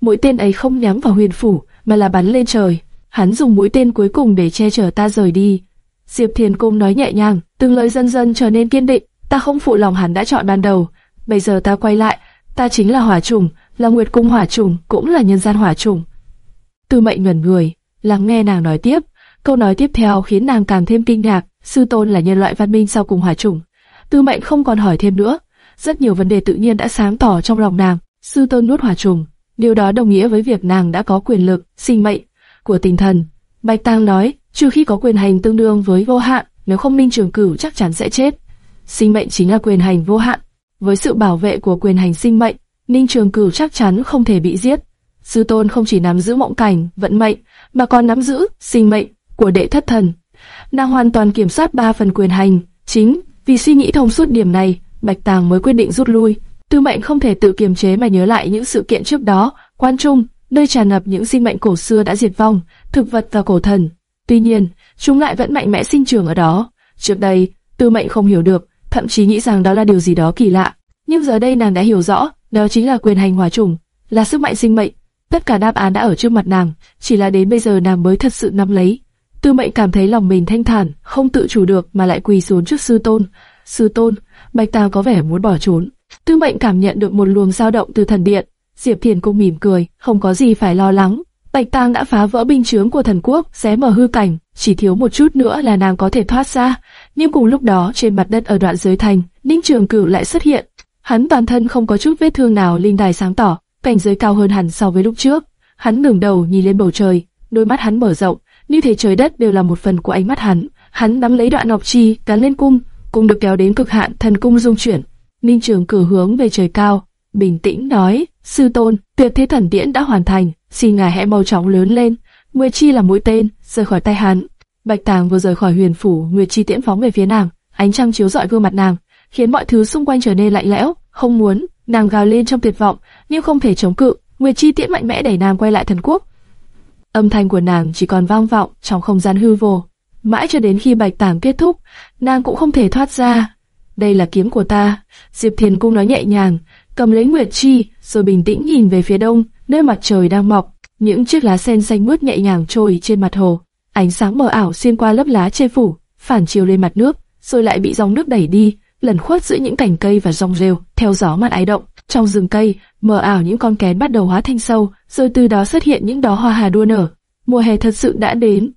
Mũi tên ấy không nhắm vào huyền phủ, mà là bắn lên trời. Hắn dùng mũi tên cuối cùng để che chở ta rời đi. Diệp Thiền Cung nói nhẹ nhàng, từng lời dần dần trở nên kiên định. Ta không phụ lòng hắn đã chọn ban đầu. Bây giờ ta quay lại, ta chính là hỏa trùng, là Nguyệt Cung hỏa trùng, cũng là nhân gian hỏa trùng. Tư Mệnh ngẩn người, lắng nghe nàng nói tiếp. Câu nói tiếp theo khiến nàng càng thêm kinh ngạc. Sư tôn là nhân loại văn minh sau cùng hỏa trùng. Tư Mệnh không còn hỏi thêm nữa. Rất nhiều vấn đề tự nhiên đã sáng tỏ trong lòng nàng. Sư tôn nuốt hỏa trùng, điều đó đồng nghĩa với việc nàng đã có quyền lực, sinh mệnh của tinh thần. Bạch Tang nói, trừ khi có quyền hành tương đương với vô hạn, nếu không Minh Trường Cửu chắc chắn sẽ chết. Sinh mệnh chính là quyền hành vô hạn. Với sự bảo vệ của quyền hành sinh mệnh, Ninh Trường Cửu chắc chắn không thể bị giết. Sư tôn không chỉ nắm giữ mộng cảnh, vận mệnh, mà còn nắm giữ sinh mệnh của đệ thất thần. Nàng hoàn toàn kiểm soát ba phần quyền hành, chính vì suy nghĩ thông suốt điểm này, Bạch Tàng mới quyết định rút lui. Tư Mệnh không thể tự kiềm chế mà nhớ lại những sự kiện trước đó, quan trung, nơi tràn ngập những sinh mệnh cổ xưa đã diệt vong, thực vật và cổ thần. Tuy nhiên, chúng lại vẫn mạnh mẽ sinh trưởng ở đó. Trước đây, Tư Mệnh không hiểu được, thậm chí nghĩ rằng đó là điều gì đó kỳ lạ. Nhưng giờ đây nàng đã hiểu rõ, đó chính là quyền hành hòa trùng, là sức mạnh sinh mệnh. Tất cả đáp án đã ở trước mặt nàng, chỉ là đến bây giờ nàng mới thật sự nắm lấy. Tư Mệnh cảm thấy lòng mình thanh thản, không tự chủ được mà lại quỳ xuống trước sư tôn. Sư tôn, Bạch Tào có vẻ muốn bỏ trốn. Tư Mệnh cảm nhận được một luồng dao động từ thần điện. Diệp Thiền cũng mỉm cười, không có gì phải lo lắng. Bạch Tang đã phá vỡ binh chướng của thần quốc, xé mở hư cảnh, chỉ thiếu một chút nữa là nàng có thể thoát ra. Nhưng cùng lúc đó, trên mặt đất ở đoạn dưới thành, Ninh Trường Cửu lại xuất hiện. Hắn toàn thân không có chút vết thương nào linh đài sáng tỏ, cảnh giới cao hơn hẳn so với lúc trước. Hắn ngẩng đầu nhìn lên bầu trời, đôi mắt hắn mở rộng, như thể trời đất đều là một phần của ánh mắt hắn. Hắn nắm lấy đoạn ngọc chi, cắn lên cung, cung được kéo đến cực hạn, thần cung dung chuyển. Ninh Trường cử hướng về trời cao, bình tĩnh nói, sư tôn, tuyệt thế thần tiễn đã hoàn thành, xin ngài hãy mau chóng lớn lên. Nguyệt Chi là mũi tên, rời khỏi tay hắn. Bạch Tàng vừa rời khỏi huyền phủ, Nguyệt Chi tiễn phóng về phía nàng, ánh trăng chiếu rọi gương mặt nàng, khiến mọi thứ xung quanh trở nên lạnh lẽo. Không muốn, nàng gào lên trong tuyệt vọng, nhưng không thể chống cự. Nguyệt Chi tiễn mạnh mẽ đẩy nàng quay lại thần quốc. Âm thanh của nàng chỉ còn vang vọng trong không gian hư vô. Mãi cho đến khi bạch tảng kết thúc, nàng cũng không thể thoát ra. Đây là kiếm của ta. Diệp Thiền Cung nói nhẹ nhàng, cầm lấy Nguyệt Chi, rồi bình tĩnh nhìn về phía đông, nơi mặt trời đang mọc. Những chiếc lá sen xanh mướt nhẹ nhàng trôi trên mặt hồ. Ánh sáng mờ ảo xuyên qua lớp lá che phủ, phản chiếu lên mặt nước, rồi lại bị dòng nước đẩy đi, lẩn khuất giữa những cành cây và rong rêu, theo gió mát ái động. Trong rừng cây, mờ ảo những con kén bắt đầu hóa thành sâu, rồi từ đó xuất hiện những đóa hoa hà đua nở. Mùa hè thật sự đã đến.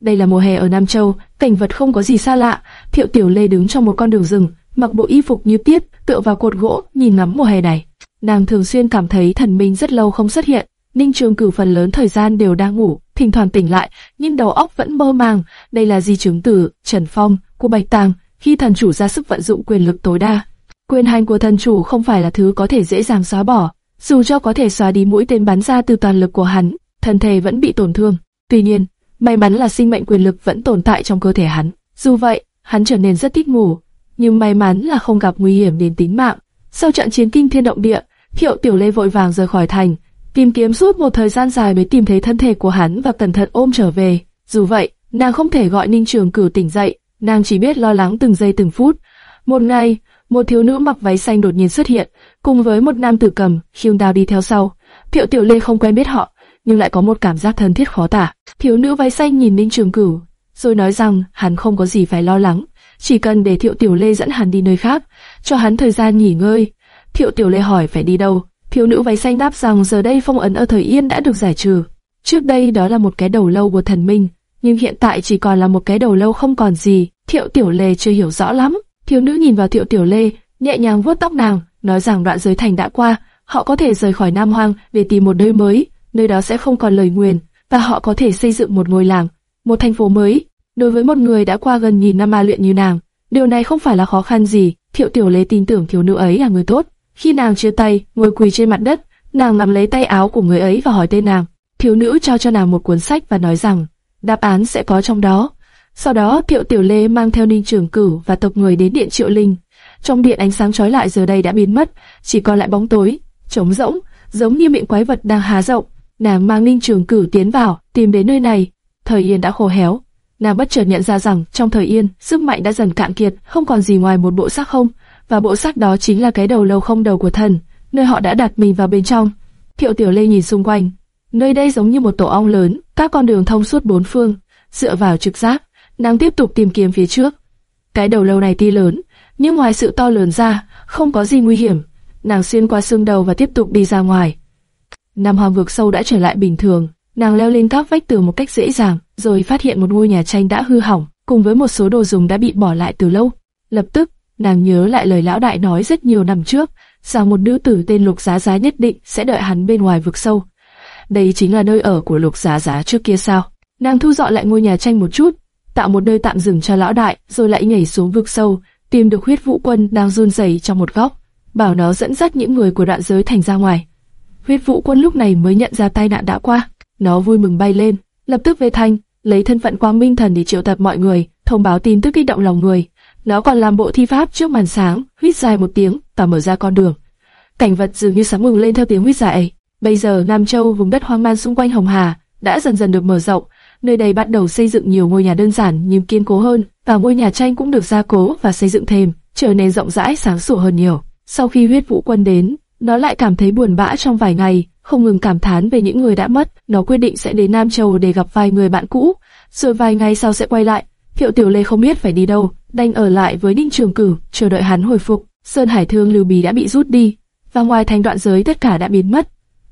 Đây là mùa hè ở Nam Châu, cảnh vật không có gì xa lạ. Thiệu Tiểu Lê đứng trong một con đường rừng, mặc bộ y phục như tiết, tựa vào cột gỗ, nhìn ngắm mùa hè này. Nàng thường xuyên cảm thấy thần minh rất lâu không xuất hiện. Ninh Trường Cửu phần lớn thời gian đều đang ngủ, thỉnh thoảng tỉnh lại, nhưng đầu óc vẫn mơ màng. Đây là di chứng từ Trần Phong của Bạch Tàng khi thần chủ ra sức vận dụng quyền lực tối đa. Quyền hành của thần chủ không phải là thứ có thể dễ dàng xóa bỏ, dù cho có thể xóa đi mũi tên bắn ra từ toàn lực của hắn, thân thể vẫn bị tổn thương. Tuy nhiên, may mắn là sinh mệnh quyền lực vẫn tồn tại trong cơ thể hắn. Dù vậy, hắn trở nên rất thích ngủ, nhưng may mắn là không gặp nguy hiểm đến tính mạng. Sau trận chiến kinh thiên động địa, hiệu Tiểu Lê vội vàng rời khỏi thành, tìm kiếm suốt một thời gian dài mới tìm thấy thân thể của hắn và cẩn thận ôm trở về. Dù vậy, nàng không thể gọi Ninh Trường Cửu tỉnh dậy, nàng chỉ biết lo lắng từng giây từng phút. Một ngày, một thiếu nữ mặc váy xanh đột nhiên xuất hiện, cùng với một nam tử cầm khiêng đao đi theo sau. Thiệu Tiểu Lê không quen biết họ, nhưng lại có một cảm giác thân thiết khó tả. Thiếu nữ váy xanh nhìn Ninh Trường Cửu, rồi nói rằng hắn không có gì phải lo lắng, chỉ cần để Thiệu Tiểu Lê dẫn hắn đi nơi khác, cho hắn thời gian nghỉ ngơi. Thiệu Tiểu Lê hỏi phải đi đâu, thiếu nữ váy xanh đáp rằng giờ đây phong ấn ở thời Yên đã được giải trừ. Trước đây đó là một cái đầu lâu của thần minh, nhưng hiện tại chỉ còn là một cái đầu lâu không còn gì. Thiệu Tiểu Lê chưa hiểu rõ lắm. Thiếu nữ nhìn vào Thiệu Tiểu Lê, nhẹ nhàng vuốt tóc nàng, nói rằng đoạn giới thành đã qua, họ có thể rời khỏi Nam Hoang để tìm một nơi mới, nơi đó sẽ không còn lời nguyền, và họ có thể xây dựng một ngôi làng, một thành phố mới. Đối với một người đã qua gần nghìn năm ma luyện như nàng, điều này không phải là khó khăn gì. Thiệu Tiểu Lê tin tưởng thiếu nữ ấy là người tốt. Khi nàng chia tay, ngồi quỳ trên mặt đất, nàng nắm lấy tay áo của người ấy và hỏi tên nàng. Thiếu nữ trao cho nàng một cuốn sách và nói rằng đáp án sẽ có trong đó. Sau đó Thiệu Tiểu Lê mang theo Ninh Trường Cửu và tộc người đến điện Triệu Linh. Trong điện ánh sáng chói lại giờ đây đã biến mất, chỉ còn lại bóng tối, trống rỗng, giống như miệng quái vật đang há rộng. Nàng mang Ninh Trường Cửu tiến vào, tìm đến nơi này. Thời Yên đã khô héo. Nàng bất chợt nhận ra rằng trong Thời Yên, sức mạnh đã dần cạn kiệt, không còn gì ngoài một bộ xác không, và bộ xác đó chính là cái đầu lâu không đầu của thần, nơi họ đã đặt mình vào bên trong. Thiệu Tiểu Lê nhìn xung quanh, nơi đây giống như một tổ ong lớn, các con đường thông suốt bốn phương. Dựa vào trực giác, nàng tiếp tục tìm kiếm phía trước. Cái đầu lâu này tuy lớn, nhưng ngoài sự to lớn ra, không có gì nguy hiểm. Nàng xuyên qua xương đầu và tiếp tục đi ra ngoài. Nam Hoàng vực sâu đã trở lại bình thường, nàng leo lên các vách tường một cách dễ dàng, rồi phát hiện một ngôi nhà tranh đã hư hỏng, cùng với một số đồ dùng đã bị bỏ lại từ lâu. Lập tức, nàng nhớ lại lời lão đại nói rất nhiều năm trước, rằng một nữ tử tên Lục Giá Giá nhất định sẽ đợi hắn bên ngoài vực sâu. Đây chính là nơi ở của Lục Giá Giá trước kia sao? Nàng thu dọn lại ngôi nhà tranh một chút, tạo một nơi tạm dừng cho lão đại, rồi lại nhảy xuống vực sâu, tìm được huyết vũ quân đang run rẩy trong một góc, bảo nó dẫn dắt những người của đoạn giới thành ra ngoài. Huyết vũ quân lúc này mới nhận ra tai nạn đã qua, nó vui mừng bay lên, lập tức về thành, lấy thân phận quang minh thần để triệu tập mọi người, thông báo tin tức kích động lòng người. Nó còn làm bộ thi pháp trước màn sáng, huýt dài một tiếng và mở ra con đường. Cảnh vật dường như sáng mừng lên theo tiếng huýt dài. Bây giờ Nam Châu, vùng đất hoang man xung quanh Hồng Hà, đã dần dần được mở rộng. Nơi đây bắt đầu xây dựng nhiều ngôi nhà đơn giản nhưng kiên cố hơn, và ngôi nhà tranh cũng được gia cố và xây dựng thêm, trở nên rộng rãi sáng sủa hơn nhiều. Sau khi huyết vũ quân đến, nó lại cảm thấy buồn bã trong vài ngày, không ngừng cảm thán về những người đã mất. Nó quyết định sẽ đến Nam Châu để gặp vài người bạn cũ, rồi vài ngày sau sẽ quay lại. Hiệu Tiểu Lê không biết phải đi đâu, đành ở lại với Ninh Trường Cử, chờ đợi hắn hồi phục. Sơn Hải Thương Lưu Bì đã bị rút đi, và ngoài thành đoạn giới tất cả đã biến mất.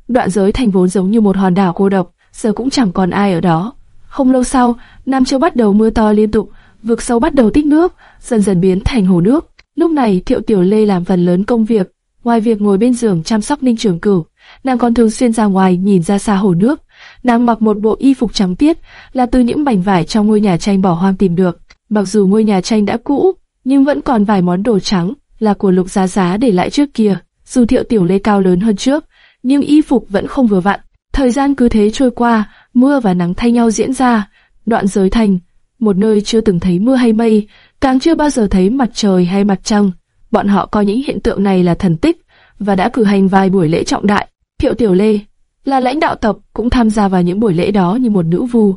Đoạn giới thành vốn giống như một hòn đảo cô độc, giờ cũng chẳng còn ai ở đó. Không lâu sau, Nam Châu bắt đầu mưa to liên tục, vực sâu bắt đầu tích nước, dần dần biến thành hồ nước. Lúc này Thiệu Tiểu Lê làm phần lớn công việc, ngoài việc ngồi bên giường chăm sóc Ninh Trường Cửu, nàng còn thường xuyên ra ngoài nhìn ra xa hồ nước. Nàng mặc một bộ y phục trắng tiết, là từ những mảnh vải trong ngôi nhà tranh bỏ hoang tìm được. Mặc dù ngôi nhà tranh đã cũ, nhưng vẫn còn vài món đồ trắng là của Lục Giá Giá để lại trước kia. Dù Thiệu Tiểu Lê cao lớn hơn trước, nhưng y phục vẫn không vừa vặn. Thời gian cứ thế trôi qua, mưa và nắng thay nhau diễn ra. Đoạn giới thành, một nơi chưa từng thấy mưa hay mây, càng chưa bao giờ thấy mặt trời hay mặt trăng. Bọn họ coi những hiện tượng này là thần tích và đã cử hành vài buổi lễ trọng đại. Thiệu Tiểu Lê là lãnh đạo tộc cũng tham gia vào những buổi lễ đó như một nữ vu.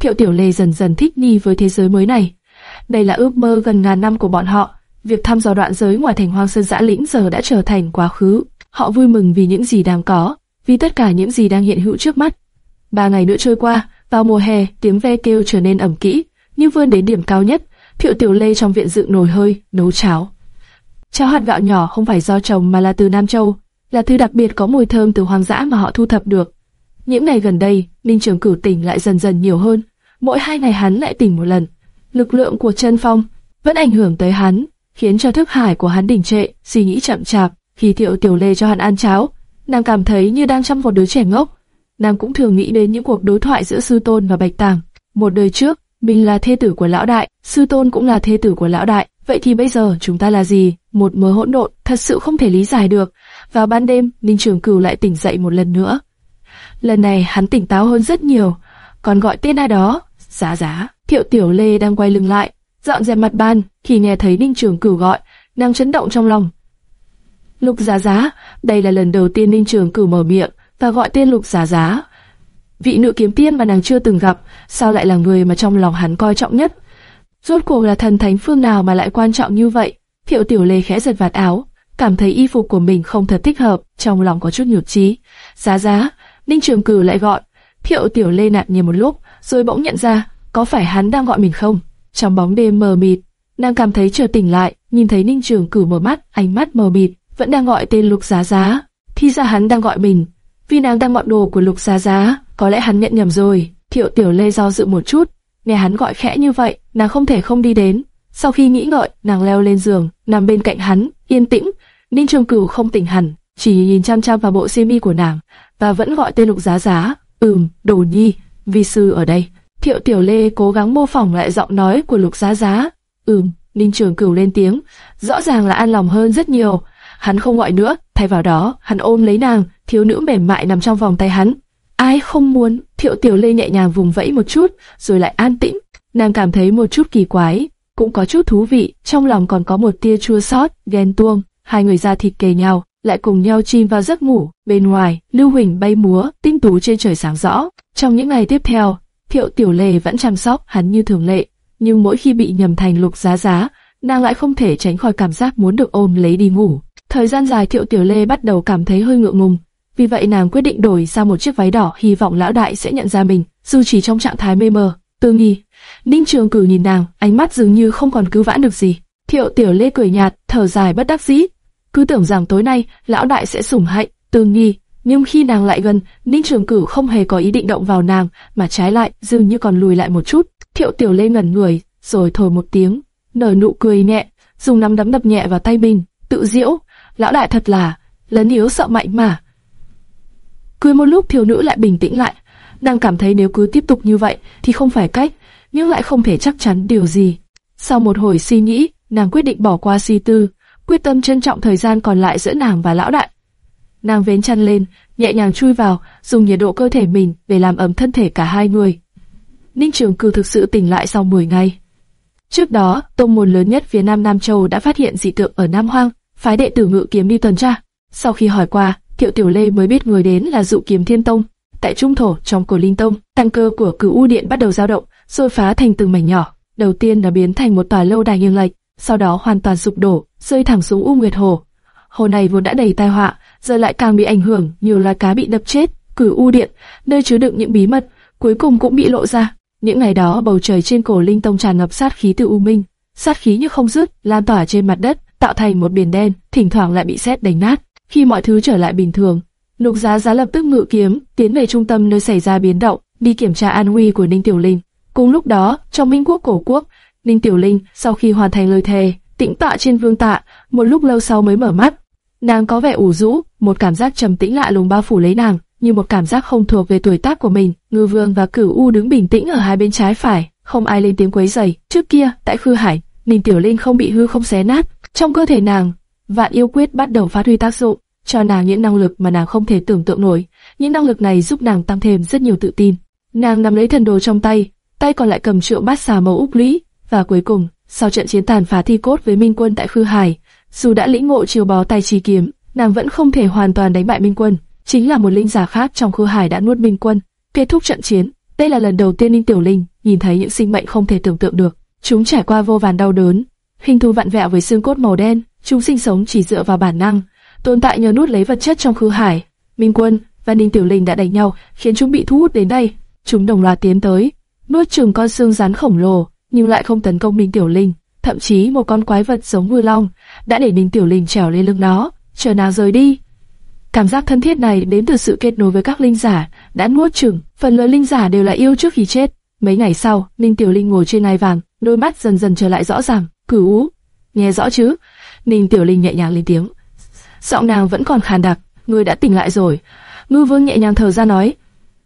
Thiệu Tiểu Lê dần dần thích nghi với thế giới mới này. Đây là ước mơ gần ngàn năm của bọn họ. Việc thăm dò đoạn giới ngoài thành hoang sơn dã lĩnh giờ đã trở thành quá khứ. Họ vui mừng vì những gì đang có, vì tất cả những gì đang hiện hữu trước mắt. Ba ngày nữa trôi qua, vào mùa hè, tiếng ve kêu trở nên ẩm kỹ, như vươn đến điểm cao nhất. Thiệu Tiểu Lê trong viện dựng nồi hơi, nấu cháo. Cháo hạt gạo nhỏ không phải do trồng mà là từ Nam Châu, là thứ đặc biệt có mùi thơm từ hoang dã mà họ thu thập được. Những ngày gần đây, Minh Trường Cửu tỉnh lại dần dần nhiều hơn, mỗi hai ngày hắn lại tỉnh một lần. Lực lượng của chân phong vẫn ảnh hưởng tới hắn, khiến cho thức hải của hắn đình trệ, suy nghĩ chậm chạp. Khi Thiệu Tiểu Lê cho hắn ăn cháo, nàng cảm thấy như đang chăm một đứa trẻ ngốc. Nàng cũng thường nghĩ đến những cuộc đối thoại giữa sư tôn và bạch tàng. Một đời trước, mình là thê tử của lão đại, sư tôn cũng là thê tử của lão đại. Vậy thì bây giờ chúng ta là gì? Một mớ hỗn độn, thật sự không thể lý giải được. Vào ban đêm, Ninh Trường Cửu lại tỉnh dậy một lần nữa. Lần này hắn tỉnh táo hơn rất nhiều, còn gọi tên ai đó, giá giá. Thiệu Tiểu Lê đang quay lưng lại, dọn dẹp mặt ban, khi nghe thấy Ninh Trường Cửu gọi, nàng chấn động trong lòng. Lục Giá Giá, đây là lần đầu tiên Ninh Trường Cử mở miệng và gọi tên Lục Giá Giá. Vị nữ kiếm tiên mà nàng chưa từng gặp, sao lại là người mà trong lòng hắn coi trọng nhất? Rốt cuộc là thần thánh phương nào mà lại quan trọng như vậy? Thiệu Tiểu Lê khẽ giật vạt áo, cảm thấy y phục của mình không thật thích hợp, trong lòng có chút nhụt chí. Giá giá, Ninh Trường Cử lại gọi. Thiệu Tiểu Lê nạt nhìn một lúc, rồi bỗng nhận ra, có phải hắn đang gọi mình không? Trong bóng đêm mờ mịt, nàng cảm thấy chờ tỉnh lại, nhìn thấy Ninh Trường Cử mở mắt, ánh mắt mờ mịt, vẫn đang gọi tên Lục Giá Giá. Thì ra hắn đang gọi mình, vì nàng đang mọn đồ của Lục Giá Giá, có lẽ hắn nhận nhầm rồi. Thiệu Tiểu Lê do dự một chút, nghe hắn gọi khẽ như vậy, nàng không thể không đi đến. Sau khi nghĩ ngợi, nàng leo lên giường, nằm bên cạnh hắn, yên tĩnh. Ninh Trường Cửu không tỉnh hẳn, chỉ nhìn chăm chăm vào bộ xiêm y của nàng, và vẫn gọi tên Lục Giá Giá. Ừm, Đồ Nhi, vi sư ở đây. Thiệu Tiểu Lê cố gắng mô phỏng lại giọng nói của Lục Giá Giá. Ừm, Ninh Trường Cửu lên tiếng, rõ ràng là an lòng hơn rất nhiều. Hắn không gọi nữa, thay vào đó, hắn ôm lấy nàng, thiếu nữ mềm mại nằm trong vòng tay hắn. Ai không muốn? Thiệu Tiểu Lê nhẹ nhàng vùng vẫy một chút, rồi lại an tĩnh. nàng cảm thấy một chút kỳ quái, cũng có chút thú vị, trong lòng còn có một tia chua xót, ghen tuông. Hai người ra thịt kề nhau, lại cùng nhau chìm vào giấc ngủ. Bên ngoài, Lưu Huỳnh bay múa, tinh tú trên trời sáng rõ. Trong những ngày tiếp theo, Thiệu Tiểu lê vẫn chăm sóc hắn như thường lệ, nhưng mỗi khi bị nhầm thành Lục Giá Giá, nàng lại không thể tránh khỏi cảm giác muốn được ôm lấy đi ngủ. Thời gian dài Thiệu Tiểu Lê bắt đầu cảm thấy hơi ngượng ngùng, vì vậy nàng quyết định đổi sang một chiếc váy đỏ, hy vọng lão đại sẽ nhận ra mình, dù chỉ trong trạng thái mê mờ. Tư nghi, Ninh Trường Cử nhìn nàng, ánh mắt dường như không còn cứu vãn được gì. Thiệu Tiểu Lê cười nhạt, thở dài bất đắc dĩ, cứ tưởng rằng tối nay lão đại sẽ sủng hạnh, Tư nghi, nhưng khi nàng lại gần, Ninh Trường Cử không hề có ý định động vào nàng, mà trái lại dường như còn lùi lại một chút. Thiệu Tiểu Lê ngẩn người, rồi thổi một tiếng, nở nụ cười nhẹ, dùng nắm đấm đập nhẹ vào tay mình, tự diễu, lão đại thật là lớn yếu sợ mạnh mà. Cười một lúc thiếu nữ lại bình tĩnh lại, nàng cảm thấy nếu cứ tiếp tục như vậy thì không phải cách, nhưng lại không thể chắc chắn điều gì. Sau một hồi suy nghĩ, nàng quyết định bỏ qua suy tư, quyết tâm trân trọng thời gian còn lại giữa nàng và lão đại. Nàng vén chăn lên, nhẹ nhàng chui vào, dùng nhiệt độ cơ thể mình để làm ấm thân thể cả hai người. Ninh Trường cư thực sự tỉnh lại sau 10 ngày. Trước đó, tông môn lớn nhất phía Nam Nam Châu đã phát hiện dị tượng ở Nam Hoang, phái đệ tử ngự kiếm đi tuần tra. Sau khi hỏi qua, Thiệu Tiểu Lê mới biết người đến là dụ kiếm thiên tông. Tại trung thổ trong cổ linh tông, tăng cơ của cửu u điện bắt đầu dao động, rồi phá thành từng mảnh nhỏ. Đầu tiên là biến thành một tòa lâu đài nghiêng lệch, sau đó hoàn toàn sụp đổ, rơi thẳng xuống u nguyệt hồ. Hồ này vốn đã đầy tai họa, giờ lại càng bị ảnh hưởng, nhiều loài cá bị đập chết. Cửu u điện, nơi chứa đựng những bí mật, cuối cùng cũng bị lộ ra. Những ngày đó bầu trời trên cổ linh tông tràn ngập sát khí từ u minh, sát khí như không dứt, lan tỏa trên mặt đất, tạo thành một biển đen, thỉnh thoảng lại bị sét đánh nát. Khi mọi thứ trở lại bình thường, Lục Giá Giá lập tức ngự kiếm, tiến về trung tâm nơi xảy ra biến động, đi kiểm tra an nguy của Ninh Tiểu Linh. Cùng lúc đó, trong Minh Quốc cổ quốc, Ninh Tiểu Linh sau khi hoàn thành lời thề, tĩnh tọa trên vương tạ, một lúc lâu sau mới mở mắt. Nàng có vẻ ủ rũ, một cảm giác trầm tĩnh lạ lùng bao phủ lấy nàng, như một cảm giác không thuộc về tuổi tác của mình. Ngư Vương và Cửu U đứng bình tĩnh ở hai bên trái phải, không ai lên tiếng quấy rầy. Trước kia, tại Khư Hải, Ninh Tiểu Linh không bị hư không xé nát, trong cơ thể nàng, vạn yêu quyết bắt đầu phát huy tác dụng, cho nàng những năng lực mà nàng không thể tưởng tượng nổi. Những năng lực này giúp nàng tăng thêm rất nhiều tự tin. Nàng nắm lấy thần đồ trong tay, tay còn lại cầm triệu bát xà màu úc lý và cuối cùng, sau trận chiến tàn phá thi cốt với Minh Quân tại Khư Hải, dù đã lĩnh ngộ chiều bó tay trì kiếm, nàng vẫn không thể hoàn toàn đánh bại Minh Quân. Chính là một linh giả khác trong Khư Hải đã nuốt Minh Quân, kết thúc trận chiến. Đây là lần đầu tiên Ninh Tiểu Linh nhìn thấy những sinh mệnh không thể tưởng tượng được. Chúng trải qua vô vàn đau đớn, hình thù vặn vẹo với xương cốt màu đen, chúng sinh sống chỉ dựa vào bản năng, tồn tại nhờ nuốt lấy vật chất trong khư hải. Minh Quân và Ninh Tiểu Linh đã đánh nhau, khiến chúng bị thu hút đến đây. Chúng đồng loạt tiến tới, nuốt chừng con xương rắn khổng lồ, nhưng lại không tấn công Minh Tiểu Linh. Thậm chí một con quái vật giống ngư long đã để Ninh Tiểu Linh trèo lên lưng nó, chờ nào rời đi. Cảm giác thân thiết này đến từ sự kết nối với các linh giả đã nuốt chừng. Phần lớn linh giả đều là yêu trước khi chết. Mấy ngày sau, Ninh Tiểu Linh ngồi trên ngai vàng, đôi mắt dần dần trở lại rõ ràng. Cửu nghe rõ chứ? Ninh Tiểu Linh nhẹ nhàng lên tiếng. Giọng nàng vẫn còn khàn đặc, ngươi đã tỉnh lại rồi. Ngư Vương nhẹ nhàng thở ra nói,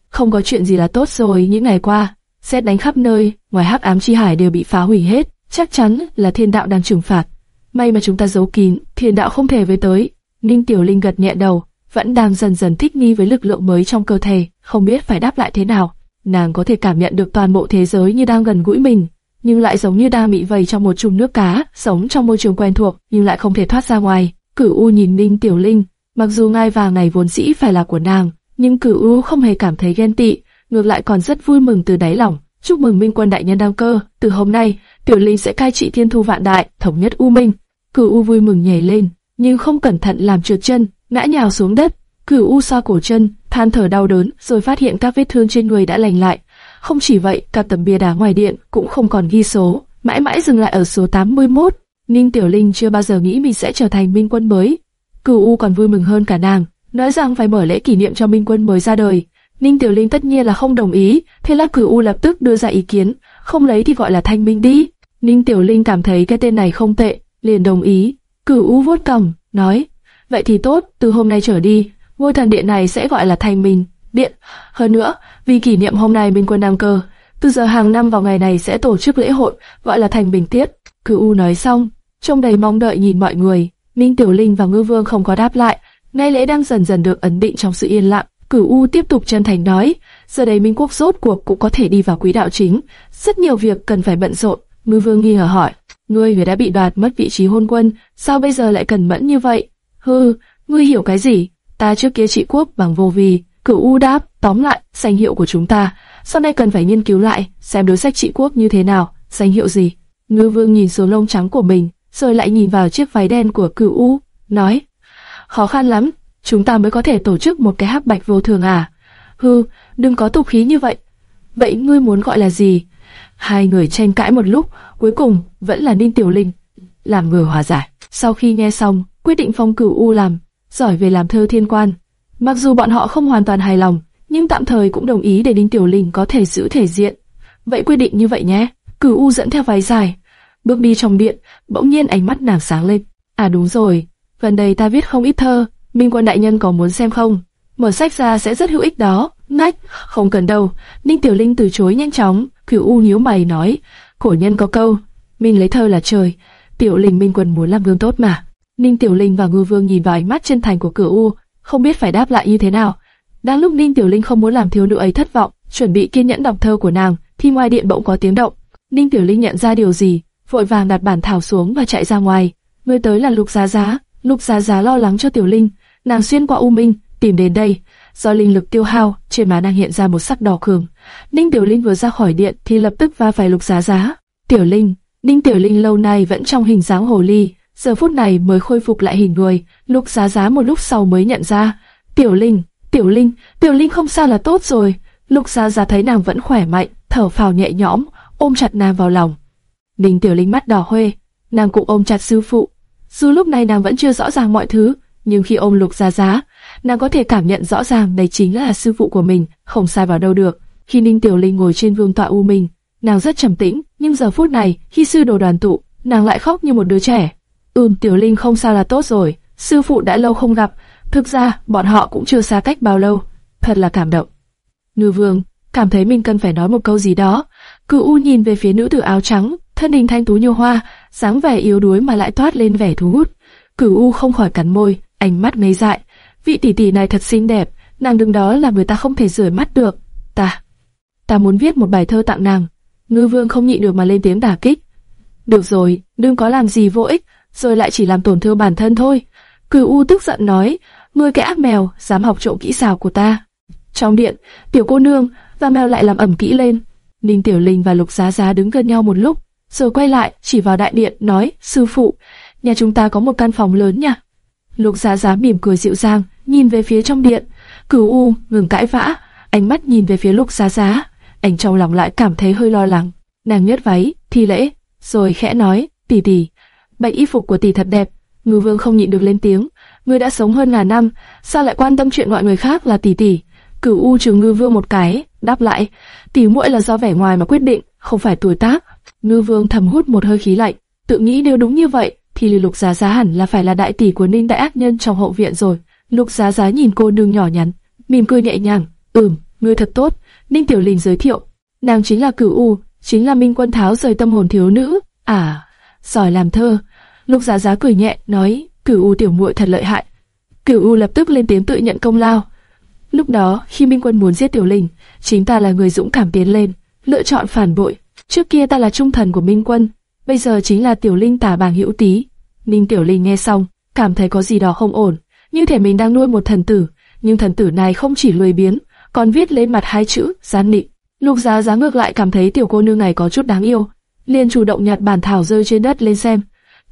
không có chuyện gì là tốt rồi. Những ngày qua, xét đánh khắp nơi, ngoài hắc ám chi hải đều bị phá hủy hết, chắc chắn là thiên đạo đang trừng phạt. May mà chúng ta giấu kín, thiên đạo không thể với tới. Ninh Tiểu Linh gật nhẹ đầu, vẫn đang dần dần thích nghi với lực lượng mới trong cơ thể, không biết phải đáp lại thế nào. Nàng có thể cảm nhận được toàn bộ thế giới như đang gần gũi mình, nhưng lại giống như đang bị vây trong một chùm nước cá, sống trong môi trường quen thuộc nhưng lại không thể thoát ra ngoài. Cửu U nhìn Ninh Tiểu Linh, mặc dù ngai vàng này vốn dĩ phải là của nàng, nhưng Cửu U không hề cảm thấy ghen tị, ngược lại còn rất vui mừng từ đáy lòng. Chúc mừng Minh Quân đại nhân đăng cơ, từ hôm nay, Tiểu Linh sẽ cai trị Thiên Thu Vạn Đại, thống nhất U Minh. Cửu U vui mừng nhảy lên, nhưng không cẩn thận làm trượt chân, ngã nhào xuống đất. Cửu U xoa cổ chân, than thở đau đớn, rồi phát hiện các vết thương trên người đã lành lại. Không chỉ vậy, cả tấm bia đá ngoài điện cũng không còn ghi số, mãi mãi dừng lại ở số 81. Ninh Tiểu Linh chưa bao giờ nghĩ mình sẽ trở thành minh quân mới. Cửu U còn vui mừng hơn cả nàng, nói rằng phải mở lễ kỷ niệm cho minh quân mới ra đời. Ninh Tiểu Linh tất nhiên là không đồng ý, thế là Cửu U lập tức đưa ra ý kiến, không lấy thì gọi là Thanh Minh đi. Ninh Tiểu Linh cảm thấy cái tên này không tệ, liền đồng ý. Cửu U vuốt cằm, nói, vậy thì tốt, từ hôm nay trở đi, ngôi thần điện này sẽ gọi là Thanh Minh điện. Hơn nữa, vì kỷ niệm hôm nay bên quân nam cơ, từ giờ hàng năm vào ngày này sẽ tổ chức lễ hội, gọi là Thành Bình Tiết. Cửu U nói xong, trông đầy mong đợi nhìn mọi người. minh Tiểu Linh và Ngư Vương không có đáp lại, ngay lễ đang dần dần được ấn định trong sự yên lặng. Cửu U tiếp tục chân thành nói, giờ đây Minh Quốc rốt cuộc cũng có thể đi vào quỹ đạo chính, rất nhiều việc cần phải bận rộn. Ngư Vương nghi ngờ hỏi, ngươi người đã bị đoạt mất vị trí hôn quân, sao bây giờ lại cần mẫn như vậy? Hừ, ngươi hiểu cái gì? Ta trước kia trị quốc bằng vô vi cửu u đáp, tóm lại, danh hiệu của chúng ta, sau này cần phải nghiên cứu lại, xem đối sách trị quốc như thế nào, danh hiệu gì. Ngư Vương nhìn xuống lông trắng của mình, rồi lại nhìn vào chiếc váy đen của cửu u, nói, khó khăn lắm, chúng ta mới có thể tổ chức một cái hắc bạch vô thường à? Hừ, đừng có tục khí như vậy. Vậy ngươi muốn gọi là gì? Hai người tranh cãi một lúc, cuối cùng vẫn là Ninh Tiểu Linh làm người hòa giải. Sau khi nghe xong, quyết định phong cửu U làm, giỏi về làm thơ thiên quan. Mặc dù bọn họ không hoàn toàn hài lòng, nhưng tạm thời cũng đồng ý để đinh Tiểu Linh có thể giữ thể diện. Vậy quyết định như vậy nhé. Cửu U dẫn theo váy dài, bước đi trong điện, bỗng nhiên ánh mắt nàng sáng lên. À đúng rồi, gần đây ta viết không ít thơ, Minh Quân đại nhân có muốn xem không? Mở sách ra sẽ rất hữu ích đó. Nách, không cần đâu. Ninh Tiểu Linh từ chối nhanh chóng. Cửu U nhíu mày nói, cổ nhân có câu, minh lấy thơ là trời. Tiểu Linh Minh Quân muốn làm gương tốt mà. Ninh Tiểu Linh và Ngư Vương nhìn vào ánh mắt chân thành của Cửu U, không biết phải đáp lại như thế nào. Đang lúc Ninh Tiểu Linh không muốn làm thiếu nữ ấy thất vọng, chuẩn bị kiên nhẫn đọc thơ của nàng, thì ngoài điện bỗng có tiếng động. Ninh Tiểu Linh nhận ra điều gì, vội vàng đặt bản thảo xuống và chạy ra ngoài. Người tới là Lục Giá Giá. Lục Giá Giá lo lắng cho Tiểu Linh, nàng xuyên qua U Minh tìm đến đây. Do linh lực tiêu hao, trên má nàng hiện ra một sắc đỏ cường. Ninh Tiểu Linh vừa ra khỏi điện thì lập tức va phải Lục Giá Giá. Tiểu Linh, Ninh Tiểu Linh lâu nay vẫn trong hình dáng hồ ly, giờ phút này mới khôi phục lại hình người. Lục Giá Giá một lúc sau mới nhận ra, Tiểu Linh, Tiểu Linh, Tiểu Linh không sao là tốt rồi. Lục Giá Giá thấy nàng vẫn khỏe mạnh, thở phào nhẹ nhõm, ôm chặt nàng vào lòng. Ninh Tiểu Linh mắt đỏ hoe, nàng cũng ôm chặt sư phụ. Dù lúc này nàng vẫn chưa rõ ràng mọi thứ, nhưng khi ôm Lục Giá Giá, nàng có thể cảm nhận rõ ràng đây chính là sư phụ của mình, không sai vào đâu được. Khi Ninh Tiểu Linh ngồi trên vương tọa u minh, nàng rất trầm tĩnh, nhưng giờ phút này, khi sư đồ đoàn tụ, nàng lại khóc như một đứa trẻ. Ừm, Tiểu Linh không sao là tốt rồi, sư phụ đã lâu không gặp, thực ra bọn họ cũng chưa xa cách bao lâu, thật là cảm động. Ngư Vương cảm thấy mình cần phải nói một câu gì đó, Cử U nhìn về phía nữ tử áo trắng, thân hình thanh tú như hoa, dáng vẻ yếu đuối mà lại toát lên vẻ thu hút. Cửu U không khỏi cắn môi, ánh mắt mê dại. Vị tỷ tỷ này thật xinh đẹp, nàng đứng đó làm người ta không thể rời mắt được. Ta, ta muốn viết một bài thơ tặng nàng. Ngư Vương không nhịn được mà lên tiếng đả kích. Được rồi, đừng có làm gì vô ích, rồi lại chỉ làm tổn thương bản thân thôi. Cửu U tức giận nói, ngươi cái ác mèo, dám học trộm kỹ xảo của ta. Trong điện, tiểu cô nương và mèo lại làm ẩm kỹ lên. Ninh Tiểu Linh và Lục Giá Giá đứng gần nhau một lúc, rồi quay lại chỉ vào đại điện nói, sư phụ, nhà chúng ta có một căn phòng lớn nha. Lục Giá Giá mỉm cười dịu dàng, nhìn về phía trong điện. Cửu U ngừng cãi vã, ánh mắt nhìn về phía Lục Giá Giá. Anh trong lòng lại cảm thấy hơi lo lắng. Nàng nhét váy, thi lễ, rồi khẽ nói, tỷ tỷ, bạch y phục của tỷ thật đẹp. Ngư Vương không nhịn được lên tiếng, ngươi đã sống hơn ngàn năm, sao lại quan tâm chuyện mọi người khác là tỷ tỷ? Cửu U trừng Ngư Vương một cái, đáp lại, tỷ muội là do vẻ ngoài mà quyết định, không phải tuổi tác. Ngư Vương thầm hút một hơi khí lạnh, tự nghĩ nếu đúng như vậy, thì Lục Giá Giá hẳn là phải là đại tỷ của Ninh Đại Ác Nhân trong hậu viện rồi. Lục Giá Giá nhìn cô nương nhỏ nhắn, mỉm cười nhẹ nhàng, ừm, ngươi thật tốt. Ninh Tiểu Linh giới thiệu, nàng chính là Cửu U, chính là Minh Quân Tháo rời tâm hồn thiếu nữ. À, giỏi làm thơ. Lục Giá Giá cười nhẹ, nói, Cửu U tiểu muội thật lợi hại. Cửu U lập tức lên tiếng tự nhận công lao. Lúc đó, khi Minh Quân muốn giết Tiểu Linh, chính ta là người dũng cảm tiến lên, lựa chọn phản bội. Trước kia ta là trung thần của Minh Quân, bây giờ chính là Tiểu Linh tả bảng hữu tí. Ninh Tiểu Linh nghe xong, cảm thấy có gì đó không ổn, như thể mình đang nuôi một thần tử, nhưng thần tử này không chỉ lười biếng, còn viết lên mặt hai chữ gian nịnh. Lục Giá Giá ngược lại cảm thấy tiểu cô nương này có chút đáng yêu, liền chủ động nhặt bản thảo rơi trên đất lên xem.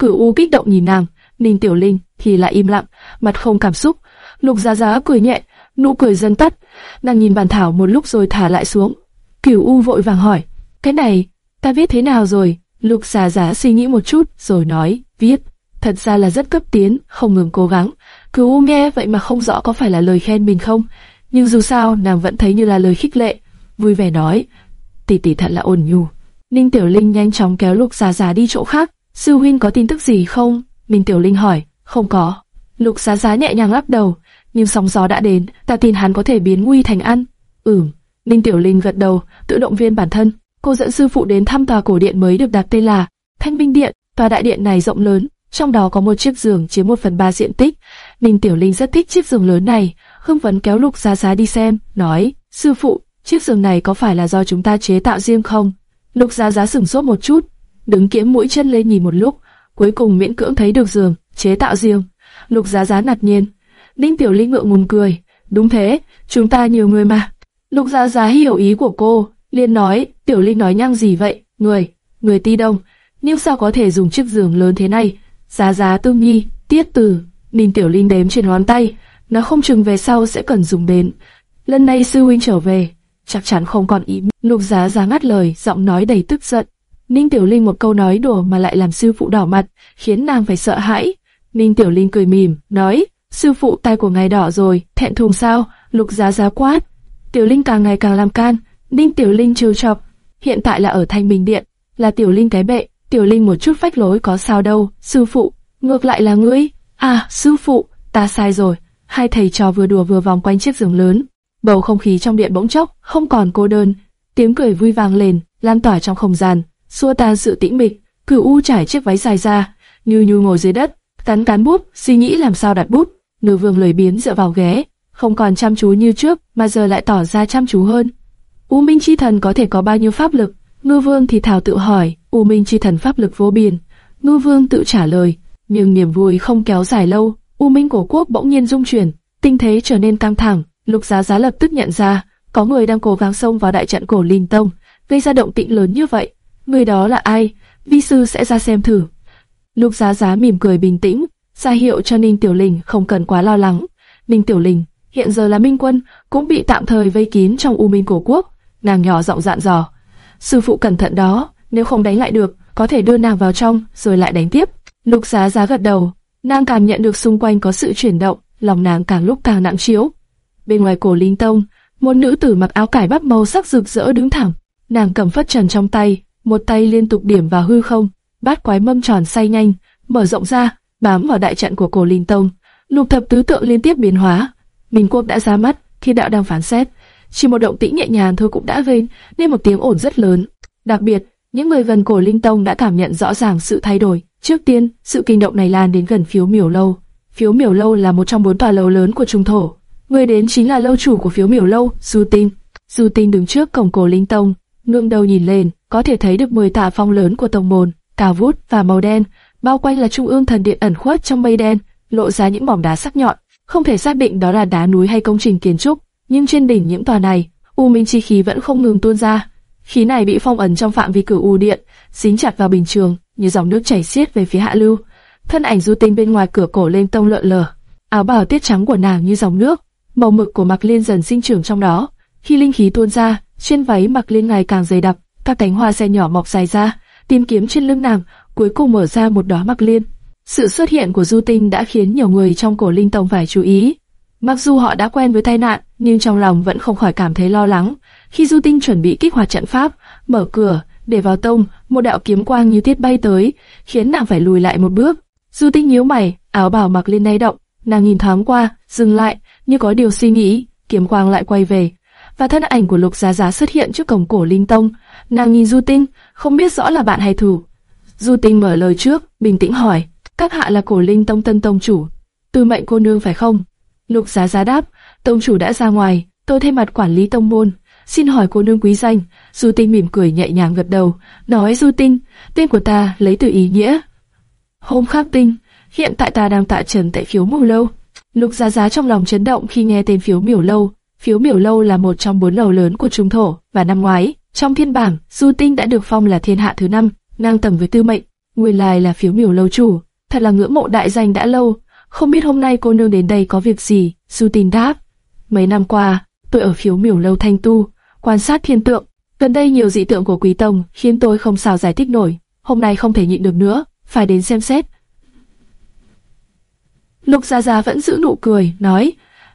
Cửu U kích động nhìn nàng, Ninh Tiểu Linh thì lại im lặng, mặt không cảm xúc. Lục Giá Giá cười nhẹ, nụ cười dần tắt. Nàng nhìn bàn thảo một lúc rồi thả lại xuống. Cửu U vội vàng hỏi, cái này, ta viết thế nào rồi? Lục Giá Giá suy nghĩ một chút rồi nói, viết, thật ra là rất cấp tiến, không ngừng cố gắng. Cửu U nghe vậy mà không rõ có phải là lời khen mình không, nhưng dù sao nàng vẫn thấy như là lời khích lệ, vui vẻ nói, tỷ tỷ thật là ôn nhu. Ninh Tiểu Linh nhanh chóng kéo Lục Giá Giá đi chỗ khác. Sư huynh có tin tức gì không? Minh Tiểu Linh hỏi. Không có. Lục Giá Giá nhẹ nhàng lắc đầu, nhưng sóng gió đã đến, ta tin hắn có thể biến nguy thành ăn. Ừm. Ninh Tiểu Linh gật đầu, tự động viên bản thân. Cô dẫn sư phụ đến thăm tòa cổ điện mới được đặt tên là Thanh Binh Điện. Tòa đại điện này rộng lớn, trong đó có một chiếc giường chiếm một phần ba diện tích. Ninh Tiểu Linh rất thích chiếc giường lớn này, hưng phấn kéo Lục Giá Giá đi xem, nói: sư phụ, chiếc giường này có phải là do chúng ta chế tạo riêng không? Lục Giá Giá sửng sốt một chút, đứng kiễm mũi chân lên nhìn một lúc, cuối cùng miễn cưỡng thấy được giường chế tạo riêng. Lục Giá Giá ngạc nhiên, Ninh Tiểu Linh ngượng ngùng cười, đúng thế, chúng ta nhiều người mà. Lục Giá Giá hiểu ý của cô, liền nói, Tiểu Linh nói nhăng gì vậy, người, người ti đông, nhưng sao có thể dùng chiếc giường lớn thế này? Giá Giá Tương Nhi, Tiết Từ, Ninh Tiểu Linh đếm trên ngón tay, nó không chừng về sau sẽ cần dùng đến. Lần này sư huynh trở về, chắc chắn không còn ý. Lục Giá Giá ngắt lời, giọng nói đầy tức giận. Ninh Tiểu Linh một câu nói đùa mà lại làm sư phụ đỏ mặt, khiến nàng phải sợ hãi. Ninh Tiểu Linh cười mỉm, nói, sư phụ tay của ngài đỏ rồi, thẹn thùng sao? Lục Giá Giá quát. Tiểu Linh càng ngày càng làm can, Ninh Tiểu Linh trêu chọc. Hiện tại là ở Thanh Bình Điện, là Tiểu Linh cái bệ, Tiểu Linh một chút phách lối có sao đâu, sư phụ, ngược lại là ngươi. À, sư phụ, ta sai rồi. Hai thầy trò vừa đùa vừa vòng quanh chiếc giường lớn. Bầu không khí trong điện bỗng chốc không còn cô đơn, tiếng cười vui vang lên, lan tỏa trong không gian, xua tan sự tĩnh mịch. Cửu U trải chiếc váy dài ra, như như ngồi dưới đất, cắn cán bút, suy nghĩ làm sao đặt bút. Nữ vương lười biến dựa vào ghế, không còn chăm chú như trước, mà giờ lại tỏ ra chăm chú hơn. U Minh Chi Thần có thể có bao nhiêu pháp lực? Ngư Vương thì thào tự hỏi, U Minh Chi Thần pháp lực vô biên. Ngư Vương tự trả lời, nhưng niềm vui không kéo dài lâu. U Minh cổ quốc bỗng nhiên rung chuyển, tinh thế trở nên căng thẳng. Lục Giá Giá lập tức nhận ra, có người đang cố gắng xông vào đại trận cổ Linh Tông, gây ra động tĩnh lớn như vậy. Người đó là ai? Vi sư sẽ ra xem thử. Lục Giá Giá mỉm cười bình tĩnh, ra hiệu cho Ninh Tiểu Linh không cần quá lo lắng. Ninh Tiểu Linh hiện giờ là Minh Quân, cũng bị tạm thời vây kín trong U Minh cổ quốc. Nàng nhỏ giọng dặn dò, sư phụ cẩn thận đó, nếu không đánh lại được, có thể đưa nàng vào trong rồi lại đánh tiếp. Lục Giá Giá gật đầu, nàng cảm nhận được xung quanh có sự chuyển động, lòng nàng càng lúc càng nặng chiếu. Bên ngoài cổ linh tông, một nữ tử mặc áo cải bắp màu sắc rực rỡ đứng thẳng, nàng cầm phất trần trong tay, một tay liên tục điểm vào hư không, bát quái mâm tròn xoay nhanh, mở rộng ra, bám vào đại trận của cổ linh tông. Lục thập tứ tượng liên tiếp biến hóa, Minh Quốc đã ra mắt, khi đạo đang phán xét, chỉ một động tĩnh nhẹ nhàng thôi cũng đã gây nên một tiếng ồn rất lớn. Đặc biệt, những người gần cổ linh tông đã cảm nhận rõ ràng sự thay đổi. Trước tiên, sự kinh động này lan đến gần phiếu miểu lâu. Phiếu miểu lâu là một trong bốn tòa lâu lớn của trung thổ. Người đến chính là lâu chủ của phiếu miểu lâu, Du Tinh. Du Tinh đứng trước cổng cổ linh tông, ngưỡng đầu nhìn lên, có thể thấy được 10 tạ phong lớn của tổng môn, cao vút và màu đen, bao quanh là trung ương thần điện ẩn khuất trong mây đen, lộ ra những mỏm đá sắc nhọn, không thể xác định đó là đá núi hay công trình kiến trúc, nhưng trên đỉnh những tòa này, u minh chi khí vẫn không ngừng tuôn ra. Khí này bị phong ấn trong phạm vi cửu u điện, dính chặt vào bình trường, như dòng nước chảy xiết về phía hạ lưu. Thân ảnh du tinh bên ngoài cửa cổ lên tông lợn lờ, áo bào tiết trắng của nàng như dòng nước, màu mực của mặc liên dần sinh trưởng trong đó. Khi linh khí tuôn ra, trên váy mặc lên ngày càng dày đặc, các cánh hoa sen nhỏ mọc dài ra, tìm kiếm trên lưng nàng, cuối cùng mở ra một đóa mặc liên. Sự xuất hiện của Du Tinh đã khiến nhiều người trong cổ linh tông phải chú ý. Mặc dù họ đã quen với tai nạn, nhưng trong lòng vẫn không khỏi cảm thấy lo lắng. Khi Du Tinh chuẩn bị kích hoạt trận pháp, mở cửa để vào tông, một đạo kiếm quang như tiết bay tới, khiến nàng phải lùi lại một bước. Du Tinh nhíu mày, áo bào mặc lên nay động, nàng nhìn thoáng qua, dừng lại, như có điều suy nghĩ, kiếm quang lại quay về, và thân ảnh của Lục Giá Giá xuất hiện trước cổng cổ linh tông. Nàng nhìn Du Tinh, không biết rõ là bạn hay thù. Du Tinh mở lời trước, bình tĩnh hỏi, các hạ là cổ linh tông tân tông chủ, tư mệnh cô nương phải không? Lục Giá Giá đáp, tông chủ đã ra ngoài, tôi thay mặt quản lý tông môn, xin hỏi cô nương quý danh. Du Tinh mỉm cười nhẹ nhàng gật đầu, nói Du Tinh, tên của ta lấy từ ý nghĩa. Hôm khác tinh, hiện tại ta đang tạ trần tại phiếu mù lâu. Lục Giá Giá trong lòng chấn động khi nghe tên phiếu miểu lâu. Phiếu miểu lâu là một trong bốn lầu lớn của trung thổ, và năm ngoái, trong thiên bảng, Du Tinh đã được phong là thiên hạ thứ năm, ngang tầm với tư mệnh. Nguyên lai là phiếu miểu lâu chủ, thật là ngưỡng mộ đại danh đã lâu. Không biết hôm nay cô nương đến đây có việc gì? Du Tinh đáp. Mấy năm qua, tôi ở phiếu miểu lâu thanh tu, quan sát thiên tượng. Gần đây nhiều dị tượng của quý tông khiến tôi không sao giải thích nổi. Hôm nay không thể nhịn được nữa, phải đến xem xét. Lục Gia Gia vẫn giữ nụ cười, nói,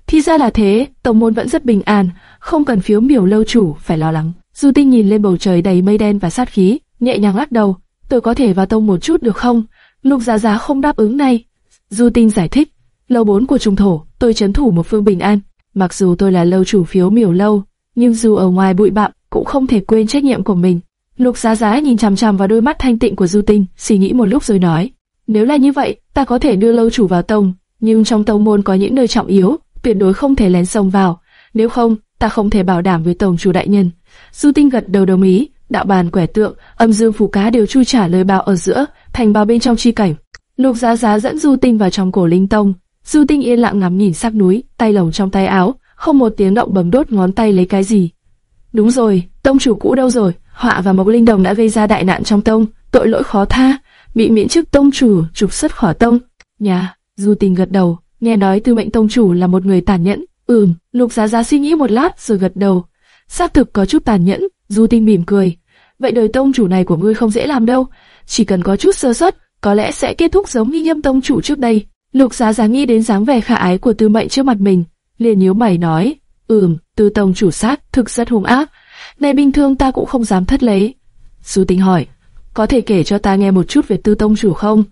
thì ra là thế, tông môn vẫn rất bình an, không cần phiếu miểu lâu chủ phải lo lắng. Du Tinh nhìn lên bầu trời đầy mây đen và sát khí, nhẹ nhàng lắc đầu, tôi có thể vào tông một chút được không? Lục giá giá không đáp ứng này. Du Tinh giải thích, lâu bốn của trung thổ, tôi chấn thủ một phương bình an. Mặc dù tôi là lâu chủ phiếu miểu lâu, nhưng dù ở ngoài bụi bặm cũng không thể quên trách nhiệm của mình. Lục Giá Giá nhìn chằm chằm vào đôi mắt thanh tịnh của Du Tinh, suy nghĩ một lúc rồi nói: nếu là như vậy, ta có thể đưa lâu chủ vào tông, nhưng trong tông môn có những nơi trọng yếu, tuyệt đối không thể lén xông vào. Nếu không, ta không thể bảo đảm với tổng chủ đại nhân. Du Tinh gật đầu đồng ý, đạo bàn quẻ tượng, âm dương phù cá đều chui trả lời bao ở giữa, thành bao bên trong chi cảnh. Lục Giá Giá dẫn Du Tinh vào trong cổ linh tông. Du Tinh yên lặng ngắm nhìn sắc núi, tay lồng trong tay áo, không một tiếng động bấm đốt ngón tay lấy cái gì. Đúng rồi, tông chủ cũ đâu rồi? Họa và Mộc Linh Đồng đã gây ra đại nạn trong tông, tội lỗi khó tha, bị miễn chức tông chủ, trục xuất khỏi tông. Nhà, Du Tinh gật đầu, nghe nói Tư Mệnh tông chủ là một người tàn nhẫn. Ừm, Lục Giá Giá suy nghĩ một lát rồi gật đầu. Xác thực có chút tàn nhẫn, Du Tinh mỉm cười. Vậy đời tông chủ này của ngươi không dễ làm đâu, chỉ cần có chút sơ suất, có lẽ sẽ kết thúc giống như Nhâm tông chủ trước đây. Lục Giá Giá nghĩ đến dáng vẻ khả ái của Tư Mệnh trước mặt mình, liền nhíu mày nói, "Ừm, Tư tông chủ sát thực rất hung ác, này bình thường ta cũng không dám thất lấy." Du Tinh hỏi, "Có thể kể cho ta nghe một chút về Tư tông chủ không?"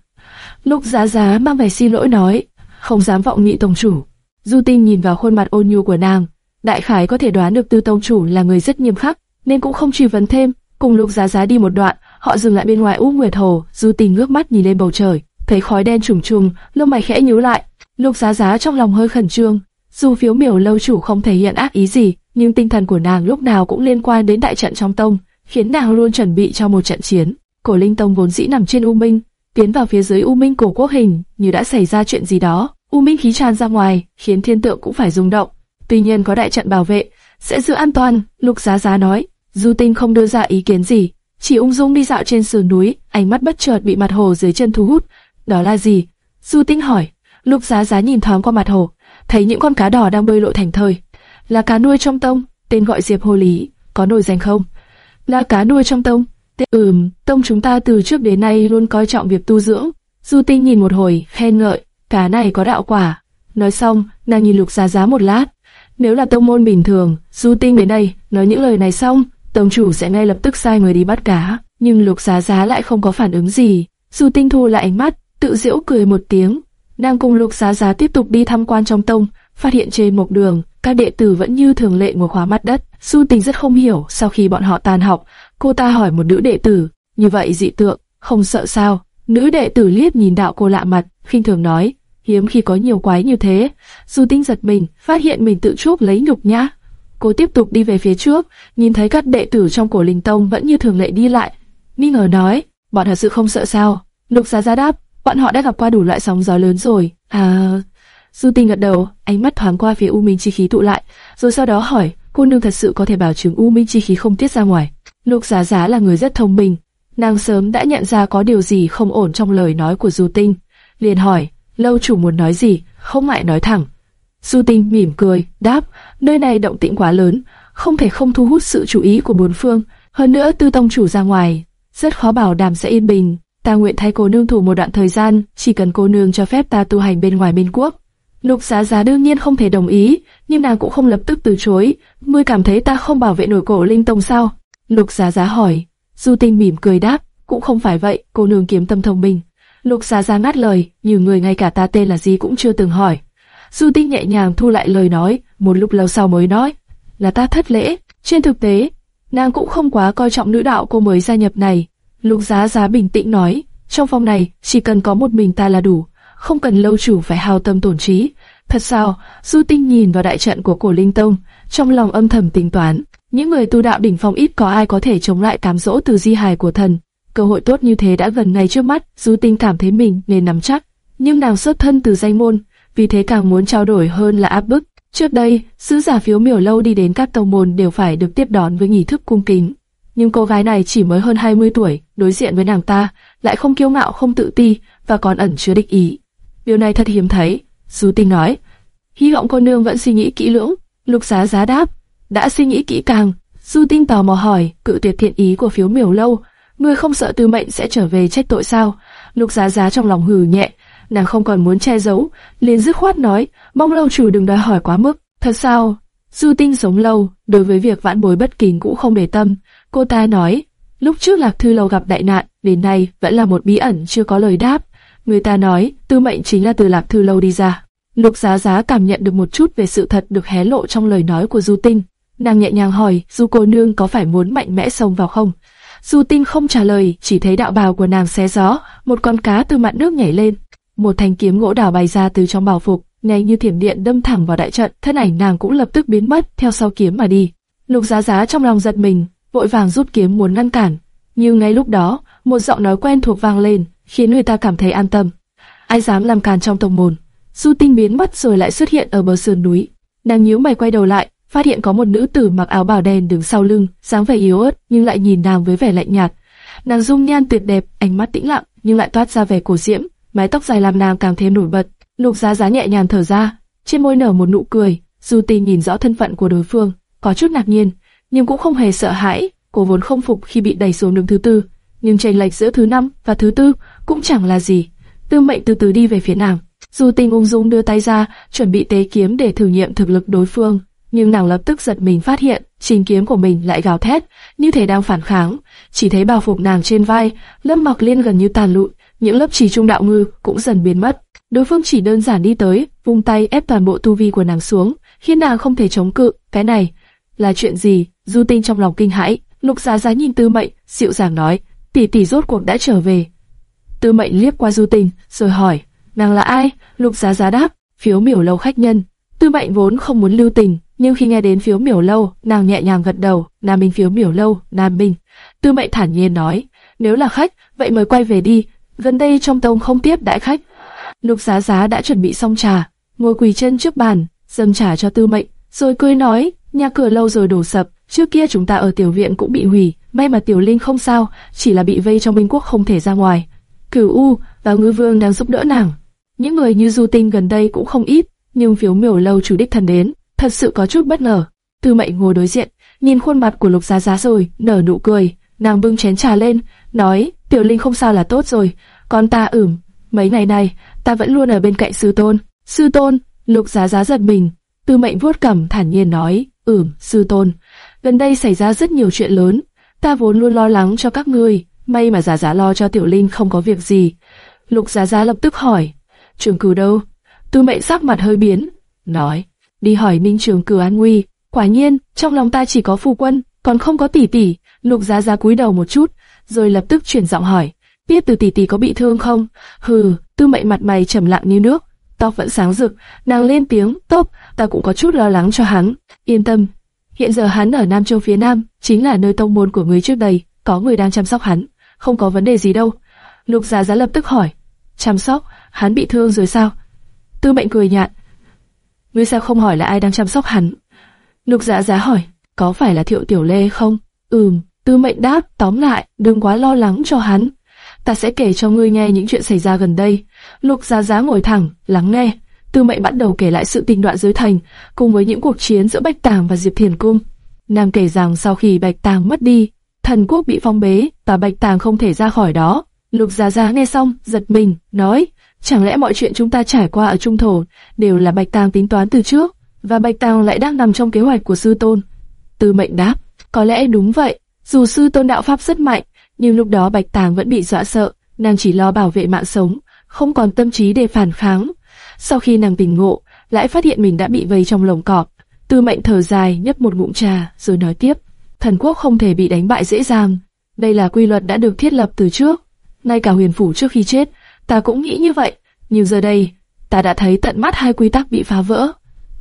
Lục Giá Giá mang vẻ xin lỗi nói, "Không dám vọng nghị tông chủ." Du Tinh nhìn vào khuôn mặt ôn nhu của nàng, đại khái có thể đoán được Tư tông chủ là người rất nghiêm khắc, nên cũng không truy vấn thêm. Cùng Lục Giá Giá đi một đoạn, họ dừng lại bên ngoài U Nguyệt Hồ, Du Tinh ngước mắt nhìn lên bầu trời, thấy khói đen trùng trùng, lông mày khẽ nhíu lại. Lục Giá Giá trong lòng hơi khẩn trương, dù phiếu miểu lâu chủ không thể hiện ác ý gì, nhưng tinh thần của nàng lúc nào cũng liên quan đến đại trận trong tông, khiến nàng luôn chuẩn bị cho một trận chiến. Cổ Linh Tông vốn dĩ nằm trên U Minh, tiến vào phía dưới U Minh cổ quốc hình, như đã xảy ra chuyện gì đó. U Minh khí tràn ra ngoài, khiến thiên tượng cũng phải rung động. Tuy nhiên có đại trận bảo vệ, sẽ giữ an toàn. Lục Giá Giá nói. Du Tinh không đưa ra ý kiến gì, chỉ ung dung đi dạo trên sườn núi, ánh mắt bất chợt bị mặt hồ dưới chân thu hút. Đó là gì? Du Tinh hỏi. Lục Giá Giá nhìn thoáng qua mặt hồ, thấy những con cá đỏ đang bơi lội thành thơi. Là cá nuôi trong tông, tên gọi Diệp Hồ Lý, có nổi danh không? Là cá nuôi trong tông. Tên ừm, tông chúng ta từ trước đến nay luôn coi trọng việc tu dưỡng. Du Tinh nhìn một hồi, khen ngợi, cá này có đạo quả. Nói xong, nàng nhìn Lục Giá Giá một lát. Nếu là tông môn bình thường, Du Tinh đến đây, nói những lời này xong, tông chủ sẽ ngay lập tức sai người đi bắt cá. Nhưng Lục Giá Giá lại không có phản ứng gì. Du Tinh thu lại ánh mắt, tự giễu cười một tiếng. Nàng cùng Lục Giá Giá tiếp tục đi tham quan trong tông, phát hiện trên một đường, các đệ tử vẫn như thường lệ ngồi khóa mắt đất. Du Tinh rất không hiểu, sau khi bọn họ tan học, cô ta hỏi một nữ đệ tử, như vậy dị tượng, không sợ sao? Nữ đệ tử liếc nhìn đạo cô lạ mặt, khinh thường nói, hiếm khi có nhiều quái như thế. Du Tinh giật mình, phát hiện mình tự chuốc lấy nhục nhã. Cô tiếp tục đi về phía trước, nhìn thấy các đệ tử trong cổ linh tông vẫn như thường lệ đi lại. Nghi ngờ nói, bọn thật sự không sợ sao? Lục Giá Giá đáp, bọn họ đã gặp qua đủ loại sóng gió lớn rồi. À, Du Tinh gật đầu, ánh mắt thoáng qua phía U Minh chi khí tụ lại, rồi sau đó hỏi, cô nương thật sự có thể bảo chứng U Minh chi khí không tiết ra ngoài. Lục Giá Giá là người rất thông minh, nàng sớm đã nhận ra có điều gì không ổn trong lời nói của Du Tinh, liền hỏi, lâu chủ muốn nói gì, không ngại nói thẳng. Du Tinh mỉm cười, đáp, nơi này động tĩnh quá lớn, không thể không thu hút sự chú ý của bốn phương. Hơn nữa Tư Tông chủ ra ngoài, rất khó bảo đảm sẽ yên bình. Ta nguyện thay cô nương thủ một đoạn thời gian, chỉ cần cô nương cho phép ta tu hành bên ngoài biên quốc. Lục Giá Giá đương nhiên không thể đồng ý, nhưng nàng cũng không lập tức từ chối. Ngươi cảm thấy ta không bảo vệ nổi cổ linh tông sao? Lục Giá Giá hỏi. Du Tinh mỉm cười đáp, cũng không phải vậy, cô nương kiếm tâm thông minh. Lục Giá Giá ngắt lời, nhiều người ngay cả ta tên là gì cũng chưa từng hỏi. Du Tinh nhẹ nhàng thu lại lời nói, một lúc lâu sau mới nói, là ta thất lễ. Trên thực tế, nàng cũng không quá coi trọng nữ đạo cô mới gia nhập này. Lục Giá Giá bình tĩnh nói, trong phòng này chỉ cần có một mình ta là đủ, không cần lâu chủ phải hao tâm tổn trí. Thật sao? Du Tinh nhìn vào đại trận của cổ linh tông, trong lòng âm thầm tính toán, những người tu đạo đỉnh phong ít có ai có thể chống lại cám dỗ từ di hài của thần. Cơ hội tốt như thế đã gần ngay trước mắt, Du Tinh cảm thấy mình nên nắm chắc. Nhưng nàng xuất thân từ danh môn, vì thế càng muốn trao đổi hơn là áp bức. Trước đây, sứ giả phiếu miểu lâu đi đến các tông môn đều phải được tiếp đón với nghi thức cung kính. Nhưng cô gái này chỉ mới hơn 20 tuổi, đối diện với nàng ta, lại không kiêu ngạo không tự ti, và còn ẩn chứa địch ý. Điều này thật hiếm thấy, Du Tinh nói. Hy vọng cô nương vẫn suy nghĩ kỹ lưỡng. Lục giá giá đáp, đã suy nghĩ kỹ càng. Du Tinh tò mò hỏi, cự tuyệt thiện ý của phiếu miểu lâu, ngươi không sợ tư mệnh sẽ trở về trách tội sao? Lục giá giá trong lòng hừ nhẹ, nàng không còn muốn che giấu, liền dứt khoát nói, mong lâu chủ đừng đòi hỏi quá mức. Thật sao? Du Tinh sống lâu, đối với việc vãn bối bất kính cũng không để tâm. Cô ta nói, lúc trước Lạc Thư Lâu gặp đại nạn, đến nay vẫn là một bí ẩn chưa có lời đáp. Người ta nói, tư mệnh chính là từ Lạc Thư Lâu đi ra. Lục Giá Giá cảm nhận được một chút về sự thật được hé lộ trong lời nói của Du Tinh. Nàng nhẹ nhàng hỏi, Du cô nương có phải muốn mạnh mẽ xông vào không? Du Tinh không trả lời, chỉ thấy đạo bào của nàng xé gió, một con cá từ mặt nước nhảy lên, một thanh kiếm gỗ đào bay ra từ trong bào phục, ngay như thiểm điện đâm thẳng vào đại trận, thân ảnh nàng cũng lập tức biến mất theo sau kiếm mà đi. Lục Giá Giá trong lòng giật mình, vội vàng rút kiếm muốn ngăn cản, nhưng ngay lúc đó, một giọng nói quen thuộc vang lên, khiến người ta cảm thấy an tâm. Ai dám làm càn trong tông môn? Du Tinh biến mất rồi lại xuất hiện ở bờ sườn núi. Nàng nhíu mày quay đầu lại, phát hiện có một nữ tử mặc áo bào đen đứng sau lưng, dáng vẻ yếu ớt nhưng lại nhìn nàng với vẻ lạnh nhạt. Nàng dung nhan tuyệt đẹp, ánh mắt tĩnh lặng nhưng lại toát ra vẻ cổ diễm, mái tóc dài làm nàng càng thêm nổi bật. Lục Giá Giá nhẹ nhàng thở ra, trên môi nở một nụ cười. Du Tinh nhìn rõ thân phận của đối phương, có chút ngạc nhiên, nhưng cũng không hề sợ hãi. Cô vốn không phục khi bị đẩy xuống đứng thứ tư, nhưng chênh lệch giữa thứ năm và thứ tư cũng chẳng là gì. Tư Mệnh từ từ đi về phía nàng. Du Tinh ung dung đưa tay ra, chuẩn bị tế kiếm để thử nghiệm thực lực đối phương, nhưng nàng lập tức giật mình phát hiện, trình kiếm của mình lại gào thét, như thể đang phản kháng. Chỉ thấy bào phục nàng trên vai, lớp mọc liên gần như tàn lụi, những lớp chỉ trung đạo ngư cũng dần biến mất. Đối phương chỉ đơn giản đi tới, vung tay ép toàn bộ tu vi của nàng xuống, khiến nàng không thể chống cự. Cái này là chuyện gì? Du Tinh trong lòng kinh hãi. Lục Giá Giá nhìn Tư Mệnh, dịu dàng nói, tỷ tỷ rốt cuộc đã trở về. Tư Mệnh liếc qua Du Tinh, rồi hỏi, nàng là ai? Lục Giá Giá đáp, phiếu miểu lâu khách nhân. Tư Mệnh vốn không muốn lưu tình, nhưng khi nghe đến phiếu miểu lâu, nàng nhẹ nhàng gật đầu, Nam Minh phiếu miểu lâu, Nam Minh. Tư Mệnh thản nhiên nói, nếu là khách, vậy mời quay về đi, gần đây trong tông không tiếp đại khách. Lục Giá Giá đã chuẩn bị xong trà, ngồi quỳ chân trước bàn, dâng trà cho Tư Mệnh, rồi cười nói, nhà cửa lâu rồi đổ sập, trước kia chúng ta ở tiểu viện cũng bị hủy, may mà tiểu linh không sao, chỉ là bị vây trong Minh quốc không thể ra ngoài. Cửu U và Ngư Vương đang giúp đỡ nàng. Những người như Du Tinh gần đây cũng không ít, nhưng phiếu miểu lâu chủ đích thần đến, thật sự có chút bất ngờ. Tư Mệnh ngồi đối diện, nhìn khuôn mặt của Lục Giá Giá rồi, nở nụ cười, nàng bưng chén trà lên, nói, tiểu linh không sao là tốt rồi, con ta ửm, mấy ngày này, ta vẫn luôn ở bên cạnh sư tôn. Sư tôn, Lục Giá Giá giật mình, Tư Mệnh vuốt cằm thản nhiên nói, ửm, sư tôn, gần đây xảy ra rất nhiều chuyện lớn, ta vốn luôn lo lắng cho các ngươi, may mà Giá Giá lo cho tiểu linh không có việc gì. Lục Giá Giá lập tức hỏi, trường cử đâu? Tư Mệnh sắc mặt hơi biến, nói, đi hỏi Ninh Trường Cử an nguy. Quả nhiên, trong lòng ta chỉ có phu quân, còn không có tỷ tỷ. Lục Giá Giá cúi đầu một chút, rồi lập tức chuyển giọng hỏi, biết từ tỷ tỷ có bị thương không? Hừ, Tư Mệnh mặt mày trầm lặng như nước, tóc vẫn sáng rực, nàng lên tiếng, tốt, ta cũng có chút lo lắng cho hắn. Yên tâm, hiện giờ hắn ở Nam Châu phía Nam, chính là nơi tông môn của người trước đây, có người đang chăm sóc hắn, không có vấn đề gì đâu. Lục Giá Giá lập tức hỏi, chăm sóc, hắn bị thương rồi sao? Tư Mệnh cười nhạt, ngươi sao không hỏi là ai đang chăm sóc hắn? Lục Dạ Giá hỏi, có phải là Thiệu Tiểu Lê không? Ừm, Tư Mệnh đáp, tóm lại, đừng quá lo lắng cho hắn. Ta sẽ kể cho ngươi nghe những chuyện xảy ra gần đây. Lục Giá Giá ngồi thẳng, lắng nghe. Tư Mệnh bắt đầu kể lại sự tình đoạn dưới thành, cùng với những cuộc chiến giữa Bạch Tàng và Diệp Thiền Cung. Nam kể rằng sau khi Bạch Tàng mất đi, thần quốc bị phong bế, và Bạch Tàng không thể ra khỏi đó. Lục Giá Giá nghe xong, giật mình, nói, chẳng lẽ mọi chuyện chúng ta trải qua ở Trung Thổ đều là Bạch Tàng tính toán từ trước, và Bạch Tàng lại đang nằm trong kế hoạch của sư tôn? Tư Mệnh đáp, có lẽ đúng vậy. Dù sư tôn đạo pháp rất mạnh, nhưng lúc đó Bạch Tàng vẫn bị dọa sợ, nàng chỉ lo bảo vệ mạng sống, không còn tâm trí để phản kháng. Sau khi nàng tỉnh ngộ, lại phát hiện mình đã bị vây trong lồng cọp. Tư Mệnh thở dài, nhấp một ngụm trà, rồi nói tiếp: thần quốc không thể bị đánh bại dễ dàng. Đây là quy luật đã được thiết lập từ trước. Ngay cả huyền phủ trước khi chết, ta cũng nghĩ như vậy. Nhưng giờ đây, ta đã thấy tận mắt hai quy tắc bị phá vỡ.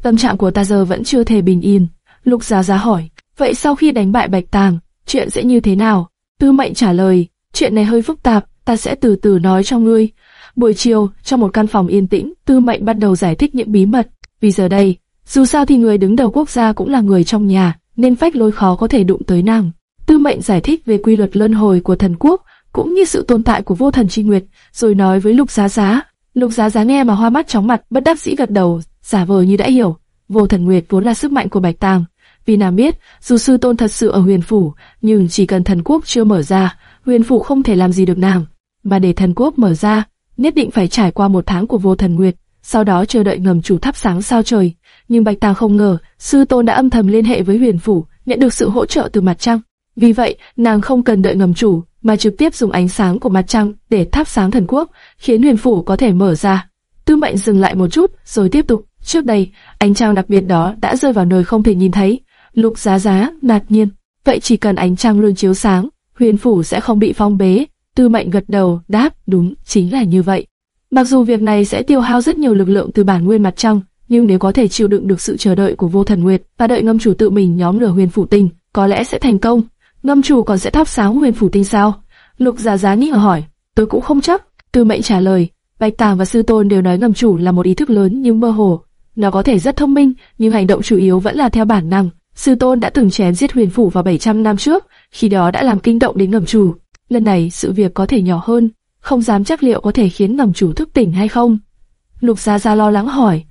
Tâm trạng của ta giờ vẫn chưa thể bình yên. Lục Giá Giá hỏi, vậy sau khi đánh bại Bạch Tàng, chuyện sẽ như thế nào? Tư Mệnh trả lời, chuyện này hơi phức tạp, ta sẽ từ từ nói cho ngươi. Buổi chiều, trong một căn phòng yên tĩnh, Tư Mệnh bắt đầu giải thích những bí mật. Vì giờ đây, dù sao thì người đứng đầu quốc gia cũng là người trong nhà, nên phách lối khó có thể đụng tới nàng. Tư Mệnh giải thích về quy luật luân hồi của thần quốc, cũng như sự tồn tại của vô thần chi nguyệt, rồi nói với Lục Giá Giá. Lục Giá Giá nghe mà hoa mắt chóng mặt, bất đắc dĩ gật đầu, giả vờ như đã hiểu. Vô thần nguyệt vốn là sức mạnh của Bạch Tàng, vì nàng biết, dù sư tôn thật sự ở huyền phủ, nhưng chỉ cần thần quốc chưa mở ra, huyền phủ không thể làm gì được nàng. Mà để thần quốc mở ra, nhất định phải trải qua một tháng của vô thần nguyệt, sau đó chờ đợi ngầm chủ thắp sáng sao trời. Nhưng Bạch Tàng không ngờ, sư tôn đã âm thầm liên hệ với huyền phủ, nhận được sự hỗ trợ từ mặt trăng. Vì vậy, nàng không cần đợi ngầm chủ, mà trực tiếp dùng ánh sáng của mặt trăng để thắp sáng thần quốc, khiến huyền phủ có thể mở ra. Tư mệnh dừng lại một chút, rồi tiếp tục. Trước đây, ánh trăng đặc biệt đó đã rơi vào nơi không thể nhìn thấy. Lục giá giá, ngạc nhiên. Vậy chỉ cần ánh trăng luôn chiếu sáng, huyền phủ sẽ không bị phong bế. Tư mệnh gật đầu, đáp, đúng, chính là như vậy. Mặc dù việc này sẽ tiêu hao rất nhiều lực lượng từ bản nguyên mặt trăng, nhưng nếu có thể chịu đựng được sự chờ đợi của vô thần nguyệt và đợi ngâm chủ tự mình nhóm lửa huyền phủ tinh, có lẽ sẽ thành công. Ngâm chủ còn sẽ thắp sáng huyền phủ tinh sao? Lục Giá Giá nghi ngờ hỏi. Tôi cũng không chắc. Tư Mệnh trả lời. Bạch Tàng và Sư Tôn đều nói ngầm chủ là một ý thức lớn nhưng mơ hồ. Nó có thể rất thông minh, nhưng hành động chủ yếu vẫn là theo bản năng. Sư Tôn đã từng chém giết huyền phủ vào 700 năm trước, khi đó đã làm kinh động đến ngầm chủ. Lần này sự việc có thể nhỏ hơn, không dám chắc liệu có thể khiến ngầm chủ thức tỉnh hay không. Lục Gia Gia lo lắng hỏi,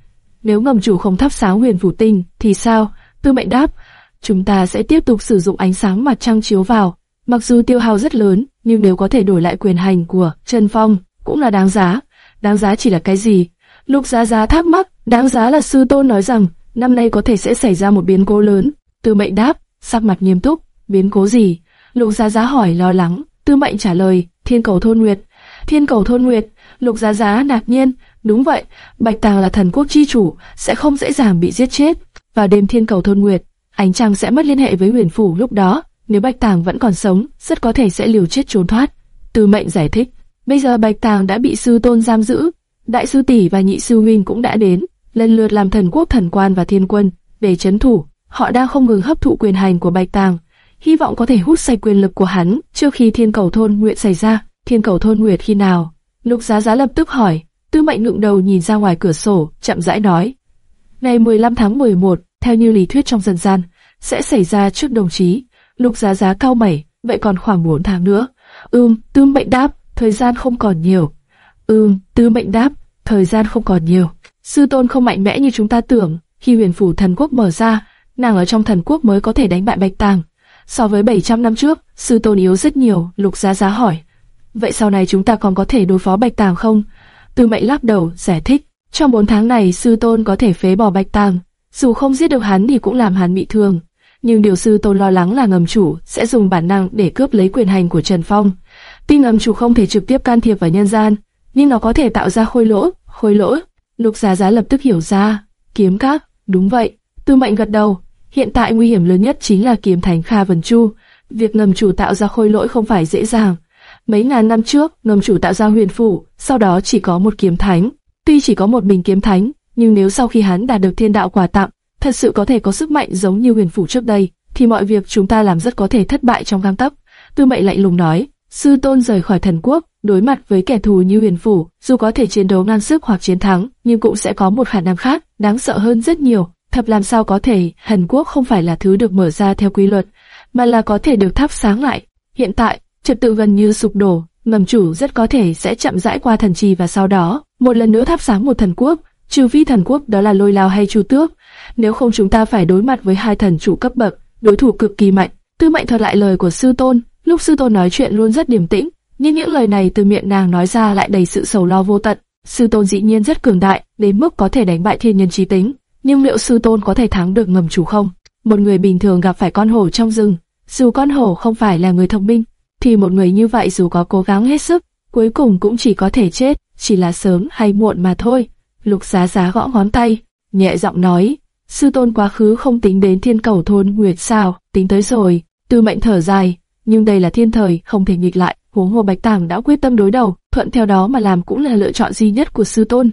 nếu ngầm chủ không thắp sáng huyền phủ tinh thì sao? Tư Mệnh đáp, chúng ta sẽ tiếp tục sử dụng ánh sáng mặt trăng chiếu vào. Mặc dù tiêu hao rất lớn, nhưng nếu có thể đổi lại quyền hành của Trần Phong, cũng là đáng giá. Đáng giá chỉ là cái gì? Lục Giá Giá thắc mắc, đáng giá là sư tôn nói rằng năm nay có thể sẽ xảy ra một biến cố lớn. Tư Mệnh đáp, sắc mặt nghiêm túc, biến cố gì? Lục Giá Giá hỏi lo lắng. Tư Mệnh trả lời, Thiên cầu thôn nguyệt. Thiên cầu thôn nguyệt. Lục Giá Giá ngạc nhiên, đúng vậy, Bạch Tàng là thần quốc chi chủ, sẽ không dễ dàng bị giết chết. Vào đêm Thiên cầu thôn nguyệt, ánh trăng sẽ mất liên hệ với huyền phủ lúc đó. Nếu Bạch Tàng vẫn còn sống, rất có thể sẽ liều chết trốn thoát. Tư Mệnh giải thích, bây giờ Bạch Tàng đã bị sư tôn giam giữ, đại sư tỷ và nhị sư huynh cũng đã đến, lần lượt làm thần quốc thần quan và thiên quân để chấn thủ. Họ đang không ngừng hấp thụ quyền hành của Bạch Tàng, hy vọng có thể hút sạch quyền lực của hắn trước khi thiên cầu thôn nguyện xảy ra. Thiên cầu thôn nguyệt khi nào? Lục Giá Giá lập tức hỏi. Tư Mệnh ngượng đầu nhìn ra ngoài cửa sổ, chậm rãi nói: Ngày 15 tháng 11, theo như lý thuyết trong dân gian, sẽ xảy ra trước đồng chí. Lục Giá Giá cao mẩy, vậy còn khoảng 4 tháng nữa. Ưm, Tư Mệnh đáp, thời gian không còn nhiều. Ưm, Tư Mệnh đáp, thời gian không còn nhiều. Sư tôn không mạnh mẽ như chúng ta tưởng, khi huyền phủ thần quốc mở ra, nàng ở trong thần quốc mới có thể đánh bại Bạch Tàng. So với 700 năm trước, sư tôn yếu rất nhiều, Lục Giá Giá hỏi. Vậy sau này chúng ta còn có thể đối phó Bạch Tàng không? Tư Mệnh lắc đầu, giải thích. Trong 4 tháng này, sư tôn có thể phế bỏ Bạch Tàng. Dù không giết được hắn thì cũng làm hắn bị thương. Nhưng điều sư tôn lo lắng là ngầm chủ sẽ dùng bản năng để cướp lấy quyền hành của Trần Phong. Tuy ngầm chủ không thể trực tiếp can thiệp vào nhân gian, nhưng nó có thể tạo ra khôi lỗ, khôi lỗ. Lục Giá Giá lập tức hiểu ra, kiếm các, đúng vậy. Tư Mệnh gật đầu, hiện tại nguy hiểm lớn nhất chính là kiếm thánh Kha Vân Chu. Việc ngầm chủ tạo ra khôi lỗi không phải dễ dàng. Mấy ngàn năm trước, ngầm chủ tạo ra huyền phủ, sau đó chỉ có một kiếm thánh. Tuy chỉ có một mình kiếm thánh, nhưng nếu sau khi hắn đạt được thiên đạo quà tặng, thật sự có thể có sức mạnh giống như huyền phủ trước đây, thì mọi việc chúng ta làm rất có thể thất bại trong gang tấc. Tư Mệnh lạnh lùng nói, sư tôn rời khỏi thần quốc, đối mặt với kẻ thù như huyền phủ, dù có thể chiến đấu ngang sức hoặc chiến thắng, nhưng cũng sẽ có một khả năng khác, đáng sợ hơn rất nhiều. Thập làm sao có thể, thần quốc không phải là thứ được mở ra theo quy luật, mà là có thể được thắp sáng lại. Hiện tại, trật tự gần như sụp đổ, ngầm chủ rất có thể sẽ chậm rãi qua thần trì và sau đó, một lần nữa thắp sáng một thần quốc, trừ phi thần quốc đó là lôi lao hay chu tước. Nếu không chúng ta phải đối mặt với hai thần chủ cấp bậc, đối thủ cực kỳ mạnh. Tư mệnh thuật lại lời của sư tôn, lúc sư tôn nói chuyện luôn rất điềm tĩnh, nhưng những lời này từ miệng nàng nói ra lại đầy sự sầu lo vô tận. Sư tôn dĩ nhiên rất cường đại, đến mức có thể đánh bại thiên nhân trí tính. Nhưng liệu sư tôn có thể thắng được ngầm chủ không? Một người bình thường gặp phải con hổ trong rừng, dù con hổ không phải là người thông minh, thì một người như vậy dù có cố gắng hết sức, cuối cùng cũng chỉ có thể chết, chỉ là sớm hay muộn mà thôi. Lục giá giá gõ ngón tay, nhẹ giọng nói, sư tôn quá khứ không tính đến thiên cầu thôn nguyệt sao, tính tới rồi, tư mệnh thở dài, nhưng đây là thiên thời, không thể nghịch lại, huống hồ bạch tàng đã quyết tâm đối đầu, thuận theo đó mà làm cũng là lựa chọn duy nhất của sư tôn.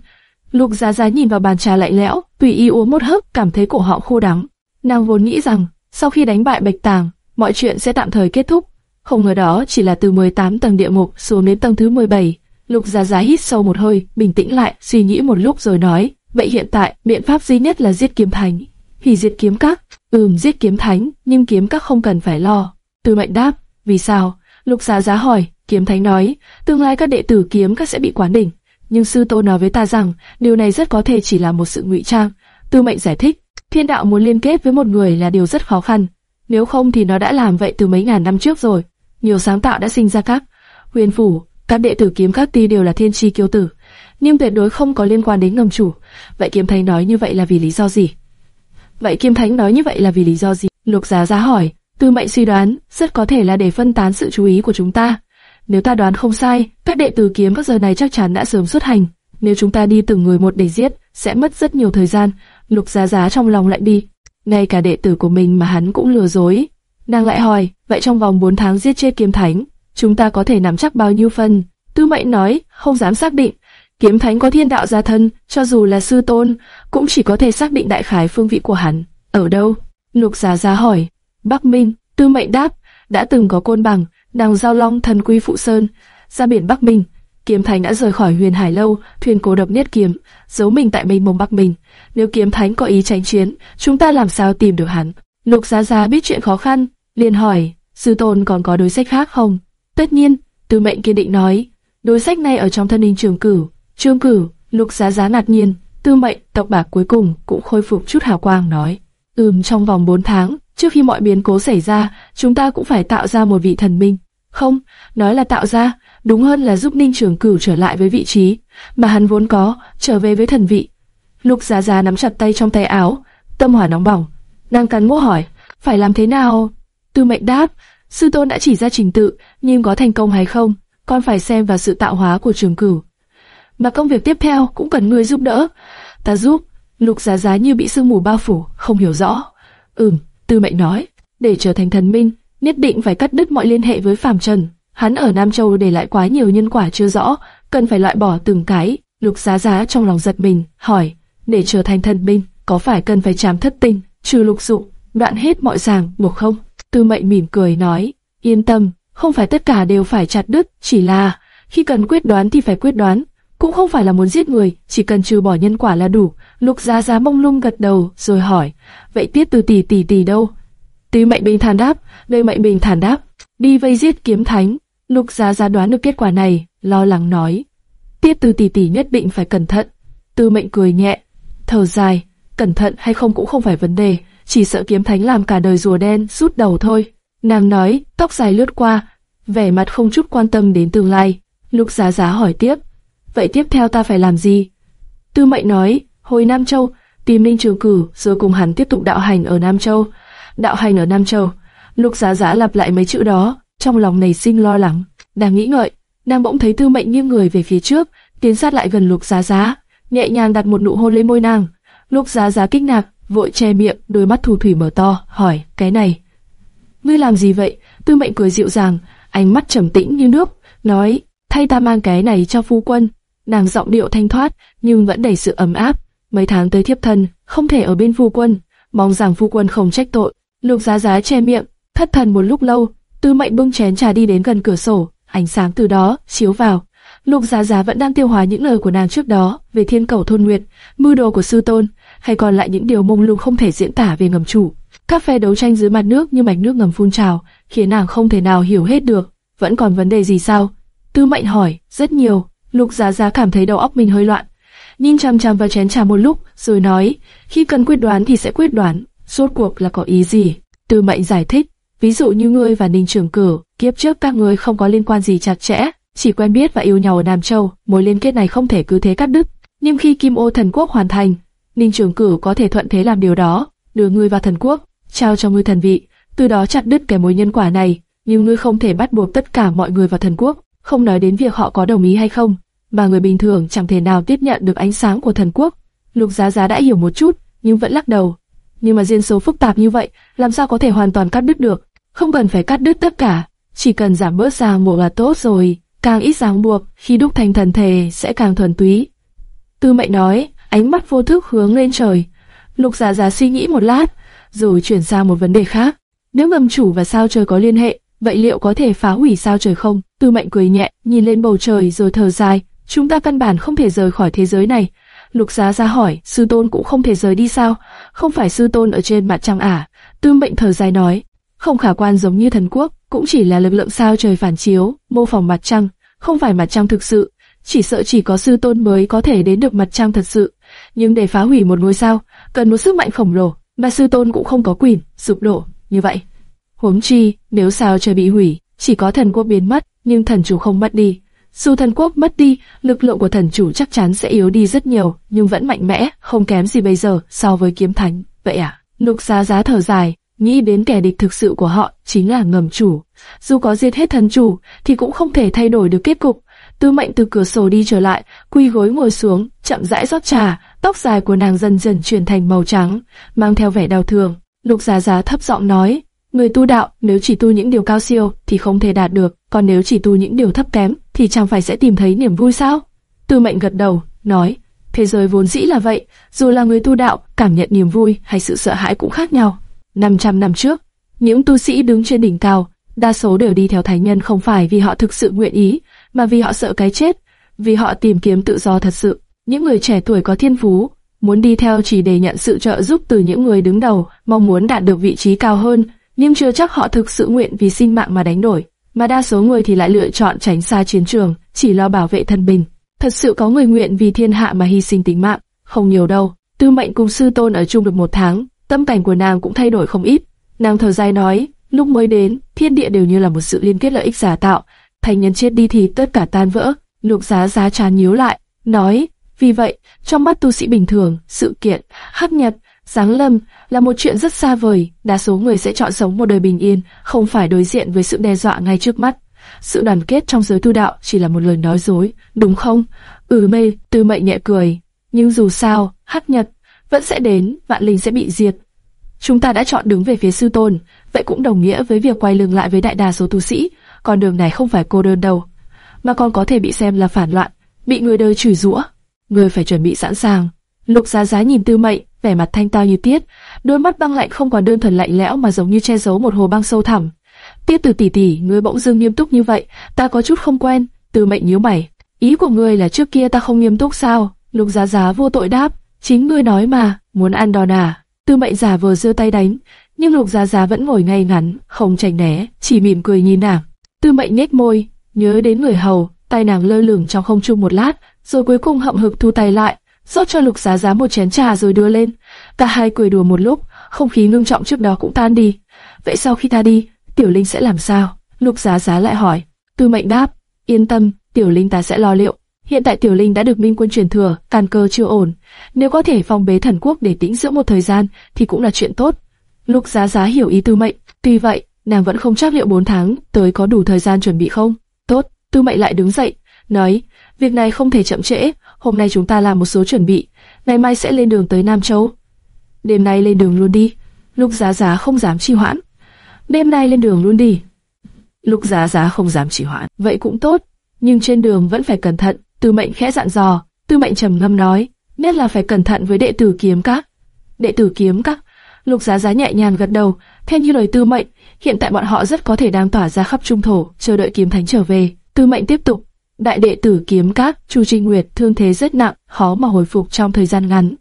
Lục giá giá nhìn vào bàn trà lạnh lẽo, tùy ý uống một hớp, cảm thấy cổ họng khô đắng. Nàng vốn nghĩ rằng, sau khi đánh bại bạch tàng, mọi chuyện sẽ tạm thời kết thúc. Không ngờ đó chỉ là từ 18 tầng địa ngục xuống đến tầng thứ 17. Lục Giá Giá hít sâu một hơi, bình tĩnh lại, suy nghĩ một lúc rồi nói, vậy hiện tại, biện pháp duy nhất là giết kiếm thánh. Hủy diệt kiếm các, ừm giết kiếm thánh, nhưng kiếm các không cần phải lo. Tư mệnh đáp, vì sao? Lục Giá Giá hỏi, kiếm thánh nói, tương lai các đệ tử kiếm các sẽ bị quán đỉnh. Nhưng sư tô nói với ta rằng, điều này rất có thể chỉ là một sự ngụy trang. Tư mệnh giải thích, thiên đạo muốn liên kết với một người là điều rất khó khăn. Nếu không thì nó đã làm vậy từ mấy ngàn năm trước rồi. Nhiều sáng tạo đã sinh ra các huyền phủ, các đệ tử kiếm các ti đều là thiên chi kiêu tử, nhưng tuyệt đối không có liên quan đến ngầm chủ. Vậy kiếm thánh nói như vậy là vì lý do gì? Vậy kiếm thánh nói như vậy là vì lý do gì? Lục Giá Giá hỏi. Tư Mệnh suy đoán, rất có thể là để phân tán sự chú ý của chúng ta. Nếu ta đoán không sai, các đệ tử kiếm các giờ này chắc chắn đã sớm xuất hành. Nếu chúng ta đi từng người một để giết, sẽ mất rất nhiều thời gian. Lục Giá Giá trong lòng lại đi. Ngay cả đệ tử của mình mà hắn cũng lừa dối. Nàng lại hỏi, vậy trong vòng 4 tháng giết chết kiếm thánh, chúng ta có thể nắm chắc bao nhiêu phần? Tư Mệnh nói, không dám xác định, Kiếm Thánh có thiên đạo gia thân, cho dù là sư tôn, cũng chỉ có thể xác định đại khái phương vị của hắn. Ở đâu? Lục Giá Giá hỏi. Bắc Minh, Tư Mệnh đáp, đã từng có côn bằng, nàng giao long thần quy phụ sơn, ra biển Bắc Minh. Kiếm Thánh đã rời khỏi Huyền Hải lâu, thuyền cố độc niết kiếm, giấu mình tại mênh mông Bắc Minh. Nếu Kiếm Thánh có ý tránh chiến, chúng ta làm sao tìm được hắn? Lục Giá Giá biết chuyện khó khăn, liền hỏi, sư tôn còn có đối sách khác không? Tất nhiên, Tư Mệnh kiên định nói, đối sách này ở trong thân hình trường cửu. Trường cửu, Lục Giá Giá ngạc nhiên, Tư Mệnh tộc bạc cuối cùng cũng khôi phục chút hào quang nói, ừm trong vòng 4 tháng, trước khi mọi biến cố xảy ra, chúng ta cũng phải tạo ra một vị thần minh. Không, nói là tạo ra, đúng hơn là giúp Ninh Trường Cửu trở lại với vị trí mà hắn vốn có, trở về với thần vị. Lục Giá Giá nắm chặt tay trong tay áo, tâm hỏa nóng bỏng, nàng cắn môi hỏi, phải làm thế nào? Tư Mệnh đáp, sư tôn đã chỉ ra trình tự, nhưng có thành công hay không, con phải xem vào sự tạo hóa của Trường Cửu. Mà công việc tiếp theo cũng cần người giúp đỡ. Ta giúp. Lục Giá Giá như bị sương mù bao phủ, không hiểu rõ. Ừm, Tư Mệnh nói, để trở thành thần minh, nhất định phải cắt đứt mọi liên hệ với phàm trần. Hắn ở Nam Châu để lại quá nhiều nhân quả chưa rõ, cần phải loại bỏ từng cái. Lục Giá Giá trong lòng giật mình, hỏi, để trở thành thần minh, có phải cần phải chám thất tinh, trừ lục dụng, đoạn hết mọi ràng buộc không? Tư Mệnh mỉm cười nói, yên tâm, không phải tất cả đều phải chặt đứt, chỉ là khi cần quyết đoán thì phải quyết đoán, cũng không phải là muốn giết người, chỉ cần trừ bỏ nhân quả là đủ. Lục Giá Giá mông lung gật đầu, rồi hỏi, vậy tiết từ tỷ tỷ tỷ đâu? Tư Mệnh bình thản đáp, Lê Mệnh bình thản đáp, đi vây giết kiếm thánh. Lục Giá Giá đoán được kết quả này, lo lắng nói, tiết từ tỷ tỷ nhất định phải cẩn thận. Tư Mệnh cười nhẹ, thở dài, cẩn thận hay không cũng không phải vấn đề, chỉ sợ kiếm thánh làm cả đời rùa đen, rút đầu thôi. Nàng nói, tóc dài lướt qua, vẻ mặt không chút quan tâm đến tương lai. Lục Giá Giá hỏi tiếp, vậy tiếp theo ta phải làm gì? Tư Mệnh nói, hồi Nam Châu, tìm Ninh Trường Cử, rồi cùng hắn tiếp tục đạo hành ở Nam Châu. Đạo hành ở Nam Châu. Lục Giá Giá lặp lại mấy chữ đó, trong lòng nảy sinh lo lắng. Đang nghĩ ngợi, nàng bỗng thấy Tư Mệnh nghiêng người về phía trước, tiến sát lại gần Lục Giá Giá, nhẹ nhàng đặt một nụ hôn lên môi nàng. Lục Giá Giá kinh ngạc, vội che miệng, đôi mắt thu thủy mở to, hỏi, cái này, ngươi làm gì vậy? Tư Mệnh cười dịu dàng, ánh mắt trầm tĩnh như nước, nói, thay ta mang cái này cho phu quân. Nàng giọng điệu thanh thoát, nhưng vẫn đầy sự ấm áp. Mấy tháng tới thiếp thân, không thể ở bên phu quân, mong rằng phu quân không trách tội. Lục Giá Giá che miệng, thất thần một lúc lâu. Tư Mệnh bưng chén trà đi đến gần cửa sổ, ánh sáng từ đó chiếu vào. Lục Giá Giá vẫn đang tiêu hóa những lời của nàng trước đó về thiên cầu thôn nguyệt, mưu đồ của sư tôn, hay còn lại những điều mông lung không thể diễn tả về ngầm chủ. Các phe đấu tranh dưới mặt nước như mạch nước ngầm phun trào, khiến nàng không thể nào hiểu hết được. Vẫn còn vấn đề gì sao? Tư Mệnh hỏi, rất nhiều. Lục Giá Giá cảm thấy đầu óc mình hơi loạn, nhìn chằm chằm vào chén trà một lúc, rồi nói, khi cần quyết đoán thì sẽ quyết đoán. Rốt cuộc là có ý gì? Tư Mệnh giải thích, ví dụ như ngươi và Ninh Trường Cử, kiếp trước các ngươi không có liên quan gì chặt chẽ, chỉ quen biết và yêu nhau ở Nam Châu, mối liên kết này không thể cứ thế cắt đứt. Nhưng khi Kim Ô Thần Quốc hoàn thành, Ninh Trường Cửu có thể thuận thế làm điều đó, đưa ngươi vào thần quốc, trao cho ngươi thần vị, từ đó chặt đứt cái mối nhân quả này. Nhưng ngươi không thể bắt buộc tất cả mọi người vào thần quốc, không nói đến việc họ có đồng ý hay không, mà người bình thường chẳng thể nào tiếp nhận được ánh sáng của thần quốc. Lục Giá Giá đã hiểu một chút, nhưng vẫn lắc đầu. Nhưng mà duyên số phức tạp như vậy, làm sao có thể hoàn toàn cắt đứt được? Không cần phải cắt đứt tất cả, chỉ cần giảm bớt ràng buộc là tốt rồi. Càng ít ràng buộc, khi đúc thành thần thể sẽ càng thuần túy. Tư Mệnh nói, ánh mắt vô thức hướng lên trời. Lục Giá Giá suy nghĩ một lát, rồi chuyển sang một vấn đề khác. Nếu ngầm chủ và sao trời có liên hệ, vậy liệu có thể phá hủy sao trời không? Tư Mệnh cười nhẹ, nhìn lên bầu trời rồi thở dài. Chúng ta căn bản không thể rời khỏi thế giới này. Lục Giá Giá hỏi, sư tôn cũng không thể rời đi sao? Không phải sư tôn ở trên mặt trăng à? Tư Mệnh thở dài nói, không khả quan giống như thần quốc, cũng chỉ là lực lượng sao trời phản chiếu, mô phỏng mặt trăng, không phải mặt trăng thực sự. Chỉ sợ chỉ có sư tôn mới có thể đến được mặt trăng thật sự. Nhưng để phá hủy một ngôi sao, cần một sức mạnh khổng lồ, mà sư tôn cũng không có quyền sụp đổ như vậy. Huống chi, nếu sao trời bị hủy, chỉ có thần quốc biến mất, nhưng thần chủ không mất đi. Dù thần quốc mất đi, lực lượng của thần chủ chắc chắn sẽ yếu đi rất nhiều, nhưng vẫn mạnh mẽ, không kém gì bây giờ so với kiếm thánh. Vậy à? Lục giá giá thở dài, nghĩ đến kẻ địch thực sự của họ chính là ngầm chủ. Dù có giết hết thần chủ, thì cũng không thể thay đổi được kết cục. Tư mệnh từ cửa sổ đi trở lại, quy gối ngồi xuống, chậm rãi rót trà, tóc dài của nàng dần dần chuyển thành màu trắng, mang theo vẻ đau thương. Lục giá giá thấp giọng nói, người tu đạo nếu chỉ tu những điều cao siêu thì không thể đạt được, còn nếu chỉ tu những điều thấp kém thì chẳng phải sẽ tìm thấy niềm vui sao? Tư Mệnh gật đầu, nói, thế giới vốn dĩ là vậy, dù là người tu đạo, cảm nhận niềm vui hay sự sợ hãi cũng khác nhau. 500 năm trước, những tu sĩ đứng trên đỉnh cao, đa số đều đi theo thánh nhân không phải vì họ thực sự nguyện ý, mà vì họ sợ cái chết, vì họ tìm kiếm tự do thật sự. Những người trẻ tuổi có thiên phú, muốn đi theo chỉ để nhận sự trợ giúp từ những người đứng đầu, mong muốn đạt được vị trí cao hơn, nhưng chưa chắc họ thực sự nguyện vì sinh mạng mà đánh đổi. Mà đa số người thì lại lựa chọn tránh xa chiến trường, chỉ lo bảo vệ thân mình. Thật sự có người nguyện vì thiên hạ mà hy sinh tính mạng, không nhiều đâu. Tư mệnh cùng sư tôn ở chung được một tháng, tâm cảnh của nàng cũng thay đổi không ít. Nàng thở dài nói, lúc mới đến, thiên địa đều như là một sự liên kết lợi ích giả tạo, thành nhân chết đi thì tất cả tan vỡ. Lục giá giá chán nhíu lại, nói, vì vậy, trong mắt tu sĩ bình thường, sự kiện, hắc nhật, giáng lâm là một chuyện rất xa vời, đa số người sẽ chọn sống một đời bình yên, không phải đối diện với sự đe dọa ngay trước mắt. Sự đoàn kết trong giới tu đạo chỉ là một lời nói dối, đúng không? Ừ mê, tư mệnh nhẹ cười. Nhưng dù sao, hắc nhật vẫn sẽ đến, vạn linh sẽ bị diệt. Chúng ta đã chọn đứng về phía sư tôn, vậy cũng đồng nghĩa với việc quay lưng lại với đại đa số tu sĩ. Con đường này không phải cô đơn đâu, mà còn có thể bị xem là phản loạn, bị người đời chửi rủa. Người phải chuẩn bị sẵn sàng. Lục Giá Giá nhìn Tư Mệnh, vẻ mặt thanh tao như tiết, đôi mắt băng lạnh không còn đơn thuần lạnh lẽo mà giống như che giấu một hồ băng sâu thẳm. Tiết Từ tỷ tỷ, ngươi bỗng dưng nghiêm túc như vậy, ta có chút không quen. Tư Mệnh nhíu mày, ý của ngươi là trước kia ta không nghiêm túc sao? Lục Giá Giá vô tội đáp, chính ngươi nói mà, muốn ăn đòn à? Tư Mệnh giả vờ giơ tay đánh, nhưng Lục Giá Giá vẫn ngồi ngay ngắn, không tránh né, chỉ mỉm cười nhìn nàng. Tư Mệnh nhếch môi, nhớ đến người hầu, tay nàng lơ lửng trong không trung một lát, rồi cuối cùng hậm hực thu tay lại, rót cho Lục Giá Giá một chén trà rồi đưa lên. Cả hai cười đùa một lúc, không khí ngưng trọng trước đó cũng tan đi. Vậy sau khi ta đi, Tiểu Linh sẽ làm sao? Lục Giá Giá lại hỏi. Tư Mệnh đáp, yên tâm, Tiểu Linh ta sẽ lo liệu. Hiện tại Tiểu Linh đã được Minh Quân truyền thừa, càn cơ chưa ổn. Nếu có thể phong bế thần quốc để tĩnh dưỡng một thời gian, thì cũng là chuyện tốt. Lục Giá Giá hiểu ý Tư Mệnh. Tuy vậy, nàng vẫn không chắc liệu 4 tháng tới có đủ thời gian chuẩn bị không. Tốt, Tư Mệnh lại đứng dậy, nói, việc này không thể chậm trễ, hôm nay chúng ta làm một số chuẩn bị, ngày mai sẽ lên đường tới Nam Châu. Đêm nay lên đường luôn đi. Lục Giá Giá không dám trì hoãn. Đêm nay lên đường luôn đi. Lục Giá Giá không dám trì hoãn. Vậy cũng tốt, nhưng trên đường vẫn phải cẩn thận. Tư Mệnh khẽ dặn dò. Tư Mệnh trầm ngâm nói, nhất là phải cẩn thận với đệ tử kiếm các. Đệ tử kiếm các. Lục Giá Giá nhẹ nhàng gật đầu, theo như lời Tư Mệnh, hiện tại bọn họ rất có thể đang tỏa ra khắp trung thổ, chờ đợi kiếm thánh trở về. Tư Mệnh tiếp tục, đại đệ tử kiếm các Chu Trinh Nguyệt thương thế rất nặng, khó mà hồi phục trong thời gian ngắn.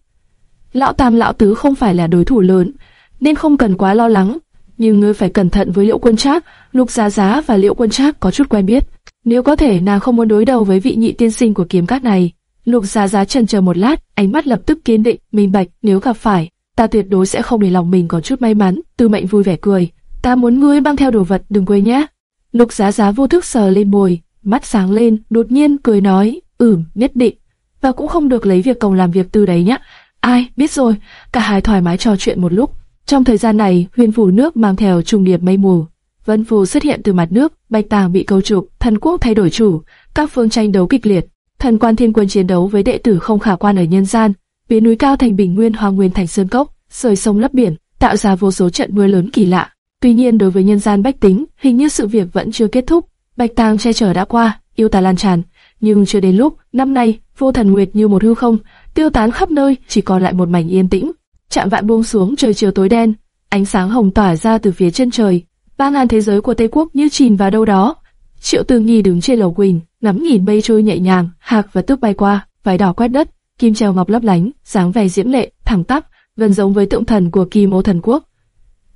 Lão Tam lão tứ không phải là đối thủ lớn, nên không cần quá lo lắng. Nhưng ngươi phải cẩn thận với Liễu Quân Trác, Lục Giá Giá và Liễu Quân Trác có chút quen biết. Nếu có thể nàng không muốn đối đầu với vị nhị tiên sinh của kiếm các này. Lục Giá Giá chần chờ một lát, ánh mắt lập tức kiên định, minh bạch, nếu gặp phải, ta tuyệt đối sẽ không để lòng mình có chút may mắn. Tư Mệnh vui vẻ cười, ta muốn ngươi mang theo đồ vật, đừng quên nhé. Lục Giá Giá vô thức sờ lên môi, mắt sáng lên, đột nhiên cười nói, ừm, nhất định, và cũng không được lấy việc công làm việc tư đấy nhé. Ai, biết rồi, cả hai thoải mái trò chuyện một lúc. Trong thời gian này, huyền phủ nước mang theo trùng điệp mây mù. Vân phù xuất hiện từ mặt nước, bạch tàng bị câu trục, thần quốc thay đổi chủ, các phương tranh đấu kịch liệt. Thần quan thiên quân chiến đấu với đệ tử không khả quan ở nhân gian, biến núi cao thành bình nguyên hoa nguyên thành sơn cốc, rời sông lấp biển, tạo ra vô số trận mưa lớn kỳ lạ. Tuy nhiên đối với nhân gian bách tính, hình như sự việc vẫn chưa kết thúc. Bạch tàng che chở đã qua, yêu tà lan tràn, nhưng chưa đến lúc, năm nay, vô thần nguyệt như một hư không, tiêu tán khắp nơi, chỉ còn lại một mảnh yên tĩnh. Chạm vạn buông xuống trời chiều tối đen, ánh sáng hồng tỏa ra từ phía chân trời. Ba ngàn thế giới của Tây Quốc như chìm vào đâu đó. Triệu tường Nhi đứng trên lầu quỳnh, ngắm nhìn mây trôi nhẹ nhàng, hạc và tước bay qua, vải đỏ quét đất, kim treo ngọc lấp lánh, dáng vẻ diễm lệ, thẳng tắp, gần giống với tượng thần của Kim Ô Thần Quốc.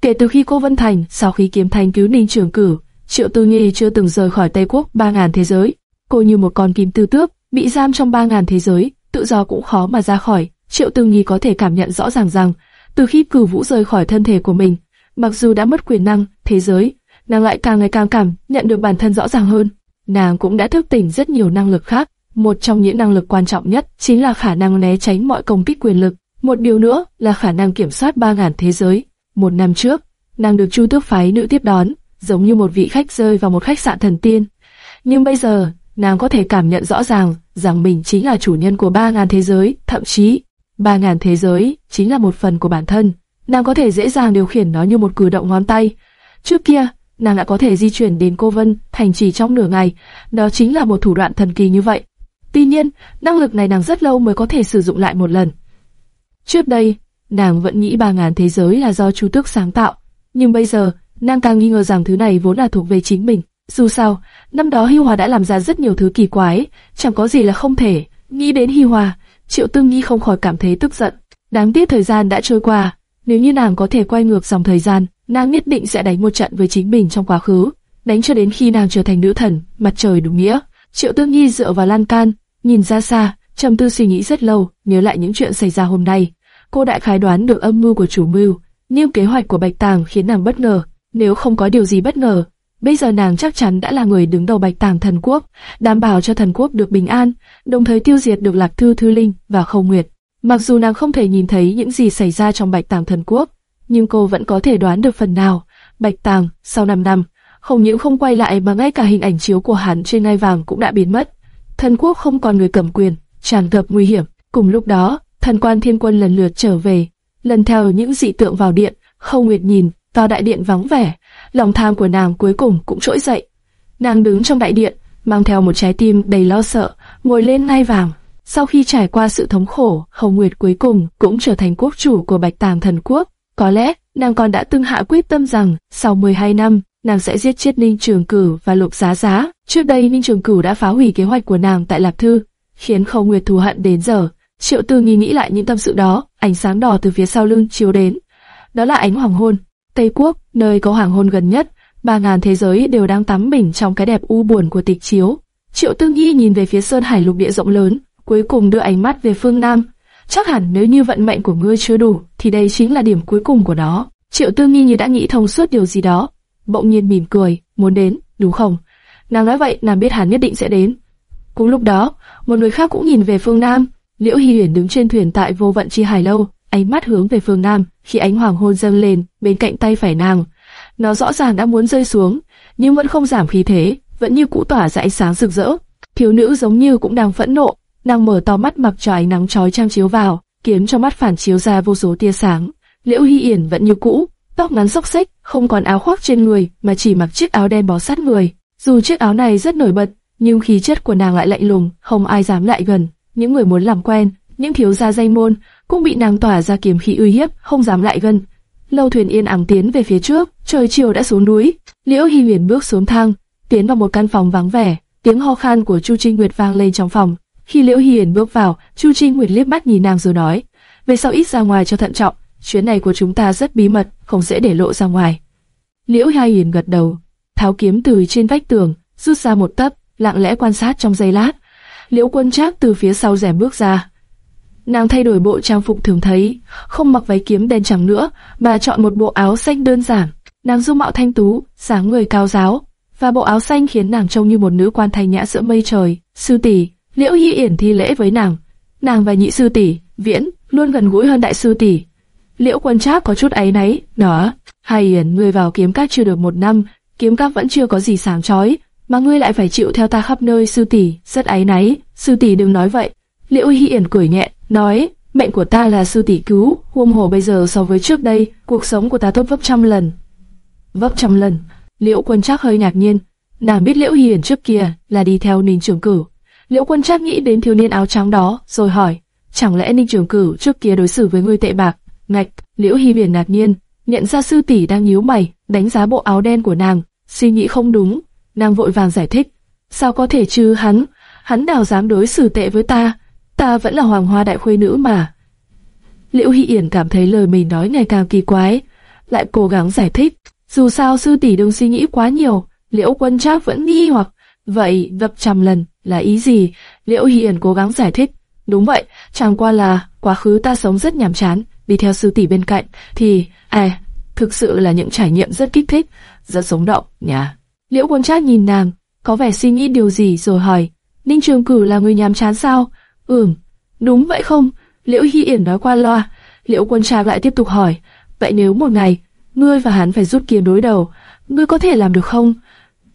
Kể từ khi cô Vân Thành, sau khi kiếm thành cứu Ninh Trường Cử, Triệu Tư Nhi chưa từng rời khỏi Tây Quốc ba ngàn thế giới. Cô như một con kim tư tước, bị giam trong ba ngàn thế giới, tự do cũng khó mà ra khỏi. Triệu Tư Nhi có thể cảm nhận rõ ràng rằng, từ khi cử vũ rời khỏi thân thể của mình, mặc dù đã mất quyền năng, thế giới, nàng lại càng ngày càng cảm nhận được bản thân rõ ràng hơn. Nàng cũng đã thức tỉnh rất nhiều năng lực khác. Một trong những năng lực quan trọng nhất chính là khả năng né tránh mọi công kích quyền lực. Một điều nữa là khả năng kiểm soát ba ngàn thế giới. Một năm trước, nàng được Chu Tước phái nữ tiếp đón, giống như một vị khách rơi vào một khách sạn thần tiên. Nhưng bây giờ, nàng có thể cảm nhận rõ ràng rằng mình chính là chủ nhân của ba ngàn thế giới, thậm chí ba ngàn thế giới chính là một phần của bản thân. Nàng có thể dễ dàng điều khiển nó như một cử động ngón tay. Trước kia, nàng đã có thể di chuyển đến Cô Vân thành trì trong nửa ngày, đó chính là một thủ đoạn thần kỳ như vậy. Tuy nhiên, năng lực này nàng rất lâu mới có thể sử dụng lại một lần. Trước đây, nàng vẫn nghĩ ba ngàn thế giới là do Chu Tước sáng tạo, nhưng bây giờ, nàng càng nghi ngờ rằng thứ này vốn là thuộc về chính mình. Dù sao, năm đó Hi Hòa đã làm ra rất nhiều thứ kỳ quái, chẳng có gì là không thể. Nghĩ đến Hi Hòa, Triệu Tương Nhi không khỏi cảm thấy tức giận. Đáng tiếc thời gian đã trôi qua, nếu như nàng có thể quay ngược dòng thời gian, nàng nhất định sẽ đánh một trận với chính mình trong quá khứ, đánh cho đến khi nàng trở thành nữ thần, mặt trời đúng nghĩa. Triệu Tương Nhi dựa vào lan can, nhìn ra xa, trầm tư suy nghĩ rất lâu, nhớ lại những chuyện xảy ra hôm nay. Cô đại khái đoán được âm mưu của chủ mưu, nhưng kế hoạch của Bạch Tàng khiến nàng bất ngờ. Nếu không có điều gì bất ngờ, bây giờ nàng chắc chắn đã là người đứng đầu Bạch Tàng thần quốc, đảm bảo cho thần quốc được bình an, đồng thời tiêu diệt được Lạc Thư Thư Linh và khâu Nguyệt. Mặc dù nàng không thể nhìn thấy những gì xảy ra trong Bạch Tàng thần quốc, nhưng cô vẫn có thể đoán được phần nào. Bạch Tàng, sau 5 năm, không những không quay lại mà ngay cả hình ảnh chiếu của hắn trên ngai vàng cũng đã biến mất. Thần quốc không còn người cầm quyền, tràn ngập nguy hiểm. Cùng lúc đó, thần quan thiên quân lần lượt trở về, lần theo những dị tượng vào điện, không nguyệt nhìn vào đại điện vắng vẻ, lòng tham của nàng cuối cùng cũng trỗi dậy. Nàng đứng trong đại điện, mang theo một trái tim đầy lo sợ, ngồi lên ngai vàng. Sau khi trải qua sự thống khổ, Hồng Nguyệt cuối cùng cũng trở thành quốc chủ của Bạch Tàng thần quốc. Có lẽ, nàng còn đã từng hạ quyết tâm rằng, sau 12 năm, nàng sẽ giết chết Ninh Trường Cửu và Lục Giá Giá. Trước đây Ninh Trường Cửu đã phá hủy kế hoạch của nàng tại Lạp Thư, khiến Khâu Nguyệt thù hận đến giờ. Triệu Tư nghi nghĩ lại những tâm sự đó, ánh sáng đỏ từ phía sau lưng chiếu đến. Đó là ánh hoàng hôn. Tây Quốc, nơi có hoàng hôn gần nhất, ba ngàn thế giới đều đang tắm mình trong cái đẹp u buồn của tịch chiếu. Triệu Tư Nghi nhìn về phía sơn hải lục địa rộng lớn, cuối cùng đưa ánh mắt về phương Nam. Chắc hẳn nếu như vận mệnh của ngươi chưa đủ, thì đây chính là điểm cuối cùng của nó. Triệu Tư Nghi như đã nghĩ thông suốt điều gì đó, bỗng nhiên mỉm cười, muốn đến, đúng không? Nàng nói vậy, nàng biết hắn nhất định sẽ đến. Cùng lúc đó, một người khác cũng nhìn về phương Nam. Liễu Hy Huyền đứng trên thuyền tại vô vận chi hải lâu, ánh mắt hướng về phương Nam. Khi ánh hoàng hôn dâng lên, bên cạnh tay phải nàng, nó rõ ràng đã muốn rơi xuống, nhưng vẫn không giảm khí thế, vẫn như cũ tỏa ra ánh sáng rực rỡ. Thiếu nữ giống như cũng đang phẫn nộ, nàng mở to mắt mặc cho ánh nắng chói chang chiếu vào, khiến cho mắt phản chiếu ra vô số tia sáng. Liễu Hy Yển vẫn như cũ, tóc ngắn xốc xếch, không còn áo khoác trên người, mà chỉ mặc chiếc áo đen bó sát người. Dù chiếc áo này rất nổi bật, nhưng khí chất của nàng lại lạnh lùng, không ai dám lại gần. Những người muốn làm quen, những thiếu gia danh môn, cũng bị nàng tỏa ra kiếm khí uy hiếp, không dám lại gần. Lâu thuyền yên ắng tiến về phía trước, trời chiều đã xuống núi. Liễu hi Huyền bước xuống thang, tiến vào một căn phòng vắng vẻ. Tiếng ho khan của Chu Trinh Nguyệt vang lên trong phòng. Khi Liễu hi Huyền bước vào, Chu Trinh Nguyệt liếc mắt nhìn nàng rồi nói: về sau ít ra ngoài cho thận trọng, chuyến này của chúng ta rất bí mật, không dễ để lộ ra ngoài. Liễu hi huyền gật đầu, tháo kiếm từ trên vách tường, rút ra một tấc, lặng lẽ quan sát trong giây lát. Liễu Quân Trác từ phía sau rèm bước ra. Nàng thay đổi bộ trang phục thường thấy, không mặc váy kiếm đen trắng nữa, mà chọn một bộ áo xanh đơn giản. Nàng dung mạo thanh tú, dáng người cao giáo, và bộ áo xanh khiến nàng trông như một nữ quan thanh nhã giữa mây trời. Sư tỷ, Liễu Hi Yển thi lễ với nàng. Nàng và nhị sư tỷ, Viễn, luôn gần gũi hơn đại sư tỷ. Liễu Quân Trác có chút áy náy, đó, Hai Yển, ngươi vào kiếm các chưa được một năm, kiếm các vẫn chưa có gì sáng chói, mà ngươi lại phải chịu theo ta khắp nơi, sư tỷ, rất áy náy, sư tỷ đừng nói vậy. Liễu Hi Yển cười nhẹ, nói, mệnh của ta là sư tỷ cứu, huông hồ bây giờ so với trước đây, cuộc sống của ta tốt vấp trăm lần. vấp trăm lần. Liễu Quân Trác hơi ngạc nhiên, nàng biết Liễu Hi Yển trước kia là đi theo Ninh Trường Cửu. Liễu Quân Trác nghĩ đến thiếu niên áo trắng đó, rồi hỏi, chẳng lẽ Ninh Trường Cửu trước kia đối xử với ngươi tệ bạc? Ngạch, Liễu Hi Huyền ngạc nhiên, nhận ra sư tỷ đang nhíu mày, đánh giá bộ áo đen của nàng, suy nghĩ không đúng, nàng vội vàng giải thích, sao có thể chứ hắn, hắn nào dám đối xử tệ với ta, ta vẫn là hoàng hoa đại khuê nữ mà. Liễu Hi Yển cảm thấy lời mình nói ngày càng kỳ quái, lại cố gắng giải thích, dù sao sư tỷ đừng suy nghĩ quá nhiều, Liễu Quân Trác vẫn nghi hoặc, vậy gấp trăm lần là ý gì? Liễu Hi Yển cố gắng giải thích, đúng vậy, chẳng qua là quá khứ ta sống rất nhàm chán, đi theo sư tỷ bên cạnh, thì, à, thực sự là những trải nghiệm rất kích thích, rất sống động, nhá Liễu Quân Trác nhìn nàng, có vẻ suy nghĩ điều gì rồi hỏi, Ninh Trường Cử là người nhàm chán sao? Ừm, đúng vậy không? Liễu Hy Yển nói qua loa. Liễu Quân Trác lại tiếp tục hỏi, vậy nếu một ngày, ngươi và hắn phải rút kiếm đối đầu, ngươi có thể làm được không?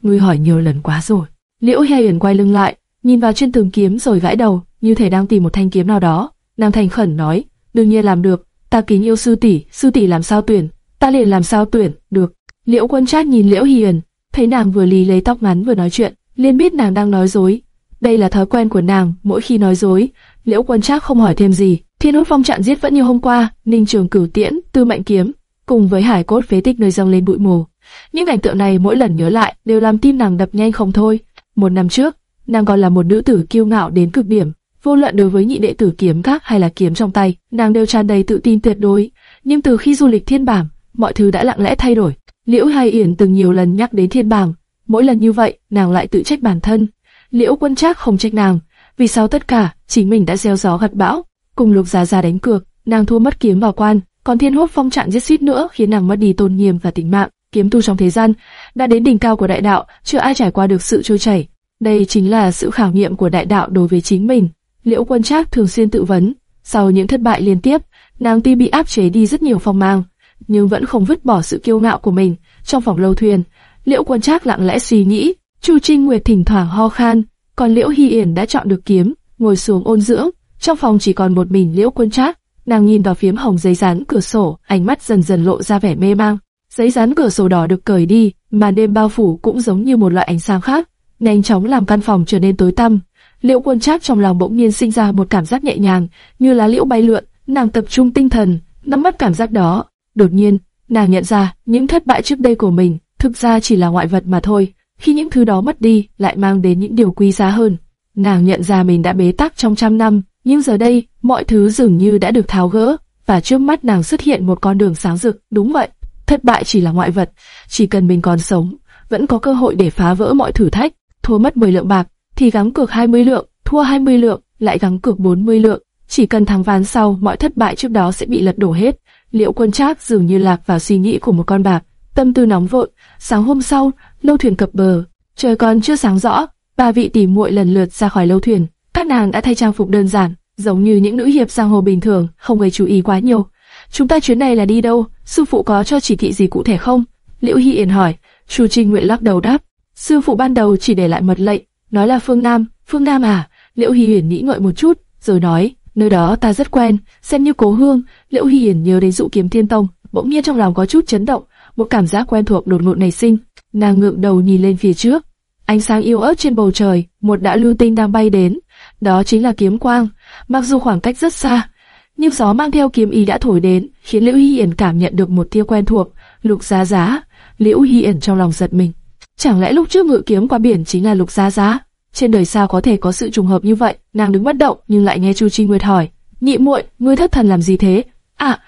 Ngươi hỏi nhiều lần quá rồi. Liễu Hy Yển quay lưng lại, nhìn vào trên tường kiếm rồi gãi đầu, như thể đang tìm một thanh kiếm nào đó. Nàng thành khẩn nói, đương nhiên làm được, ta kính yêu sư tỷ, sư tỷ làm sao tuyển, ta liền làm sao tuyển, được. Liễu Quân Trác nhìn Liễu Hiền, thấy nàng vừa lì lấy tóc ngắn vừa nói chuyện, liền biết nàng đang nói dối. Đây là thói quen của nàng, mỗi khi nói dối, Liễu Quân Trác không hỏi thêm gì. Thiên Hốt Phong chặn giết vẫn như hôm qua, Ninh Trường Cửu Tiễn, Tư Mệnh Kiếm, cùng với hải cốt phế tích nơi dâng lên bụi mù. Những cảnh tượng này mỗi lần nhớ lại đều làm tim nàng đập nhanh không thôi. Một năm trước, nàng còn là một nữ tử kiêu ngạo đến cực điểm, vô luận đối với nhị đệ tử kiếm các hay là kiếm trong tay, nàng đều tràn đầy tự tin tuyệt đối. Nhưng từ khi du lịch thiên bảng, mọi thứ đã lặng lẽ thay đổi. Liễu Hai Yển từng nhiều lần nhắc đến thiên bảng, mỗi lần như vậy, nàng lại tự trách bản thân. Liễu Quân Trác không trách nàng, vì sao tất cả chính mình đã gieo gió gặt bão, cùng Lục Giá Giá đánh cược, nàng thua mất kiếm vào quan, còn Thiên Hốt Phong trạng giết suýt nữa khiến nàng mất đi tôn nghiêm và tính mạng. Kiếm tu trong thế gian đã đến đỉnh cao của đại đạo, chưa ai trải qua được sự trôi chảy. Đây chính là sự khảo nghiệm của đại đạo đối với chính mình. Liễu Quân Trác thường xuyên tự vấn, sau những thất bại liên tiếp, nàng tuy bị áp chế đi rất nhiều phong mang, nhưng vẫn không vứt bỏ sự kiêu ngạo của mình. Trong phòng lâu thuyền, Liễu Quân Trác lặng lẽ suy nghĩ, Chu Trinh Nguyệt thỉnh thoảng ho khan, còn Liễu Hy Yển đã chọn được kiếm, ngồi xuống ôn dưỡng. Trong phòng chỉ còn một mình Liễu Quân Trác, nàng nhìn vào phiếm hồng giấy dán cửa sổ, ánh mắt dần dần lộ ra vẻ mê mang. Giấy dán cửa sổ đỏ được cởi đi, màn đêm bao phủ cũng giống như một loại ánh sáng khác, nhanh chóng làm căn phòng trở nên tối tăm. Liễu Quân Trác trong lòng bỗng nhiên sinh ra một cảm giác nhẹ nhàng, như lá liễu bay lượn, nàng tập trung tinh thần, nắm bắt cảm giác đó. Đột nhiên, nàng nhận ra những thất bại trước đây của mình thực ra chỉ là ngoại vật mà thôi. Khi những thứ đó mất đi, lại mang đến những điều quý giá hơn. Nàng nhận ra mình đã bế tắc trong trăm năm, nhưng giờ đây, mọi thứ dường như đã được tháo gỡ, và trước mắt nàng xuất hiện một con đường sáng rực. Đúng vậy, thất bại chỉ là ngoại vật, chỉ cần mình còn sống, vẫn có cơ hội để phá vỡ mọi thử thách. Thua mất 10 lượng bạc, thì gắng cược 20 lượng, thua 20 lượng, lại gắng cược 40 lượng. Chỉ cần thắng ván sau, mọi thất bại trước đó sẽ bị lật đổ hết. Liệu quân trác dường như lạc vào suy nghĩ của một con bạc, tâm tư nóng vội. Sáng hôm sau, lâu thuyền cập bờ, trời còn chưa sáng rõ, ba vị tỷ muội lần lượt ra khỏi lâu thuyền. Các nàng đã thay trang phục đơn giản, giống như những nữ hiệp giang hồ bình thường, không gây chú ý quá nhiều. Chúng ta chuyến này là đi đâu? Sư phụ có cho chỉ thị gì cụ thể không? Liễu Hi Yển hỏi. Chu Trinh Nguyện lắc đầu đáp. Sư phụ ban đầu chỉ để lại mật lệnh, nói là phương Nam. Phương Nam à? Liễu Hi Yển nghĩ ngợi một chút, rồi nói, nơi đó ta rất quen, xem như cố hương. Liễu Hi Yển nhớ đến dụ kiếm thiên tông, bỗng nhiên trong lòng có chút chấn động, một cảm giác quen thuộc đột ngột nảy sinh. Nàng ngượng đầu nhìn lên phía trước, ánh sáng yếu ớt trên bầu trời, một đạo lưu tinh đang bay đến, đó chính là kiếm quang. Mặc dù khoảng cách rất xa, nhưng gió mang theo kiếm ý đã thổi đến, khiến Liễu Hy Yển cảm nhận được một tia quen thuộc. Lục Giá Giá, Liễu Hy Yển trong lòng giật mình. Chẳng lẽ lúc trước ngự kiếm qua biển chính là Lục Giá Giá? Trên đời sao có thể có sự trùng hợp như vậy? Nàng đứng bất động, nhưng lại nghe Chu Trinh Nguyệt hỏi: "Nhị muội, ngươi thất thần làm gì thế?" "À."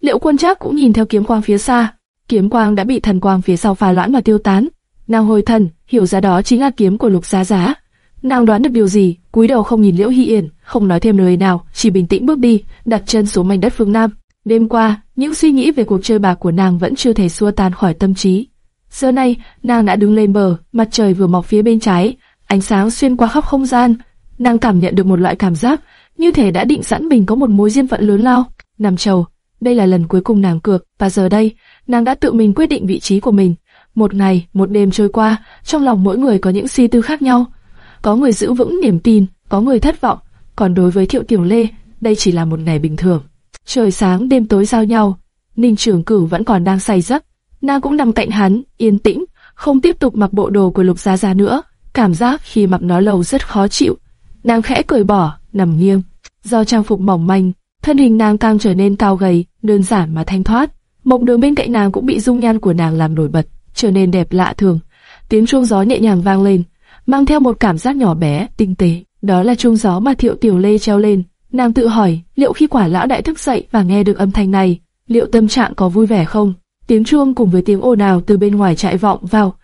Liễu Quân Trác cũng nhìn theo kiếm quang phía xa, kiếm quang đã bị thần quang phía sau phá loãng và tiêu tán. Nàng hồi thần, hiểu ra đó chính là kiếm của Lục Giá Giá. Nàng đoán được điều gì, cúi đầu không nhìn Liễu Hy Yển, không nói thêm lời nào, chỉ bình tĩnh bước đi, đặt chân xuống mảnh đất phương Nam. Đêm qua, những suy nghĩ về cuộc chơi bạc của nàng vẫn chưa thể xua tan khỏi tâm trí. Giờ này, nàng đã đứng lên bờ, mặt trời vừa mọc phía bên trái, ánh sáng xuyên qua khắp không gian. Nàng cảm nhận được một loại cảm giác, như thể đã định sẵn mình có một mối duyên phận lớn lao. Nam Châu, đây là lần cuối cùng nàng cược, và giờ đây, nàng đã tự mình quyết định vị trí của mình. Một ngày, một đêm trôi qua, trong lòng mỗi người có những suy tư khác nhau. Có người giữ vững niềm tin, có người thất vọng, còn đối với Thiệu Tiểu Lê, đây chỉ là một ngày bình thường. Trời sáng đêm tối giao nhau, Ninh Trường Cửu vẫn còn đang say giấc, nàng cũng nằm cạnh hắn, yên tĩnh, không tiếp tục mặc bộ đồ của Lục Gia Gia nữa. Cảm giác khi mặc nó lâu rất khó chịu. Nàng khẽ cười bỏ, nằm nghiêng. Do trang phục mỏng manh, thân hình nàng càng trở nên cao gầy, đơn giản mà thanh thoát. Mộc đường bên cạnh nàng cũng bị dung nhan của nàng làm nổi bật, trở nên đẹp lạ thường. Tiếng chuông gió nhẹ nhàng vang lên, mang theo một cảm giác nhỏ bé, tinh tế. Đó là chuông gió mà Thiệu Tiểu Lê treo lên. Nàng tự hỏi, liệu khi quả lão đại thức dậy và nghe được âm thanh này, liệu tâm trạng có vui vẻ không? Tiếng chuông cùng với tiếng ồn ào từ bên ngoài trại vọng vào,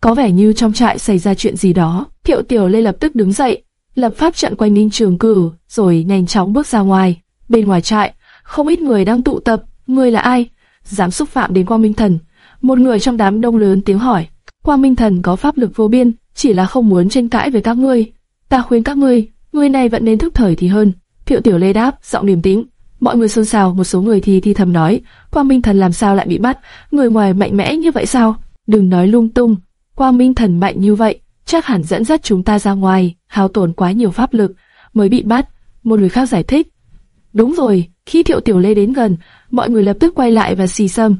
có vẻ như trong trại xảy ra chuyện gì đó. Thiệu Tiểu Lê lập tức đứng dậy, lập pháp trận quanh Ninh Trường Cử, rồi nhanh chóng bước ra ngoài. Bên ngoài trại, không ít người đang tụ tập. Người là ai? Dám xúc phạm đến Quang Minh Thần? Một người trong đám đông lớn tiếng hỏi. Quang Minh Thần có pháp lực vô biên, chỉ là không muốn tranh cãi với các ngươi. Ta khuyên các ngươi, người này vẫn nên thức thời thì hơn. Thiệu Tiểu Lê đáp, giọng điềm tĩnh. Mọi người xôn xao, một số người thì thi thầm nói, Quang Minh Thần làm sao lại bị bắt? Người ngoài mạnh mẽ như vậy sao? Đừng nói lung tung, Quang Minh Thần mạnh như vậy, chắc hẳn dẫn dắt chúng ta ra ngoài, hao tổn quá nhiều pháp lực, mới bị bắt. Một người khác giải thích. Đúng rồi, khi Thiệu Tiểu Lê đến gần, mọi người lập tức quay lại và xì xâm.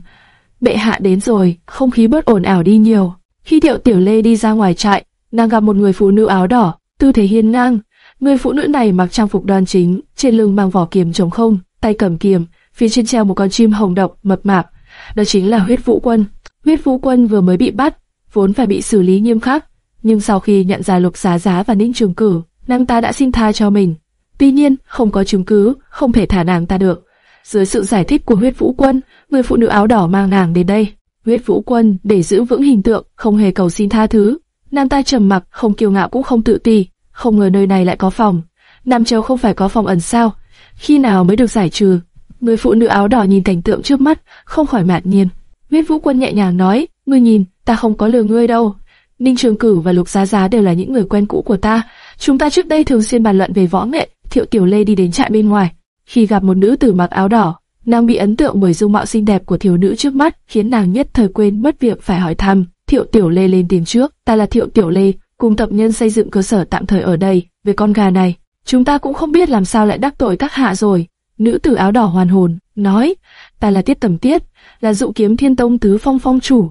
Bệ hạ đến rồi, không khí bớt ồn ảo đi nhiều. Khi Thiệu Tiểu Lê đi ra ngoài trại, nàng gặp một người phụ nữ áo đỏ, tư thế hiên ngang. Người phụ nữ này mặc trang phục đoan chính, trên lưng mang vỏ kiếm trống không, tay cầm kiếm, phía trên treo một con chim hồng độc mập mạp. Đó chính là huyết vũ quân. Huyết vũ quân vừa mới bị bắt, vốn phải bị xử lý nghiêm khắc, nhưng sau khi nhận ra lục giá giá và ninh trường cử, nàng ta đã xin tha cho mình. Tuy nhiên, không có chứng cứ, không thể thả nàng ta được. Dưới sự giải thích của huyết vũ quân, người phụ nữ áo đỏ mang nàng đến đây. Huyết vũ quân để giữ vững hình tượng, không hề cầu xin tha thứ. Nam ta trầm mặc, không kiêu ngạo cũng không tự ti, không ngờ nơi này lại có phòng. Nam Châu không phải có phòng ẩn sao? Khi nào mới được giải trừ? Người phụ nữ áo đỏ nhìn cảnh tượng trước mắt, không khỏi mạn nhiên. Huyết vũ quân nhẹ nhàng nói, ngươi nhìn, ta không có lừa ngươi đâu. Ninh Trường Cử và Lục Giá Giá đều là những người quen cũ của ta. Chúng ta trước đây thường xuyên bàn luận về võ nghệ. Thiệu Tiểu Lê đi đến trại bên ngoài, khi gặp một nữ tử mặc áo đỏ, nàng bị ấn tượng bởi dung mạo xinh đẹp của thiếu nữ trước mắt, khiến nàng nhất thời quên mất việc phải hỏi thăm. Thiệu Tiểu Lê lên tiếng trước, ta là Thiệu Tiểu Lê, cùng tập nhân xây dựng cơ sở tạm thời ở đây. Về con gà này, chúng ta cũng không biết làm sao lại đắc tội các hạ rồi. Nữ tử áo đỏ hoàn hồn, nói, ta là Tiết Tầm Tiết, là dụ kiếm thiên tông tứ phong phong chủ.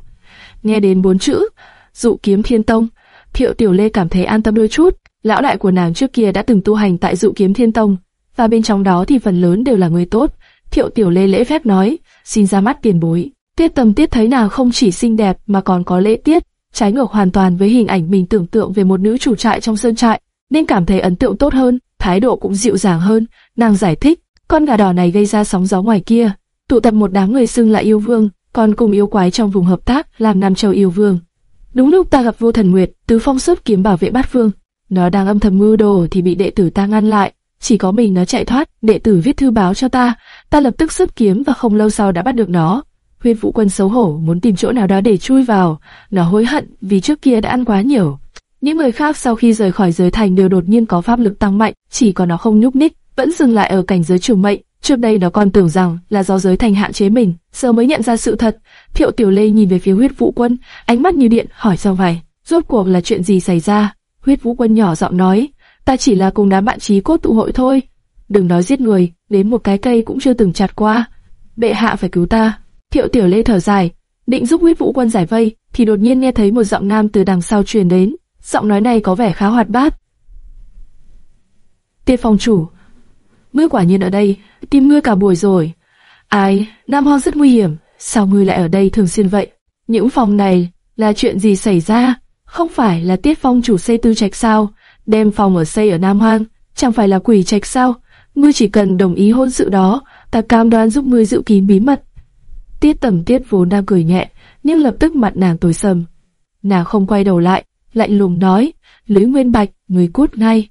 Nghe đến bốn chữ, dụ kiếm thiên tông, Thiệu Tiểu Lê cảm thấy an tâm đôi chút. Lão đại của nàng trước kia đã từng tu hành tại dụ kiếm thiên tông, và bên trong đó thì phần lớn đều là người tốt. Thiệu Tiểu Lê lễ phép nói, xin ra mắt tiền bối. Tiết Tầm Tiết thấy nàng không chỉ xinh đẹp mà còn có lễ tiết, trái ngược hoàn toàn với hình ảnh mình tưởng tượng về một nữ chủ trại trong sơn trại, nên cảm thấy ấn tượng tốt hơn, thái độ cũng dịu dàng hơn. Nàng giải thích, con gà đỏ này gây ra sóng gió ngoài kia, tụ tập một đám người xưng là yêu vương, còn cùng yêu quái trong vùng hợp tác làm Nam Châu yêu vương. Đúng lúc ta gặp Vô Thần Nguyệt, tứ phong xuất kiếm bảo vệ bát vương, nó đang âm thầm mưu đồ thì bị đệ tử ta ngăn lại, chỉ có mình nó chạy thoát, đệ tử viết thư báo cho ta, ta lập tức xuất kiếm và không lâu sau đã bắt được nó. Huyết Vũ Quân xấu hổ muốn tìm chỗ nào đó để chui vào, nó hối hận vì trước kia đã ăn quá nhiều. Những người khác sau khi rời khỏi giới thành đều đột nhiên có pháp lực tăng mạnh, chỉ có nó không nhúc nhích, vẫn dừng lại ở cảnh giới trùng mệnh. Trước đây nó còn tưởng rằng là do giới thành hạn chế mình, giờ mới nhận ra sự thật. Thiệu Tiểu Lê nhìn về phía Huyết Vũ Quân, ánh mắt như điện, hỏi sao vậy? Rốt cuộc là chuyện gì xảy ra? Huyết Vũ Quân nhỏ giọng nói, ta chỉ là cùng đám bạn trí cốt tụ hội thôi. Đừng nói giết người, đến một cái cây cũng chưa từng chặt qua. Bệ hạ phải cứu ta. Thiệu Tiểu Lê thở dài, định giúp Huyết Vũ Quân giải vây, thì đột nhiên nghe thấy một giọng nam từ đằng sau truyền đến. Giọng nói này có vẻ khá hoạt bát. Tiết phòng chủ, ngươi quả nhiên ở đây, tìm ngươi cả buổi rồi. Ai, Nam Hoang rất nguy hiểm, sao ngươi lại ở đây thường xuyên vậy? Những phòng này là chuyện gì xảy ra? Không phải là Tiết Phong chủ xây tư trạch sao? Đem phòng ở xây ở Nam Hoang, chẳng phải là quỷ trạch sao? Ngươi chỉ cần đồng ý hôn sự đó, ta cam đoan giúp ngươi giữ kín bí mật. Tiết Tầm Tiết vốn đang cười nhẹ, nhưng lập tức mặt nàng tối sầm. Nàng không quay đầu lại, lạnh lùng nói, Lưỡi Nguyên Bạch, người cút ngay.